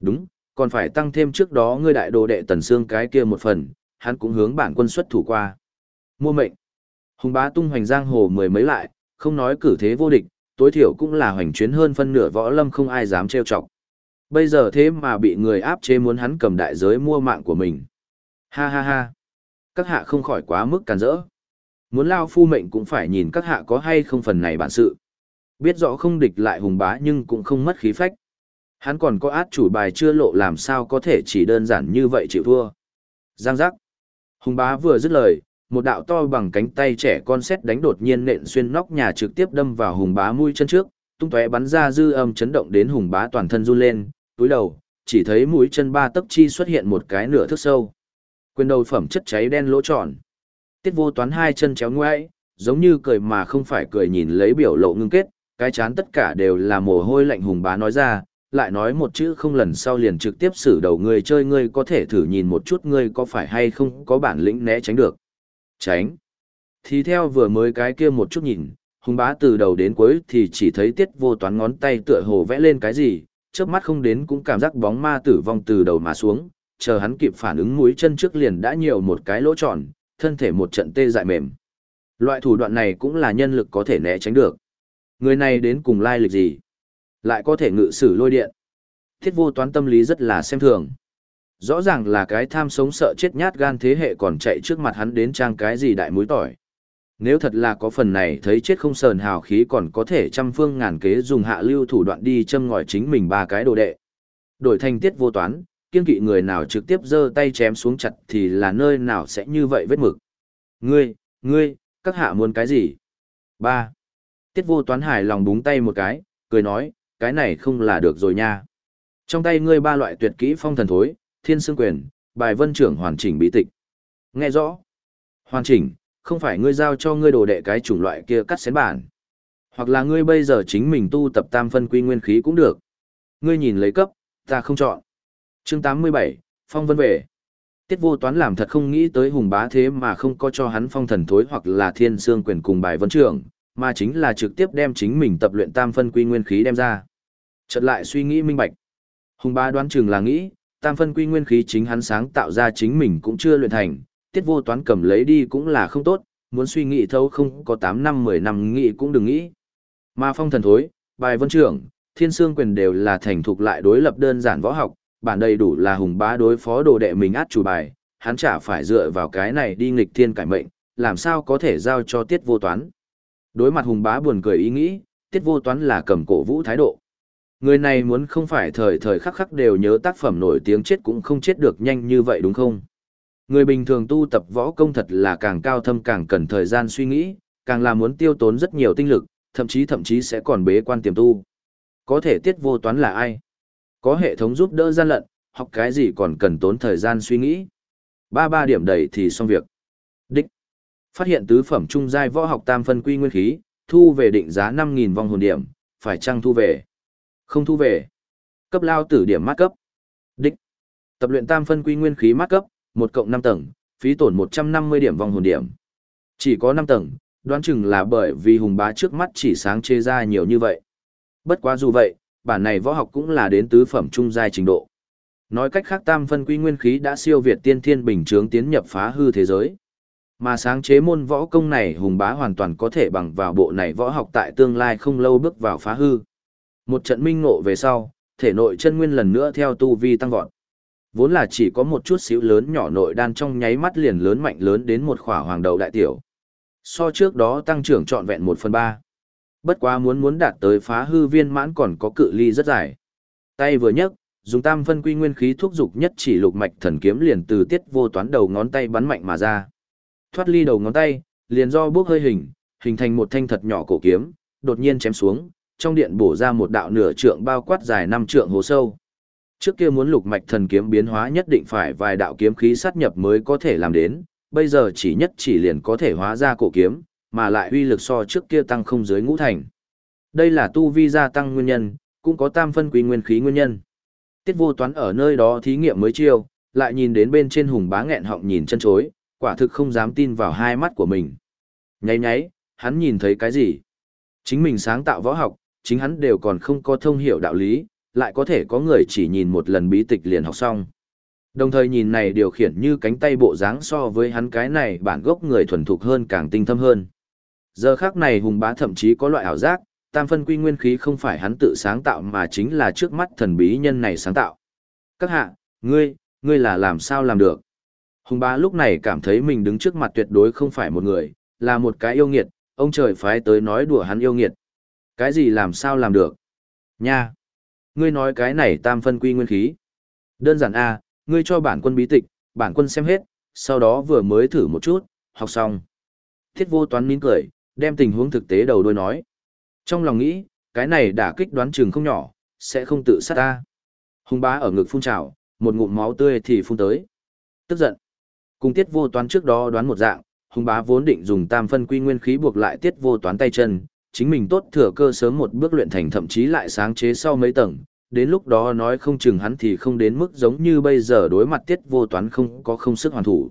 Speaker 1: Đúng, còn phải tăng thêm trước đó ngươi đại đồ đệ tần xương cái kia một phần, hắn cũng hướng bản quân xuất thủ qua. Mua mệnh. Hùng bá tung hoành giang hồ mười mấy lại, không nói cử thế vô địch, tối thiểu cũng là hoành chuyến hơn phân nửa võ lâm không ai dám trêu chọc. Bây giờ thế mà bị người áp chế muốn hắn cầm đại giới mua mạng của mình. Ha ha ha. Các hạ không khỏi quá mức càn rỡ. Muốn lao phu mệnh cũng phải nhìn các hạ có hay không phần này bản sự. Biết rõ không địch lại hùng bá nhưng cũng không mất khí phách. Hắn còn có át chủ bài chưa lộ làm sao có thể chỉ đơn giản như vậy chịu thua. Giang giác. Hùng bá vừa dứt lời, một đạo to bằng cánh tay trẻ con xét đánh đột nhiên nện xuyên nóc nhà trực tiếp đâm vào hùng bá mũi chân trước, tung tóe bắn ra dư âm chấn động đến hùng bá toàn thân run lên, túi đầu, chỉ thấy mũi chân ba tấc chi xuất hiện một cái nửa thước sâu. Quyền đầu phẩm chất cháy đen lỗ tròn. Tiết vô toán hai chân chéo ngoãi, giống như cười mà không phải cười nhìn lấy biểu lộ ngưng kết, cái chán tất cả đều là mồ hôi lạnh hùng bá nói ra, lại nói một chữ không lần sau liền trực tiếp xử đầu người chơi ngươi có thể thử nhìn một chút ngươi có phải hay không có bản lĩnh né tránh được. Tránh. Thì theo vừa mới cái kia một chút nhìn, hùng bá từ đầu đến cuối thì chỉ thấy tiết vô toán ngón tay tựa hồ vẽ lên cái gì, chớp mắt không đến cũng cảm giác bóng ma tử vong từ đầu mà xuống, chờ hắn kịp phản ứng mũi chân trước liền đã nhiều một cái lỗ tròn, thân thể một trận tê dại mềm. Loại thủ đoạn này cũng là nhân lực có thể né tránh được. Người này đến cùng lai lịch gì? Lại có thể ngự sử lôi điện. Thiết vô toán tâm lý rất là xem thường. Rõ ràng là cái tham sống sợ chết nhát gan thế hệ còn chạy trước mặt hắn đến trang cái gì đại mũi tỏi. Nếu thật là có phần này thấy chết không sờn hào khí còn có thể trăm phương ngàn kế dùng hạ lưu thủ đoạn đi châm ngòi chính mình ba cái đồ đệ. Đổi thành tiết vô toán, kiên kỵ người nào trực tiếp giơ tay chém xuống chặt thì là nơi nào sẽ như vậy vết mực. Ngươi, ngươi, các hạ muốn cái gì? ba Tiết vô toán hài lòng búng tay một cái, cười nói, cái này không là được rồi nha. Trong tay ngươi ba loại tuyệt kỹ phong thần thối, thiên xương quyền, bài vân trưởng hoàn chỉnh bí tịch. Nghe rõ. Hoàn chỉnh, không phải ngươi giao cho ngươi đồ đệ cái chủng loại kia cắt xén bản. Hoặc là ngươi bây giờ chính mình tu tập tam phân quy nguyên khí cũng được. Ngươi nhìn lấy cấp, ta không chọn. Chương 87, Phong Vân về. Tiết vô toán làm thật không nghĩ tới hùng bá thế mà không có cho hắn phong thần thối hoặc là thiên xương quyền cùng bài vân trưởng, mà chính là trực tiếp đem chính mình tập luyện tam phân quy nguyên khí đem ra. Chợt lại suy nghĩ minh bạch. Hùng bá đoán chừng là nghĩ, tam phân quy nguyên khí chính hắn sáng tạo ra chính mình cũng chưa luyện thành, tiết vô toán cầm lấy đi cũng là không tốt, muốn suy nghĩ thâu không có 8 năm 10 năm nghĩ cũng đừng nghĩ. Mà phong thần thối, bài vân trưởng, thiên xương quyền đều là thành thục lại đối lập đơn giản võ học, bản đầy đủ là hùng bá đối phó đồ đệ mình át chủ bài, hắn chả phải dựa vào cái này đi nghịch thiên cải mệnh, làm sao có thể giao cho tiết vô toán. Đối mặt hùng bá buồn cười ý nghĩ, tiết vô toán là cầm cổ vũ thái độ. Người này muốn không phải thời thời khắc khắc đều nhớ tác phẩm nổi tiếng chết cũng không chết được nhanh như vậy đúng không? Người bình thường tu tập võ công thật là càng cao thâm càng cần thời gian suy nghĩ, càng là muốn tiêu tốn rất nhiều tinh lực, thậm chí thậm chí sẽ còn bế quan tiềm tu. Có thể tiết vô toán là ai? Có hệ thống giúp đỡ gian lận, học cái gì còn cần tốn thời gian suy nghĩ. Ba ba điểm đầy thì xong việc. Đích. Phát hiện tứ phẩm trung giai võ học tam phân quy nguyên khí, thu về định giá 5.000 vong hồn điểm, phải chăng thu về? Không thu về. Cấp lao tử điểm mát cấp. Đích. Tập luyện tam phân quy nguyên khí mát cấp, một cộng năm tầng, phí tổn 150 điểm vong hồn điểm. Chỉ có 5 tầng, đoán chừng là bởi vì hùng bá trước mắt chỉ sáng chế ra nhiều như vậy. Bất quá dù vậy, bản này võ học cũng là đến tứ phẩm trung giai trình độ. Nói cách khác tam phân quy nguyên khí đã siêu việt tiên thiên bình chướng tiến nhập phá hư thế giới. Mà sáng chế môn võ công này hùng bá hoàn toàn có thể bằng vào bộ này võ học tại tương lai không lâu bước vào phá hư. Một trận minh ngộ về sau, thể nội chân nguyên lần nữa theo tu vi tăng vọt. Vốn là chỉ có một chút xíu lớn nhỏ nội đan trong nháy mắt liền lớn mạnh lớn đến một khỏa hoàng đầu đại tiểu. So trước đó tăng trưởng trọn vẹn một phần ba. Bất quá muốn muốn đạt tới phá hư viên mãn còn có cự ly rất dài. Tay vừa nhấc, dùng tam phân quy nguyên khí thúc dục nhất chỉ lục mạch thần kiếm liền từ tiết vô toán đầu ngón tay bắn mạnh mà ra. Thoát ly đầu ngón tay, liền do bước hơi hình, hình thành một thanh thật nhỏ cổ kiếm, đột nhiên chém xuống, trong điện bổ ra một đạo nửa trượng bao quát dài năm trượng hồ sâu. Trước kia muốn lục mạch thần kiếm biến hóa nhất định phải vài đạo kiếm khí sát nhập mới có thể làm đến, bây giờ chỉ nhất chỉ liền có thể hóa ra cổ kiếm, mà lại uy lực so trước kia tăng không dưới ngũ thành. Đây là tu vi gia tăng nguyên nhân, cũng có tam phân quý nguyên khí nguyên nhân. Tiết vô toán ở nơi đó thí nghiệm mới chiêu, lại nhìn đến bên trên hùng bá nghẹn họng nhìn chân chối, quả thực không dám tin vào hai mắt của mình. Nháy nháy, hắn nhìn thấy cái gì? Chính mình sáng tạo võ học, chính hắn đều còn không có thông hiểu đạo lý, lại có thể có người chỉ nhìn một lần bí tịch liền học xong. Đồng thời nhìn này điều khiển như cánh tay bộ dáng so với hắn cái này bản gốc người thuần thục hơn càng tinh thâm hơn. Giờ khác này hùng bá thậm chí có loại ảo giác, tam phân quy nguyên khí không phải hắn tự sáng tạo mà chính là trước mắt thần bí nhân này sáng tạo. Các hạ, ngươi, ngươi là làm sao làm được? Hùng bá lúc này cảm thấy mình đứng trước mặt tuyệt đối không phải một người, là một cái yêu nghiệt, ông trời phái tới nói đùa hắn yêu nghiệt. Cái gì làm sao làm được? Nha! Ngươi nói cái này tam phân quy nguyên khí. Đơn giản a, ngươi cho bản quân bí tịch, bản quân xem hết, sau đó vừa mới thử một chút, học xong. Thiết vô toán nín cười, đem tình huống thực tế đầu đuôi nói. Trong lòng nghĩ, cái này đã kích đoán chừng không nhỏ, sẽ không tự sát ta. Hùng bá ở ngực phun trào, một ngụm máu tươi thì phun tới. Tức giận. Cùng tiết vô toán trước đó đoán một dạng, hùng bá vốn định dùng tam phân quy nguyên khí buộc lại tiết vô toán tay chân, chính mình tốt thừa cơ sớm một bước luyện thành thậm chí lại sáng chế sau mấy tầng, đến lúc đó nói không chừng hắn thì không đến mức giống như bây giờ đối mặt tiết vô toán không có không sức hoàn thủ.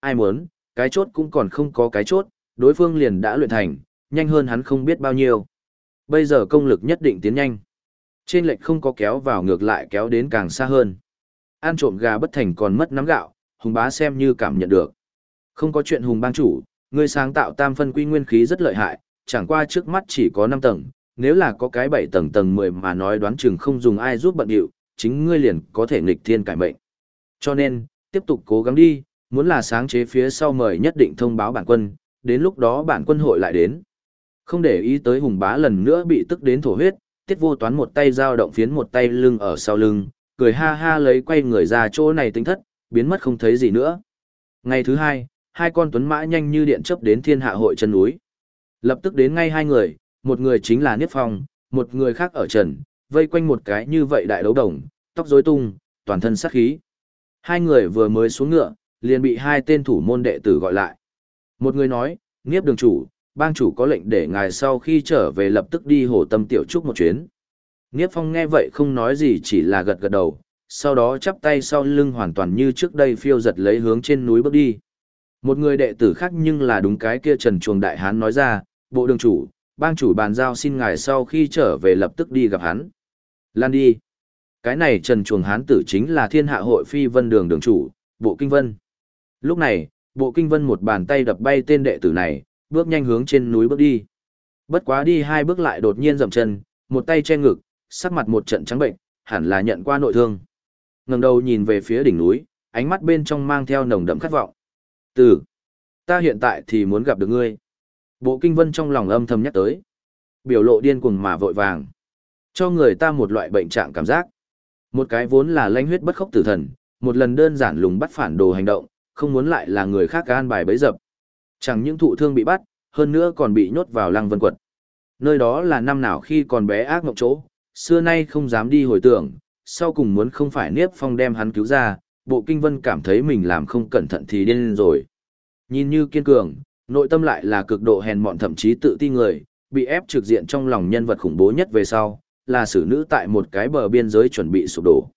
Speaker 1: Ai muốn, cái chốt cũng còn không có cái chốt, đối phương liền đã luyện thành, nhanh hơn hắn không biết bao nhiêu. Bây giờ công lực nhất định tiến nhanh. Trên lệch không có kéo vào ngược lại kéo đến càng xa hơn. Ăn trộm gà bất thành còn mất nắm gạo, hùng bá xem như cảm nhận được. Không có chuyện hùng bang chủ, người sáng tạo tam phân quy nguyên khí rất lợi hại, chẳng qua trước mắt chỉ có 5 tầng, nếu là có cái 7 tầng tầng 10 mà nói đoán chừng không dùng ai giúp bận điệu, chính ngươi liền có thể nghịch thiên cải mệnh. Cho nên, tiếp tục cố gắng đi, muốn là sáng chế phía sau mời nhất định thông báo bản quân, đến lúc đó bản quân hội lại đến. Không để ý tới hùng bá lần nữa bị tức đến thổ huyết, tiết vô toán một tay dao động phiến một tay lưng ở sau lưng, cười ha ha lấy quay người ra chỗ này tính thất, biến mất không thấy gì nữa. Ngày thứ hai, hai con tuấn mã nhanh như điện chớp đến thiên hạ hội chân núi. Lập tức đến ngay hai người, một người chính là Niếp Phong, một người khác ở trần, vây quanh một cái như vậy đại đấu đồng, tóc rối tung, toàn thân sát khí. Hai người vừa mới xuống ngựa, liền bị hai tên thủ môn đệ tử gọi lại. Một người nói, Niếp đường chủ, bang chủ có lệnh để ngài sau khi trở về lập tức đi hồ tâm tiểu trúc một chuyến. Niếp Phong nghe vậy không nói gì chỉ là gật gật đầu, sau đó chắp tay sau lưng hoàn toàn như trước đây phiêu giật lấy hướng trên núi bước đi. Một người đệ tử khác nhưng là đúng cái kia Trần Chuồng Đại Hán nói ra, bộ đường chủ, bang chủ bàn giao xin ngài sau khi trở về lập tức đi gặp hắn. Lan đi. Cái này Trần Chuồng Hán tử chính là thiên hạ hội phi vân đường đường chủ, bộ kinh vân. Lúc này, bộ kinh vân một bàn tay đập bay tên đệ tử này, bước nhanh hướng trên núi bước đi. Bất quá đi hai bước lại đột nhiên dậm chân, một tay che ngực, sắc mặt một trận trắng bệnh, hẳn là nhận qua nội thương. Ngẩng đầu nhìn về phía đỉnh núi, ánh mắt bên trong mang theo nồng đậm khát vọng. Từ, ta hiện tại thì muốn gặp được ngươi. Bộ kinh vân trong lòng âm thầm nhắc tới. Biểu lộ điên cuồng mà vội vàng. Cho người ta một loại bệnh trạng cảm giác. Một cái vốn là lãnh huyết bất khốc tử thần, một lần đơn giản lùng bắt phản đồ hành động, không muốn lại là người khác gan bài bấy dập. Chẳng những thụ thương bị bắt, hơn nữa còn bị nhốt vào lăng vân quật. Nơi đó là năm nào khi còn bé ác mộng chỗ, xưa nay không dám đi hồi tưởng, sau cùng muốn không phải Niếp Phong đem hắn cứu ra, bộ kinh vân cảm thấy mình làm không cẩn thận thì điên rồi. Nhìn như kiên cường, nội tâm lại là cực độ hèn mọn thậm chí tự ti người, bị ép trực diện trong lòng nhân vật khủng bố nhất về sau, là xử nữ tại một cái bờ biên giới chuẩn bị sụp đổ.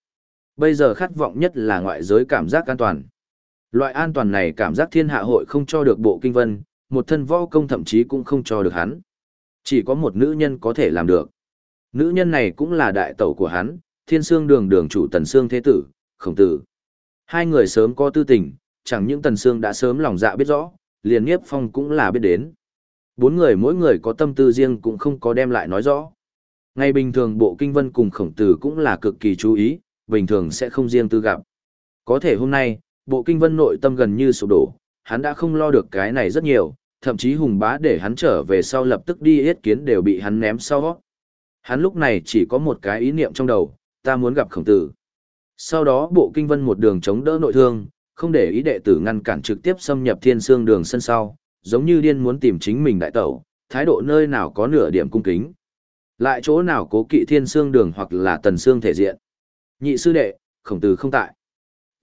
Speaker 1: Bây giờ khát vọng nhất là ngoại giới cảm giác an toàn. Loại an toàn này cảm giác thiên hạ hội không cho được bộ kinh vân, một thân võ công thậm chí cũng không cho được hắn. Chỉ có một nữ nhân có thể làm được. Nữ nhân này cũng là đại tẩu của hắn, thiên sương đường đường chủ tần sương thế tử, khổng tử. Hai người sớm có tư tình, chẳng những tần sương đã sớm lòng dạ biết rõ, liền nghiếp phong cũng là biết đến. Bốn người mỗi người có tâm tư riêng cũng không có đem lại nói rõ. Ngày bình thường bộ kinh vân cùng khổng tử cũng là cực kỳ chú ý, bình thường sẽ không riêng tư gặp. Có thể hôm nay, bộ kinh vân nội tâm gần như sụp đổ, hắn đã không lo được cái này rất nhiều, thậm chí hùng bá để hắn trở về sau lập tức đi yết kiến đều bị hắn ném sau. Hắn lúc này chỉ có một cái ý niệm trong đầu, ta muốn gặp khổng tử. Sau đó bộ kinh vân một đường chống đỡ nội thương, không để ý đệ tử ngăn cản trực tiếp xâm nhập thiên sương đường sân sau, giống như điên muốn tìm chính mình đại tẩu, thái độ nơi nào có nửa điểm cung kính. Lại chỗ nào cố kỵ thiên sương đường hoặc là tần sương thể diện. Nhị sư đệ, khổng tử không tại.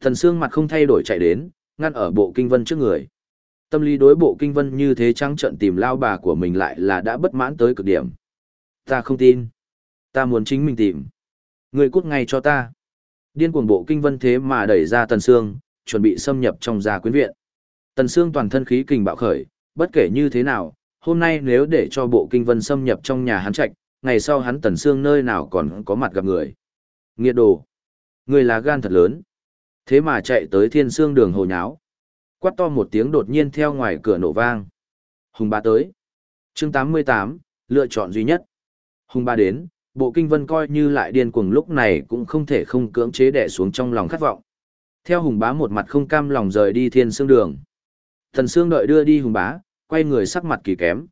Speaker 1: tần sương mặt không thay đổi chạy đến, ngăn ở bộ kinh vân trước người. Tâm lý đối bộ kinh vân như thế trắng trận tìm lao bà của mình lại là đã bất mãn tới cực điểm. Ta không tin. Ta muốn chính mình tìm. Người cút ngay cho ta. Điên cuồng bộ kinh vân thế mà đẩy ra Tần Sương, chuẩn bị xâm nhập trong gia quyến viện. Tần Sương toàn thân khí kình bạo khởi, bất kể như thế nào, hôm nay nếu để cho bộ kinh vân xâm nhập trong nhà hắn trạch, ngày sau hắn Tần Sương nơi nào còn có mặt gặp người. Nghiệt đồ. Người là gan thật lớn. Thế mà chạy tới thiên sương đường hồ nháo. Quát to một tiếng đột nhiên theo ngoài cửa nổ vang. Hùng ba tới. chương 88, lựa chọn duy nhất. Hùng ba đến, bộ kinh vân coi như lại điên cuồng lúc này cũng không thể không cưỡng chế đè xuống trong lòng khát vọng. Theo hùng bá một mặt không cam lòng rời đi thiên sương đường. Thần sương đợi đưa đi hùng bá, quay người sắc mặt kỳ kém.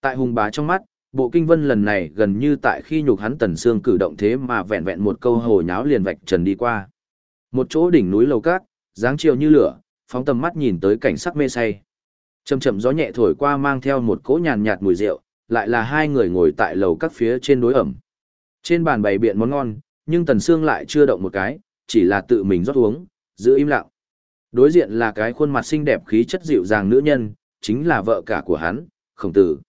Speaker 1: Tại hùng bá trong mắt, bộ kinh vân lần này gần như tại khi nhục hắn tần sương cử động thế mà vẹn vẹn một câu hồ nháo liền vạch trần đi qua. Một chỗ đỉnh núi lầu cát, dáng chiều như lửa, phóng tầm mắt nhìn tới cảnh sắc mê say. Chầm chậm gió nhẹ thổi qua mang theo một cỗ nhàn nhạt mùi rượu, lại là hai người ngồi tại lầu các phía trên đối ẩm. Trên bàn bày biện món ngon, nhưng Tần Sương lại chưa động một cái, chỉ là tự mình rót uống, giữ im lặng. Đối diện là cái khuôn mặt xinh đẹp khí chất dịu dàng nữ nhân, chính là vợ cả của hắn, khổng tử.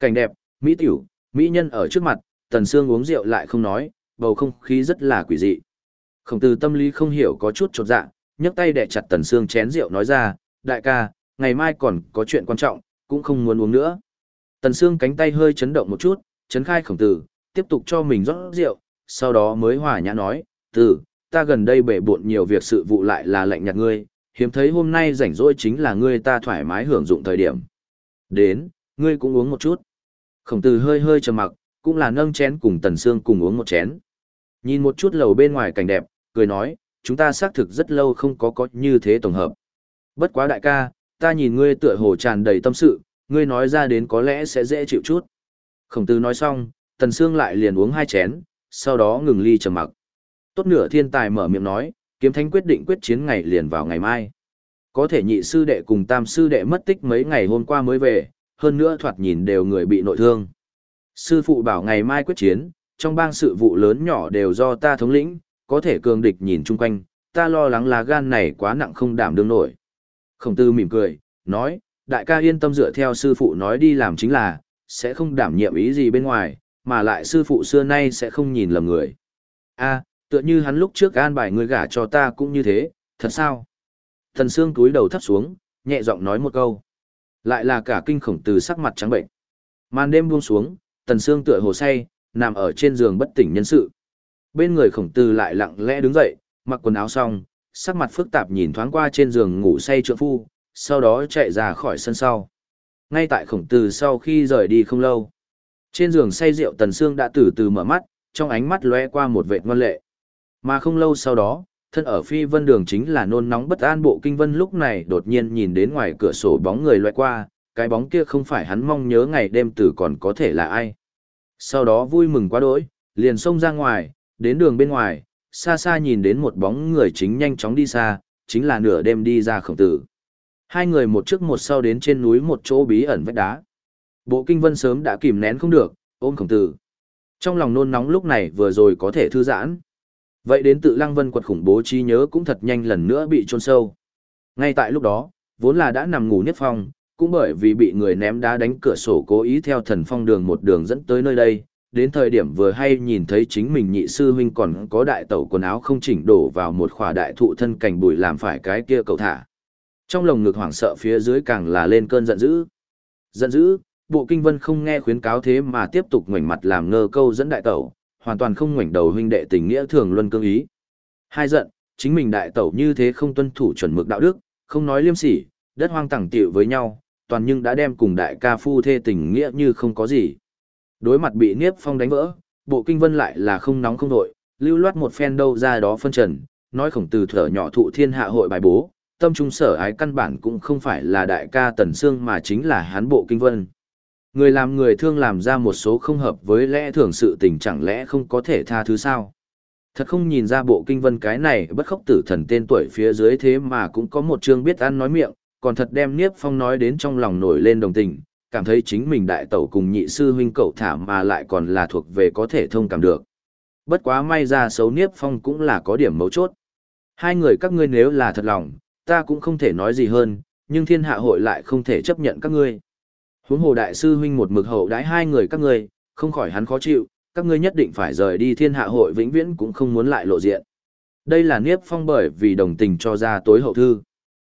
Speaker 1: Cảnh đẹp, mỹ tiểu, mỹ nhân ở trước mặt, Tần Sương uống rượu lại không nói, bầu không khí rất là quỷ dị. Khổng tử tâm lý không hiểu có chút trột dạ, nhấc tay đè chặt Tần Sương chén rượu nói ra, đại ca, ngày mai còn có chuyện quan trọng, cũng không muốn uống nữa. Tần Sương cánh tay hơi chấn động một chút, chấn khai khổng tử, tiếp tục cho mình rót rượu, sau đó mới hòa nhã nói, tử ta gần đây bể bộn nhiều việc sự vụ lại là lệnh nhặt ngươi, hiếm thấy hôm nay rảnh rỗi chính là ngươi ta thoải mái hưởng dụng thời điểm. Đến, ngươi cũng uống một chút. Khổng tử hơi hơi trầm mặc, cũng là nâng chén cùng Tần Sương cùng uống một chén. Nhìn một chút lầu bên ngoài cảnh đẹp, cười nói, chúng ta xác thực rất lâu không có có như thế tổng hợp. Bất quá đại ca, ta nhìn ngươi tựa hồ tràn đầy tâm sự, ngươi nói ra đến có lẽ sẽ dễ chịu chút. Khổng tử nói xong, Tần Sương lại liền uống hai chén, sau đó ngừng ly trầm mặc. Tốt nửa thiên tài mở miệng nói, kiếm thánh quyết định quyết chiến ngày liền vào ngày mai. Có thể nhị sư đệ cùng tam sư đệ mất tích mấy ngày hôm qua mới về, hơn nữa thoạt nhìn đều người bị nội thương. Sư phụ bảo ngày mai quyết chiến, trong bang sự vụ lớn nhỏ đều do ta thống lĩnh, có thể cường địch nhìn chung quanh, ta lo lắng là gan này quá nặng không đảm đương nổi. Khổng tư mỉm cười, nói, đại ca yên tâm dựa theo sư phụ nói đi làm chính là, sẽ không đảm nhiệm ý gì bên ngoài, mà lại sư phụ xưa nay sẽ không nhìn lầm người. a tựa như hắn lúc trước an bài người gả cho ta cũng như thế, thật sao? Thần Sương túi đầu thấp xuống, nhẹ giọng nói một câu. Lại là cả kinh khổng từ sắc mặt trắng bệnh. Màn đêm buông xuống, Tần Sương tựa hồ say, nằm ở trên giường bất tỉnh nhân sự. Bên người khổng tử lại lặng lẽ đứng dậy, mặc quần áo xong, sắc mặt phức tạp nhìn thoáng qua trên giường ngủ say trượng phu, sau đó chạy ra khỏi sân sau. Ngay tại khổng tử sau khi rời đi không lâu, trên giường say rượu Tần Sương đã từ từ mở mắt, trong ánh mắt lóe qua một vệt ngoan lệ. Mà không lâu sau đó, thân ở phi vân đường chính là nôn nóng bất an bộ kinh vân lúc này đột nhiên nhìn đến ngoài cửa sổ bóng người loại qua, cái bóng kia không phải hắn mong nhớ ngày đêm từ còn có thể là ai. Sau đó vui mừng quá đỗi, liền xông ra ngoài, đến đường bên ngoài, xa xa nhìn đến một bóng người chính nhanh chóng đi xa, chính là nửa đêm đi ra khổng tử. Hai người một trước một sau đến trên núi một chỗ bí ẩn vách đá. Bộ kinh vân sớm đã kìm nén không được, ôm khổng tử. Trong lòng nôn nóng lúc này vừa rồi có thể thư giãn. Vậy đến tự lăng vân quật khủng bố trí nhớ cũng thật nhanh lần nữa bị trôn sâu. Ngay tại lúc đó, vốn là đã nằm ngủ nhất phong, cũng bởi vì bị người ném đá đánh cửa sổ cố ý theo thần phong đường một đường dẫn tới nơi đây, đến thời điểm vừa hay nhìn thấy chính mình nhị sư huynh còn có đại tẩu quần áo không chỉnh đổ vào một khỏa đại thụ thân cảnh bùi làm phải cái kia cậu thả. Trong lồng ngực hoảng sợ phía dưới càng là lên cơn giận dữ. Giận dữ, bộ kinh vân không nghe khuyến cáo thế mà tiếp tục ngoảnh mặt làm ngơ câu dẫn đại tẩu, hoàn toàn không ngoảnh đầu huynh đệ tình nghĩa thường luân cương ý. Hai giận, chính mình đại tẩu như thế không tuân thủ chuẩn mực đạo đức, không nói liêm sỉ, đất hoang tẳng tiểu với nhau, toàn nhưng đã đem cùng đại ca phu thê tình nghĩa như không có gì. Đối mặt bị Niếp Phong đánh vỡ, bộ kinh vân lại là không nóng không đội, lưu loát một phen đâu ra đó phân trần, nói khổng từ thở nhỏ thụ thiên hạ hội bài bố, tâm trung sở ái căn bản cũng không phải là đại ca Tần Sương mà chính là hán bộ kinh vân. Người làm người thương làm ra một số không hợp với lẽ thường sự tình chẳng lẽ không có thể tha thứ sao? Thật không nhìn ra bộ kinh vân cái này bất khốc tử thần tên tuổi phía dưới thế mà cũng có một chương biết ăn nói miệng, còn thật đem Niếp Phong nói đến trong lòng nổi lên đồng tình, cảm thấy chính mình đại tẩu cùng nhị sư huynh cậu thả mà lại còn là thuộc về có thể thông cảm được. Bất quá may ra xấu Niếp Phong cũng là có điểm mấu chốt. Hai người các ngươi nếu là thật lòng, ta cũng không thể nói gì hơn, nhưng thiên hạ hội lại không thể chấp nhận các ngươi. Huống hồ đại sư huynh một mực hậu đãi hai người các ngươi, không khỏi hắn khó chịu, các ngươi nhất định phải rời đi thiên hạ hội vĩnh viễn cũng không muốn lại lộ diện. Đây là Niếp Phong bởi vì đồng tình cho ra tối hậu thư.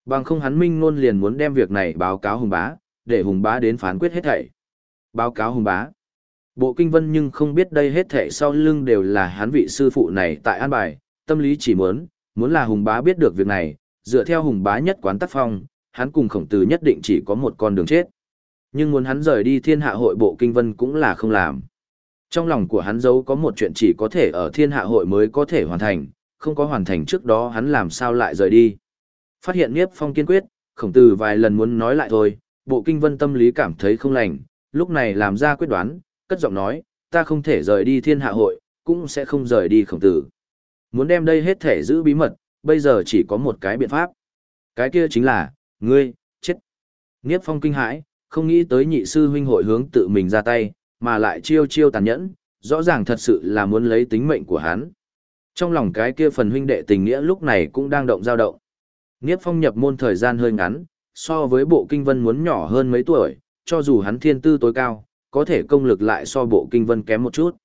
Speaker 1: Bằng không hắn minh ngôn liền muốn đem việc này báo cáo Hùng Bá, để Hùng Bá đến phán quyết hết thảy. Báo cáo Hùng Bá. Bộ kinh vân nhưng không biết đây hết thảy sau lưng đều là hắn vị sư phụ này tại an bài, tâm lý chỉ muốn, muốn là Hùng Bá biết được việc này, dựa theo Hùng Bá nhất quán tác phong, hắn cùng khổng tử nhất định chỉ có một con đường chết. Nhưng muốn hắn rời đi thiên hạ hội bộ kinh vân cũng là không làm. Trong lòng của hắn giấu có một chuyện chỉ có thể ở thiên hạ hội mới có thể hoàn thành, không có hoàn thành trước đó hắn làm sao lại rời đi. Phát hiện Niếp Phong kiên quyết, khổng tử vài lần muốn nói lại thôi, bộ kinh vân tâm lý cảm thấy không lành, lúc này làm ra quyết đoán, cất giọng nói, ta không thể rời đi thiên hạ hội, cũng sẽ không rời đi khổng tử. Muốn đem đây hết thể giữ bí mật, bây giờ chỉ có một cái biện pháp. Cái kia chính là, ngươi, chết. Niếp Phong kinh hãi, không nghĩ tới nhị sư huynh hội hướng tự mình ra tay, mà lại chiêu chiêu tàn nhẫn, rõ ràng thật sự là muốn lấy tính mệnh của hắn. Trong lòng cái kia phần huynh đệ tình nghĩa lúc này cũng đang động dao động. Niếp Phong nhập môn thời gian hơi ngắn, so với bộ kinh vân muốn nhỏ hơn mấy tuổi, cho dù hắn thiên tư tối cao, có thể công lực lại so bộ kinh vân kém một chút.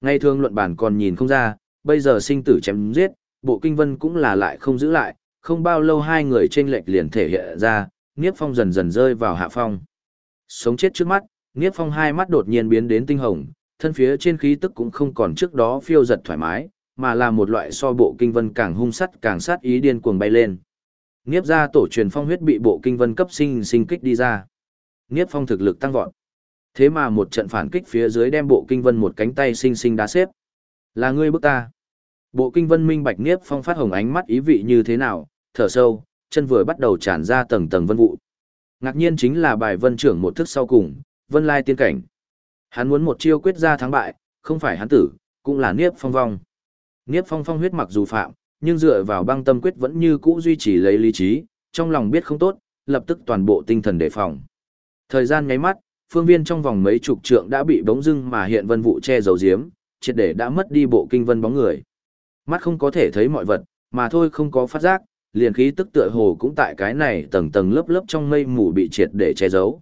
Speaker 1: Ngay thường luận bản còn nhìn không ra, bây giờ sinh tử chém giết, bộ kinh vân cũng là lại không giữ lại, không bao lâu hai người trên lệch liền thể hiện ra, Niếp Phong dần dần rơi vào hạ phong. Sống chết trước mắt, Niếp Phong hai mắt đột nhiên biến đến tinh hồng, thân phía trên khí tức cũng không còn trước đó phiêu giật thoải mái, mà là một loại so bộ kinh vân càng hung sắt càng sát ý điên cuồng bay lên. Niếp ra tổ truyền phong huyết bị bộ kinh vân cấp sinh sinh kích đi ra. Niếp phong thực lực tăng vọt. Thế mà một trận phản kích phía dưới đem bộ kinh vân một cánh tay sinh sinh đá xếp. Là ngươi bức ta. Bộ kinh vân minh bạch Niếp Phong phát hồng ánh mắt ý vị như thế nào, thở sâu, chân vừa bắt đầu tràn ra tầng tầng vân vụ. Ngạc nhiên chính là bài vân trưởng một thức sau cùng, vân lai tiên cảnh. Hắn muốn một chiêu quyết ra thắng bại, không phải hắn tử, cũng là Niếp Phong vong. Niếp Phong phong huyết mặc dù phạm, nhưng dựa vào băng tâm quyết vẫn như cũ duy trì lấy lý trí, trong lòng biết không tốt, lập tức toàn bộ tinh thần đề phòng. Thời gian nháy mắt, phương viên trong vòng mấy chục trượng đã bị bóng dưng mà hiện vân vụ che giấu giếm, triệt để đã mất đi bộ kinh vân bóng người. Mắt không có thể thấy mọi vật, mà thôi không có phát giác, liền khí tức tựa hồ cũng tại cái này tầng tầng lớp lớp trong mây mù bị triệt để che giấu.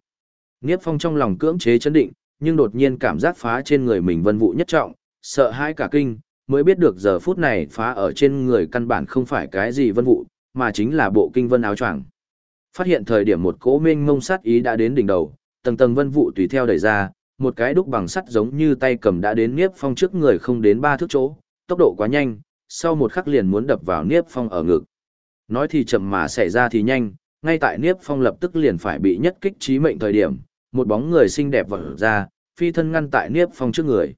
Speaker 1: Niếp Phong trong lòng cưỡng chế chấn định, nhưng đột nhiên cảm giác phá trên người mình vân vụ nhất trọng, sợ hãi cả kinh, mới biết được giờ phút này phá ở trên người căn bản không phải cái gì vân vụ, mà chính là bộ kinh vân áo choàng. Phát hiện thời điểm một cỗ mênh mông sát ý đã đến đỉnh đầu, tầng tầng vân vụ tùy theo đẩy ra, một cái đúc bằng sắt giống như tay cầm đã đến Niếp Phong trước người không đến ba thước chỗ, tốc độ quá nhanh, sau một khắc liền muốn đập vào Niếp Phong ở ngực. Nói thì chậm mà xảy ra thì nhanh, ngay tại Niếp Phong lập tức liền phải bị nhất kích trí mệnh thời điểm, một bóng người xinh đẹp vọt ra, phi thân ngăn tại Niếp Phong trước người.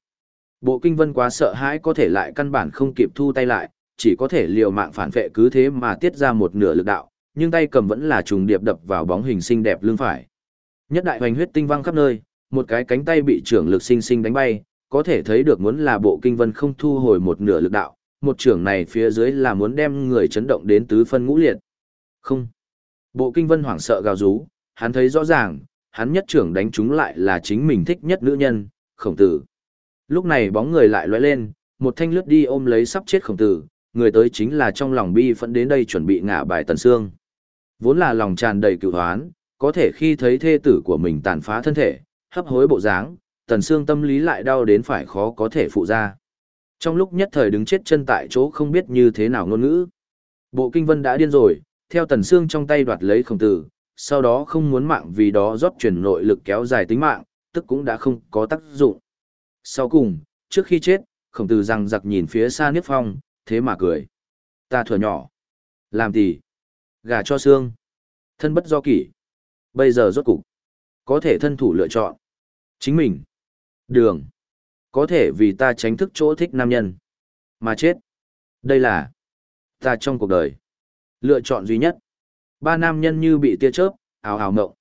Speaker 1: Bộ kinh vân quá sợ hãi có thể lại căn bản không kịp thu tay lại, chỉ có thể liều mạng phản vệ cứ thế mà tiết ra một nửa lực đạo, nhưng tay cầm vẫn là trùng điệp đập vào bóng hình xinh đẹp lưng phải. Nhất đại hoành huyết tinh văng khắp nơi, một cái cánh tay bị trưởng lực sinh sinh đánh bay, có thể thấy được muốn là bộ kinh vân không thu hồi một nửa lực đạo, một trưởng này phía dưới là muốn đem người chấn động đến tứ phân ngũ liệt. Không. Bộ kinh vân hoảng sợ gào rú, hắn thấy rõ ràng, hắn nhất trưởng đánh chúng lại là chính mình thích nhất nữ nhân, khổng tử. Lúc này bóng người lại lóe lên, một thanh lướt đi ôm lấy sắp chết khổng tử, người tới chính là trong lòng bi phẫn đến đây chuẩn bị ngả bài tần xương. Vốn là lòng tràn đầy cựu hoán, có thể khi thấy thê tử của mình tàn phá thân thể, hấp hối bộ dáng, tần xương tâm lý lại đau đến phải khó có thể phụ ra. Trong lúc nhất thời đứng chết chân tại chỗ không biết như thế nào ngôn ngữ. Bộ kinh vân đã điên rồi, theo tần xương trong tay đoạt lấy khổng tử, sau đó không muốn mạng vì đó rót chuyển nội lực kéo dài tính mạng, tức cũng đã không có tác dụng. Sau cùng, trước khi chết, khổng tử răng giặc nhìn phía xa niếp phong, thế mà cười. Ta thừa nhỏ. Làm gì? Gà cho xương. Thân bất do kỷ. Bây giờ rốt cục. Có thể thân thủ lựa chọn. Chính mình. Đường. Có thể vì ta tránh thức chỗ thích nam nhân. Mà chết. Đây là. Ta trong cuộc đời. Lựa chọn duy nhất. Ba nam nhân như bị tia chớp, ào ào ngộng.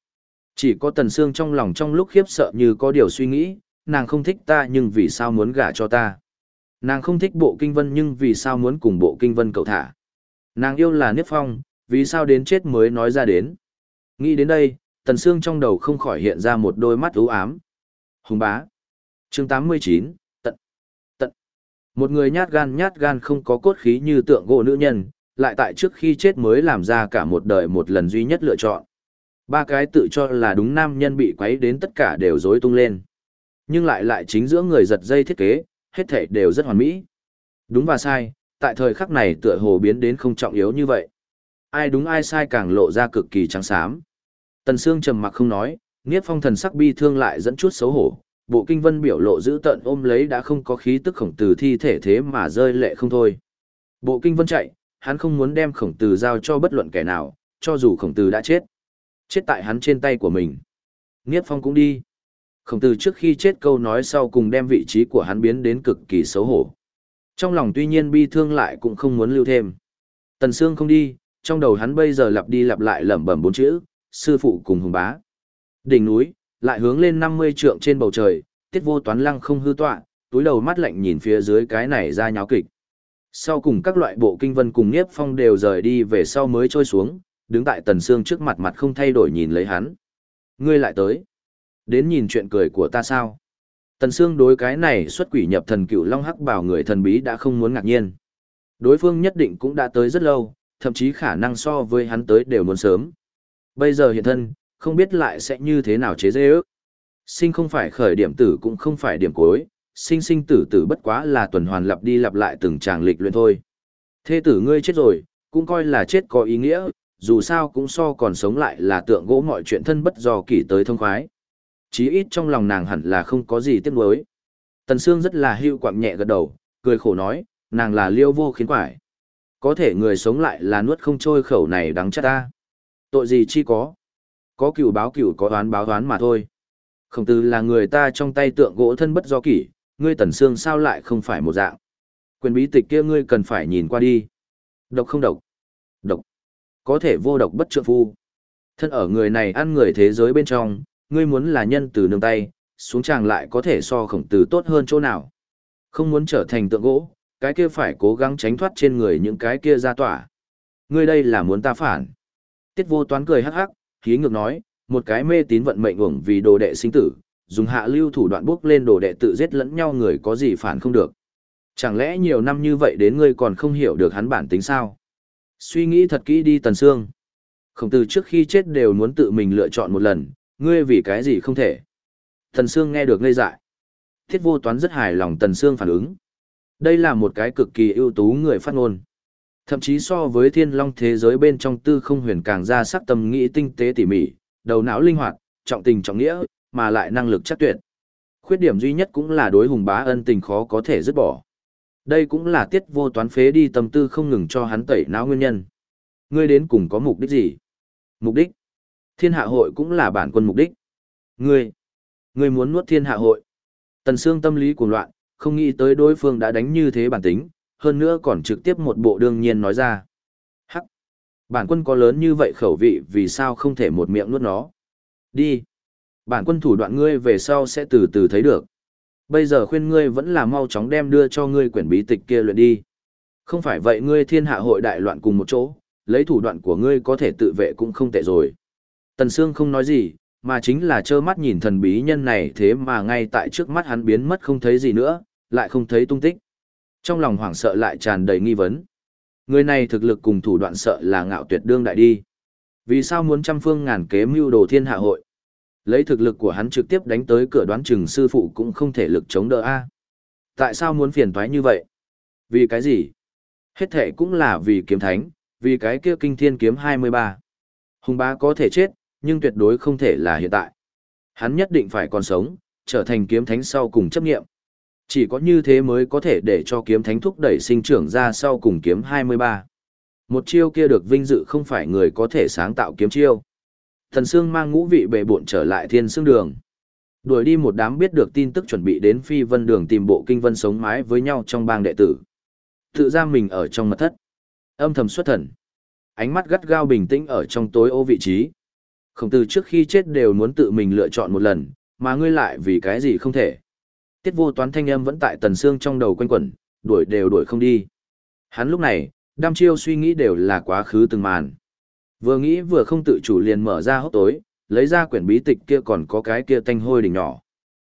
Speaker 1: Chỉ có tần xương trong lòng trong lúc khiếp sợ như có điều suy nghĩ, nàng không thích ta nhưng vì sao muốn gả cho ta. Nàng không thích bộ kinh vân nhưng vì sao muốn cùng bộ kinh vân cậu thả. Nàng yêu là Niếp Phong, vì sao đến chết mới nói ra đến. Nghĩ đến đây, Tần Sương trong đầu không khỏi hiện ra một đôi mắt u ám. Hùng bá chương 89, tận. Tận. Một người nhát gan nhát gan không có cốt khí như tượng gỗ nữ nhân, lại tại trước khi chết mới làm ra cả một đời một lần duy nhất lựa chọn. Ba cái tự cho là đúng nam nhân bị quấy đến tất cả đều rối tung lên. Nhưng lại lại chính giữa người giật dây thiết kế, hết thảy đều rất hoàn mỹ. Đúng và sai, tại thời khắc này tựa hồ biến đến không trọng yếu như vậy. Ai đúng ai sai càng lộ ra cực kỳ trắng xám. Tần Sương trầm mặc không nói, Niếp Phong thần sắc bi thương lại dẫn chút xấu hổ, Bộ Kinh Vân biểu lộ giữ tận ôm lấy đã không có khí tức khổng tử thi thể thế mà rơi lệ không thôi. Bộ Kinh Vân chạy, hắn không muốn đem khổng tử giao cho bất luận kẻ nào, cho dù khổng tử đã chết. Chết tại hắn trên tay của mình. Niếp Phong cũng đi. Khổng tử trước khi chết câu nói sau cùng đem vị trí của hắn biến đến cực kỳ xấu hổ. Trong lòng tuy nhiên bi thương lại cũng không muốn lưu thêm. Tần Sương không đi, trong đầu hắn bây giờ lặp đi lặp lại lẩm bẩm bốn chữ, sư phụ cùng hùng bá. Đỉnh núi, lại hướng lên 50 trượng trên bầu trời, tiết vô toán lăng không hư tọa, túi đầu mắt lạnh nhìn phía dưới cái này ra nháo kịch. Sau cùng các loại bộ kinh vân cùng Niếp Phong đều rời đi về sau mới trôi xuống, đứng tại Tần Sương trước mặt mặt không thay đổi nhìn lấy hắn. Ngươi lại tới. Đến nhìn chuyện cười của ta sao? Tần Sương đối cái này xuất quỷ nhập thần cựu long hắc bảo người thần bí đã không muốn ngạc nhiên. Đối phương nhất định cũng đã tới rất lâu, thậm chí khả năng so với hắn tới đều muốn sớm. Bây giờ hiện thân, không biết lại sẽ như thế nào chế dê ước. Sinh không phải khởi điểm tử cũng không phải điểm cuối, sinh sinh tử tử bất quá là tuần hoàn lặp đi lặp lại từng tràng lịch luyện thôi. Thê tử ngươi chết rồi, cũng coi là chết có ý nghĩa, dù sao cũng so còn sống lại là tượng gỗ mọi chuyện thân bất do kỷ tới thông khoái chí ít trong lòng nàng hẳn là không có gì tiếc nuối. Tần Sương rất là hưu quạng nhẹ gật đầu, cười khổ nói, nàng là liêu vô khiến quải. Có thể người sống lại là nuốt không trôi khẩu này đắng chắc ta. Tội gì chi có. Có cửu báo cửu có oán báo oán mà thôi. Khổng tử là người ta trong tay tượng gỗ thân bất do kỷ, ngươi Tần xương sao lại không phải một dạng. Quyền bí tịch kia ngươi cần phải nhìn qua đi. Độc không độc? Độc. Có thể vô độc bất trượng phu. Thân ở người này ăn người thế giới bên trong, ngươi muốn là nhân từ nương tay, xuống chàng lại có thể so khổng tử tốt hơn chỗ nào. Không muốn trở thành tượng gỗ, cái kia phải cố gắng tránh thoát trên người những cái kia ra tỏa. Ngươi đây là muốn ta phản. Tiết vô toán cười hắc hắc, hí ngược nói, một cái mê tín vận mệnh uổng vì đồ đệ sinh tử, dùng hạ lưu thủ đoạn bước lên đồ đệ tự giết lẫn nhau người có gì phản không được. Chẳng lẽ nhiều năm như vậy đến ngươi còn không hiểu được hắn bản tính sao? Suy nghĩ thật kỹ đi Tần Sương. Khổng tử trước khi chết đều muốn tự mình lựa chọn một lần, ngươi vì cái gì không thể. Tần Sương nghe được ngây dại. Thiết vô toán rất hài lòng Tần Sương phản ứng. Đây là một cái cực kỳ ưu tú người phát ngôn. Thậm chí so với thiên long thế giới bên trong tư không huyền càng ra sắc tâm nghĩ tinh tế tỉ mỉ, đầu não linh hoạt, trọng tình trọng nghĩa, mà lại năng lực chắc tuyệt. Khuyết điểm duy nhất cũng là đối hùng bá ân tình khó có thể dứt bỏ. Đây cũng là tiết vô toán phế đi tâm tư không ngừng cho hắn tẩy não nguyên nhân. Ngươi đến cùng có mục đích gì? Mục đích? Thiên hạ hội cũng là bản quân mục đích. Ngươi? Ngươi muốn nuốt thiên hạ hội? Tần Sương tâm lý cuồng loạn, không nghĩ tới đối phương đã đánh như thế bản tính, hơn nữa còn trực tiếp một bộ đương nhiên nói ra. Hắc! Bản quân có lớn như vậy khẩu vị vì sao không thể một miệng nuốt nó? Đi! Bản quân thủ đoạn ngươi về sau sẽ từ từ thấy được. Bây giờ khuyên ngươi vẫn là mau chóng đem đưa cho ngươi quyển bí tịch kia luyện đi. Không phải vậy ngươi thiên hạ hội đại loạn cùng một chỗ, lấy thủ đoạn của ngươi có thể tự vệ cũng không tệ rồi. Tần Sương không nói gì, mà chính là trơ mắt nhìn thần bí nhân này thế mà ngay tại trước mắt hắn biến mất không thấy gì nữa, lại không thấy tung tích. Trong lòng hoảng sợ lại tràn đầy nghi vấn. Người này thực lực cùng thủ đoạn sợ là ngạo tuyệt đương đại đi. Vì sao muốn trăm phương ngàn kế mưu đồ thiên hạ hội? Lấy thực lực của hắn trực tiếp đánh tới cửa đoán chừng sư phụ cũng không thể lực chống đỡ a. Tại sao muốn phiền toái như vậy? Vì cái gì? Hết thể cũng là vì kiếm thánh, vì cái kia kinh thiên kiếm 23. Hùng bá có thể chết, nhưng tuyệt đối không thể là hiện tại. Hắn nhất định phải còn sống, trở thành kiếm thánh sau cùng chấp nghiệm. Chỉ có như thế mới có thể để cho kiếm thánh thúc đẩy sinh trưởng ra sau cùng kiếm 23. Một chiêu kia được vinh dự không phải người có thể sáng tạo kiếm chiêu. Thần Sương mang ngũ vị bệ bộn trở lại thiên sương đường. Đuổi đi một đám biết được tin tức chuẩn bị đến phi vân đường tìm bộ kinh vân sống mái với nhau trong bang đệ tử. Tự ra mình ở trong mật thất. Âm thầm xuất thần. Ánh mắt gắt gao bình tĩnh ở trong tối ô vị trí. Không từ trước khi chết đều muốn tự mình lựa chọn một lần, mà ngươi lại vì cái gì không thể. Tiết vô toán thanh âm vẫn tại tần xương trong đầu quanh quẩn, đuổi đều đuổi không đi. Hắn lúc này, đam chiêu suy nghĩ đều là quá khứ từng màn. Vừa nghĩ vừa không tự chủ liền mở ra hốc tối, lấy ra quyển bí tịch kia còn có cái kia tanh hôi đỉnh nhỏ.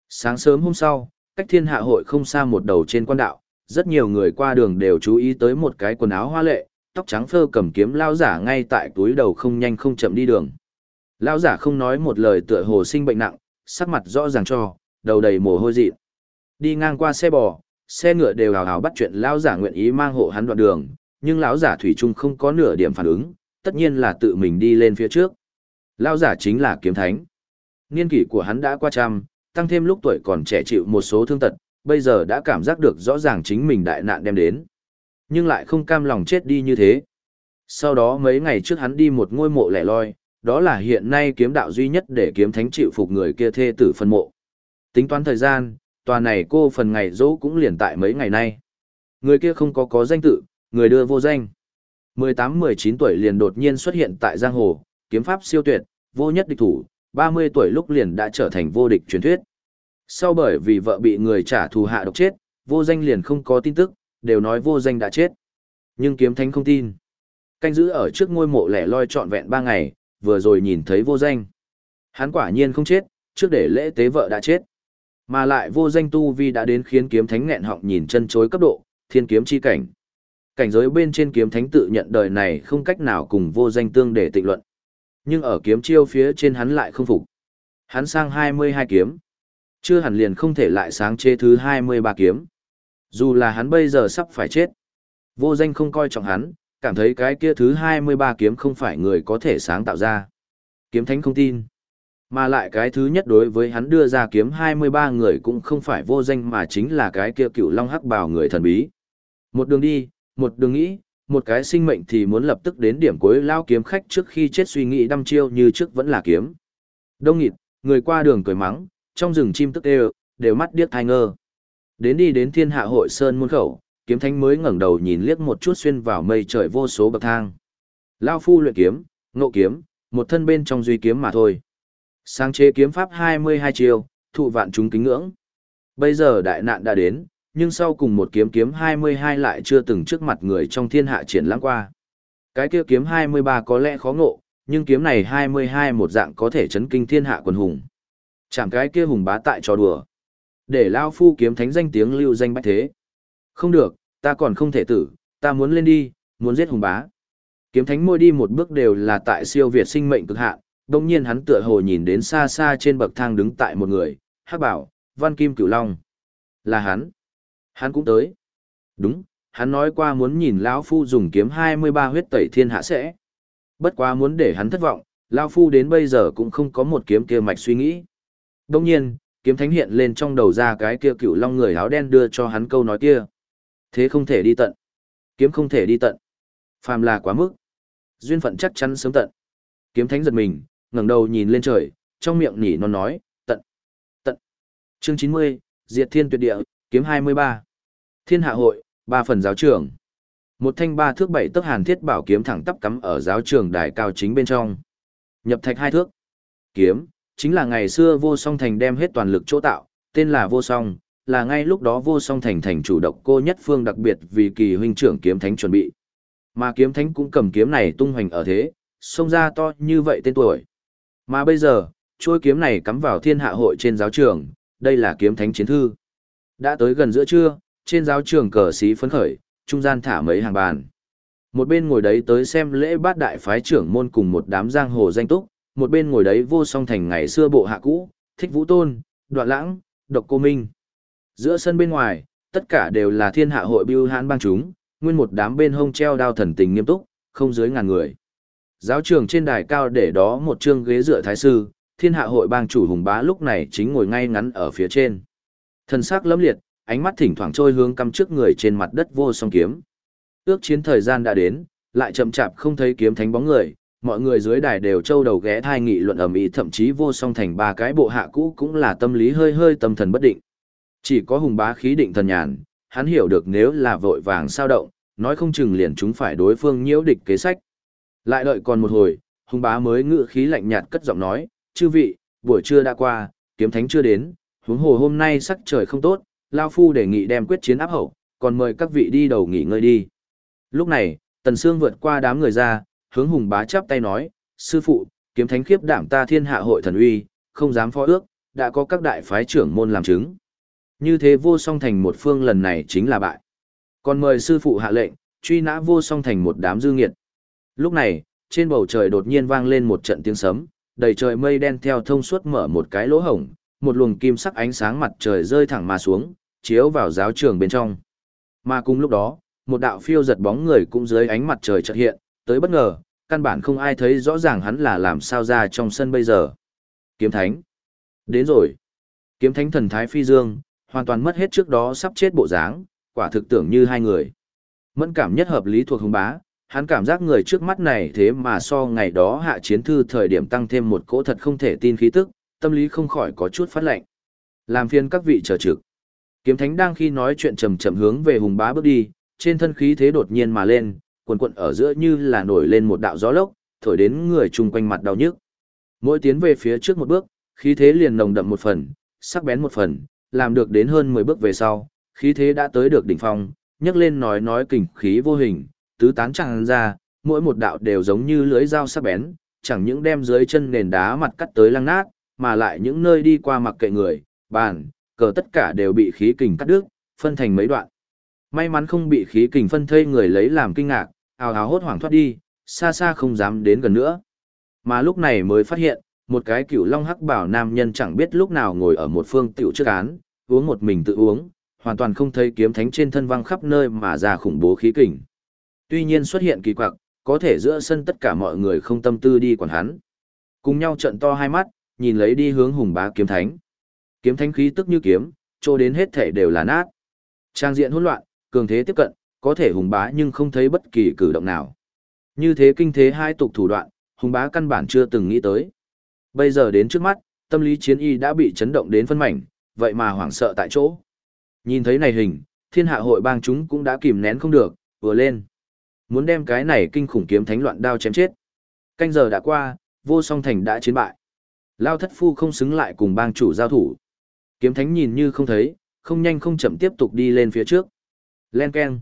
Speaker 1: Sáng sớm hôm sau, cách thiên hạ hội không xa một đầu trên quan đạo, rất nhiều người qua đường đều chú ý tới một cái quần áo hoa lệ, tóc trắng phơ cầm kiếm lao giả ngay tại túi đầu không nhanh không chậm đi đường. Lao giả không nói một lời tựa hồ sinh bệnh nặng, sắc mặt rõ ràng cho, đầu đầy mồ hôi dị. Đi ngang qua xe bò, xe ngựa đều hào hào bắt chuyện lão giả nguyện ý mang hộ hắn đoạn đường, nhưng lão giả thủy chung không có nửa điểm phản ứng, tất nhiên là tự mình đi lên phía trước. Lão giả chính là kiếm thánh. Niên kỷ của hắn đã qua trăm, tăng thêm lúc tuổi còn trẻ chịu một số thương tật, bây giờ đã cảm giác được rõ ràng chính mình đại nạn đem đến. Nhưng lại không cam lòng chết đi như thế. Sau đó mấy ngày trước hắn đi một ngôi mộ lẻ loi, đó là hiện nay kiếm đạo duy nhất để kiếm thánh chịu phục người kia thê tử phân mộ. Tính toán thời gian, tòa này cô phần ngày dỗ cũng liền tại mấy ngày nay. Người kia không có có danh tự, người đưa vô danh. 18-19 tuổi liền đột nhiên xuất hiện tại giang hồ, kiếm pháp siêu tuyệt, vô nhất địch thủ, 30 tuổi lúc liền đã trở thành vô địch truyền thuyết. Sau bởi vì vợ bị người trả thù hạ độc chết, vô danh liền không có tin tức, đều nói vô danh đã chết. Nhưng kiếm thánh không tin. Canh giữ ở trước ngôi mộ lẻ loi trọn vẹn 3 ngày, vừa rồi nhìn thấy vô danh. Hắn quả nhiên không chết, trước để lễ tế vợ đã chết. Mà lại vô danh tu vi đã đến khiến kiếm thánh nghẹn họng nhìn chân chối cấp độ, thiên kiếm chi cảnh cảnh giới bên trên kiếm thánh tự nhận đời này không cách nào cùng vô danh tương để tịnh luận. Nhưng ở kiếm chiêu phía trên hắn lại không phục. Hắn sang 22 kiếm. Chưa hẳn liền không thể lại sáng chế thứ 23 kiếm. Dù là hắn bây giờ sắp phải chết. Vô danh không coi trọng hắn, cảm thấy cái kia thứ 23 kiếm không phải người có thể sáng tạo ra. Kiếm thánh không tin. Mà lại cái thứ nhất đối với hắn đưa ra kiếm 23 người cũng không phải vô danh mà chính là cái kia cựu long hắc bào người thần bí. Một đường đi, một đường nghĩ, một cái sinh mệnh thì muốn lập tức đến điểm cuối lao kiếm khách trước khi chết suy nghĩ đăm chiêu như trước vẫn là kiếm. Đông nghịt, người qua đường cười mắng, trong rừng chim tức đều, đều mắt điếc thai ngơ. Đến đi đến thiên hạ hội sơn môn khẩu, kiếm thánh mới ngẩng đầu nhìn liếc một chút xuyên vào mây trời vô số bậc thang. Lao phu luyện kiếm, ngộ kiếm, một thân bên trong duy kiếm mà thôi. Sáng chế kiếm pháp 22 chiêu, thụ vạn chúng kính ngưỡng. Bây giờ đại nạn đã đến, nhưng sau cùng một kiếm kiếm 22 lại chưa từng trước mặt người trong thiên hạ triển lãng qua. Cái kia kiếm 23 có lẽ khó ngộ, nhưng kiếm này 22 một dạng có thể chấn kinh thiên hạ quần hùng. Chẳng cái kia hùng bá tại trò đùa. Để Lao Phu kiếm thánh danh tiếng lưu danh bách thế. Không được, ta còn không thể tử, ta muốn lên đi, muốn giết hùng bá. Kiếm thánh môi đi một bước đều là tại siêu việt sinh mệnh cực hạn, đồng nhiên hắn tựa hồ nhìn đến xa xa trên bậc thang đứng tại một người, hắc bảo, văn kim cửu long. Là hắn. Hắn cũng tới. Đúng, hắn nói qua muốn nhìn lão Phu dùng kiếm 23 huyết tẩy thiên hạ sẽ. Bất quá muốn để hắn thất vọng, lão Phu đến bây giờ cũng không có một kiếm kia mạch suy nghĩ. Đồng nhiên, kiếm thánh hiện lên trong đầu ra cái kia cửu long người áo đen đưa cho hắn câu nói kia. Thế không thể đi tận. Kiếm không thể đi tận. Phàm là quá mức. Duyên phận chắc chắn sớm tận. Kiếm thánh giật mình, ngẩng đầu nhìn lên trời, trong miệng nỉ non nói, tận, tận. Chương 90, Diệt Thiên Tuyệt Địa, kiếm 23. Thiên Hạ Hội, ba phần giáo trường. Một thanh ba thước bảy tấc hàn thiết bảo kiếm thẳng tắp cắm ở giáo trường đài cao chính bên trong. Nhập thạch hai thước. Kiếm, chính là ngày xưa vô song thành đem hết toàn lực chỗ tạo, tên là vô song, là ngay lúc đó vô song thành thành chủ độc cô nhất phương đặc biệt vì kỳ huynh trưởng kiếm thánh chuẩn bị. Mà kiếm thánh cũng cầm kiếm này tung hoành ở thế, xông ra to như vậy tên tuổi. Mà bây giờ, chuôi kiếm này cắm vào thiên hạ hội trên giáo trường, đây là kiếm thánh chiến thư. Đã tới gần giữa trưa, trên giáo trường cờ xí phấn khởi, trung gian thả mấy hàng bàn. Một bên ngồi đấy tới xem lễ bát đại phái trưởng môn cùng một đám giang hồ danh túc, một bên ngồi đấy vô song thành ngày xưa bộ hạ cũ, thích vũ tôn, đoạn lãng, độc cô minh. Giữa sân bên ngoài, tất cả đều là thiên hạ hội biêu hãn bang chúng, nguyên một đám bên hông treo đao thần tình nghiêm túc, không dưới ngàn người. Giáo trường trên đài cao để đó một chương ghế dựa thái sư, thiên hạ hội bang chủ hùng bá lúc này chính ngồi ngay ngắn ở phía trên. Thần sắc lẫm liệt, ánh mắt thỉnh thoảng trôi hướng căm trước người trên mặt đất vô song kiếm. Ước chiến thời gian đã đến, lại chậm chạp không thấy kiếm thánh bóng người, mọi người dưới đài đều trâu đầu ghé thai nghị luận ầm ĩ thậm chí vô song thành ba cái bộ hạ cũ cũng là tâm lý hơi hơi tâm thần bất định. Chỉ có hùng bá khí định thần nhàn, hắn hiểu được nếu là vội vàng sao động, nói không chừng liền chúng phải đối phương nhiễu địch kế sách. Lại đợi còn một hồi, hùng bá mới ngự khí lạnh nhạt cất giọng nói, chư vị, buổi trưa đã qua, kiếm thánh chưa đến, huống hồ hôm nay sắc trời không tốt, Lao Phu đề nghị đem quyết chiến áp hậu, còn mời các vị đi đầu nghỉ ngơi đi. Lúc này, Tần Sương vượt qua đám người ra, hướng hùng bá chắp tay nói, sư phụ, kiếm thánh khiếp đảm ta thiên hạ hội thần uy, không dám phó ước, đã có các đại phái trưởng môn làm chứng. Như thế vô song thành một phương lần này chính là bại. Còn mời sư phụ hạ lệnh, truy nã vô song thành một đám dư nghiệt. Lúc này, trên bầu trời đột nhiên vang lên một trận tiếng sấm, đầy trời mây đen theo thông suốt mở một cái lỗ hổng, một luồng kim sắc ánh sáng mặt trời rơi thẳng mà xuống, chiếu vào giáo trường bên trong. Mà cùng lúc đó, một đạo phiêu giật bóng người cũng dưới ánh mặt trời chợt hiện, tới bất ngờ, căn bản không ai thấy rõ ràng hắn là làm sao ra trong sân bây giờ. Kiếm Thánh. Đến rồi. Kiếm Thánh thần thái phi dương, hoàn toàn mất hết trước đó sắp chết bộ dáng, quả thực tưởng như hai người. Mẫn cảm nhất hợp lý thuộc hùng bá, hắn cảm giác người trước mắt này thế mà so ngày đó hạ chiến thư thời điểm tăng thêm một cỗ thật không thể tin khí tức, tâm lý không khỏi có chút phát lạnh. Làm phiền các vị chờ trực. Kiếm thánh đang khi nói chuyện chậm chậm hướng về hùng bá bước đi, trên thân khí thế đột nhiên mà lên, quần quận ở giữa như là nổi lên một đạo gió lốc, thổi đến người chung quanh mặt đau nhức. Mỗi tiến về phía trước một bước, khí thế liền nồng đậm một phần, sắc bén một phần, làm được đến hơn 10 bước về sau, khí thế đã tới được đỉnh phong, nhấc lên nói nói kình khí vô hình, tứ tán tràn ra, mỗi một đạo đều giống như lưới dao sắc bén, chẳng những đem dưới chân nền đá mặt cắt tới lăng nát, mà lại những nơi đi qua mặc kệ người, bàn, cờ tất cả đều bị khí kình cắt đứt, phân thành mấy đoạn. May mắn không bị khí kình phân thây người lấy làm kinh ngạc, ào ào hốt hoảng thoát đi, xa xa không dám đến gần nữa. Mà lúc này mới phát hiện, một cái cựu long hắc bảo nam nhân chẳng biết lúc nào ngồi ở một phương tiểu trước án, uống một mình tự uống, hoàn toàn không thấy kiếm thánh trên thân văng khắp nơi mà ra khủng bố khí kình. Tuy nhiên xuất hiện kỳ quặc, có thể giữa sân tất cả mọi người không tâm tư đi quản hắn. Cùng nhau trận to hai mắt, nhìn lấy đi hướng hùng bá kiếm thánh. Kiếm thánh khí tức như kiếm, trô đến hết thể đều là nát. Trang diện hỗn loạn, cường thế tiếp cận, có thể hùng bá nhưng không thấy bất kỳ cử động nào. Như thế kinh thế hai tục thủ đoạn, hùng bá căn bản chưa từng nghĩ tới. Bây giờ đến trước mắt, tâm lý chiến y đã bị chấn động đến phân mảnh, vậy mà hoảng sợ tại chỗ. Nhìn thấy này hình, thiên hạ hội bang chúng cũng đã kìm nén không được, vừa lên. Muốn đem cái này kinh khủng kiếm thánh loạn đao chém chết. Canh giờ đã qua, vô song thành đã chiến bại. Lao thất phu không xứng lại cùng bang chủ giao thủ. Kiếm thánh nhìn như không thấy, không nhanh không chậm tiếp tục đi lên phía trước. Len keng.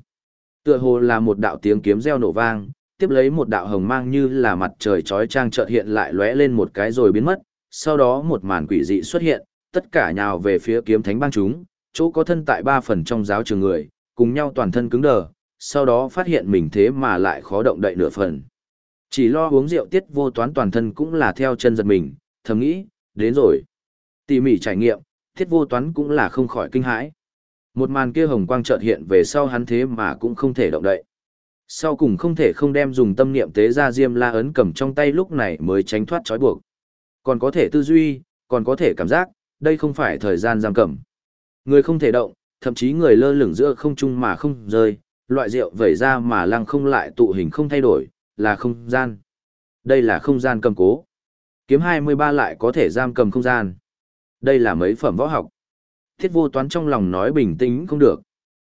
Speaker 1: Tựa hồ là một đạo tiếng kiếm reo nổ vang, tiếp lấy một đạo hồng mang như là mặt trời chói trang chợt hiện lại lóe lên một cái rồi biến mất, sau đó một màn quỷ dị xuất hiện, tất cả nhào về phía kiếm thánh bang chúng, chỗ có thân tại ba phần trong giáo trường người, cùng nhau toàn thân cứng đờ, sau đó phát hiện mình thế mà lại khó động đậy nửa phần. Chỉ lo uống rượu tiết vô toán toàn thân cũng là theo chân giật mình, thầm nghĩ, đến rồi. Tỉ mỉ trải nghiệm, tiết vô toán cũng là không khỏi kinh hãi. Một màn kia hồng quang chợt hiện về sau hắn thế mà cũng không thể động đậy. Sau cùng không thể không đem dùng tâm niệm tế ra diêm la ấn cầm trong tay lúc này mới tránh thoát trói buộc. Còn có thể tư duy, còn có thể cảm giác, đây không phải thời gian giam cầm. Người không thể động, thậm chí người lơ lửng giữa không trung mà không rơi, loại rượu vẩy ra mà lăng không lại tụ hình không thay đổi, là không gian. Đây là không gian cầm cố. Kiếm 23 lại có thể giam cầm không gian. Đây là mấy phẩm võ học. Thiết vô toán trong lòng nói bình tĩnh không được.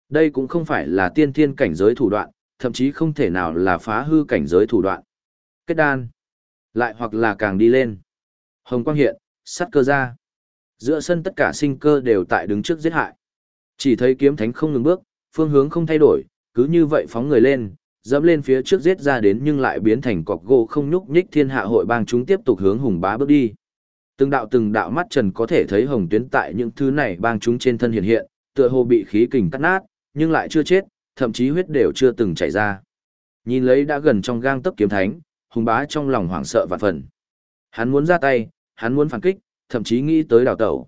Speaker 1: Đây cũng không phải là tiên thiên cảnh giới thủ đoạn, thậm chí không thể nào là phá hư cảnh giới thủ đoạn. Kết đan. Lại hoặc là càng đi lên. Hồng quang hiện, sắt cơ ra. Giữa sân tất cả sinh cơ đều tại đứng trước giết hại. Chỉ thấy kiếm thánh không ngừng bước, phương hướng không thay đổi, cứ như vậy phóng người lên, dẫm lên phía trước giết ra đến nhưng lại biến thành cọc gỗ không nhúc nhích thiên hạ hội bang chúng tiếp tục hướng hùng bá bước đi. Từng đạo từng đạo mắt trần có thể thấy hồng tuyến tại những thứ này bang chúng trên thân hiện hiện, tựa hồ bị khí kình cắt nát, nhưng lại chưa chết, thậm chí huyết đều chưa từng chảy ra. Nhìn lấy đã gần trong gang tấc kiếm thánh, hùng bá trong lòng hoảng sợ vạn phần. Hắn muốn ra tay, hắn muốn phản kích, thậm chí nghĩ tới đào tẩu.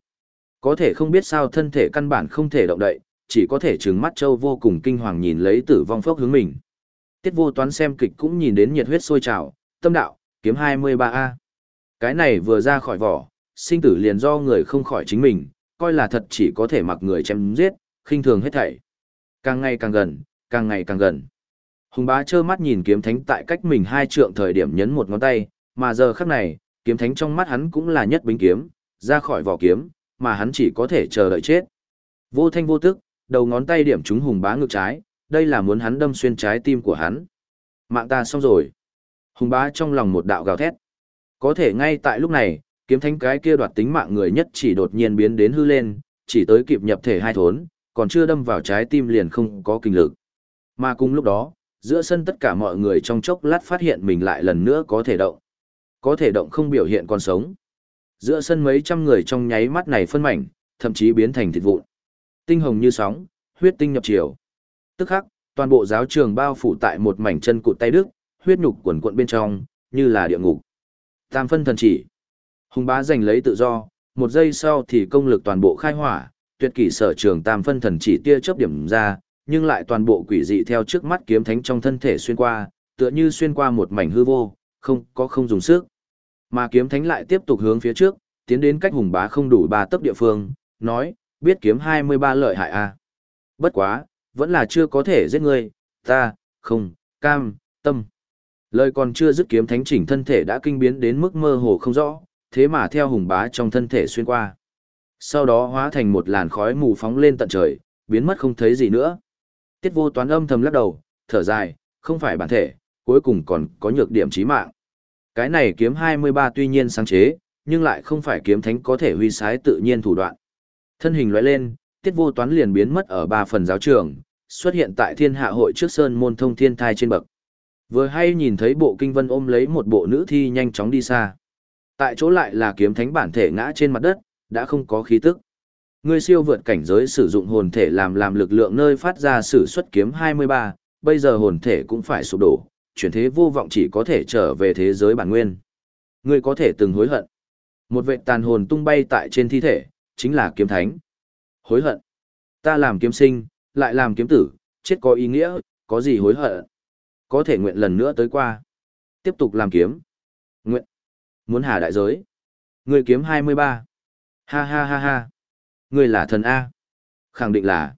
Speaker 1: Có thể không biết sao thân thể căn bản không thể động đậy, chỉ có thể trừng mắt châu vô cùng kinh hoàng nhìn lấy tử vong phốc hướng mình. Tiết vô toán xem kịch cũng nhìn đến nhiệt huyết sôi trào, tâm đạo, kiếm 23A. Cái này vừa ra khỏi vỏ, sinh tử liền do người không khỏi chính mình, coi là thật chỉ có thể mặc người chém giết, khinh thường hết thảy. Càng ngày càng gần, càng ngày càng gần. Hùng bá trơ mắt nhìn kiếm thánh tại cách mình hai trượng thời điểm nhấn một ngón tay, mà giờ khắc này, kiếm thánh trong mắt hắn cũng là nhất bính kiếm, ra khỏi vỏ kiếm, mà hắn chỉ có thể chờ đợi chết. Vô thanh vô tức, đầu ngón tay điểm trúng hùng bá ngực trái, đây là muốn hắn đâm xuyên trái tim của hắn. Mạng ta xong rồi. Hùng bá trong lòng một đạo gào thét. Có thể ngay tại lúc này, kiếm thánh cái kia đoạt tính mạng người nhất chỉ đột nhiên biến đến hư lên, chỉ tới kịp nhập thể hai thốn, còn chưa đâm vào trái tim liền không có kinh lực. Mà cùng lúc đó, giữa sân tất cả mọi người trong chốc lát phát hiện mình lại lần nữa có thể động. Có thể động không biểu hiện còn sống. Giữa sân mấy trăm người trong nháy mắt này phân mảnh, thậm chí biến thành thịt vụn. Tinh hồng như sóng, huyết tinh nhập chiều. Tức khắc, toàn bộ giáo trường bao phủ tại một mảnh chân cụt tay đức, huyết nhục quần cuộn bên trong, như là địa ngục. Tam phân thần chỉ. Hùng bá giành lấy tự do, một giây sau thì công lực toàn bộ khai hỏa, tuyệt kỷ sở trường tam phân thần chỉ tia chớp điểm ra, nhưng lại toàn bộ quỷ dị theo trước mắt kiếm thánh trong thân thể xuyên qua, tựa như xuyên qua một mảnh hư vô, không có không dùng sức. Mà kiếm thánh lại tiếp tục hướng phía trước, tiến đến cách hùng bá không đủ ba tấc địa phương, nói, biết kiếm 23 lợi hại a. À? Bất quá, vẫn là chưa có thể giết ngươi, ta, không, cam, tâm. Lời còn chưa dứt kiếm thánh chỉnh thân thể đã kinh biến đến mức mơ hồ không rõ, thế mà theo hùng bá trong thân thể xuyên qua. Sau đó hóa thành một làn khói mù phóng lên tận trời, biến mất không thấy gì nữa. Tiết vô toán âm thầm lắc đầu, thở dài, không phải bản thể, cuối cùng còn có nhược điểm chí mạng. Cái này kiếm 23 tuy nhiên sáng chế, nhưng lại không phải kiếm thánh có thể huy sái tự nhiên thủ đoạn. Thân hình lóe lên, tiết vô toán liền biến mất ở ba phần giáo trường, xuất hiện tại thiên hạ hội trước sơn môn thông thiên thai trên bậc. Vừa hay nhìn thấy bộ kinh vân ôm lấy một bộ nữ thi nhanh chóng đi xa. Tại chỗ lại là kiếm thánh bản thể ngã trên mặt đất, đã không có khí tức. Người siêu vượt cảnh giới sử dụng hồn thể làm làm lực lượng nơi phát ra sử xuất kiếm 23, bây giờ hồn thể cũng phải sụp đổ, chuyển thế vô vọng chỉ có thể trở về thế giới bản nguyên. Ngươi có thể từng hối hận. Một vệ tàn hồn tung bay tại trên thi thể, chính là kiếm thánh. Hối hận. Ta làm kiếm sinh, lại làm kiếm tử, chết có ý nghĩa, có gì hối hận. Có thể nguyện lần nữa tới qua. Tiếp tục làm kiếm. Nguyện. Muốn hà đại giới. Người kiếm 23. Ha ha ha ha. Người là thần A. Khẳng định là.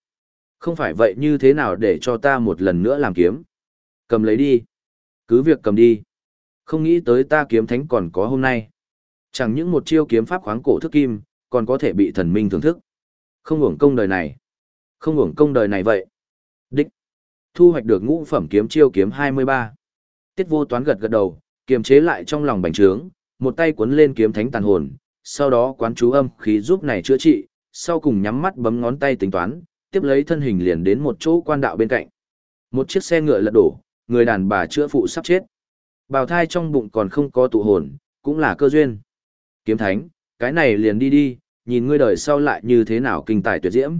Speaker 1: Không phải vậy như thế nào để cho ta một lần nữa làm kiếm. Cầm lấy đi. Cứ việc cầm đi. Không nghĩ tới ta kiếm thánh còn có hôm nay. Chẳng những một chiêu kiếm pháp khoáng cổ thức kim, còn có thể bị thần minh thưởng thức. Không hưởng công đời này. Không hưởng công đời này vậy. Đích. Thu hoạch được ngũ phẩm kiếm chiêu kiếm 23. Tiết vô toán gật gật đầu, kiềm chế lại trong lòng bành trướng, một tay cuốn lên kiếm thánh tàn hồn, sau đó quán chú âm khí giúp này chữa trị, sau cùng nhắm mắt bấm ngón tay tính toán, tiếp lấy thân hình liền đến một chỗ quan đạo bên cạnh. Một chiếc xe ngựa lật đổ, người đàn bà chữa phụ sắp chết. Bào thai trong bụng còn không có tụ hồn, cũng là cơ duyên. Kiếm thánh, cái này liền đi đi, nhìn ngươi đời sau lại như thế nào kinh tài tuyệt diễm.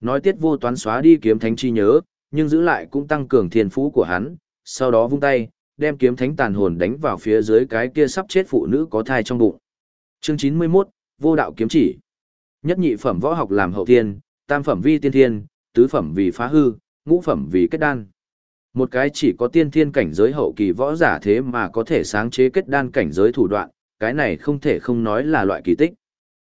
Speaker 1: Nói tiết vô toán xóa đi kiếm thánh chi nhớ, nhưng giữ lại cũng tăng cường thiên phú của hắn, sau đó vung tay, đem kiếm thánh tàn hồn đánh vào phía dưới cái kia sắp chết phụ nữ có thai trong bụng. Chương 91, Vô đạo kiếm chỉ. Nhất nhị phẩm võ học làm hậu thiên, tam phẩm vi tiên thiên, tứ phẩm vì phá hư, ngũ phẩm vì kết đan. Một cái chỉ có tiên thiên cảnh giới hậu kỳ võ giả thế mà có thể sáng chế kết đan cảnh giới thủ đoạn, cái này không thể không nói là loại kỳ tích.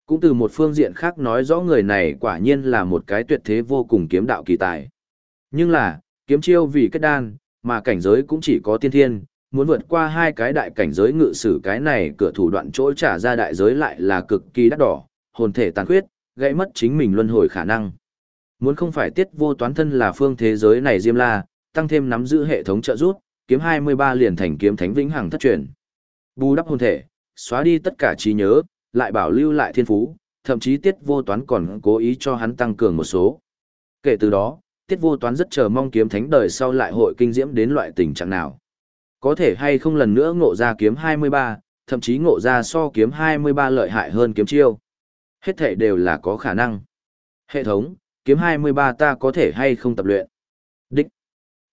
Speaker 1: Cũng từ một phương diện khác nói rõ người này quả nhiên là một cái tuyệt thế vô cùng kiếm đạo kỳ tài. Nhưng là, kiếm chiêu vì kết đan, mà cảnh giới cũng chỉ có tiên thiên, muốn vượt qua hai cái đại cảnh giới ngự sử cái này cửa thủ đoạn chỗ trả ra đại giới lại là cực kỳ đắt đỏ, hồn thể tàn khuyết, gãy mất chính mình luân hồi khả năng. Muốn không phải tiết vô toán thân là phương thế giới này Diêm La, tăng thêm nắm giữ hệ thống trợ giúp, kiếm 23 liền thành kiếm thánh vĩnh hằng thất truyền. Bù đắp hồn thể, xóa đi tất cả trí nhớ, lại bảo lưu lại thiên phú, thậm chí tiết vô toán còn cố ý cho hắn tăng cường một số. Kể từ đó, tiết vô toán rất chờ mong kiếm thánh đời sau lại hội kinh diễm đến loại tình trạng nào. Có thể hay không lần nữa ngộ ra kiếm 23, thậm chí ngộ ra so kiếm 23 lợi hại hơn kiếm chiêu. Hết thể đều là có khả năng. Hệ thống, kiếm 23 ta có thể hay không tập luyện? Đích.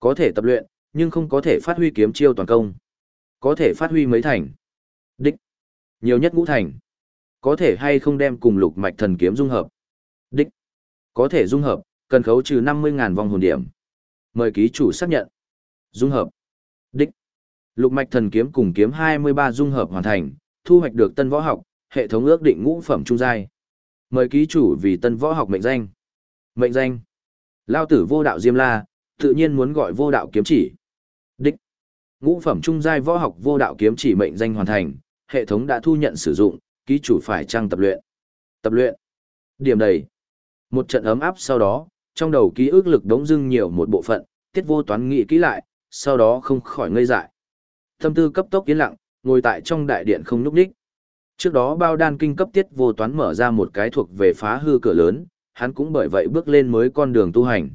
Speaker 1: Có thể tập luyện, nhưng không có thể phát huy kiếm chiêu toàn công. Có thể phát huy mấy thành. Nhiều nhất ngũ thành. Có thể hay không đem cùng lục mạch thần kiếm dung hợp. Đích. Có thể dung hợp, cần khấu trừ 50.000 vòng hồn điểm. Mời ký chủ xác nhận. Dung hợp. Đích. Lục mạch thần kiếm cùng kiếm 23 dung hợp hoàn thành, thu hoạch được tân võ học, hệ thống ước định ngũ phẩm trung giai. Mời ký chủ vì tân võ học mệnh danh. Mệnh danh. Lao tử vô đạo Diêm La, tự nhiên muốn gọi vô đạo kiếm chỉ. Đích. Ngũ phẩm trung giai võ học vô đạo kiếm chỉ mệnh danh hoàn thành, hệ thống đã thu nhận sử dụng, ký chủ phải trang tập luyện. Tập luyện. Điểm đầy. Một trận ấm áp sau đó, trong đầu ký ức lực đống dưng nhiều một bộ phận, tiết vô toán nghĩ kỹ lại, sau đó không khỏi ngây dại. Tâm tư cấp tốc yên lặng, ngồi tại trong đại điện không núp đích. Trước đó bao đan kinh cấp tiết vô toán mở ra một cái thuộc về phá hư cửa lớn, hắn cũng bởi vậy bước lên mới con đường tu hành.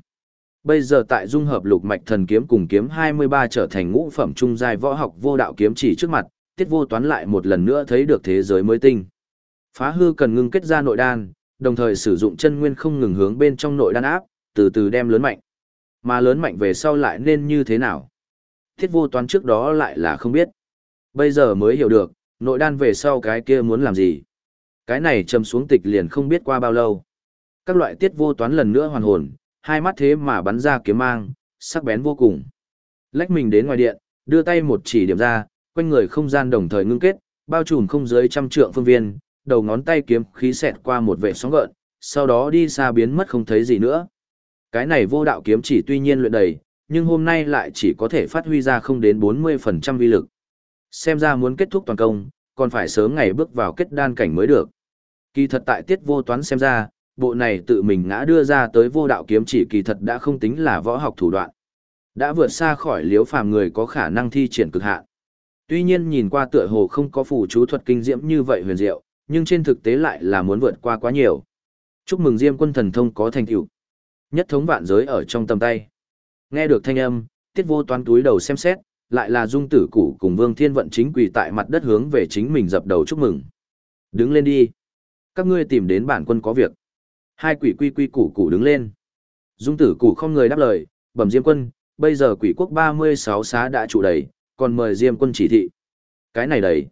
Speaker 1: Bây giờ tại dung hợp lục mạch thần kiếm cùng kiếm 23 trở thành ngũ phẩm trung giai võ học vô đạo kiếm chỉ trước mặt, tiết vô toán lại một lần nữa thấy được thế giới mới tinh. Phá hư cần ngưng kết ra nội đan, đồng thời sử dụng chân nguyên không ngừng hướng bên trong nội đan áp, từ từ đem lớn mạnh. Mà lớn mạnh về sau lại nên như thế nào? Thiết vô toán trước đó lại là không biết. Bây giờ mới hiểu được, nội đan về sau cái kia muốn làm gì. Cái này trầm xuống tịch liền không biết qua bao lâu. Các loại tiết vô toán lần nữa hoàn hồn, hai mắt thế mà bắn ra kiếm mang, sắc bén vô cùng. Lách mình đến ngoài điện, đưa tay một chỉ điểm ra, quanh người không gian đồng thời ngưng kết, bao trùm không dưới trăm trượng phương viên, đầu ngón tay kiếm khí xẹt qua một vệ sóng gợn, sau đó đi xa biến mất không thấy gì nữa. Cái này vô đạo kiếm chỉ tuy nhiên luyện đầy, nhưng hôm nay lại chỉ có thể phát huy ra không đến 40% vi lực. Xem ra muốn kết thúc toàn công, còn phải sớm ngày bước vào kết đan cảnh mới được. Kỳ thật tại tiết vô toán xem ra, bộ này tự mình ngã đưa ra tới vô đạo kiếm chỉ kỳ thật đã không tính là võ học thủ đoạn. Đã vượt xa khỏi liếu phàm người có khả năng thi triển cực hạn. Tuy nhiên nhìn qua tựa hồ không có phù chú thuật kinh diễm như vậy huyền diệu, nhưng trên thực tế lại là muốn vượt qua quá nhiều. Chúc mừng Diêm quân thần thông có thành tựu. Nhất thống vạn giới ở trong tầm tay. Nghe được thanh âm, tiết vô toán túi đầu xem xét, lại là dung tử Củ cùng vương thiên vận chính quỳ tại mặt đất hướng về chính mình dập đầu chúc mừng. Đứng lên đi. Các ngươi tìm đến bản quân có việc. Hai quỷ quy quy củ củ đứng lên. Dung tử Củ không người đáp lời, bẩm diêm quân, bây giờ quỷ quốc 36 xá đã trụ đầy, còn mời diêm quân chỉ thị. Cái này đầy.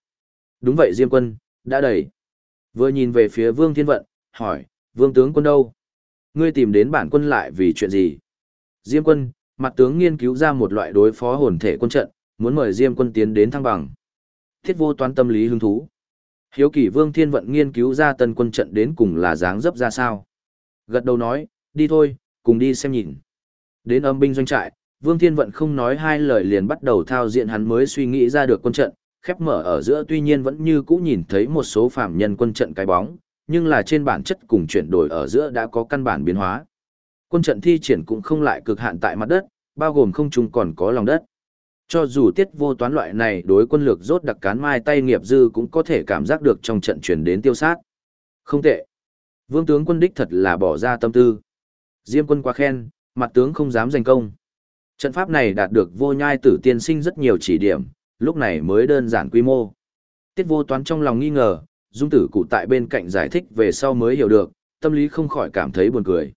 Speaker 1: Đúng vậy diêm quân, đã đầy. Vừa nhìn về phía vương thiên vận, hỏi, vương tướng quân đâu? Ngươi tìm đến bản quân lại vì chuyện gì? Diêm quân, mặt tướng nghiên cứu ra một loại đối phó hồn thể quân trận, muốn mời Diêm quân tiến đến thăng bằng. Thiết vô toán tâm lý hứng thú. Hiếu kỳ vương thiên vận nghiên cứu ra tân quân trận đến cùng là dáng dấp ra sao. Gật đầu nói, đi thôi, cùng đi xem nhìn. Đến âm binh doanh trại, vương thiên vận không nói hai lời liền bắt đầu thao diện hắn mới suy nghĩ ra được quân trận, khép mở ở giữa tuy nhiên vẫn như cũ nhìn thấy một số phạm nhân quân trận cái bóng, nhưng là trên bản chất cùng chuyển đổi ở giữa đã có căn bản biến hóa. Quân trận thi triển cũng không lại cực hạn tại mặt đất, bao gồm không trung còn có lòng đất. Cho dù tiết vô toán loại này đối quân lược rốt đặc cán mai tay nghiệp dư cũng có thể cảm giác được trong trận chuyển đến tiêu sát. Không tệ. Vương tướng quân đích thật là bỏ ra tâm tư. Diêm quân quá khen, mặt tướng không dám giành công. Trận pháp này đạt được vô nhai tử tiên sinh rất nhiều chỉ điểm, lúc này mới đơn giản quy mô. Tiết vô toán trong lòng nghi ngờ, dung tử cụ tại bên cạnh giải thích về sau mới hiểu được, tâm lý không khỏi cảm thấy buồn cười.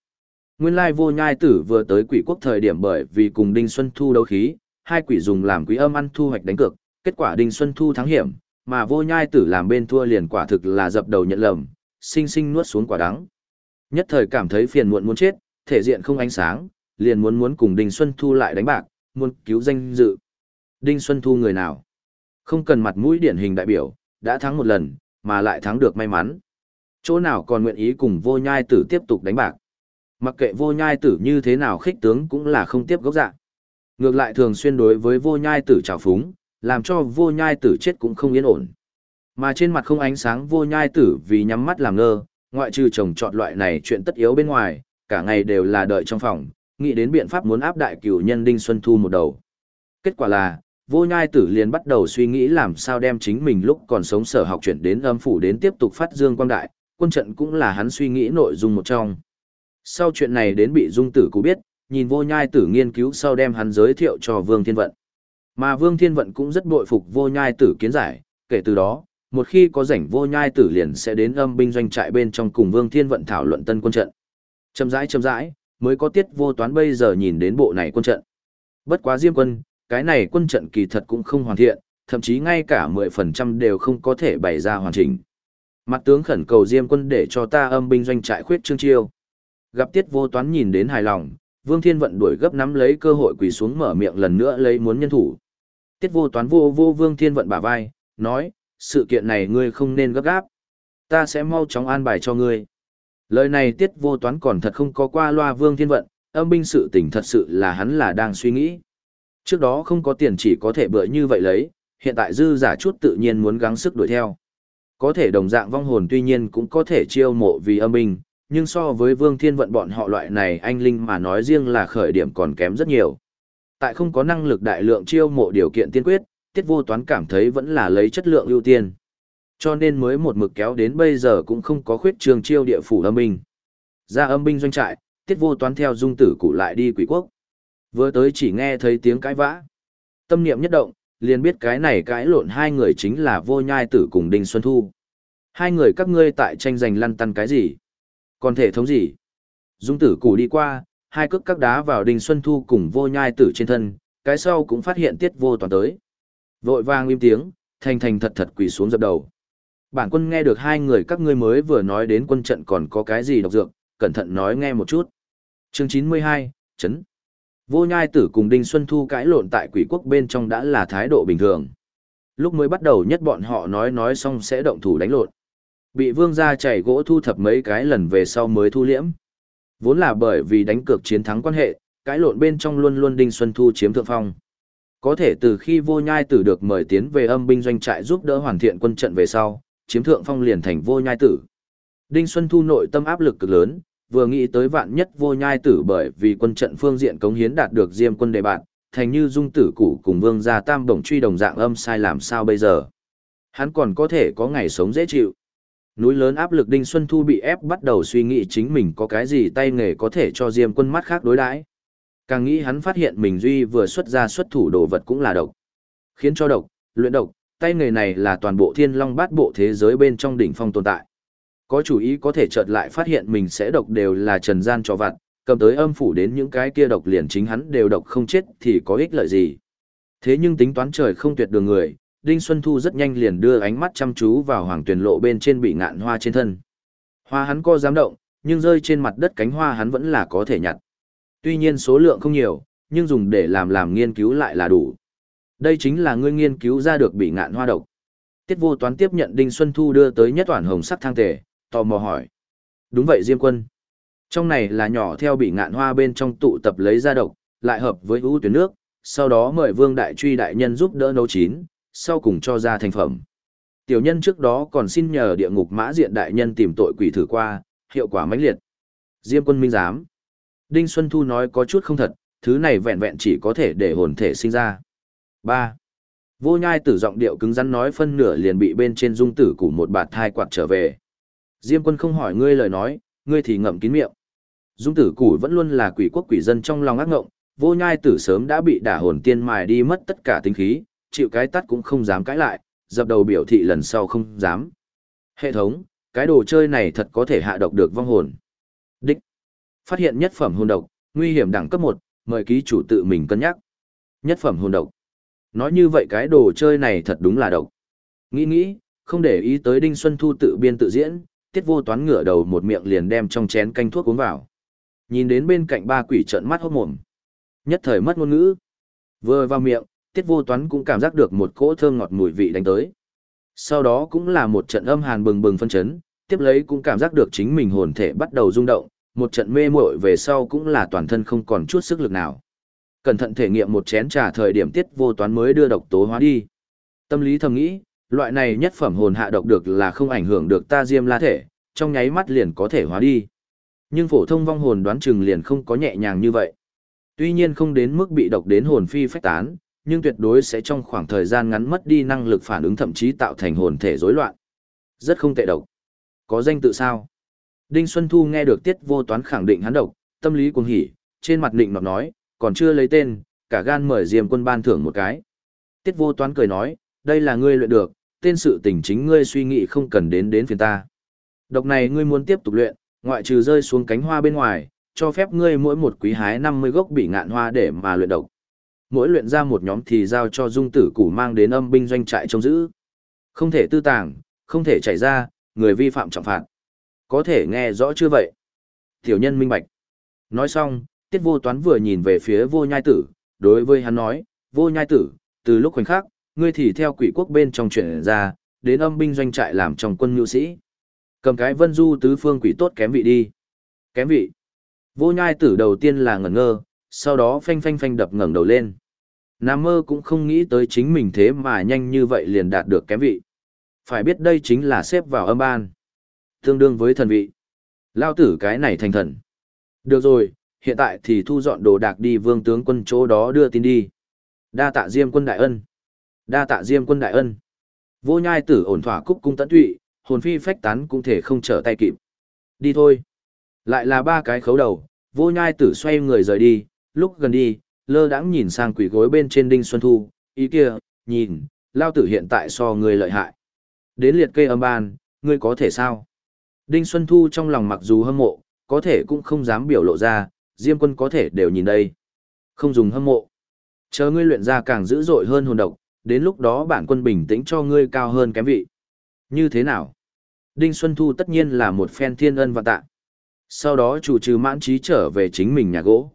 Speaker 1: Nguyên lai vô nhai tử vừa tới quỷ quốc thời điểm bởi vì cùng Đinh Xuân Thu đấu khí, hai quỷ dùng làm quỷ âm ăn thu hoạch đánh cược, kết quả Đinh Xuân Thu thắng hiểm, mà vô nhai tử làm bên thua liền quả thực là dập đầu nhận lầm, sinh sinh nuốt xuống quả đắng. Nhất thời cảm thấy phiền muộn muốn chết, thể diện không ánh sáng, liền muốn muốn cùng Đinh Xuân Thu lại đánh bạc, muốn cứu danh dự. Đinh Xuân Thu người nào? Không cần mặt mũi điển hình đại biểu, đã thắng một lần, mà lại thắng được may mắn. Chỗ nào còn nguyện ý cùng vô nhai tử tiếp tục đánh bạc. Mặc kệ vô nhai tử như thế nào khích tướng cũng là không tiếp gốc dạng. Ngược lại thường xuyên đối với vô nhai tử trào phúng, làm cho vô nhai tử chết cũng không yên ổn. Mà trên mặt không ánh sáng vô nhai tử vì nhắm mắt làm ngơ, ngoại trừ chồng chọn loại này chuyện tất yếu bên ngoài, cả ngày đều là đợi trong phòng, nghĩ đến biện pháp muốn áp đại cửu nhân Đinh Xuân Thu một đầu. Kết quả là, vô nhai tử liền bắt đầu suy nghĩ làm sao đem chính mình lúc còn sống sở học chuyển đến âm phủ đến tiếp tục phát dương quang đại, quân trận cũng là hắn suy nghĩ nội dung một trong. Sau chuyện này đến bị dung tử cũng biết, nhìn vô nhai tử nghiên cứu sau đem hắn giới thiệu cho Vương Thiên Vận. Mà Vương Thiên Vận cũng rất bội phục vô nhai tử kiến giải, kể từ đó, một khi có rảnh vô nhai tử liền sẽ đến âm binh doanh trại bên trong cùng Vương Thiên Vận thảo luận tân quân trận. Chậm rãi chậm rãi, mới có tiết vô toán bây giờ nhìn đến bộ này quân trận. Bất quá Diêm quân, cái này quân trận kỳ thật cũng không hoàn thiện, thậm chí ngay cả 10% đều không có thể bày ra hoàn chỉnh. Mặt tướng khẩn cầu Diêm quân để cho ta âm binh doanh trại khuyết trương chiêu. Gặp tiết vô toán nhìn đến hài lòng, Vương Thiên Vận đuổi gấp nắm lấy cơ hội quỳ xuống mở miệng lần nữa lấy muốn nhân thủ. Tiết vô toán vô vô Vương Thiên Vận bả vai, nói, sự kiện này ngươi không nên gấp gáp. Ta sẽ mau chóng an bài cho ngươi. Lời này tiết vô toán còn thật không có qua loa Vương Thiên Vận, âm binh sự tình thật sự là hắn là đang suy nghĩ. Trước đó không có tiền chỉ có thể bựa như vậy lấy, hiện tại dư giả chút tự nhiên muốn gắng sức đuổi theo. Có thể đồng dạng vong hồn tuy nhiên cũng có thể chiêu mộ vì âm binh, nhưng so với Vương Thiên Vận bọn họ loại này anh Linh mà nói riêng là khởi điểm còn kém rất nhiều. Tại không có năng lực đại lượng chiêu mộ điều kiện tiên quyết, Tiết Vô Toán cảm thấy vẫn là lấy chất lượng ưu tiên. Cho nên mới một mực kéo đến bây giờ cũng không có khuyết trường chiêu địa phủ âm binh. Ra âm binh doanh trại, Tiết Vô Toán theo dung tử cụ lại đi quỷ quốc. Vừa tới chỉ nghe thấy tiếng cãi vã. Tâm niệm nhất động, liền biết cái này cãi lộn hai người chính là Vô Nhai Tử cùng Đinh Xuân Thu. Hai người các ngươi tại tranh giành lăn tăn cái gì? Còn thể thống gì? Dung tử cụ đi qua, hai cước các đá vào Đinh Xuân Thu cùng vô nhai tử trên thân, cái sau cũng phát hiện tiết vô toàn tới. Vội vang im tiếng, thành thành thật thật quỳ xuống dập đầu. Bản quân nghe được hai người các ngươi mới vừa nói đến quân trận còn có cái gì độc dược, cẩn thận nói nghe một chút. Chương 92, chấn. Vô nhai tử cùng Đinh Xuân Thu cãi lộn tại quỷ quốc bên trong đã là thái độ bình thường. Lúc mới bắt đầu nhất bọn họ nói nói xong sẽ động thủ đánh lộn. Bị vương gia chảy gỗ thu thập mấy cái lần về sau mới thu liễm. Vốn là bởi vì đánh cược chiến thắng quan hệ, cãi lộn bên trong luôn luôn Đinh Xuân Thu chiếm thượng phong. Có thể từ khi vô nhai tử được mời tiến về âm binh doanh trại giúp đỡ hoàn thiện quân trận về sau, chiếm thượng phong liền thành vô nhai tử. Đinh Xuân Thu nội tâm áp lực cực lớn, vừa nghĩ tới vạn nhất vô nhai tử bởi vì quân trận phương diện cống hiến đạt được diêm quân đề bạn, thành như dung tử cũ cùng vương gia tam đồng truy đồng dạng âm sai làm sao bây giờ. Hắn còn có thể có ngày sống dễ chịu. Núi lớn áp lực Đinh Xuân Thu bị ép bắt đầu suy nghĩ chính mình có cái gì tay nghề có thể cho Diêm quân mắt khác đối đãi. Càng nghĩ hắn phát hiện mình duy vừa xuất ra xuất thủ đồ vật cũng là độc. Khiến cho độc, luyện độc, tay nghề này là toàn bộ thiên long bát bộ thế giới bên trong đỉnh phong tồn tại. Có chủ ý có thể chợt lại phát hiện mình sẽ độc đều là trần gian cho vặt, cầm tới âm phủ đến những cái kia độc liền chính hắn đều độc không chết thì có ích lợi gì. Thế nhưng tính toán trời không tuyệt đường người, Đinh Xuân Thu rất nhanh liền đưa ánh mắt chăm chú vào hoàng tuyển lộ bên trên bị ngạn hoa trên thân. Hoa hắn có dám động, nhưng rơi trên mặt đất cánh hoa hắn vẫn là có thể nhặt. Tuy nhiên số lượng không nhiều, nhưng dùng để làm làm nghiên cứu lại là đủ. Đây chính là ngươi nghiên cứu ra được bị ngạn hoa độc. Tiết vô toán tiếp nhận Đinh Xuân Thu đưa tới nhất toàn hồng sắc thang tề, tò mò hỏi. Đúng vậy Diêm quân. Trong này là nhỏ theo bị ngạn hoa bên trong tụ tập lấy ra độc, lại hợp với ưu tuyến nước, sau đó mời vương đại truy đại nhân giúp đỡ nấu chín, sau cùng cho ra thành phẩm. Tiểu nhân trước đó còn xin nhờ địa ngục mã diện đại nhân tìm tội quỷ thử qua, hiệu quả mãnh liệt. Diêm quân minh giám. Đinh Xuân Thu nói có chút không thật, thứ này vẹn vẹn chỉ có thể để hồn thể sinh ra. Ba. Vô nhai tử giọng điệu cứng rắn nói phân nửa liền bị bên trên dung tử của một bạt thai quạt trở về. Diêm quân không hỏi ngươi lời nói, ngươi thì ngậm kín miệng. Dung tử củ vẫn luôn là quỷ quốc quỷ dân trong lòng ác ngộng, vô nhai tử sớm đã bị đả hồn tiên mài đi mất tất cả tinh khí, chịu cái tắt cũng không dám cãi lại, dập đầu biểu thị lần sau không dám. Hệ thống, cái đồ chơi này thật có thể hạ độc được vong hồn. Đích. Phát hiện nhất phẩm hồn độc, nguy hiểm đẳng cấp một, mời ký chủ tự mình cân nhắc. Nhất phẩm hồn độc. Nói như vậy cái đồ chơi này thật đúng là độc. Nghĩ nghĩ, không để ý tới Đinh Xuân Thu tự biên tự diễn, tiết vô toán ngửa đầu một miệng liền đem trong chén canh thuốc uống vào. Nhìn đến bên cạnh ba quỷ trợn mắt hốt mồm. Nhất thời mất ngôn ngữ. Vừa vào miệng, tiết vô toán cũng cảm giác được một cỗ thơm ngọt mùi vị đánh tới. Sau đó cũng là một trận âm hàn bừng bừng phân chấn, tiếp lấy cũng cảm giác được chính mình hồn thể bắt đầu rung động, một trận mê muội về sau cũng là toàn thân không còn chút sức lực nào. Cẩn thận thể nghiệm một chén trà thời điểm tiết vô toán mới đưa độc tố hóa đi. Tâm lý thầm nghĩ, loại này nhất phẩm hồn hạ độc được là không ảnh hưởng được ta diêm la thể, trong nháy mắt liền có thể hóa đi. Nhưng phổ thông vong hồn đoán chừng liền không có nhẹ nhàng như vậy. Tuy nhiên không đến mức bị độc đến hồn phi phách tán, nhưng tuyệt đối sẽ trong khoảng thời gian ngắn mất đi năng lực phản ứng thậm chí tạo thành hồn thể rối loạn. Rất không tệ độc. Có danh tự sao? Đinh Xuân Thu nghe được tiết vô toán khẳng định hắn độc, tâm lý cuồng hỉ, trên mặt định nọ nói, còn chưa lấy tên, cả gan mời Diêm quân ban thưởng một cái. Tiết vô toán cười nói, đây là ngươi luyện được, tên sự tình chính ngươi suy nghĩ không cần đến đến phiền ta. Độc này ngươi muốn tiếp tục luyện, ngoại trừ rơi xuống cánh hoa bên ngoài, cho phép ngươi mỗi một quý hái 50 gốc bị ngạn hoa để mà luyện độc. Mỗi luyện ra một nhóm thì giao cho dung tử củ mang đến âm binh doanh trại trông giữ. Không thể tư tàng, không thể chảy ra, người vi phạm trọng phạt. Có thể nghe rõ chưa vậy? Tiểu nhân minh bạch. Nói xong, tiết vô toán vừa nhìn về phía vô nhai tử, đối với hắn nói, vô nhai tử, từ lúc khoảnh khắc, ngươi thì theo quỷ quốc bên trong chuyển ra, đến âm binh doanh trại làm trong quân nhu sĩ. Cầm cái vân du tứ phương quỷ tốt kém vị đi. Kém vị. Vô nhai tử đầu tiên là ngẩn ngơ, sau đó phanh phanh phanh đập ngẩng đầu lên. Nam mơ cũng không nghĩ tới chính mình thế mà nhanh như vậy liền đạt được kém vị. Phải biết đây chính là xếp vào âm ban. Tương đương với thần vị. Lao tử cái này thành thần. Được rồi, hiện tại thì thu dọn đồ đạc đi vương tướng quân chỗ đó đưa tin đi. Đa tạ diêm quân đại ân. Đa tạ diêm quân đại ân. Vô nhai tử ổn thỏa cúc cung tận tụy, hồn phi phách tán cũng thể không trở tay kịp. Đi thôi. Lại là ba cái khấu đầu, vô nhai tử xoay người rời đi, lúc gần đi, lơ đãng nhìn sang quỷ gối bên trên đinh xuân thu, ý kia, nhìn, lao tử hiện tại so người lợi hại. Đến liệt kê âm ban, ngươi có thể sao? Đinh Xuân Thu trong lòng mặc dù hâm mộ, có thể cũng không dám biểu lộ ra, Diêm quân có thể đều nhìn đây. Không dùng hâm mộ. Chờ ngươi luyện ra càng dữ dội hơn hồn độc, đến lúc đó bản quân bình tĩnh cho ngươi cao hơn kém vị. Như thế nào? Đinh Xuân Thu tất nhiên là một phen thiên ân và tạ. Sau đó chủ trừ mãn trí trở về chính mình nhà gỗ.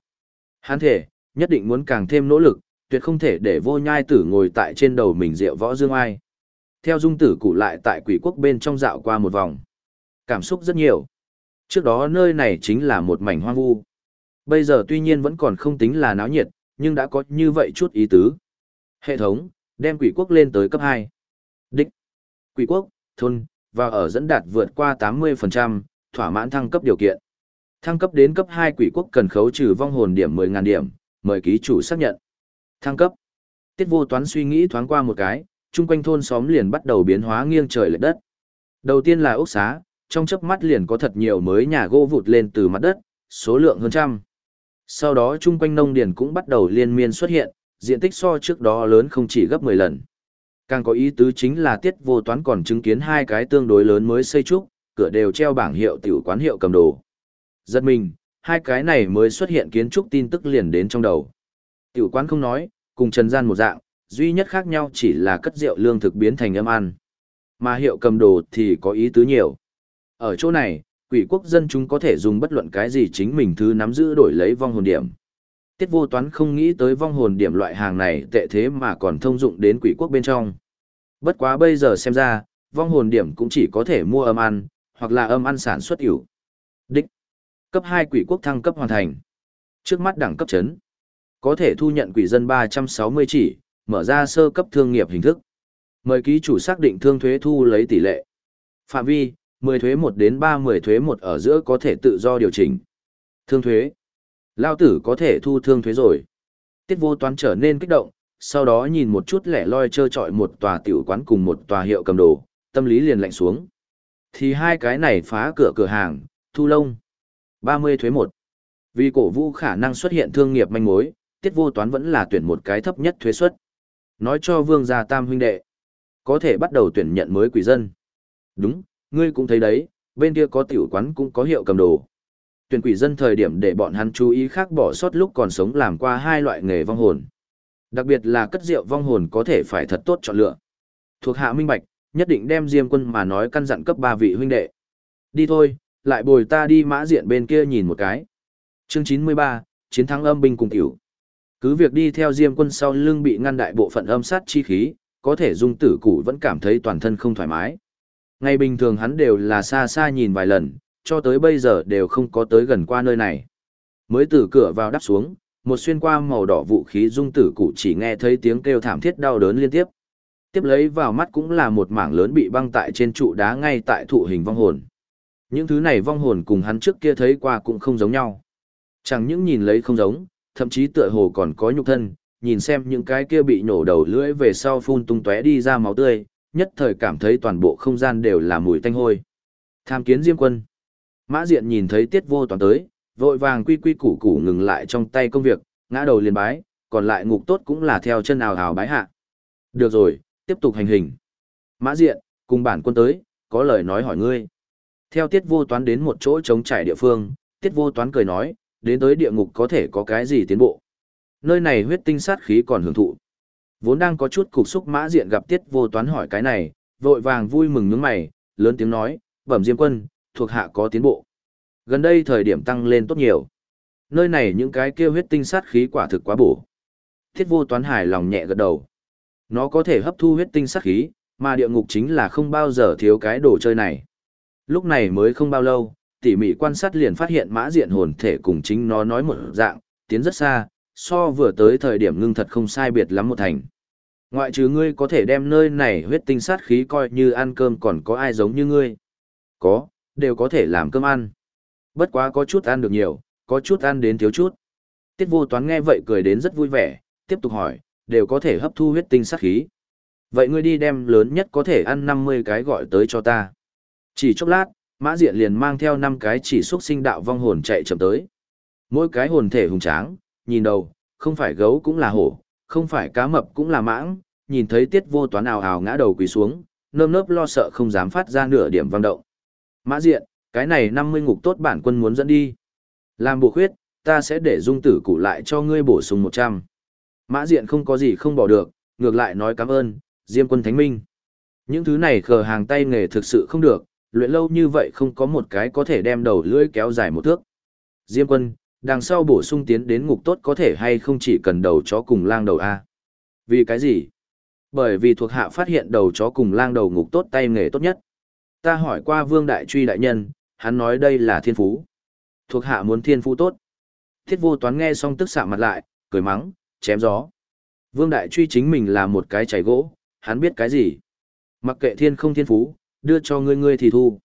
Speaker 1: Hán thể, nhất định muốn càng thêm nỗ lực, tuyệt không thể để vô nhai tử ngồi tại trên đầu mình rượu võ dương ai. Theo dung tử cụ lại tại quỷ quốc bên trong dạo qua một vòng. Cảm xúc rất nhiều. Trước đó nơi này chính là một mảnh hoang vu. Bây giờ tuy nhiên vẫn còn không tính là náo nhiệt, nhưng đã có như vậy chút ý tứ. Hệ thống, đem quỷ quốc lên tới cấp 2. Đích. Quỷ quốc, thôn, và ở dẫn đạt vượt qua 80%, thỏa mãn thăng cấp điều kiện. Thăng cấp đến cấp 2 quỷ quốc cần khấu trừ vong hồn điểm 10.000 điểm, mời ký chủ xác nhận. Thăng cấp. Tiết vô toán suy nghĩ thoáng qua một cái, chung quanh thôn xóm liền bắt đầu biến hóa nghiêng trời lệch đất. Đầu tiên là ốc xá, trong chớp mắt liền có thật nhiều mới nhà gỗ vụt lên từ mặt đất, số lượng hơn trăm. Sau đó chung quanh nông điền cũng bắt đầu liên miên xuất hiện, diện tích so trước đó lớn không chỉ gấp 10 lần. Càng có ý tứ chính là tiết vô toán còn chứng kiến hai cái tương đối lớn mới xây trúc, cửa đều treo bảng hiệu tiểu quán hiệu cầm đồ. Giật mình, hai cái này mới xuất hiện kiến trúc tin tức liền đến trong đầu. Tiểu quán không nói, cùng trần gian một dạng, duy nhất khác nhau chỉ là cất rượu lương thực biến thành âm ăn. Mà hiệu cầm đồ thì có ý tứ nhiều. Ở chỗ này, quỷ quốc dân chúng có thể dùng bất luận cái gì chính mình thứ nắm giữ đổi lấy vong hồn điểm. Tiết vô toán không nghĩ tới vong hồn điểm loại hàng này tệ thế mà còn thông dụng đến quỷ quốc bên trong. Bất quá bây giờ xem ra, vong hồn điểm cũng chỉ có thể mua âm ăn, hoặc là âm ăn sản xuất ỉu. Đích. Cấp 2 quỷ quốc thăng cấp hoàn thành. Trước mắt đẳng cấp chấn. Có thể thu nhận quỷ dân 360 chỉ, mở ra sơ cấp thương nghiệp hình thức. Mời ký chủ xác định thương thuế thu lấy tỷ lệ. Phạm vi, 10 thuế 1 đến 30 thuế 1 ở giữa có thể tự do điều chỉnh. Thương thuế. Lao tử có thể thu thương thuế rồi. Tiết vô toán trở nên kích động, sau đó nhìn một chút lẻ loi trơ trọi một tòa tiểu quán cùng một tòa hiệu cầm đồ, tâm lý liền lạnh xuống. Thì hai cái này phá cửa cửa hàng, thu lông. 30 thuế một. Vì cổ vũ khả năng xuất hiện thương nghiệp manh mối, tiết vô toán vẫn là tuyển một cái thấp nhất thuế suất. Nói cho vương gia tam huynh đệ, có thể bắt đầu tuyển nhận mới quỷ dân. Đúng, ngươi cũng thấy đấy, bên kia có tiểu quán cũng có hiệu cầm đồ. Tuyển quỷ dân thời điểm để bọn hắn chú ý khác bỏ sót lúc còn sống làm qua hai loại nghề vong hồn. Đặc biệt là cất rượu vong hồn có thể phải thật tốt chọn lựa. Thuộc hạ minh bạch, nhất định đem Diêm quân mà nói căn dặn cấp ba vị huynh đệ. Đi thôi, lại bồi ta đi mã diện bên kia nhìn một cái. Chương chín mươi ba chiến thắng âm binh cùng tiểu. Cứ việc đi theo Diêm quân sau lưng bị ngăn đại bộ phận âm sát chi khí, có thể dung tử cụ vẫn cảm thấy toàn thân không thoải mái. Ngày bình thường hắn đều là xa xa nhìn vài lần, cho tới bây giờ đều không có tới gần qua nơi này. Mới từ cửa vào đắp xuống, một xuyên qua màu đỏ vũ khí dung tử cụ chỉ nghe thấy tiếng kêu thảm thiết đau đớn liên tiếp. Tiếp lấy vào mắt cũng là một mảng lớn bị băng tại trên trụ đá ngay tại thụ hình vong hồn. Những thứ này vong hồn cùng hắn trước kia thấy qua cũng không giống nhau. Chẳng những nhìn lấy không giống, thậm chí tựa hồ còn có nhục thân, nhìn xem những cái kia bị nổ đầu lưỡi về sau phun tung tóe đi ra máu tươi, nhất thời cảm thấy toàn bộ không gian đều là mùi tanh hôi. Tham kiến Diêm Quân. Mã Diện nhìn thấy Tiết Vô Toàn tới, vội vàng quy quy củ củ ngừng lại trong tay công việc, ngã đầu liền bái, còn lại ngục tốt cũng là theo chân ào ào bái hạ. Được rồi, tiếp tục hành hình. Mã Diện, cùng bản quân tới, có lời nói hỏi ngươi. Theo Tiết Vô Toán đến một chỗ trống trải địa phương, Tiết Vô Toán cười nói, đến tới địa ngục có thể có cái gì tiến bộ. Nơi này huyết tinh sát khí còn hưởng thụ. Vốn đang có chút cục xúc mã diện gặp tiết vô toán hỏi cái này, vội vàng vui mừng nhướng mày, lớn tiếng nói, bẩm diêm quân, thuộc hạ có tiến bộ. Gần đây thời điểm tăng lên tốt nhiều. Nơi này những cái kêu huyết tinh sát khí quả thực quá bổ. Thiết vô toán hài lòng nhẹ gật đầu. Nó có thể hấp thu huyết tinh sát khí, mà địa ngục chính là không bao giờ thiếu cái đồ chơi này. Lúc này mới không bao lâu, tỉ mỉ quan sát liền phát hiện mã diện hồn thể cùng chính nó nói một dạng, tiến rất xa, so vừa tới thời điểm ngưng thật không sai biệt lắm một thành. Ngoại trừ ngươi có thể đem nơi này huyết tinh sát khí coi như ăn cơm còn có ai giống như ngươi. Có, đều có thể làm cơm ăn. Bất quá có chút ăn được nhiều, có chút ăn đến thiếu chút. Tiết vô toán nghe vậy cười đến rất vui vẻ, tiếp tục hỏi, đều có thể hấp thu huyết tinh sát khí. Vậy ngươi đi đem lớn nhất có thể ăn 50 cái gọi tới cho ta. Chỉ chốc lát, mã diện liền mang theo 5 cái chỉ xuất sinh đạo vong hồn chạy chậm tới. Mỗi cái hồn thể hùng tráng, nhìn đầu, không phải gấu cũng là hổ, không phải cá mập cũng là mãng, nhìn thấy tiết vô toán ào ào ngã đầu quỳ xuống, nơm nớp lo sợ không dám phát ra nửa điểm vang động. Mã diện, cái này 50 ngục tốt bản quân muốn dẫn đi. Làm bổ khuyết, ta sẽ để dung tử cụ lại cho ngươi bổ sung 100. Mã diện không có gì không bỏ được, ngược lại nói cảm ơn, Diêm quân thánh minh. Những thứ này khờ hàng tay nghề thực sự không được, luyện lâu như vậy không có một cái có thể đem đầu lưỡi kéo dài một thước. Diêm quân, đằng sau bổ sung tiến đến ngục tốt có thể hay không chỉ cần đầu chó cùng lang đầu A. Vì cái gì? Bởi vì thuộc hạ phát hiện đầu chó cùng lang đầu ngục tốt tay nghề tốt nhất. Ta hỏi qua vương đại truy đại nhân, hắn nói đây là thiên phú. Thuộc hạ muốn thiên phú tốt. Thiết vô toán nghe xong tức xạ mặt lại, cười mắng, chém gió. Vương đại truy chính mình là một cái chảy gỗ, hắn biết cái gì. Mặc kệ thiên không thiên phú, đưa cho ngươi ngươi thì thu.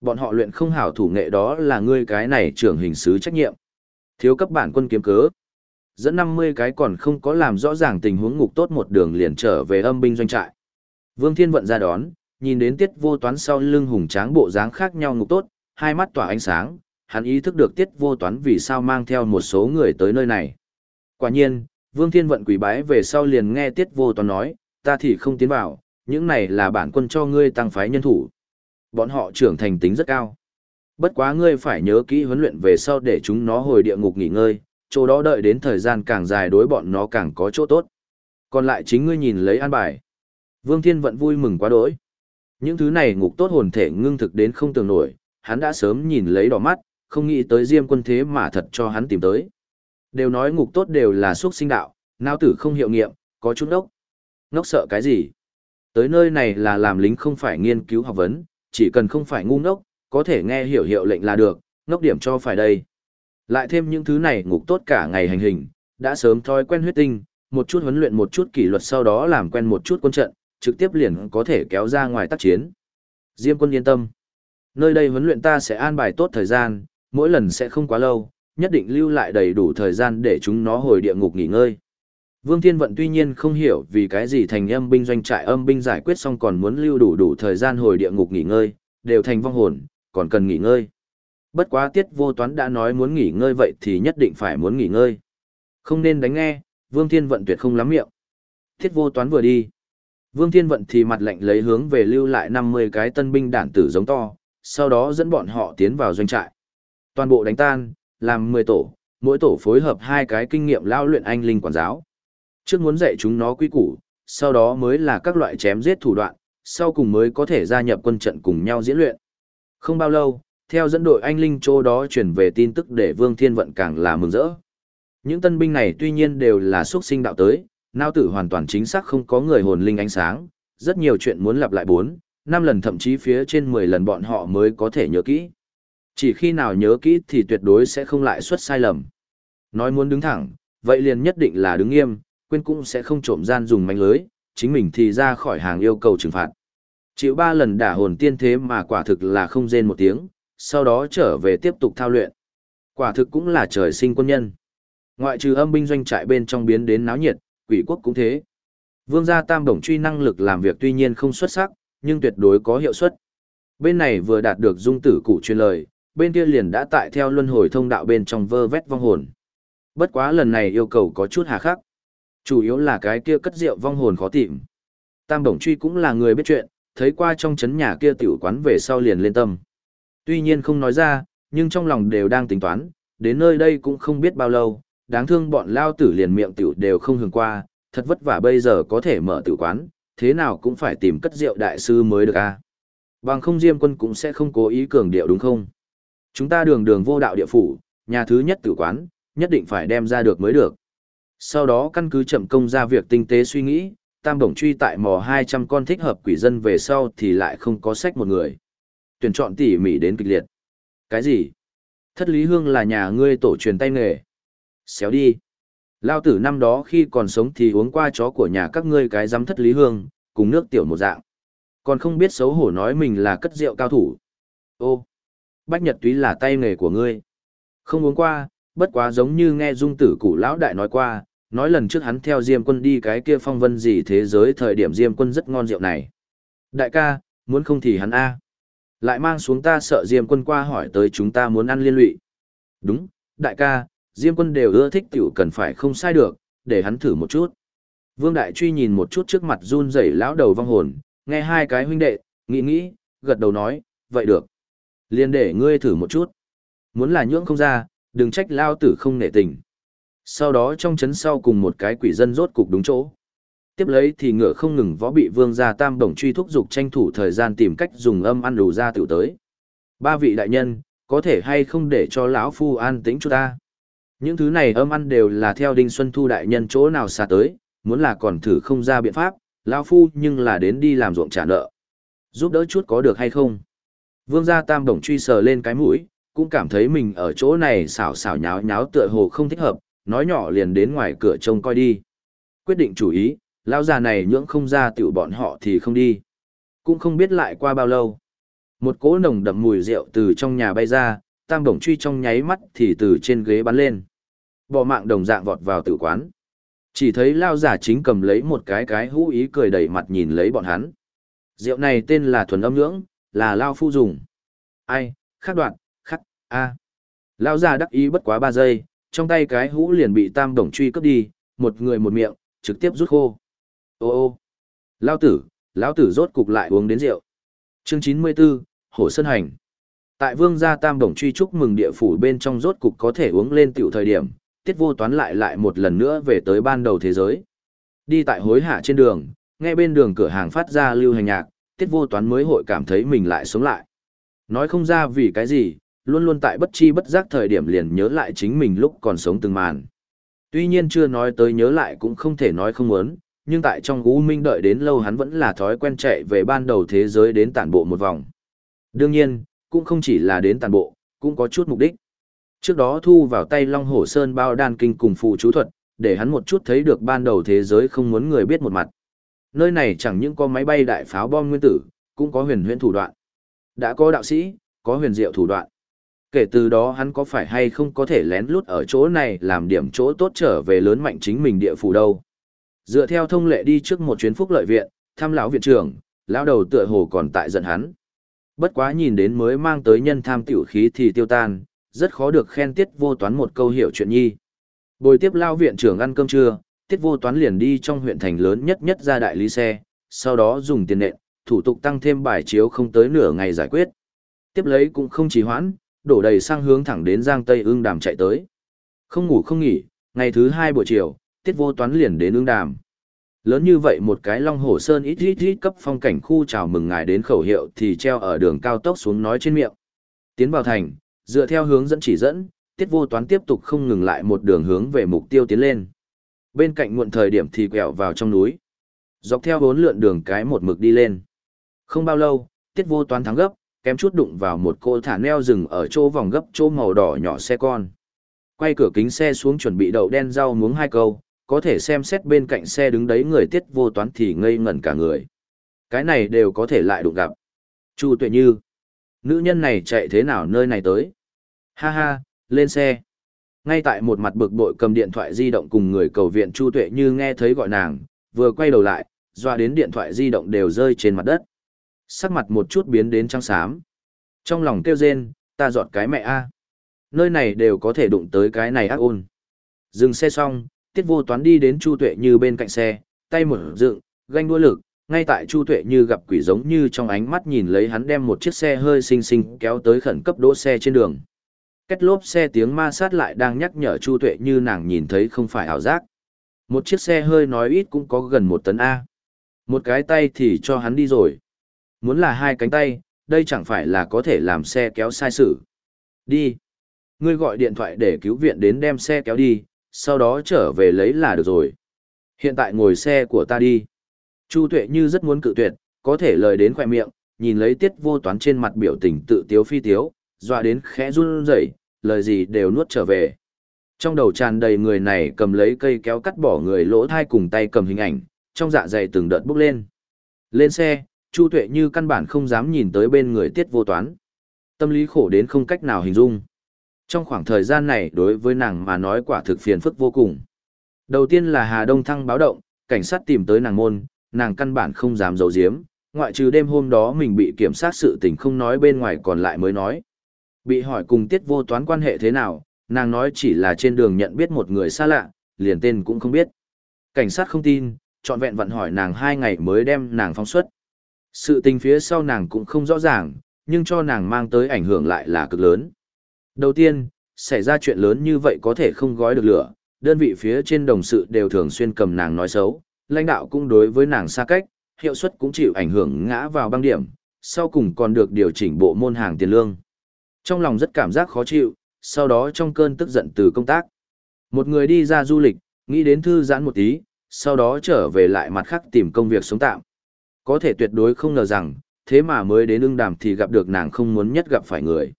Speaker 1: Bọn họ luyện không hảo thủ nghệ đó là ngươi cái này trưởng hình sứ trách nhiệm. Thiếu cấp bản quân kiếm cớ. Dẫn 50 cái còn không có làm rõ ràng tình huống ngục tốt một đường liền trở về âm binh doanh trại. Vương Thiên vận ra đón, nhìn đến tiết vô toán sau lưng hùng tráng bộ dáng khác nhau ngục tốt, hai mắt tỏa ánh sáng, hắn ý thức được tiết vô toán vì sao mang theo một số người tới nơi này. Quả nhiên, Vương Thiên vận quỷ bái về sau liền nghe tiết vô toán nói, ta thì không tiến vào, những này là bản quân cho ngươi tăng phái nhân thủ. Bọn họ trưởng thành tính rất cao. Bất quá ngươi phải nhớ kỹ huấn luyện về sau để chúng nó hồi địa ngục nghỉ ngơi, chỗ đó đợi đến thời gian càng dài đối bọn nó càng có chỗ tốt. Còn lại chính ngươi nhìn lấy an bài. Vương Thiên Vận vui mừng quá đỗi. Những thứ này ngục tốt hồn thể ngưng thực đến không tưởng nổi, hắn đã sớm nhìn lấy đỏ mắt, không nghĩ tới diêm quân thế mà thật cho hắn tìm tới. Đều nói ngục tốt đều là xuất sinh đạo, nao tử không hiệu nghiệm, có chút đốc. Ngốc sợ cái gì? Tới nơi này là làm lính không phải nghiên cứu học vấn, chỉ cần không phải ngu ngốc, có thể nghe hiểu hiệu lệnh là được, ngốc điểm cho phải đây. Lại thêm những thứ này ngục tốt cả ngày hành hình, đã sớm thói quen huyết tinh, một chút huấn luyện một chút kỷ luật sau đó làm quen một chút quân trận, trực tiếp liền có thể kéo ra ngoài tác chiến. Diêm quân yên tâm. Nơi đây huấn luyện ta sẽ an bài tốt thời gian, mỗi lần sẽ không quá lâu, nhất định lưu lại đầy đủ thời gian để chúng nó hồi địa ngục nghỉ ngơi. Vương Thiên Vận tuy nhiên không hiểu vì cái gì thành âm binh doanh trại âm binh giải quyết xong còn muốn lưu đủ đủ thời gian hồi địa ngục nghỉ ngơi, đều thành vong hồn, còn cần nghỉ ngơi. Bất quá tiết vô toán đã nói muốn nghỉ ngơi vậy thì nhất định phải muốn nghỉ ngơi. Không nên đánh nghe, Vương Thiên Vận tuyệt không lắm miệng. Tiết vô toán vừa đi. Vương Thiên Vận thì mặt lạnh lấy hướng về lưu lại 50 cái tân binh đản tử giống to, sau đó dẫn bọn họ tiến vào doanh trại. Toàn bộ đánh tan, làm 10 tổ, mỗi tổ phối hợp hai cái kinh nghiệm lao luyện anh linh quản giáo. Trước muốn dạy chúng nó quy củ, sau đó mới là các loại chém giết thủ đoạn, sau cùng mới có thể gia nhập quân trận cùng nhau diễn luyện. Không bao lâu, theo dẫn đội anh linh châu đó chuyển về tin tức để Vương Thiên Vận càng là mừng rỡ. Những tân binh này tuy nhiên đều là xuất sinh đạo tới, nao tử hoàn toàn chính xác không có người hồn linh ánh sáng, rất nhiều chuyện muốn lặp lại 4, 5 lần thậm chí phía trên 10 lần bọn họ mới có thể nhớ kỹ. Chỉ khi nào nhớ kỹ thì tuyệt đối sẽ không lại xuất sai lầm. Nói muốn đứng thẳng, vậy liền nhất định là đứng nghiêm, quên cũng sẽ không trộm gian dùng manh lưới, chính mình thì ra khỏi hàng yêu cầu trừng phạt. Chịu ba lần đả hồn tiên thế mà quả thực là không rên một tiếng, sau đó trở về tiếp tục thao luyện. Quả thực cũng là trời sinh quân nhân. Ngoại trừ âm binh doanh trại bên trong biến đến náo nhiệt, quỷ quốc cũng thế. Vương gia tam đồng truy năng lực làm việc tuy nhiên không xuất sắc, nhưng tuyệt đối có hiệu suất. Bên này vừa đạt được dung tử cụ truyền lời, bên kia liền đã tại theo luân hồi thông đạo bên trong vơ vét vong hồn. Bất quá lần này yêu cầu có chút hà khắc. Chủ yếu là cái kia cất rượu vong hồn khó tìm. Tam Đồng Truy cũng là người biết chuyện, thấy qua trong chấn nhà kia tiểu quán về sau liền lên tâm. Tuy nhiên không nói ra, nhưng trong lòng đều đang tính toán, đến nơi đây cũng không biết bao lâu, đáng thương bọn lao tử liền miệng tiểu đều không hưởng qua, thật vất vả bây giờ có thể mở tiểu quán, thế nào cũng phải tìm cất rượu đại sư mới được a. Bằng không Diêm quân cũng sẽ không cố ý cường điệu đúng không? Chúng ta đường đường vô đạo địa phủ, nhà thứ nhất tử quán, nhất định phải đem ra được mới được. Sau đó căn cứ chậm công ra việc tinh tế suy nghĩ, tam đồng truy tại mò 200 con thích hợp quỷ dân về sau thì lại không có sách một người. Tuyển chọn tỉ mỉ đến kịch liệt. Cái gì? Thất lý hương là nhà ngươi tổ truyền tay nghề. Xéo đi. Lao tử năm đó khi còn sống thì uống qua chó của nhà các ngươi cái giám thất lý hương, cùng nước tiểu một dạng. Còn không biết xấu hổ nói mình là cất rượu cao thủ. Ô, bách nhật túy là tay nghề của ngươi. Không uống qua, bất quá giống như nghe dung tử củ lão đại nói qua, nói lần trước hắn theo Diêm quân đi cái kia phong vân gì thế giới thời điểm Diêm quân rất ngon rượu này. Đại ca, muốn không thì hắn A. Lại mang xuống ta sợ Diêm quân qua hỏi tới chúng ta muốn ăn liên lụy. Đúng, đại ca, Diêm quân đều ưa thích tiểu cần phải không sai được, để hắn thử một chút. Vương Đại Truy nhìn một chút trước mặt run rẩy lão đầu vong hồn, nghe hai cái huynh đệ, nghĩ nghĩ, gật đầu nói, vậy được. Liên để ngươi thử một chút. Muốn là nhưỡng không ra, đừng trách lao tử không nể tình. Sau đó trong chấn sau cùng một cái quỷ dân rốt cục đúng chỗ. Tiếp lấy thì ngựa không ngừng võ bị vương gia tam đồng truy thúc dục tranh thủ thời gian tìm cách dùng âm ăn đủ ra tiểu tới. Ba vị đại nhân, có thể hay không để cho lão phu an tĩnh cho ta. Những thứ này âm ăn đều là theo Đinh Xuân Thu đại nhân chỗ nào xa tới, muốn là còn thử không ra biện pháp, lão phu nhưng là đến đi làm ruộng trả nợ. Giúp đỡ chút có được hay không? Vương gia tam đồng truy sờ lên cái mũi, cũng cảm thấy mình ở chỗ này xảo xảo nháo nháo tựa hồ không thích hợp, nói nhỏ liền đến ngoài cửa trông coi đi. Quyết định chủ ý, lão già này nhưỡng không ra tiểu bọn họ thì không đi. Cũng không biết lại qua bao lâu. Một cỗ nồng đậm mùi rượu từ trong nhà bay ra, tam đồng truy trong nháy mắt thì từ trên ghế bắn lên. Bò mạng đồng dạng vọt vào tử quán. Chỉ thấy lao giả chính cầm lấy một cái cái hũ ý cười đầy mặt nhìn lấy bọn hắn. Rượu này tên là thuần âm nhưỡng, là lao phu dùng. Ai, khắc đoạn, khắc, a. Lao giả đắc ý bất quá ba giây, trong tay cái hũ liền bị tam đồng truy cướp đi, một người một miệng, trực tiếp rút khô. Ô ô, lao tử, lão tử rốt cục lại uống đến rượu. Chương 94, Hổ Sơn Hành. Tại vương gia tam đồng truy chúc mừng địa phủ bên trong rốt cục có thể uống lên tiểu thời điểm, tiết vô toán lại lại một lần nữa về tới ban đầu thế giới. Đi tại hối hạ trên đường, nghe bên đường cửa hàng phát ra lưu hành nhạc, tiết vô toán mới hội cảm thấy mình lại sống lại. Nói không ra vì cái gì, luôn luôn tại bất chi bất giác thời điểm liền nhớ lại chính mình lúc còn sống từng màn. Tuy nhiên chưa nói tới nhớ lại cũng không thể nói không muốn, nhưng tại trong U Minh đợi đến lâu hắn vẫn là thói quen chạy về ban đầu thế giới đến tản bộ một vòng. Đương nhiên, cũng không chỉ là đến tản bộ, cũng có chút mục đích. Trước đó thu vào tay Long Hổ Sơn bao đan kinh cùng phù chú thuật, để hắn một chút thấy được ban đầu thế giới không muốn người biết một mặt. Nơi này chẳng những có máy bay đại pháo bom nguyên tử, cũng có huyền huyễn thủ đoạn. Đã có đạo sĩ, có huyền diệu thủ đoạn. Kể từ đó hắn có phải hay không có thể lén lút ở chỗ này làm điểm chỗ tốt trở về lớn mạnh chính mình địa phủ đâu. Dựa theo thông lệ đi trước một chuyến phúc lợi viện, thăm lão viện trưởng, lão đầu tựa hồ còn tại giận hắn. Bất quá nhìn đến mới mang tới nhân tham tiểu khí thì tiêu tan, rất khó được khen tiết vô toán một câu hiểu chuyện nhi. Bồi tiếp lao viện trưởng ăn cơm trưa, tiết vô toán liền đi trong huyện thành lớn nhất nhất ra đại lý xe, sau đó dùng tiền nện, thủ tục tăng thêm bài chiếu không tới nửa ngày giải quyết. Tiếp lấy cũng không trì hoãn, đổ đầy sang hướng thẳng đến Giang Tây ương đàm chạy tới. Không ngủ không nghỉ, ngày thứ hai buổi chiều, tiết vô toán liền đến ương đàm. Lớn như vậy một cái long hổ sơn ít ít ít cấp phong cảnh khu chào mừng ngài đến khẩu hiệu thì treo ở đường cao tốc xuống nói trên miệng. Tiến vào thành, dựa theo hướng dẫn chỉ dẫn, tiết vô toán tiếp tục không ngừng lại một đường hướng về mục tiêu tiến lên. Bên cạnh muộn thời điểm thì quẹo vào trong núi. Dọc theo bốn lượn đường cái một mực đi lên. Không bao lâu, tiết vô toán thắng gấp, kém chút đụng vào một cô thả neo rừng ở chỗ vòng gấp chỗ màu đỏ nhỏ xe con. Quay cửa kính xe xuống chuẩn bị đậu đen rau muống hai câu, có thể xem xét bên cạnh xe đứng đấy người tiết vô toán thì ngây ngẩn cả người. Cái này đều có thể lại đụng gặp. Chu tuệ như. Nữ nhân này chạy thế nào nơi này tới? Ha ha, lên xe. Ngay tại một mặt bực bội cầm điện thoại di động cùng người cầu viện Chu tuệ như nghe thấy gọi nàng, vừa quay đầu lại, doa đến điện thoại di động đều rơi trên mặt đất. Sắc mặt một chút biến đến trắng xám. Trong lòng kêu rên, ta dọn cái mẹ a. Nơi này đều có thể đụng tới cái này ác ôn. Dừng xe xong, tiết vô toán đi đến Chu Tuệ Như bên cạnh xe, tay mở dựng, ganh đua lực, ngay tại Chu Tuệ Như gặp quỷ giống như trong ánh mắt nhìn lấy hắn đem một chiếc xe hơi xinh xinh kéo tới khẩn cấp đỗ xe trên đường. Kết lốp xe tiếng ma sát lại đang nhắc nhở Chu Tuệ Như nàng nhìn thấy không phải ảo giác. Một chiếc xe hơi nói ít cũng có gần một tấn A. Một cái tay thì cho hắn đi rồi. Muốn là hai cánh tay, đây chẳng phải là có thể làm xe kéo sai sự. Đi. Ngươi gọi điện thoại để cứu viện đến đem xe kéo đi, sau đó trở về lấy là được rồi. Hiện tại ngồi xe của ta đi. Chu Tuệ như rất muốn cự tuyệt, có thể lời đến khỏe miệng, nhìn lấy tiết vô toán trên mặt biểu tình tự tiếu phi tiếu, dọa đến khẽ run rẩy, lời gì đều nuốt trở về. Trong đầu tràn đầy người này cầm lấy cây kéo cắt bỏ người lỗ thai cùng tay cầm hình ảnh, trong dạ dày từng đợt bốc lên. Lên xe, Chu Tuệ như căn bản không dám nhìn tới bên người tiết vô toán. Tâm lý khổ đến không cách nào hình dung. Trong khoảng thời gian này đối với nàng mà nói quả thực phiền phức vô cùng. Đầu tiên là Hà Đông Thăng báo động, cảnh sát tìm tới nàng môn, nàng căn bản không dám giấu giếm, ngoại trừ đêm hôm đó mình bị kiểm sát sự tình không nói bên ngoài còn lại mới nói. Bị hỏi cùng tiết vô toán quan hệ thế nào, nàng nói chỉ là trên đường nhận biết một người xa lạ, liền tên cũng không biết. Cảnh sát không tin, trọn vẹn vận hỏi nàng hai ngày mới đem nàng phóng xuất. Sự tình phía sau nàng cũng không rõ ràng, nhưng cho nàng mang tới ảnh hưởng lại là cực lớn. Đầu tiên, xảy ra chuyện lớn như vậy có thể không gói được lửa, đơn vị phía trên đồng sự đều thường xuyên cầm nàng nói xấu, lãnh đạo cũng đối với nàng xa cách, hiệu suất cũng chịu ảnh hưởng ngã vào băng điểm, sau cùng còn được điều chỉnh bộ môn hàng tiền lương. Trong lòng rất cảm giác khó chịu, sau đó trong cơn tức giận từ công tác. Một người đi ra du lịch, nghĩ đến thư giãn một tí, sau đó trở về lại mặt khác tìm công việc sống tạm. Có thể tuyệt đối không ngờ rằng, thế mà mới đến ưng đàm thì gặp được nàng không muốn nhất gặp phải người.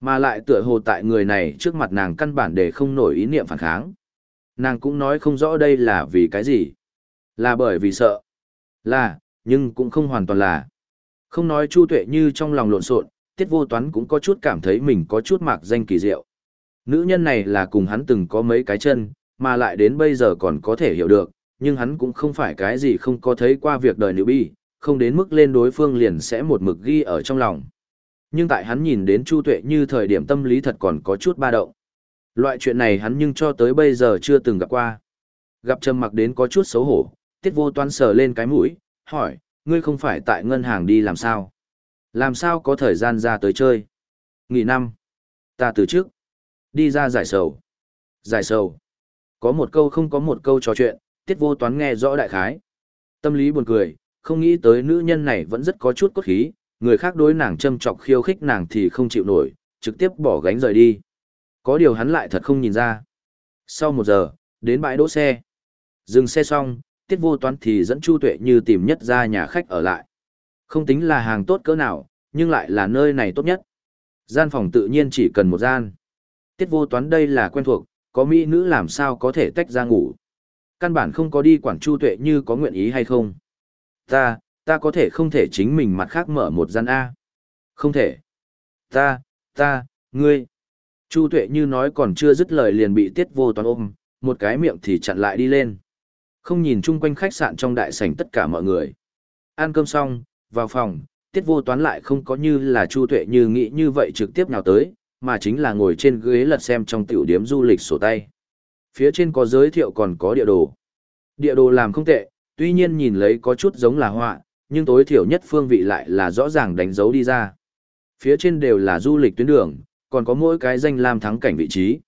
Speaker 1: Mà lại tựa hồ tại người này trước mặt nàng căn bản để không nổi ý niệm phản kháng. Nàng cũng nói không rõ đây là vì cái gì. Là bởi vì sợ. Là, nhưng cũng không hoàn toàn là. Không nói chu tuệ như trong lòng lộn xộn, tiết vô toán cũng có chút cảm thấy mình có chút mạc danh kỳ diệu. Nữ nhân này là cùng hắn từng có mấy cái chân, mà lại đến bây giờ còn có thể hiểu được, nhưng hắn cũng không phải cái gì không có thấy qua việc đời nữ bi, không đến mức lên đối phương liền sẽ một mực ghi ở trong lòng. Nhưng tại hắn nhìn đến Chu Tuệ như thời điểm tâm lý thật còn có chút ba động. Loại chuyện này hắn nhưng cho tới bây giờ chưa từng gặp qua. Gặp Trầm mặc đến có chút xấu hổ, tiết vô toan sờ lên cái mũi, hỏi, ngươi không phải tại ngân hàng đi làm sao? Làm sao có thời gian ra tới chơi? Nghỉ năm. Ta từ trước. Đi ra giải sầu. Giải sầu. Có một câu không có một câu trò chuyện, tiết vô toán nghe rõ đại khái. Tâm lý buồn cười, không nghĩ tới nữ nhân này vẫn rất có chút cốt khí, người khác đối nàng châm chọc khiêu khích nàng thì không chịu nổi, trực tiếp bỏ gánh rời đi. Có điều hắn lại thật không nhìn ra. Sau một giờ, đến bãi đỗ xe. Dừng xe xong, tiết vô toán thì dẫn Chu Tuệ như tìm nhất ra nhà khách ở lại. Không tính là hàng tốt cỡ nào, nhưng lại là nơi này tốt nhất. Gian phòng tự nhiên chỉ cần một gian. Tiết vô toán đây là quen thuộc, có mỹ nữ làm sao có thể tách ra ngủ. Căn bản không có đi quản Chu Tuệ như có nguyện ý hay không. Ta, ta có thể không thể chính mình mặt khác mở một gian A. Không thể. Ta, ta, Ngươi! Chu tuệ như nói còn chưa dứt lời liền bị tiết vô toán ôm, một cái miệng thì chặn lại đi lên. Không nhìn chung quanh khách sạn trong đại sảnh tất cả mọi người. Ăn cơm xong, vào phòng, tiết vô toán lại không có như là chu tuệ như nghĩ như vậy trực tiếp nào tới, mà chính là ngồi trên ghế lật xem trong tiểu điếm du lịch sổ tay. Phía trên có giới thiệu còn có địa đồ. Địa đồ làm không tệ, tuy nhiên nhìn lấy có chút giống là họa, nhưng tối thiểu nhất phương vị lại là rõ ràng đánh dấu đi ra. Phía trên đều là du lịch tuyến đường, còn có mỗi cái danh lam thắng cảnh vị trí.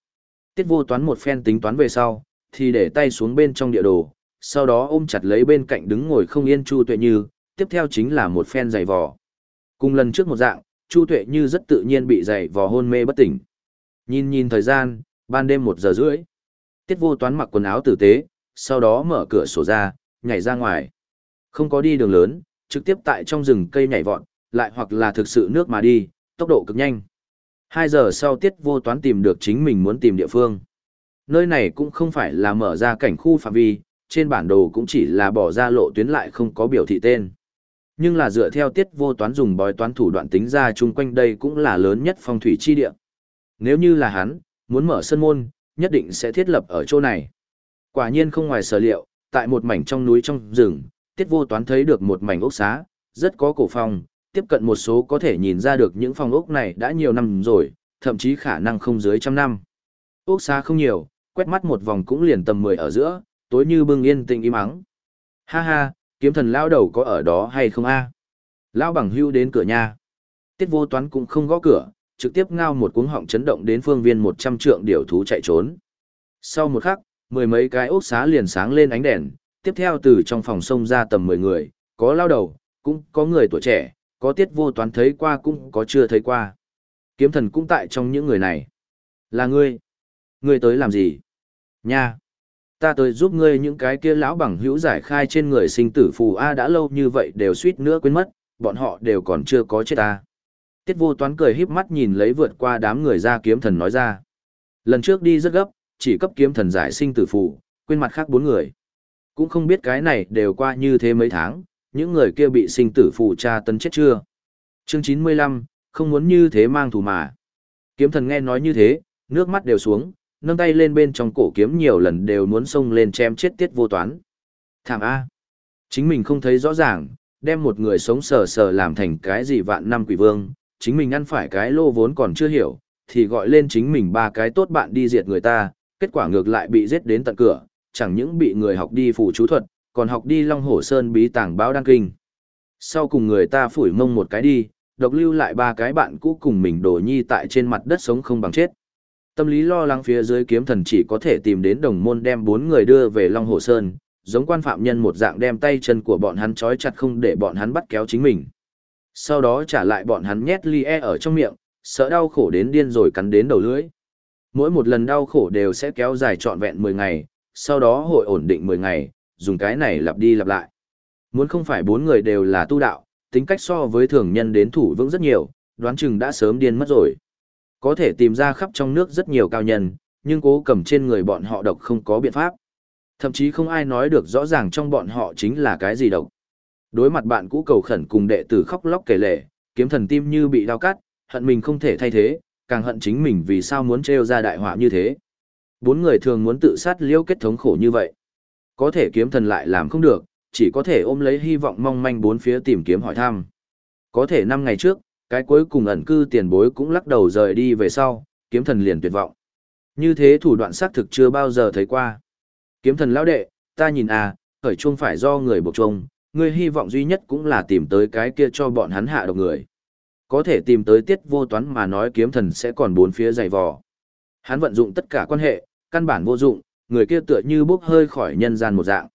Speaker 1: Tiết vô toán một phen tính toán về sau, thì để tay xuống bên trong địa đồ, sau đó ôm chặt lấy bên cạnh đứng ngồi không yên Chu Tuệ Như, tiếp theo chính là một phen giày vò. Cùng lần trước một dạng, Chu Tuệ Như rất tự nhiên bị giày vò hôn mê bất tỉnh. Nhìn nhìn thời gian, ban đêm một giờ rưỡi. Tiết vô toán mặc quần áo tử tế, sau đó mở cửa sổ ra, nhảy ra ngoài. Không có đi đường lớn, trực tiếp tại trong rừng cây nhảy vọt, lại hoặc là thực sự nước mà đi, tốc độ cực nhanh. Hai giờ sau tiết vô toán tìm được chính mình muốn tìm địa phương. Nơi này cũng không phải là mở ra cảnh khu phạm vi, trên bản đồ cũng chỉ là bỏ ra lộ tuyến lại không có biểu thị tên. Nhưng là dựa theo tiết vô toán dùng bói toán thủ đoạn tính ra chung quanh đây cũng là lớn nhất phong thủy chi địa. Nếu như là hắn, muốn mở sân môn, nhất định sẽ thiết lập ở chỗ này. Quả nhiên không ngoài sở liệu, tại một mảnh trong núi trong rừng, tiết vô toán thấy được một mảnh ốc xá, rất có cổ phong, tiếp cận một số có thể nhìn ra được những phòng ốc này đã nhiều năm rồi, thậm chí khả năng không dưới trăm năm. Ốc xá không nhiều, quét mắt một vòng cũng liền tầm 10 ở giữa, tối như bưng yên tĩnh im mắng Ha ha, kiếm thần lao đầu có ở đó hay không a? À? Lao bằng hưu đến cửa nhà. Tiết vô toán cũng không gõ cửa, trực tiếp ngao một cuống họng chấn động đến phương viên 100 trượng điểu thú chạy trốn. Sau một khắc, mười mấy cái ốc xá liền sáng lên ánh đèn, tiếp theo từ trong phòng sông ra tầm 10 người, có lao đầu, cũng có người tuổi trẻ, có tiết vô toán thấy qua cũng có chưa thấy qua. Kiếm thần cũng tại trong những người này. Là ngươi. Ngươi tới làm gì? Nha. Ta tới giúp ngươi những cái kia lão bằng hữu giải khai trên người sinh tử phù A đã lâu như vậy đều suýt nữa quên mất, bọn họ đều còn chưa có chết ta. Tiết vô toán cười híp mắt nhìn lấy vượt qua đám người ra kiếm thần nói ra. Lần trước đi rất gấp, chỉ cấp kiếm thần giải sinh tử phụ, quên mặt khác bốn người. Cũng không biết cái này đều qua như thế mấy tháng, những người kia bị sinh tử phụ tra tấn chết chưa. Chương chín mươi lăm không muốn như thế mang thù mà. Kiếm thần nghe nói như thế, nước mắt đều xuống, nâng tay lên bên trong cổ kiếm nhiều lần đều muốn xông lên chém chết tiết vô toán. Thảm A. Chính mình không thấy rõ ràng, đem một người sống sờ sờ làm thành cái gì vạn năm quỷ vương, chính mình ăn phải cái lô vốn còn chưa hiểu, thì gọi lên chính mình ba cái tốt bạn đi diệt người ta, kết quả ngược lại bị giết đến tận cửa, chẳng những bị người học đi phù chú thuật, còn học đi Long Hổ Sơn bí tàng báo đăng kinh. Sau cùng người ta phủi mông một cái đi, độc lưu lại ba cái bạn cũ cùng mình đổ nhi tại trên mặt đất sống không bằng chết. Tâm lý lo lắng phía dưới kiếm thần chỉ có thể tìm đến đồng môn đem bốn người đưa về Long Hồ Sơn, giống quan phạm nhân một dạng đem tay chân của bọn hắn trói chặt không để bọn hắn bắt kéo chính mình. Sau đó trả lại bọn hắn nhét ly e ở trong miệng, sợ đau khổ đến điên rồi cắn đến đầu lưỡi. Mỗi một lần đau khổ đều sẽ kéo dài trọn vẹn 10 ngày, sau đó hội ổn định 10 ngày, dùng cái này lặp đi lặp lại. Muốn không phải bốn người đều là tu đạo, tính cách so với thường nhân đến thủ vững rất nhiều, đoán chừng đã sớm điên mất rồi. Có thể tìm ra khắp trong nước rất nhiều cao nhân, nhưng cố cầm trên người bọn họ độc không có biện pháp. Thậm chí không ai nói được rõ ràng trong bọn họ chính là cái gì độc. Đối mặt bạn cũ cầu khẩn cùng đệ tử khóc lóc kể lể, kiếm thần tim như bị đau cắt, hận mình không thể thay thế, càng hận chính mình vì sao muốn trêu ra đại họa như thế. Bốn người thường muốn tự sát liêu kết thống khổ như vậy. Có thể kiếm thần lại làm không được, chỉ có thể ôm lấy hy vọng mong manh bốn phía tìm kiếm hỏi thăm. Có thể năm ngày trước, cái cuối cùng ẩn cư tiền bối cũng lắc đầu rời đi về sau, kiếm thần liền tuyệt vọng. Như thế thủ đoạn xác thực chưa bao giờ thấy qua. Kiếm thần lão đệ, ta nhìn à, khởi chuông phải do người buộc chuông, người hy vọng duy nhất cũng là tìm tới cái kia cho bọn hắn hạ độc người. Có thể tìm tới tiết vô toán mà nói kiếm thần sẽ còn bốn phía dày vò. Hắn vận dụng tất cả quan hệ, căn bản vô dụng, người kia tựa như bốc hơi khỏi nhân gian một dạng.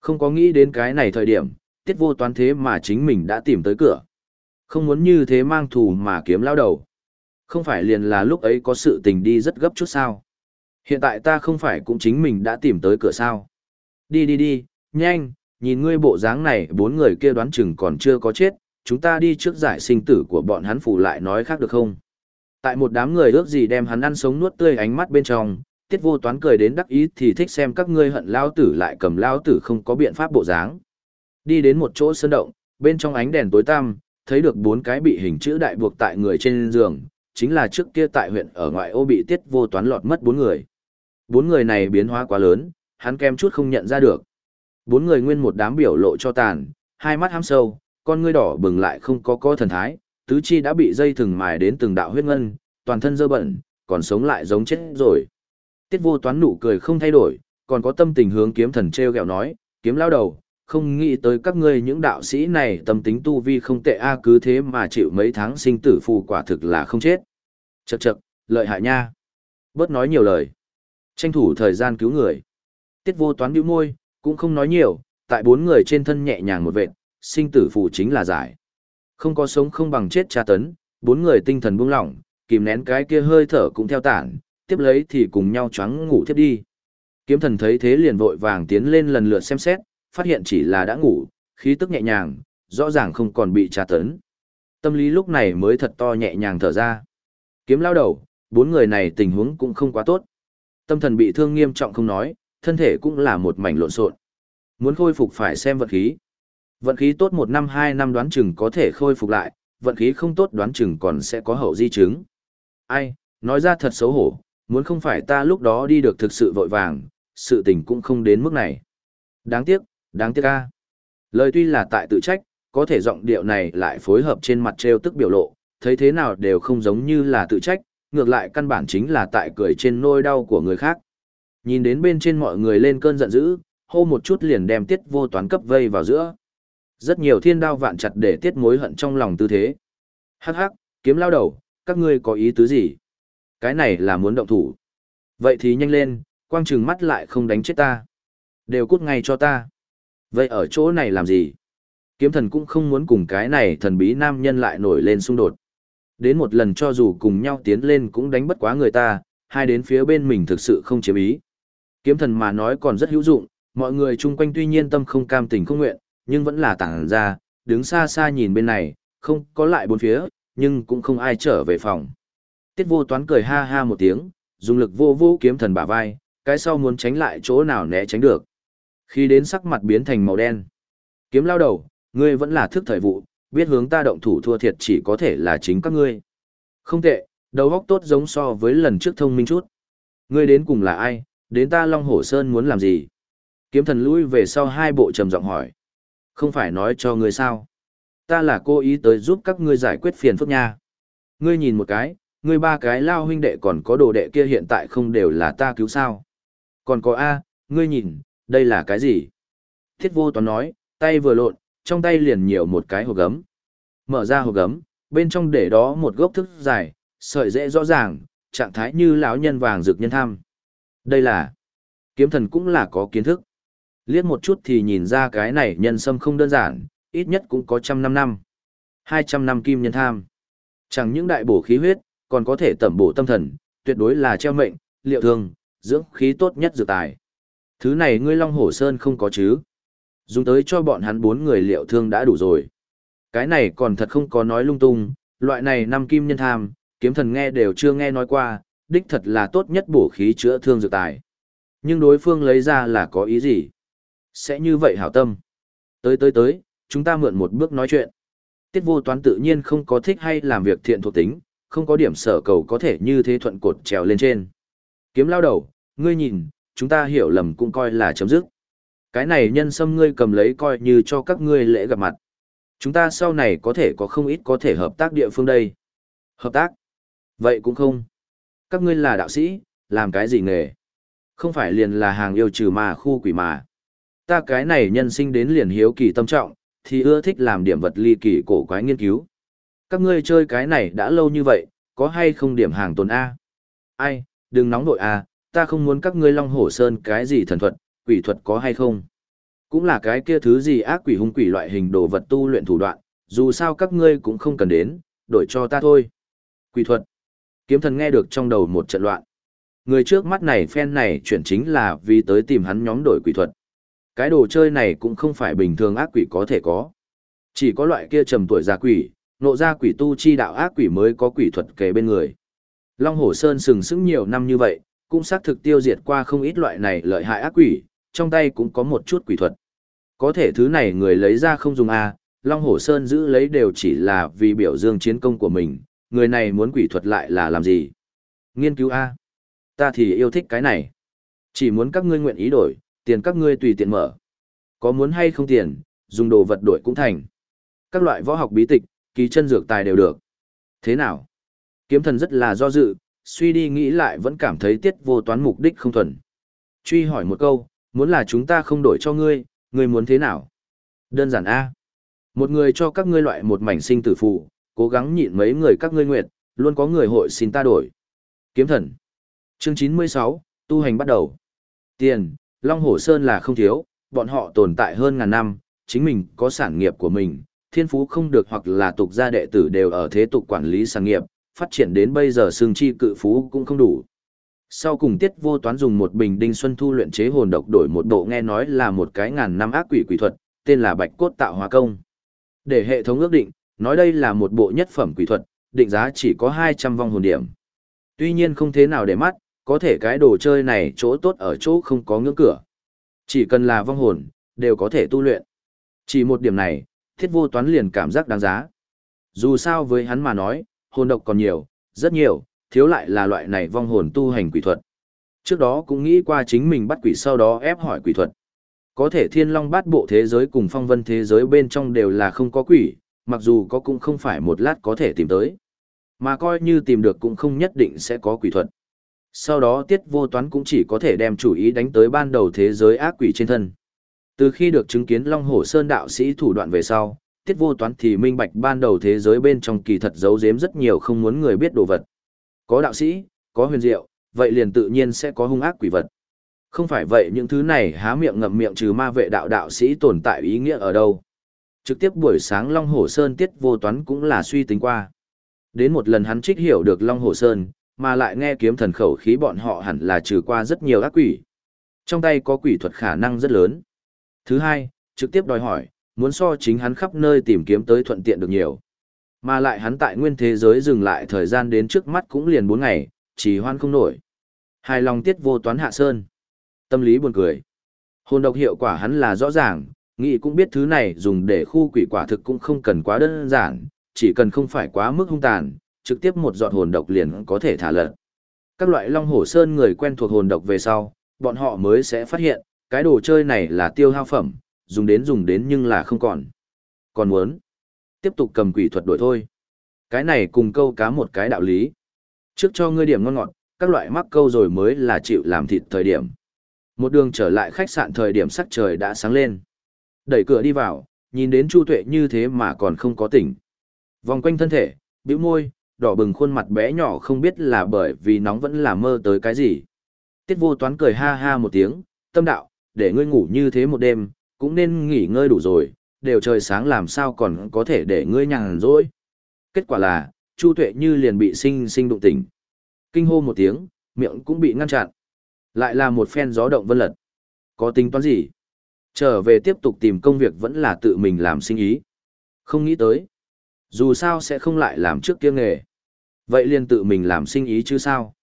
Speaker 1: Không có nghĩ đến cái này thời điểm, tiết vô toán thế mà chính mình đã tìm tới cửa. Không muốn như thế mang thù mà kiếm lao đầu. Không phải liền là lúc ấy có sự tình đi rất gấp chút sao. Hiện tại ta không phải cũng chính mình đã tìm tới cửa sao. Đi đi đi, nhanh, nhìn ngươi bộ dáng này bốn người kia đoán chừng còn chưa có chết, chúng ta đi trước giải sinh tử của bọn hắn phủ lại nói khác được không? Tại một đám người ước gì đem hắn ăn sống nuốt tươi ánh mắt bên trong, tiết vô toán cười đến đắc ý thì thích xem các ngươi hận lao tử lại cầm lao tử không có biện pháp bộ dáng. Đi đến một chỗ sơn động, bên trong ánh đèn tối tăm, thấy được bốn cái bị hình chữ đại buộc tại người trên giường, chính là trước kia tại huyện ở ngoại ô bị tiết vô toán lọt mất bốn người. Bốn người này biến hóa quá lớn, hắn kem chút không nhận ra được. Bốn người nguyên một đám biểu lộ cho tàn, hai mắt hăm sâu, con ngươi đỏ bừng lại không có có thần thái, tứ chi đã bị dây thừng mài đến từng đạo huyết ngân, toàn thân dơ bẩn, còn sống lại giống chết rồi. Tiết vô toán nụ cười không thay đổi, còn có tâm tình hướng kiếm thần treo gẹo nói, kiếm lao đầu, không nghĩ tới các ngươi những đạo sĩ này tâm tính tu vi không tệ a cứ thế mà chịu mấy tháng sinh tử phù quả thực là không chết. Chậc chậc, lợi hại nha. Bớt nói nhiều lời. Tranh thủ thời gian cứu người. Tiết vô toán bĩu môi, cũng không nói nhiều, tại bốn người trên thân nhẹ nhàng một vệt, sinh tử phù chính là giải. Không có sống không bằng chết tra tấn, bốn người tinh thần buông lỏng, kìm nén cái kia hơi thở cũng theo tản, tiếp lấy thì cùng nhau choáng ngủ thiếp đi. Kiếm thần thấy thế liền vội vàng tiến lên lần lượt xem xét, phát hiện chỉ là đã ngủ, khí tức nhẹ nhàng, rõ ràng không còn bị tra tấn. Tâm lý lúc này mới thật to nhẹ nhàng thở ra. Kiếm lao đầu, bốn người này tình huống cũng không quá tốt. Tâm thần bị thương nghiêm trọng không nói, thân thể cũng là một mảnh lộn xộn. Muốn khôi phục phải xem vận khí. Vận khí tốt một năm hai năm đoán chừng có thể khôi phục lại, vận khí không tốt đoán chừng còn sẽ có hậu di chứng. Ai, nói ra thật xấu hổ, muốn không phải ta lúc đó đi được thực sự vội vàng, sự tình cũng không đến mức này. Đáng tiếc, đáng tiếc a. Lời tuy là tại tự trách, có thể giọng điệu này lại phối hợp trên mặt treo tức biểu lộ, thấy thế nào đều không giống như là tự trách, ngược lại căn bản chính là tại cười trên nôi đau của người khác. Nhìn đến bên trên mọi người lên cơn giận dữ, hô một chút liền đem tiết vô toán cấp vây vào giữa. Rất nhiều thiên đao vạn chặt để tiết mối hận trong lòng tư thế. Hắc hắc, kiếm lao đầu, các ngươi có ý tứ gì? Cái này là muốn động thủ. Vậy thì nhanh lên, quang trừng mắt lại không đánh chết ta. Đều cút ngay cho ta. Vậy ở chỗ này làm gì? Kiếm thần cũng không muốn cùng cái này thần bí nam nhân lại nổi lên xung đột. Đến một lần cho dù cùng nhau tiến lên cũng đánh bất quá người ta, hai đến phía bên mình thực sự không chiếm ý. Kiếm thần mà nói còn rất hữu dụng, mọi người chung quanh tuy nhiên tâm không cam tình không nguyện, nhưng vẫn là tản ra, đứng xa xa nhìn bên này, không có lại bốn phía, nhưng cũng không ai trở về phòng. Tiết vô toán cười ha ha một tiếng, dùng lực vô vô kiếm thần bả vai, cái sau muốn tránh lại chỗ nào né tránh được. Khi đến sắc mặt biến thành màu đen. Kiếm lao đầu, ngươi vẫn là thức thời vụ, biết hướng ta động thủ thua thiệt chỉ có thể là chính các ngươi. Không tệ, đầu óc tốt giống so với lần trước thông minh chút. Ngươi đến cùng là ai, đến ta Long Hổ Sơn muốn làm gì? Kiếm thần lui về sau hai bộ trầm giọng hỏi. Không phải nói cho ngươi sao? Ta là cô ý tới giúp các ngươi giải quyết phiền phức nha. Ngươi nhìn một cái, ngươi ba cái lao huynh đệ còn có đồ đệ kia hiện tại không đều là ta cứu sao. Còn có A, ngươi nhìn, đây là cái gì? Thiết vô toán nói, tay vừa lộn, trong tay liền nhiều một cái hộp gấm. Mở ra hộp gấm, bên trong để đó một gốc thức dài, sợi dễ rõ ràng, trạng thái như lão nhân vàng rực nhân tham. Đây là, kiếm thần cũng là có kiến thức. Liếc một chút thì nhìn ra cái này nhân sâm không đơn giản, ít nhất cũng có trăm năm năm. Hai trăm năm kim nhân tham. Chẳng những đại bổ khí huyết, còn có thể tẩm bổ tâm thần, tuyệt đối là treo mệnh, liệu thương, dưỡng khí tốt nhất dược tài. Thứ này ngươi Long Hổ Sơn không có chứ. Dùng tới cho bọn hắn bốn người liệu thương đã đủ rồi. Cái này còn thật không có nói lung tung, loại này năm kim nhân tham, kiếm thần nghe đều chưa nghe nói qua, đích thật là tốt nhất bổ khí chữa thương dược tài. Nhưng đối phương lấy ra là có ý gì? Sẽ như vậy hảo tâm. Tới tới tới, chúng ta mượn một bước nói chuyện. Tiết vô toán tự nhiên không có thích hay làm việc thiện thuộc tính, không có điểm sở cầu có thể như thế thuận cột trèo lên trên. Kiếm lao đầu, ngươi nhìn, chúng ta hiểu lầm cũng coi là chấm dứt. Cái này nhân sâm ngươi cầm lấy coi như cho các ngươi lễ gặp mặt. Chúng ta sau này có thể có không ít có thể hợp tác địa phương đây. Hợp tác? Vậy cũng không. Các ngươi là đạo sĩ, làm cái gì nghề? Không phải liền là hàng yêu trừ mà khu quỷ mà. Ta cái này nhân sinh đến liền hiếu kỳ tâm trọng, thì ưa thích làm điểm vật ly kỳ cổ quái nghiên cứu. Các ngươi chơi cái này đã lâu như vậy, có hay không điểm hàng tồn A? Ai, đừng nóng nội A, ta không muốn các ngươi long hổ sơn cái gì thần thuật, quỷ thuật có hay không? Cũng là cái kia thứ gì ác quỷ hung quỷ loại hình đồ vật tu luyện thủ đoạn, dù sao các ngươi cũng không cần đến, đổi cho ta thôi. Quỷ thuật. Kiếm thần nghe được trong đầu một trận loạn. Người trước mắt này phen này chuyển chính là vì tới tìm hắn nhóm đổi quỷ thuật. Cái đồ chơi này cũng không phải bình thường ác quỷ có thể có. Chỉ có loại kia trầm tuổi già quỷ, nộ ra quỷ tu chi đạo ác quỷ mới có quỷ thuật kề bên người. Long Hổ Sơn sừng sững nhiều năm như vậy, cũng xác thực tiêu diệt qua không ít loại này lợi hại ác quỷ, trong tay cũng có một chút quỷ thuật. Có thể thứ này người lấy ra không dùng A, Long Hổ Sơn giữ lấy đều chỉ là vì biểu dương chiến công của mình, người này muốn quỷ thuật lại là làm gì? Nghiên cứu A. Ta thì yêu thích cái này. Chỉ muốn các ngươi nguyện ý đổi, tiền các ngươi tùy tiện mở. Có muốn hay không tiền, dùng đồ vật đổi cũng thành. Các loại võ học bí tịch, kỳ chân dược tài đều được. Thế nào? Kiếm thần rất là do dự, suy đi nghĩ lại vẫn cảm thấy tiết vô toán mục đích không thuần. Truy hỏi một câu, muốn là chúng ta không đổi cho ngươi, ngươi muốn thế nào? Đơn giản A. Một người cho các ngươi loại một mảnh sinh tử phụ, cố gắng nhịn mấy người các ngươi nguyện, luôn có người hội xin ta đổi. Kiếm thần. Chương 96, tu hành bắt đầu. Tiền, Long Hổ Sơn là không thiếu, bọn họ tồn tại hơn ngàn năm, chính mình có sản nghiệp của mình, thiên phú không được hoặc là tục gia đệ tử đều ở thế tục quản lý sản nghiệp, phát triển đến bây giờ xương chi cự phú cũng không đủ. Sau cùng tiết vô toán dùng một bình đinh xuân thu luyện chế hồn độc đổi một bộ nghe nói là một cái ngàn năm ác quỷ quỷ thuật, tên là bạch cốt tạo hóa công. Để hệ thống ước định, nói đây là một bộ nhất phẩm quỷ thuật, định giá chỉ có 200 vong hồn điểm. Tuy nhiên không thế nào để mắt, có thể cái đồ chơi này chỗ tốt ở chỗ không có ngưỡng cửa. Chỉ cần là vong hồn, đều có thể tu luyện. Chỉ một điểm này, thiết vô toán liền cảm giác đáng giá. Dù sao với hắn mà nói, hồn độc còn nhiều, rất nhiều, thiếu lại là loại này vong hồn tu hành quỷ thuật. Trước đó cũng nghĩ qua chính mình bắt quỷ sau đó ép hỏi quỷ thuật. Có thể thiên long bát bộ thế giới cùng phong vân thế giới bên trong đều là không có quỷ, mặc dù có cũng không phải một lát có thể tìm tới. Mà coi như tìm được cũng không nhất định sẽ có quỷ thuật. Sau đó tiết vô toán cũng chỉ có thể đem chủ ý đánh tới ban đầu thế giới ác quỷ trên thân. Từ khi được chứng kiến Long Hổ Sơn đạo sĩ thủ đoạn về sau, tiết vô toán thì minh bạch ban đầu thế giới bên trong kỳ thật giấu giếm rất nhiều không muốn người biết đồ vật. Có đạo sĩ, có huyền diệu, vậy liền tự nhiên sẽ có hung ác quỷ vật. Không phải vậy những thứ này há miệng ngậm miệng trừ ma vệ đạo đạo sĩ tồn tại ý nghĩa ở đâu. Trực tiếp buổi sáng Long Hổ Sơn tiết vô toán cũng là suy tính qua. Đến một lần hắn trích hiểu được Long Hổ Sơn, mà lại nghe kiếm thần khẩu khí bọn họ hẳn là trừ qua rất nhiều ác quỷ. Trong tay có quỷ thuật khả năng rất lớn. Thứ hai, trực tiếp đòi hỏi, muốn so chính hắn khắp nơi tìm kiếm tới thuận tiện được nhiều. Mà lại hắn tại nguyên thế giới dừng lại thời gian đến trước mắt cũng liền 4 ngày, chỉ hoan không nổi. Hài lòng tiết vô toán hạ sơn. Tâm lý buồn cười. Hồn độc hiệu quả hắn là rõ ràng, nghĩ cũng biết thứ này dùng để khu quỷ quả thực cũng không cần quá đơn giản, chỉ cần không phải quá mức hung tàn, trực tiếp một giọt hồn độc liền có thể thả lật. Các loại long hổ sơn người quen thuộc hồn độc về sau, bọn họ mới sẽ phát hiện, cái đồ chơi này là tiêu hao phẩm, dùng đến dùng đến nhưng là không còn. Còn muốn, tiếp tục cầm quỷ thuật đổi thôi. Cái này cùng câu cá một cái đạo lý. Trước cho ngươi điểm ngon ngọt, các loại mắc câu rồi mới là chịu làm thịt thời điểm. Một đường trở lại khách sạn thời điểm sắc trời đã sáng lên. Đẩy cửa đi vào, nhìn đến Chu Tuệ như thế mà còn không có tỉnh. Vòng quanh thân thể, bĩu môi, đỏ bừng khuôn mặt bé nhỏ không biết là bởi vì nóng vẫn là mơ tới cái gì. Tiết vô toán cười ha ha một tiếng, tâm đạo, để ngươi ngủ như thế một đêm, cũng nên nghỉ ngơi đủ rồi, đều trời sáng làm sao còn có thể để ngươi nhàn rỗi. Kết quả là, Chu Tuệ như liền bị sinh sinh đụng tỉnh. Kinh hô một tiếng, miệng cũng bị ngăn chặn. Lại là một phen gió động vân lật. Có tính toán gì? Trở về tiếp tục tìm công việc vẫn là tự mình làm sinh ý. Không nghĩ tới. Dù sao sẽ không lại làm trước kia nghề. Vậy liền tự mình làm sinh ý chứ sao?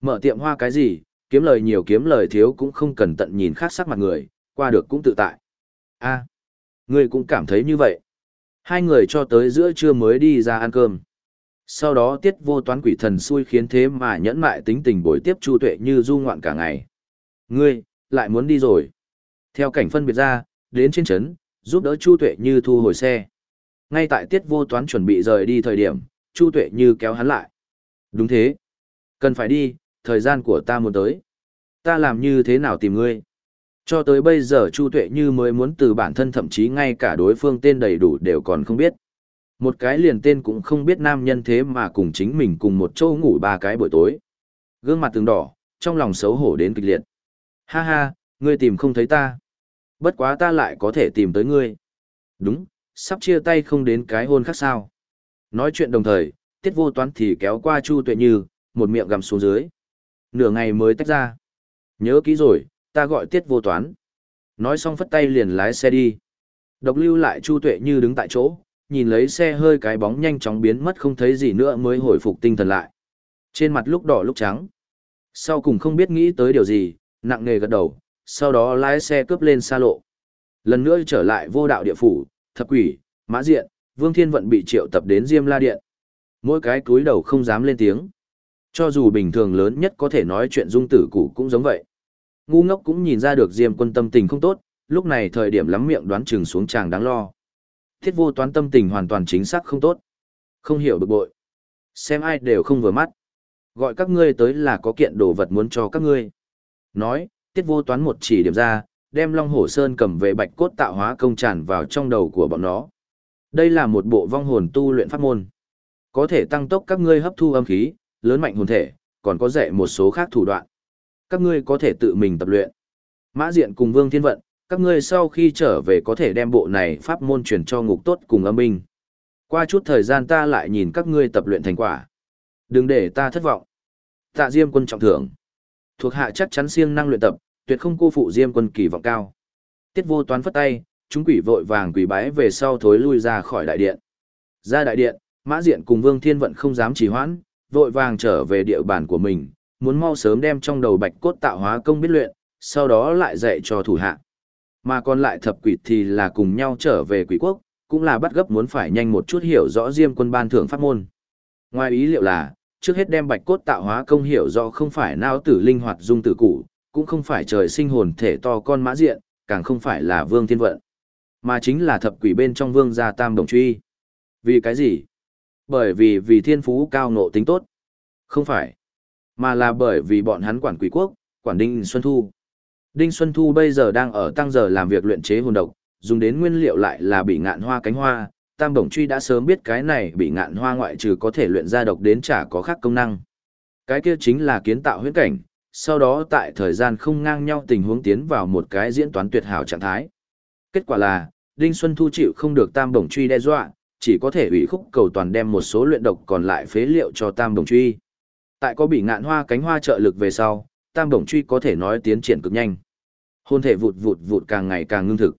Speaker 1: Mở tiệm hoa cái gì, kiếm lời nhiều kiếm lời thiếu cũng không cần tận nhìn khác sắc mặt người, qua được cũng tự tại. a à, ngươi cũng cảm thấy như vậy. Hai người cho tới giữa trưa mới đi ra ăn cơm. Sau đó tiết vô toán quỷ thần xui khiến thế mà nhẫn mại tính tình bồi tiếp chu tuệ như du ngoạn cả ngày. Ngươi, lại muốn đi rồi. Theo cảnh phân biệt ra, đến trên trấn, giúp đỡ chu tuệ như thu hồi xe. Ngay tại tiết vô toán chuẩn bị rời đi thời điểm, chu tuệ như kéo hắn lại. Đúng thế. Cần phải đi, thời gian của ta muốn tới. Ta làm như thế nào tìm ngươi? Cho tới bây giờ Chu Tuệ Như mới muốn từ bản thân thậm chí ngay cả đối phương tên đầy đủ đều còn không biết. Một cái liền tên cũng không biết nam nhân thế mà cùng chính mình cùng một chỗ ngủ ba cái buổi tối. Gương mặt từng đỏ, trong lòng xấu hổ đến kịch liệt. Ha ha, ngươi tìm không thấy ta. Bất quá ta lại có thể tìm tới ngươi. Đúng, sắp chia tay không đến cái hôn khác sao. Nói chuyện đồng thời, tiết vô toán thì kéo qua Chu Tuệ Như, một miệng gầm xuống dưới. Nửa ngày mới tách ra. Nhớ kỹ rồi, ta gọi tiết vô toán. Nói xong phất tay liền lái xe đi. Độc lưu lại Chu Tuệ Như đứng tại chỗ, nhìn lấy xe hơi cái bóng nhanh chóng biến mất không thấy gì nữa mới hồi phục tinh thần lại. Trên mặt lúc đỏ lúc trắng. Sau cùng không biết nghĩ tới điều gì, nặng nề gật đầu, sau đó lái xe cướp lên xa lộ. Lần nữa trở lại vô đạo địa phủ, thập quỷ, mã diện, Vương Thiên Vận bị triệu tập đến Diêm La Điện. Mỗi cái túi đầu không dám lên tiếng. Cho dù bình thường lớn nhất có thể nói chuyện dung tử cũ cũng giống vậy. Ngu ngốc cũng nhìn ra được Diêm quân tâm tình không tốt, lúc này thời điểm lắm miệng đoán chừng xuống chàng đáng lo. Thiết vô toán tâm tình hoàn toàn chính xác không tốt. Không hiểu bực bội. Xem ai đều không vừa mắt. Gọi các ngươi tới là có kiện đồ vật muốn cho các ngươi. Nói, tiết vô toán một chỉ điểm ra, đem Long Hổ Sơn cầm về bạch cốt tạo hóa công tràn vào trong đầu của bọn nó. Đây là một bộ vong hồn tu luyện pháp môn. Có thể tăng tốc các ngươi hấp thu âm khí, lớn mạnh hồn thể, còn có dạy một số khác thủ đoạn. Các ngươi có thể tự mình tập luyện. Mã Diện cùng Vương Thiên Vận, các ngươi sau khi trở về có thể đem bộ này pháp môn truyền cho ngục tốt cùng âm binh. Qua chút thời gian ta lại nhìn các ngươi tập luyện thành quả. Đừng để ta thất vọng. Tạ Diêm quân trọng thưởng. Thuộc hạ chắc chắn siêng năng luyện tập, tuyệt không cô phụ Diêm quân kỳ vọng cao. Tiết vô toán phất tay, chúng quỷ vội vàng quỷ bái về sau thối lui ra khỏi đại điện. Ra đại điện, Mã Diện cùng Vương Thiên Vận không dám trì hoãn, vội vàng trở về địa bàn của mình, muốn mau sớm đem trong đầu bạch cốt tạo hóa công biết luyện, sau đó lại dạy cho thủ hạ. Mà còn lại thập quỷ thì là cùng nhau trở về quỷ quốc, cũng là bắt gấp muốn phải nhanh một chút hiểu rõ Diêm quân ban thưởng pháp môn. Ngoài ý liệu là, trước hết đem bạch cốt tạo hóa công hiểu do không phải não tử linh hoạt dung tử cũ, cũng không phải trời sinh hồn thể to con mã diện, càng không phải là vương thiên vận, mà chính là thập quỷ bên trong vương gia tam đồng truy. Vì cái gì? Bởi vì vì thiên phú cao nộ tính tốt. Không phải. Mà là bởi vì bọn hắn quản quỷ quốc, quản Đinh Xuân Thu. Đinh Xuân Thu bây giờ đang ở tăng giờ làm việc luyện chế hồn độc, dùng đến nguyên liệu lại là bị ngạn hoa cánh hoa. Tam Đồng Truy đã sớm biết cái này bị ngạn hoa ngoại trừ có thể luyện ra độc đến chả có khác công năng. Cái kia chính là kiến tạo huyễn cảnh, sau đó tại thời gian không ngang nhau tình huống tiến vào một cái diễn toán tuyệt hảo trạng thái. Kết quả là, Đinh Xuân Thu chịu không được Tam Đồng Truy đe dọa, chỉ có thể ủy khúc cầu toàn đem một số luyện độc còn lại phế liệu cho Tam Đồng Truy. Tại có bị ngạn hoa cánh hoa trợ lực về sau, Tam Đồng Truy có thể nói tiến triển cực nhanh. Hôn thể vụt vụt vụt càng ngày càng ngưng thực.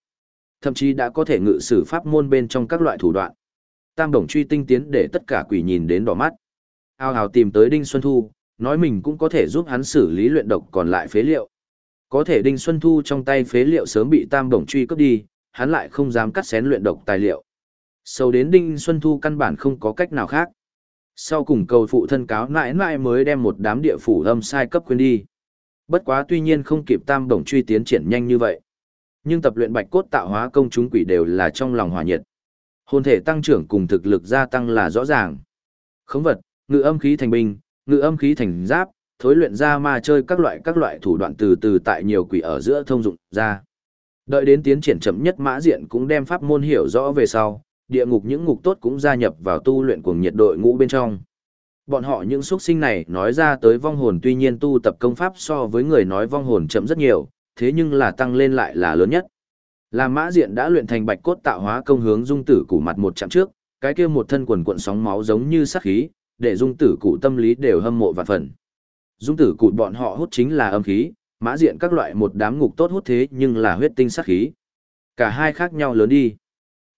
Speaker 1: Thậm chí đã có thể ngự sử pháp môn bên trong các loại thủ đoạn. Tam Đồng Truy tinh tiến để tất cả quỷ nhìn đến đỏ mắt. Ao hào tìm tới Đinh Xuân Thu, nói mình cũng có thể giúp hắn xử lý luyện độc còn lại phế liệu. Có thể Đinh Xuân Thu trong tay phế liệu sớm bị Tam Đồng Truy cướp đi, hắn lại không dám cắt xén luyện độc tài liệu. Sâu đến Đinh Xuân Thu căn bản không có cách nào khác. Sau cùng cầu phụ thân cáo mãi mãi mới đem một đám địa phủ âm sai cấp quên đi. Bất quá tuy nhiên không kịp tam đồng truy tiến triển nhanh như vậy. Nhưng tập luyện bạch cốt tạo hóa công chúng quỷ đều là trong lòng hòa nhiệt. Hồn thể tăng trưởng cùng thực lực gia tăng là rõ ràng. Khống vật, ngự âm khí thành binh, ngự âm khí thành giáp, thối luyện ra ma chơi các loại các loại thủ đoạn từ từ tại nhiều quỷ ở giữa thông dụng ra. Đợi đến tiến triển chậm nhất mã diện cũng đem pháp môn hiểu rõ về sau, địa ngục những ngục tốt cũng gia nhập vào tu luyện cuồng nhiệt đội ngũ bên trong. Bọn họ những xuất sinh này nói ra tới vong hồn tuy nhiên tu tập công pháp so với người nói vong hồn chậm rất nhiều, thế nhưng là tăng lên lại là lớn nhất. Là mã diện đã luyện thành bạch cốt tạo hóa công hướng dung tử củ mặt một chặng trước, cái kia một thân quần cuộn sóng máu giống như sát khí, để dung tử cụ tâm lý đều hâm mộ vạn phần. Dung tử cụ bọn họ hút chính là âm khí, mã diện các loại một đám ngục tốt hút thế nhưng là huyết tinh sát khí. Cả hai khác nhau lớn đi.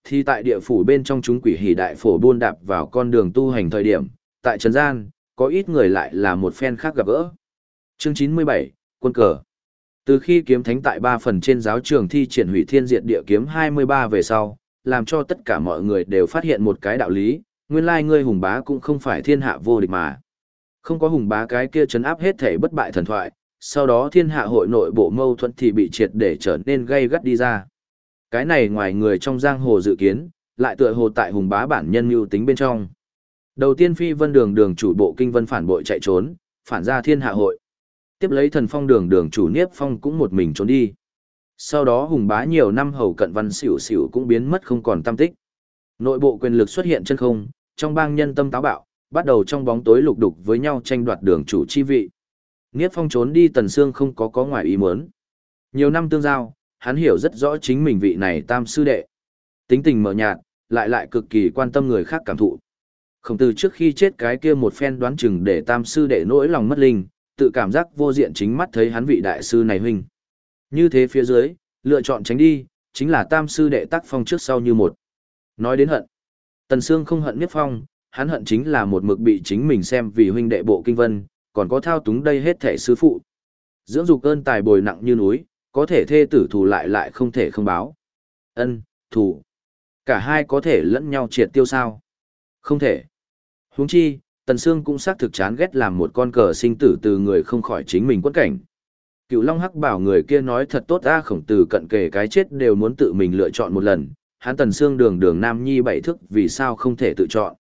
Speaker 1: Thì tại địa phủ bên trong chúng quỷ hỉ đại phổ buôn đạp vào con đường tu hành thời điểm, tại trần gian, có ít người lại là một phen khác gặp gỡ. Chương 97, quân cờ. Từ khi kiếm thánh tại ba phần trên giáo trường thi triển hủy thiên diệt địa kiếm 23 về sau, làm cho tất cả mọi người đều phát hiện một cái đạo lý, nguyên lai ngươi hùng bá cũng không phải thiên hạ vô địch mà. Không có hùng bá cái kia chấn áp hết thể bất bại thần thoại, sau đó thiên hạ hội nội bộ mâu thuẫn thì bị triệt để trở nên gây gắt đi ra. Cái này ngoài người trong giang hồ dự kiến, lại tựa hồ tại hùng bá bản nhân mưu tính bên trong. Đầu tiên phi vân đường đường chủ bộ kinh vân phản bội chạy trốn, phản ra thiên hạ hội. Tiếp lấy thần phong đường đường chủ niếp phong cũng một mình trốn đi. Sau đó hùng bá nhiều năm hầu cận văn xỉu xỉu cũng biến mất không còn tam tích. Nội bộ quyền lực xuất hiện chân không, trong bang nhân tâm táo bạo, bắt đầu trong bóng tối lục đục với nhau tranh đoạt đường chủ chi vị. Niếp phong trốn đi tần xương không có có ngoài ý muốn. Nhiều năm tương giao, hắn hiểu rất rõ chính mình vị này tam sư đệ. Tính tình mở nhạt, lại lại cực kỳ quan tâm người khác cảm thụ. Không từ trước khi chết cái kia một phen đoán chừng để tam sư đệ nỗi lòng mất linh, tự cảm giác vô diện chính mắt thấy hắn vị đại sư này huynh. Như thế phía dưới, lựa chọn tránh đi, chính là tam sư đệ tác phong trước sau như một. Nói đến hận. Tần Sương không hận Niếp Phong, hắn hận chính là một mực bị chính mình xem vì huynh đệ bộ kinh vân, còn có thao túng đây hết thể sư phụ. Dưỡng dục cơn tài bồi nặng như núi, có thể thê tử thù lại lại không thể không báo. Ân, thù. Cả hai có thể lẫn nhau triệt tiêu sao? Không thể. Huống chi, Tần Sương cũng xác thực chán ghét làm một con cờ sinh tử từ người không khỏi chính mình quẫn cảnh. Cựu Long Hắc bảo người kia nói thật tốt ra khổng tử cận kề cái chết đều muốn tự mình lựa chọn một lần, hắn Tần Sương đường đường Nam Nhi bảy thức vì sao không thể tự chọn.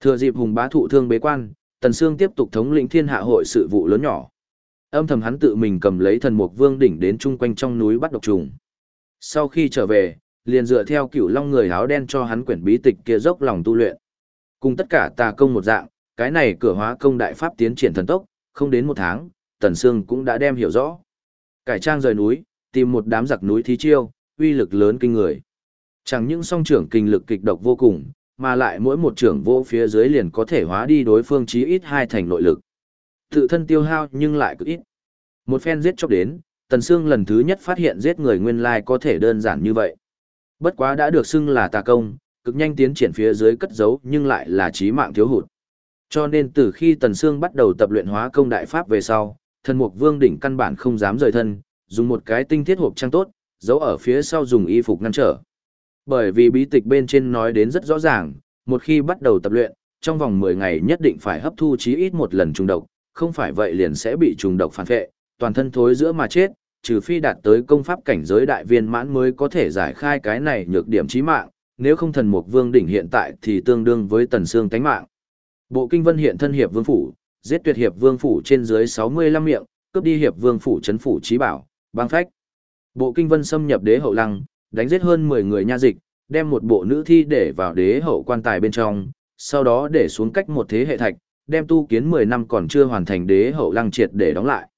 Speaker 1: Thừa dịp hùng bá thụ thương bế quan, Tần Sương tiếp tục thống lĩnh thiên hạ hội sự vụ lớn nhỏ. Âm thầm hắn tự mình cầm lấy thần mục vương đỉnh đến chung quanh trong núi bắt độc trùng. Sau khi trở về, liền dựa theo cửu long người áo đen cho hắn quyển bí tịch kia dốc lòng tu luyện. Cùng tất cả tà công một dạng, cái này cửa hóa công đại pháp tiến triển thần tốc, không đến một tháng, Tần Sương cũng đã đem hiểu rõ. Cải trang rời núi, tìm một đám giặc núi thí chiêu, uy lực lớn kinh người. Chẳng những song trưởng kinh lực kịch độc vô cùng, mà lại mỗi một trưởng vô phía dưới liền có thể hóa đi đối phương chí ít hai thành nội lực. Tự thân tiêu hao nhưng lại cực ít. Một phen giết chóc đến, Tần Sương lần thứ nhất phát hiện giết người nguyên lai có thể đơn giản như vậy. Bất quá đã được xưng là tà công, cực nhanh tiến triển phía dưới cất giấu nhưng lại là chí mạng thiếu hụt. Cho nên từ khi Tần Sương bắt đầu tập luyện hóa công đại pháp về sau, thần mục vương đỉnh căn bản không dám rời thân, dùng một cái tinh thiết hộp trang tốt, giấu ở phía sau dùng y phục ngăn trở. Bởi vì bí tịch bên trên nói đến rất rõ ràng, một khi bắt đầu tập luyện, trong vòng 10 ngày nhất định phải hấp thu chí ít một lần trùng độc, không phải vậy liền sẽ bị trùng độc phản vệ, toàn thân thối giữa mà chết, trừ phi đạt tới công pháp cảnh giới đại viên mãn mới có thể giải khai cái này nhược điểm chí mạng, nếu không thần mục vương đỉnh hiện tại thì tương đương với tần xương tánh mạng. Bộ kinh vân hiện thân hiệp vương phủ, giết tuyệt hiệp vương phủ trên dưới 65 miệng, cướp đi hiệp vương phủ chấn phủ trí bảo, băng phách. Bộ kinh vân xâm nhập đế hậu lăng, đánh giết hơn 10 người nha dịch, đem một bộ nữ thi để vào đế hậu quan tài bên trong, sau đó để xuống cách một thế hệ thạch, đem tu kiến 10 năm còn chưa hoàn thành đế hậu lăng triệt để đóng lại.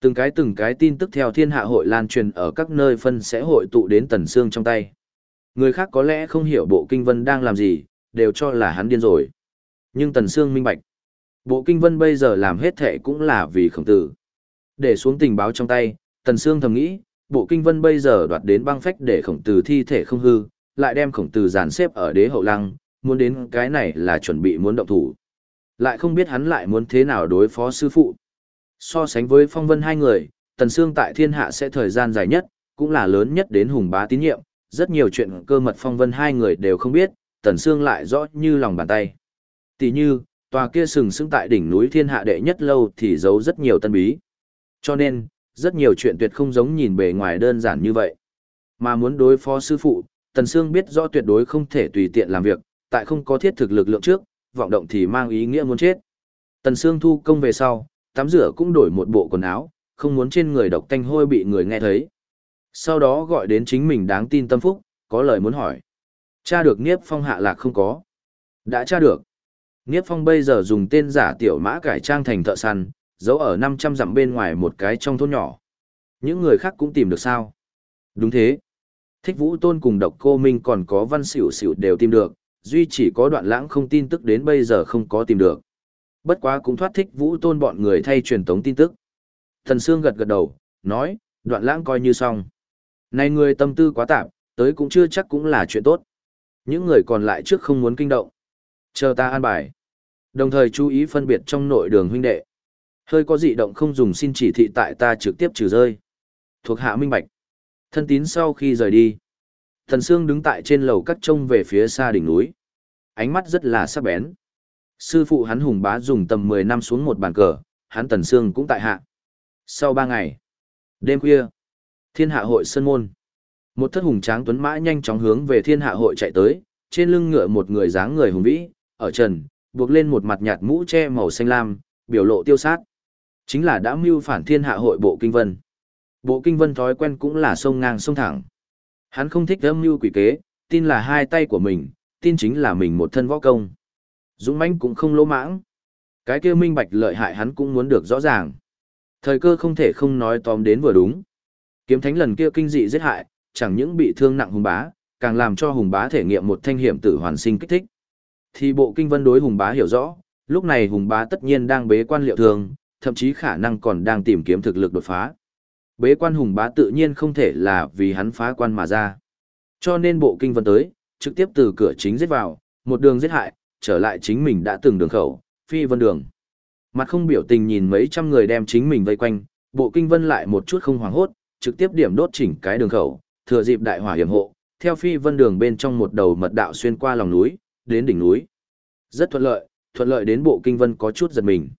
Speaker 1: Từng cái từng cái tin tức theo thiên hạ hội lan truyền ở các nơi phân sẽ hội tụ đến tần xương trong tay. Người khác có lẽ không hiểu bộ kinh vân đang làm gì, đều cho là hắn điên rồi. Nhưng tần xương minh bạch. Bộ kinh vân bây giờ làm hết thệ cũng là vì khổng tử. Để xuống tình báo trong tay, tần xương thầm nghĩ, bộ kinh vân bây giờ đoạt đến băng phách để khổng tử thi thể không hư, lại đem khổng tử dàn xếp ở đế hậu lăng, muốn đến cái này là chuẩn bị muốn động thủ. Lại không biết hắn lại muốn thế nào đối phó sư phụ. So sánh với phong vân hai người, Tần Sương tại thiên hạ sẽ thời gian dài nhất, cũng là lớn nhất đến hùng bá tín nhiệm, rất nhiều chuyện cơ mật phong vân hai người đều không biết, Tần Sương lại rõ như lòng bàn tay. Tỷ như, tòa kia sừng sững tại đỉnh núi thiên hạ đệ nhất lâu thì giấu rất nhiều tân bí. Cho nên, rất nhiều chuyện tuyệt không giống nhìn bề ngoài đơn giản như vậy. Mà muốn đối phó sư phụ, Tần Sương biết rõ tuyệt đối không thể tùy tiện làm việc, tại không có thiết thực lực lượng trước, vọng động thì mang ý nghĩa muốn chết. Tần Sương thu công về sau, tắm rửa cũng đổi một bộ quần áo, không muốn trên người độc tanh hôi bị người nghe thấy. Sau đó gọi đến chính mình đáng tin tâm phúc, có lời muốn hỏi. Cha được Niếp Phong hạ lạc không có? Đã tra được. Niếp Phong bây giờ dùng tên giả tiểu mã cải trang thành thợ săn, giấu ở 500 dặm bên ngoài một cái trong thôn nhỏ. Những người khác cũng tìm được sao? Đúng thế. Thích Vũ Tôn cùng độc cô Minh còn có văn xỉu xỉu đều tìm được, duy chỉ có đoạn lãng không tin tức đến bây giờ không có tìm được. Bất quá cũng thoát thích Vũ Tôn bọn người thay truyền tống tin tức. Thần Sương gật gật đầu, nói, đoạn lãng coi như xong. Này người tâm tư quá tạp, tới cũng chưa chắc cũng là chuyện tốt. Những người còn lại trước không muốn kinh động. Chờ ta an bài. Đồng thời chú ý phân biệt trong nội đường huynh đệ. Hơi có dị động không dùng xin chỉ thị tại ta trực tiếp trừ rơi. Thuộc hạ minh bạch. Thân tín sau khi rời đi. Thần Sương đứng tại trên lầu cắt trông về phía xa đỉnh núi. Ánh mắt rất là sắc bén. Sư phụ hắn hùng bá dùng tầm 10 năm xuống một bàn cờ, hắn Tần Sương cũng tại hạ. Sau 3 ngày, đêm khuya, thiên hạ hội sơn môn. Một thất hùng tráng tuấn mã nhanh chóng hướng về thiên hạ hội chạy tới, trên lưng ngựa một người dáng người hùng vĩ, ở trần, buộc lên một mặt nhạt mũ che màu xanh lam, biểu lộ tiêu sát. Chính là đã mưu phản thiên hạ hội bộ kinh vân. Bộ kinh vân thói quen cũng là sông ngang sông thẳng. Hắn không thích âm mưu quỷ kế, tin là hai tay của mình, tin chính là mình một thân võ công. Dũng mãnh cũng không lỗ mãng. Cái kia minh bạch lợi hại hắn cũng muốn được rõ ràng. Thời cơ không thể không nói tóm đến vừa đúng. Kiếm thánh lần kia kinh dị giết hại, chẳng những bị thương nặng hùng bá, càng làm cho hùng bá thể nghiệm một thanh hiểm tử hoàn sinh kích thích. Thì bộ kinh vân đối hùng bá hiểu rõ, lúc này hùng bá tất nhiên đang bế quan liệu thường, thậm chí khả năng còn đang tìm kiếm thực lực đột phá. Bế quan hùng bá tự nhiên không thể là vì hắn phá quan mà ra. Cho nên bộ kinh vân tới, trực tiếp từ cửa chính giết vào, một đường giết hại, trở lại chính mình đã từng đường khẩu, phi vân đường. Mặt không biểu tình nhìn mấy trăm người đem chính mình vây quanh, bộ kinh vân lại một chút không hoảng hốt, trực tiếp điểm đốt chỉnh cái đường khẩu, thừa dịp đại hỏa hiểm hộ, theo phi vân đường bên trong một đầu mật đạo xuyên qua lòng núi, đến đỉnh núi. Rất thuận lợi, thuận lợi đến bộ kinh vân có chút giật mình.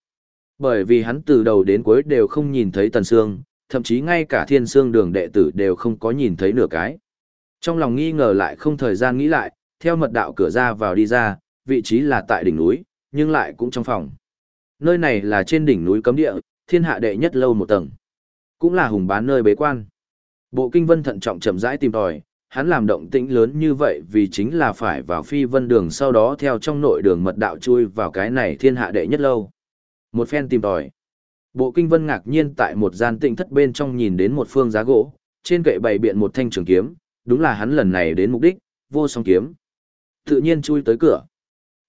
Speaker 1: Bởi vì hắn từ đầu đến cuối đều không nhìn thấy Tần Sương, thậm chí ngay cả thiên sương đường đệ tử đều không có nhìn thấy nửa cái. Trong lòng nghi ngờ lại không thời gian nghĩ lại, theo mật đạo cửa ra vào đi ra, vị trí là tại đỉnh núi, nhưng lại cũng trong phòng. Nơi này là trên đỉnh núi cấm địa, thiên hạ đệ nhất lâu một tầng. Cũng là hùng bán nơi bế quan. Bộ kinh vân thận trọng chậm rãi tìm tòi, hắn làm động tĩnh lớn như vậy vì chính là phải vào phi vân đường sau đó theo trong nội đường mật đạo chui vào cái này thiên hạ đệ nhất lâu. Một phen tìm tòi. Bộ kinh vân ngạc nhiên tại một gian tịnh thất bên trong nhìn đến một phương giá gỗ, trên kệ bày biện một thanh trường kiếm, đúng là hắn lần này đến mục đích, vô song kiếm. Tự nhiên chui tới cửa.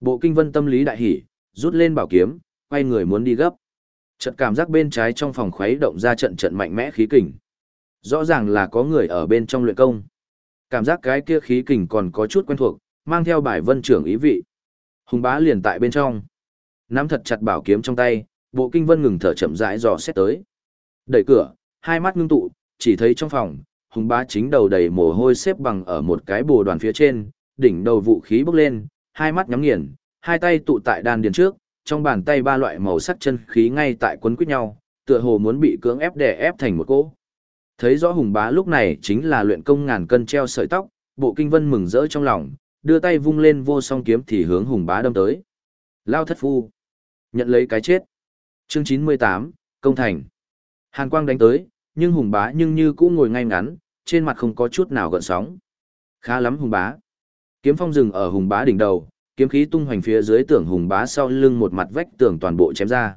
Speaker 1: Bộ kinh vân tâm lý đại hỉ, rút lên bảo kiếm, quay người muốn đi gấp. Trận cảm giác bên trái trong phòng khuấy động ra trận trận mạnh mẽ khí kình. Rõ ràng là có người ở bên trong luyện công. Cảm giác cái kia khí kình còn có chút quen thuộc, mang theo bài vân trưởng ý vị. Hùng bá liền tại bên trong. Nắm thật chặt bảo kiếm trong tay, bộ kinh vân ngừng thở chậm rãi dò xét tới. Đẩy cửa, hai mắt ngưng tụ, chỉ thấy trong phòng, hùng bá chính đầu đầy mồ hôi xếp bằng ở một cái bồ đoàn phía trên, đỉnh đầu vũ khí bốc lên, hai mắt nhắm nghiền, hai tay tụ tại đan điền trước, trong bàn tay ba loại màu sắc chân khí ngay tại quấn quýt nhau, tựa hồ muốn bị cưỡng ép đè ép thành một cỗ. Thấy rõ hùng bá lúc này chính là luyện công ngàn cân treo sợi tóc, bộ kinh vân mừng rỡ trong lòng, đưa tay vung lên vô song kiếm thì hướng hùng bá đâm tới. Lao thất phu. Nhận lấy cái chết. Chương 98, Công Thành. Hàn quang đánh tới, nhưng hùng bá nhưng như cũ ngồi ngay ngắn, trên mặt không có chút nào gợn sóng. Khá lắm hùng bá. Kiếm phong rừng ở hùng bá đỉnh đầu, kiếm khí tung hoành phía dưới tưởng hùng bá sau lưng một mặt vách tường toàn bộ chém ra.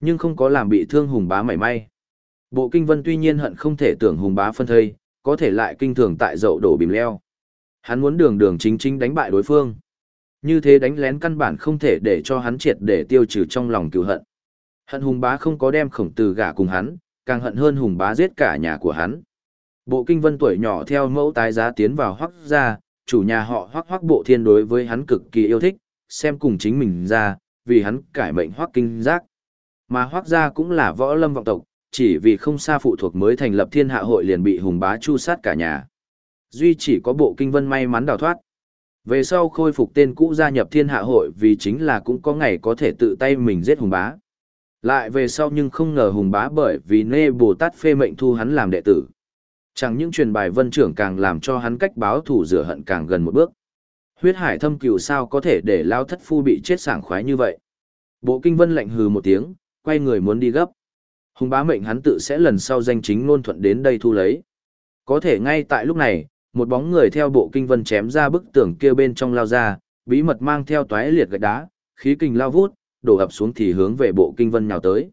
Speaker 1: Nhưng không có làm bị thương hùng bá mảy may. Bộ kinh vân tuy nhiên hận không thể tưởng hùng bá phân thây, có thể lại kinh thường tại dậu đổ bìm leo. Hắn muốn đường đường chính chính đánh bại đối phương. Như thế đánh lén căn bản không thể để cho hắn triệt để tiêu trừ trong lòng cựu hận. Hận hùng bá không có đem khổng tử gả cùng hắn, càng hận hơn hùng bá giết cả nhà của hắn. Bộ kinh vân tuổi nhỏ theo mẫu tái giá tiến vào hoắc gia, chủ nhà họ hoắc hoắc bộ thiên đối với hắn cực kỳ yêu thích, xem cùng chính mình ra, vì hắn cải mệnh hoắc kinh giác. Mà hoắc gia cũng là võ lâm vọng tộc, chỉ vì không xa phụ thuộc mới thành lập thiên hạ hội liền bị hùng bá chu sát cả nhà. Duy chỉ có bộ kinh vân may mắn đào thoát. Về sau khôi phục tên cũ gia nhập thiên hạ hội vì chính là cũng có ngày có thể tự tay mình giết hùng bá. Lại về sau nhưng không ngờ hùng bá bởi vì nê Bồ Tát phê mệnh thu hắn làm đệ tử. Chẳng những truyền bài vân trưởng càng làm cho hắn cách báo thủ rửa hận càng gần một bước. Huyết hải thâm cừu sao có thể để lao thất phu bị chết sảng khoái như vậy. Bộ kinh vân lạnh hừ một tiếng, quay người muốn đi gấp. Hùng bá mệnh hắn tự sẽ lần sau danh chính ngôn thuận đến đây thu lấy. Có thể ngay tại lúc này, một bóng người theo bộ kinh vân chém ra bức tường kia bên trong lao ra, bí mật mang theo toái liệt gạch đá, khí kình lao vút, đổ ập xuống thì hướng về bộ kinh vân nhào tới.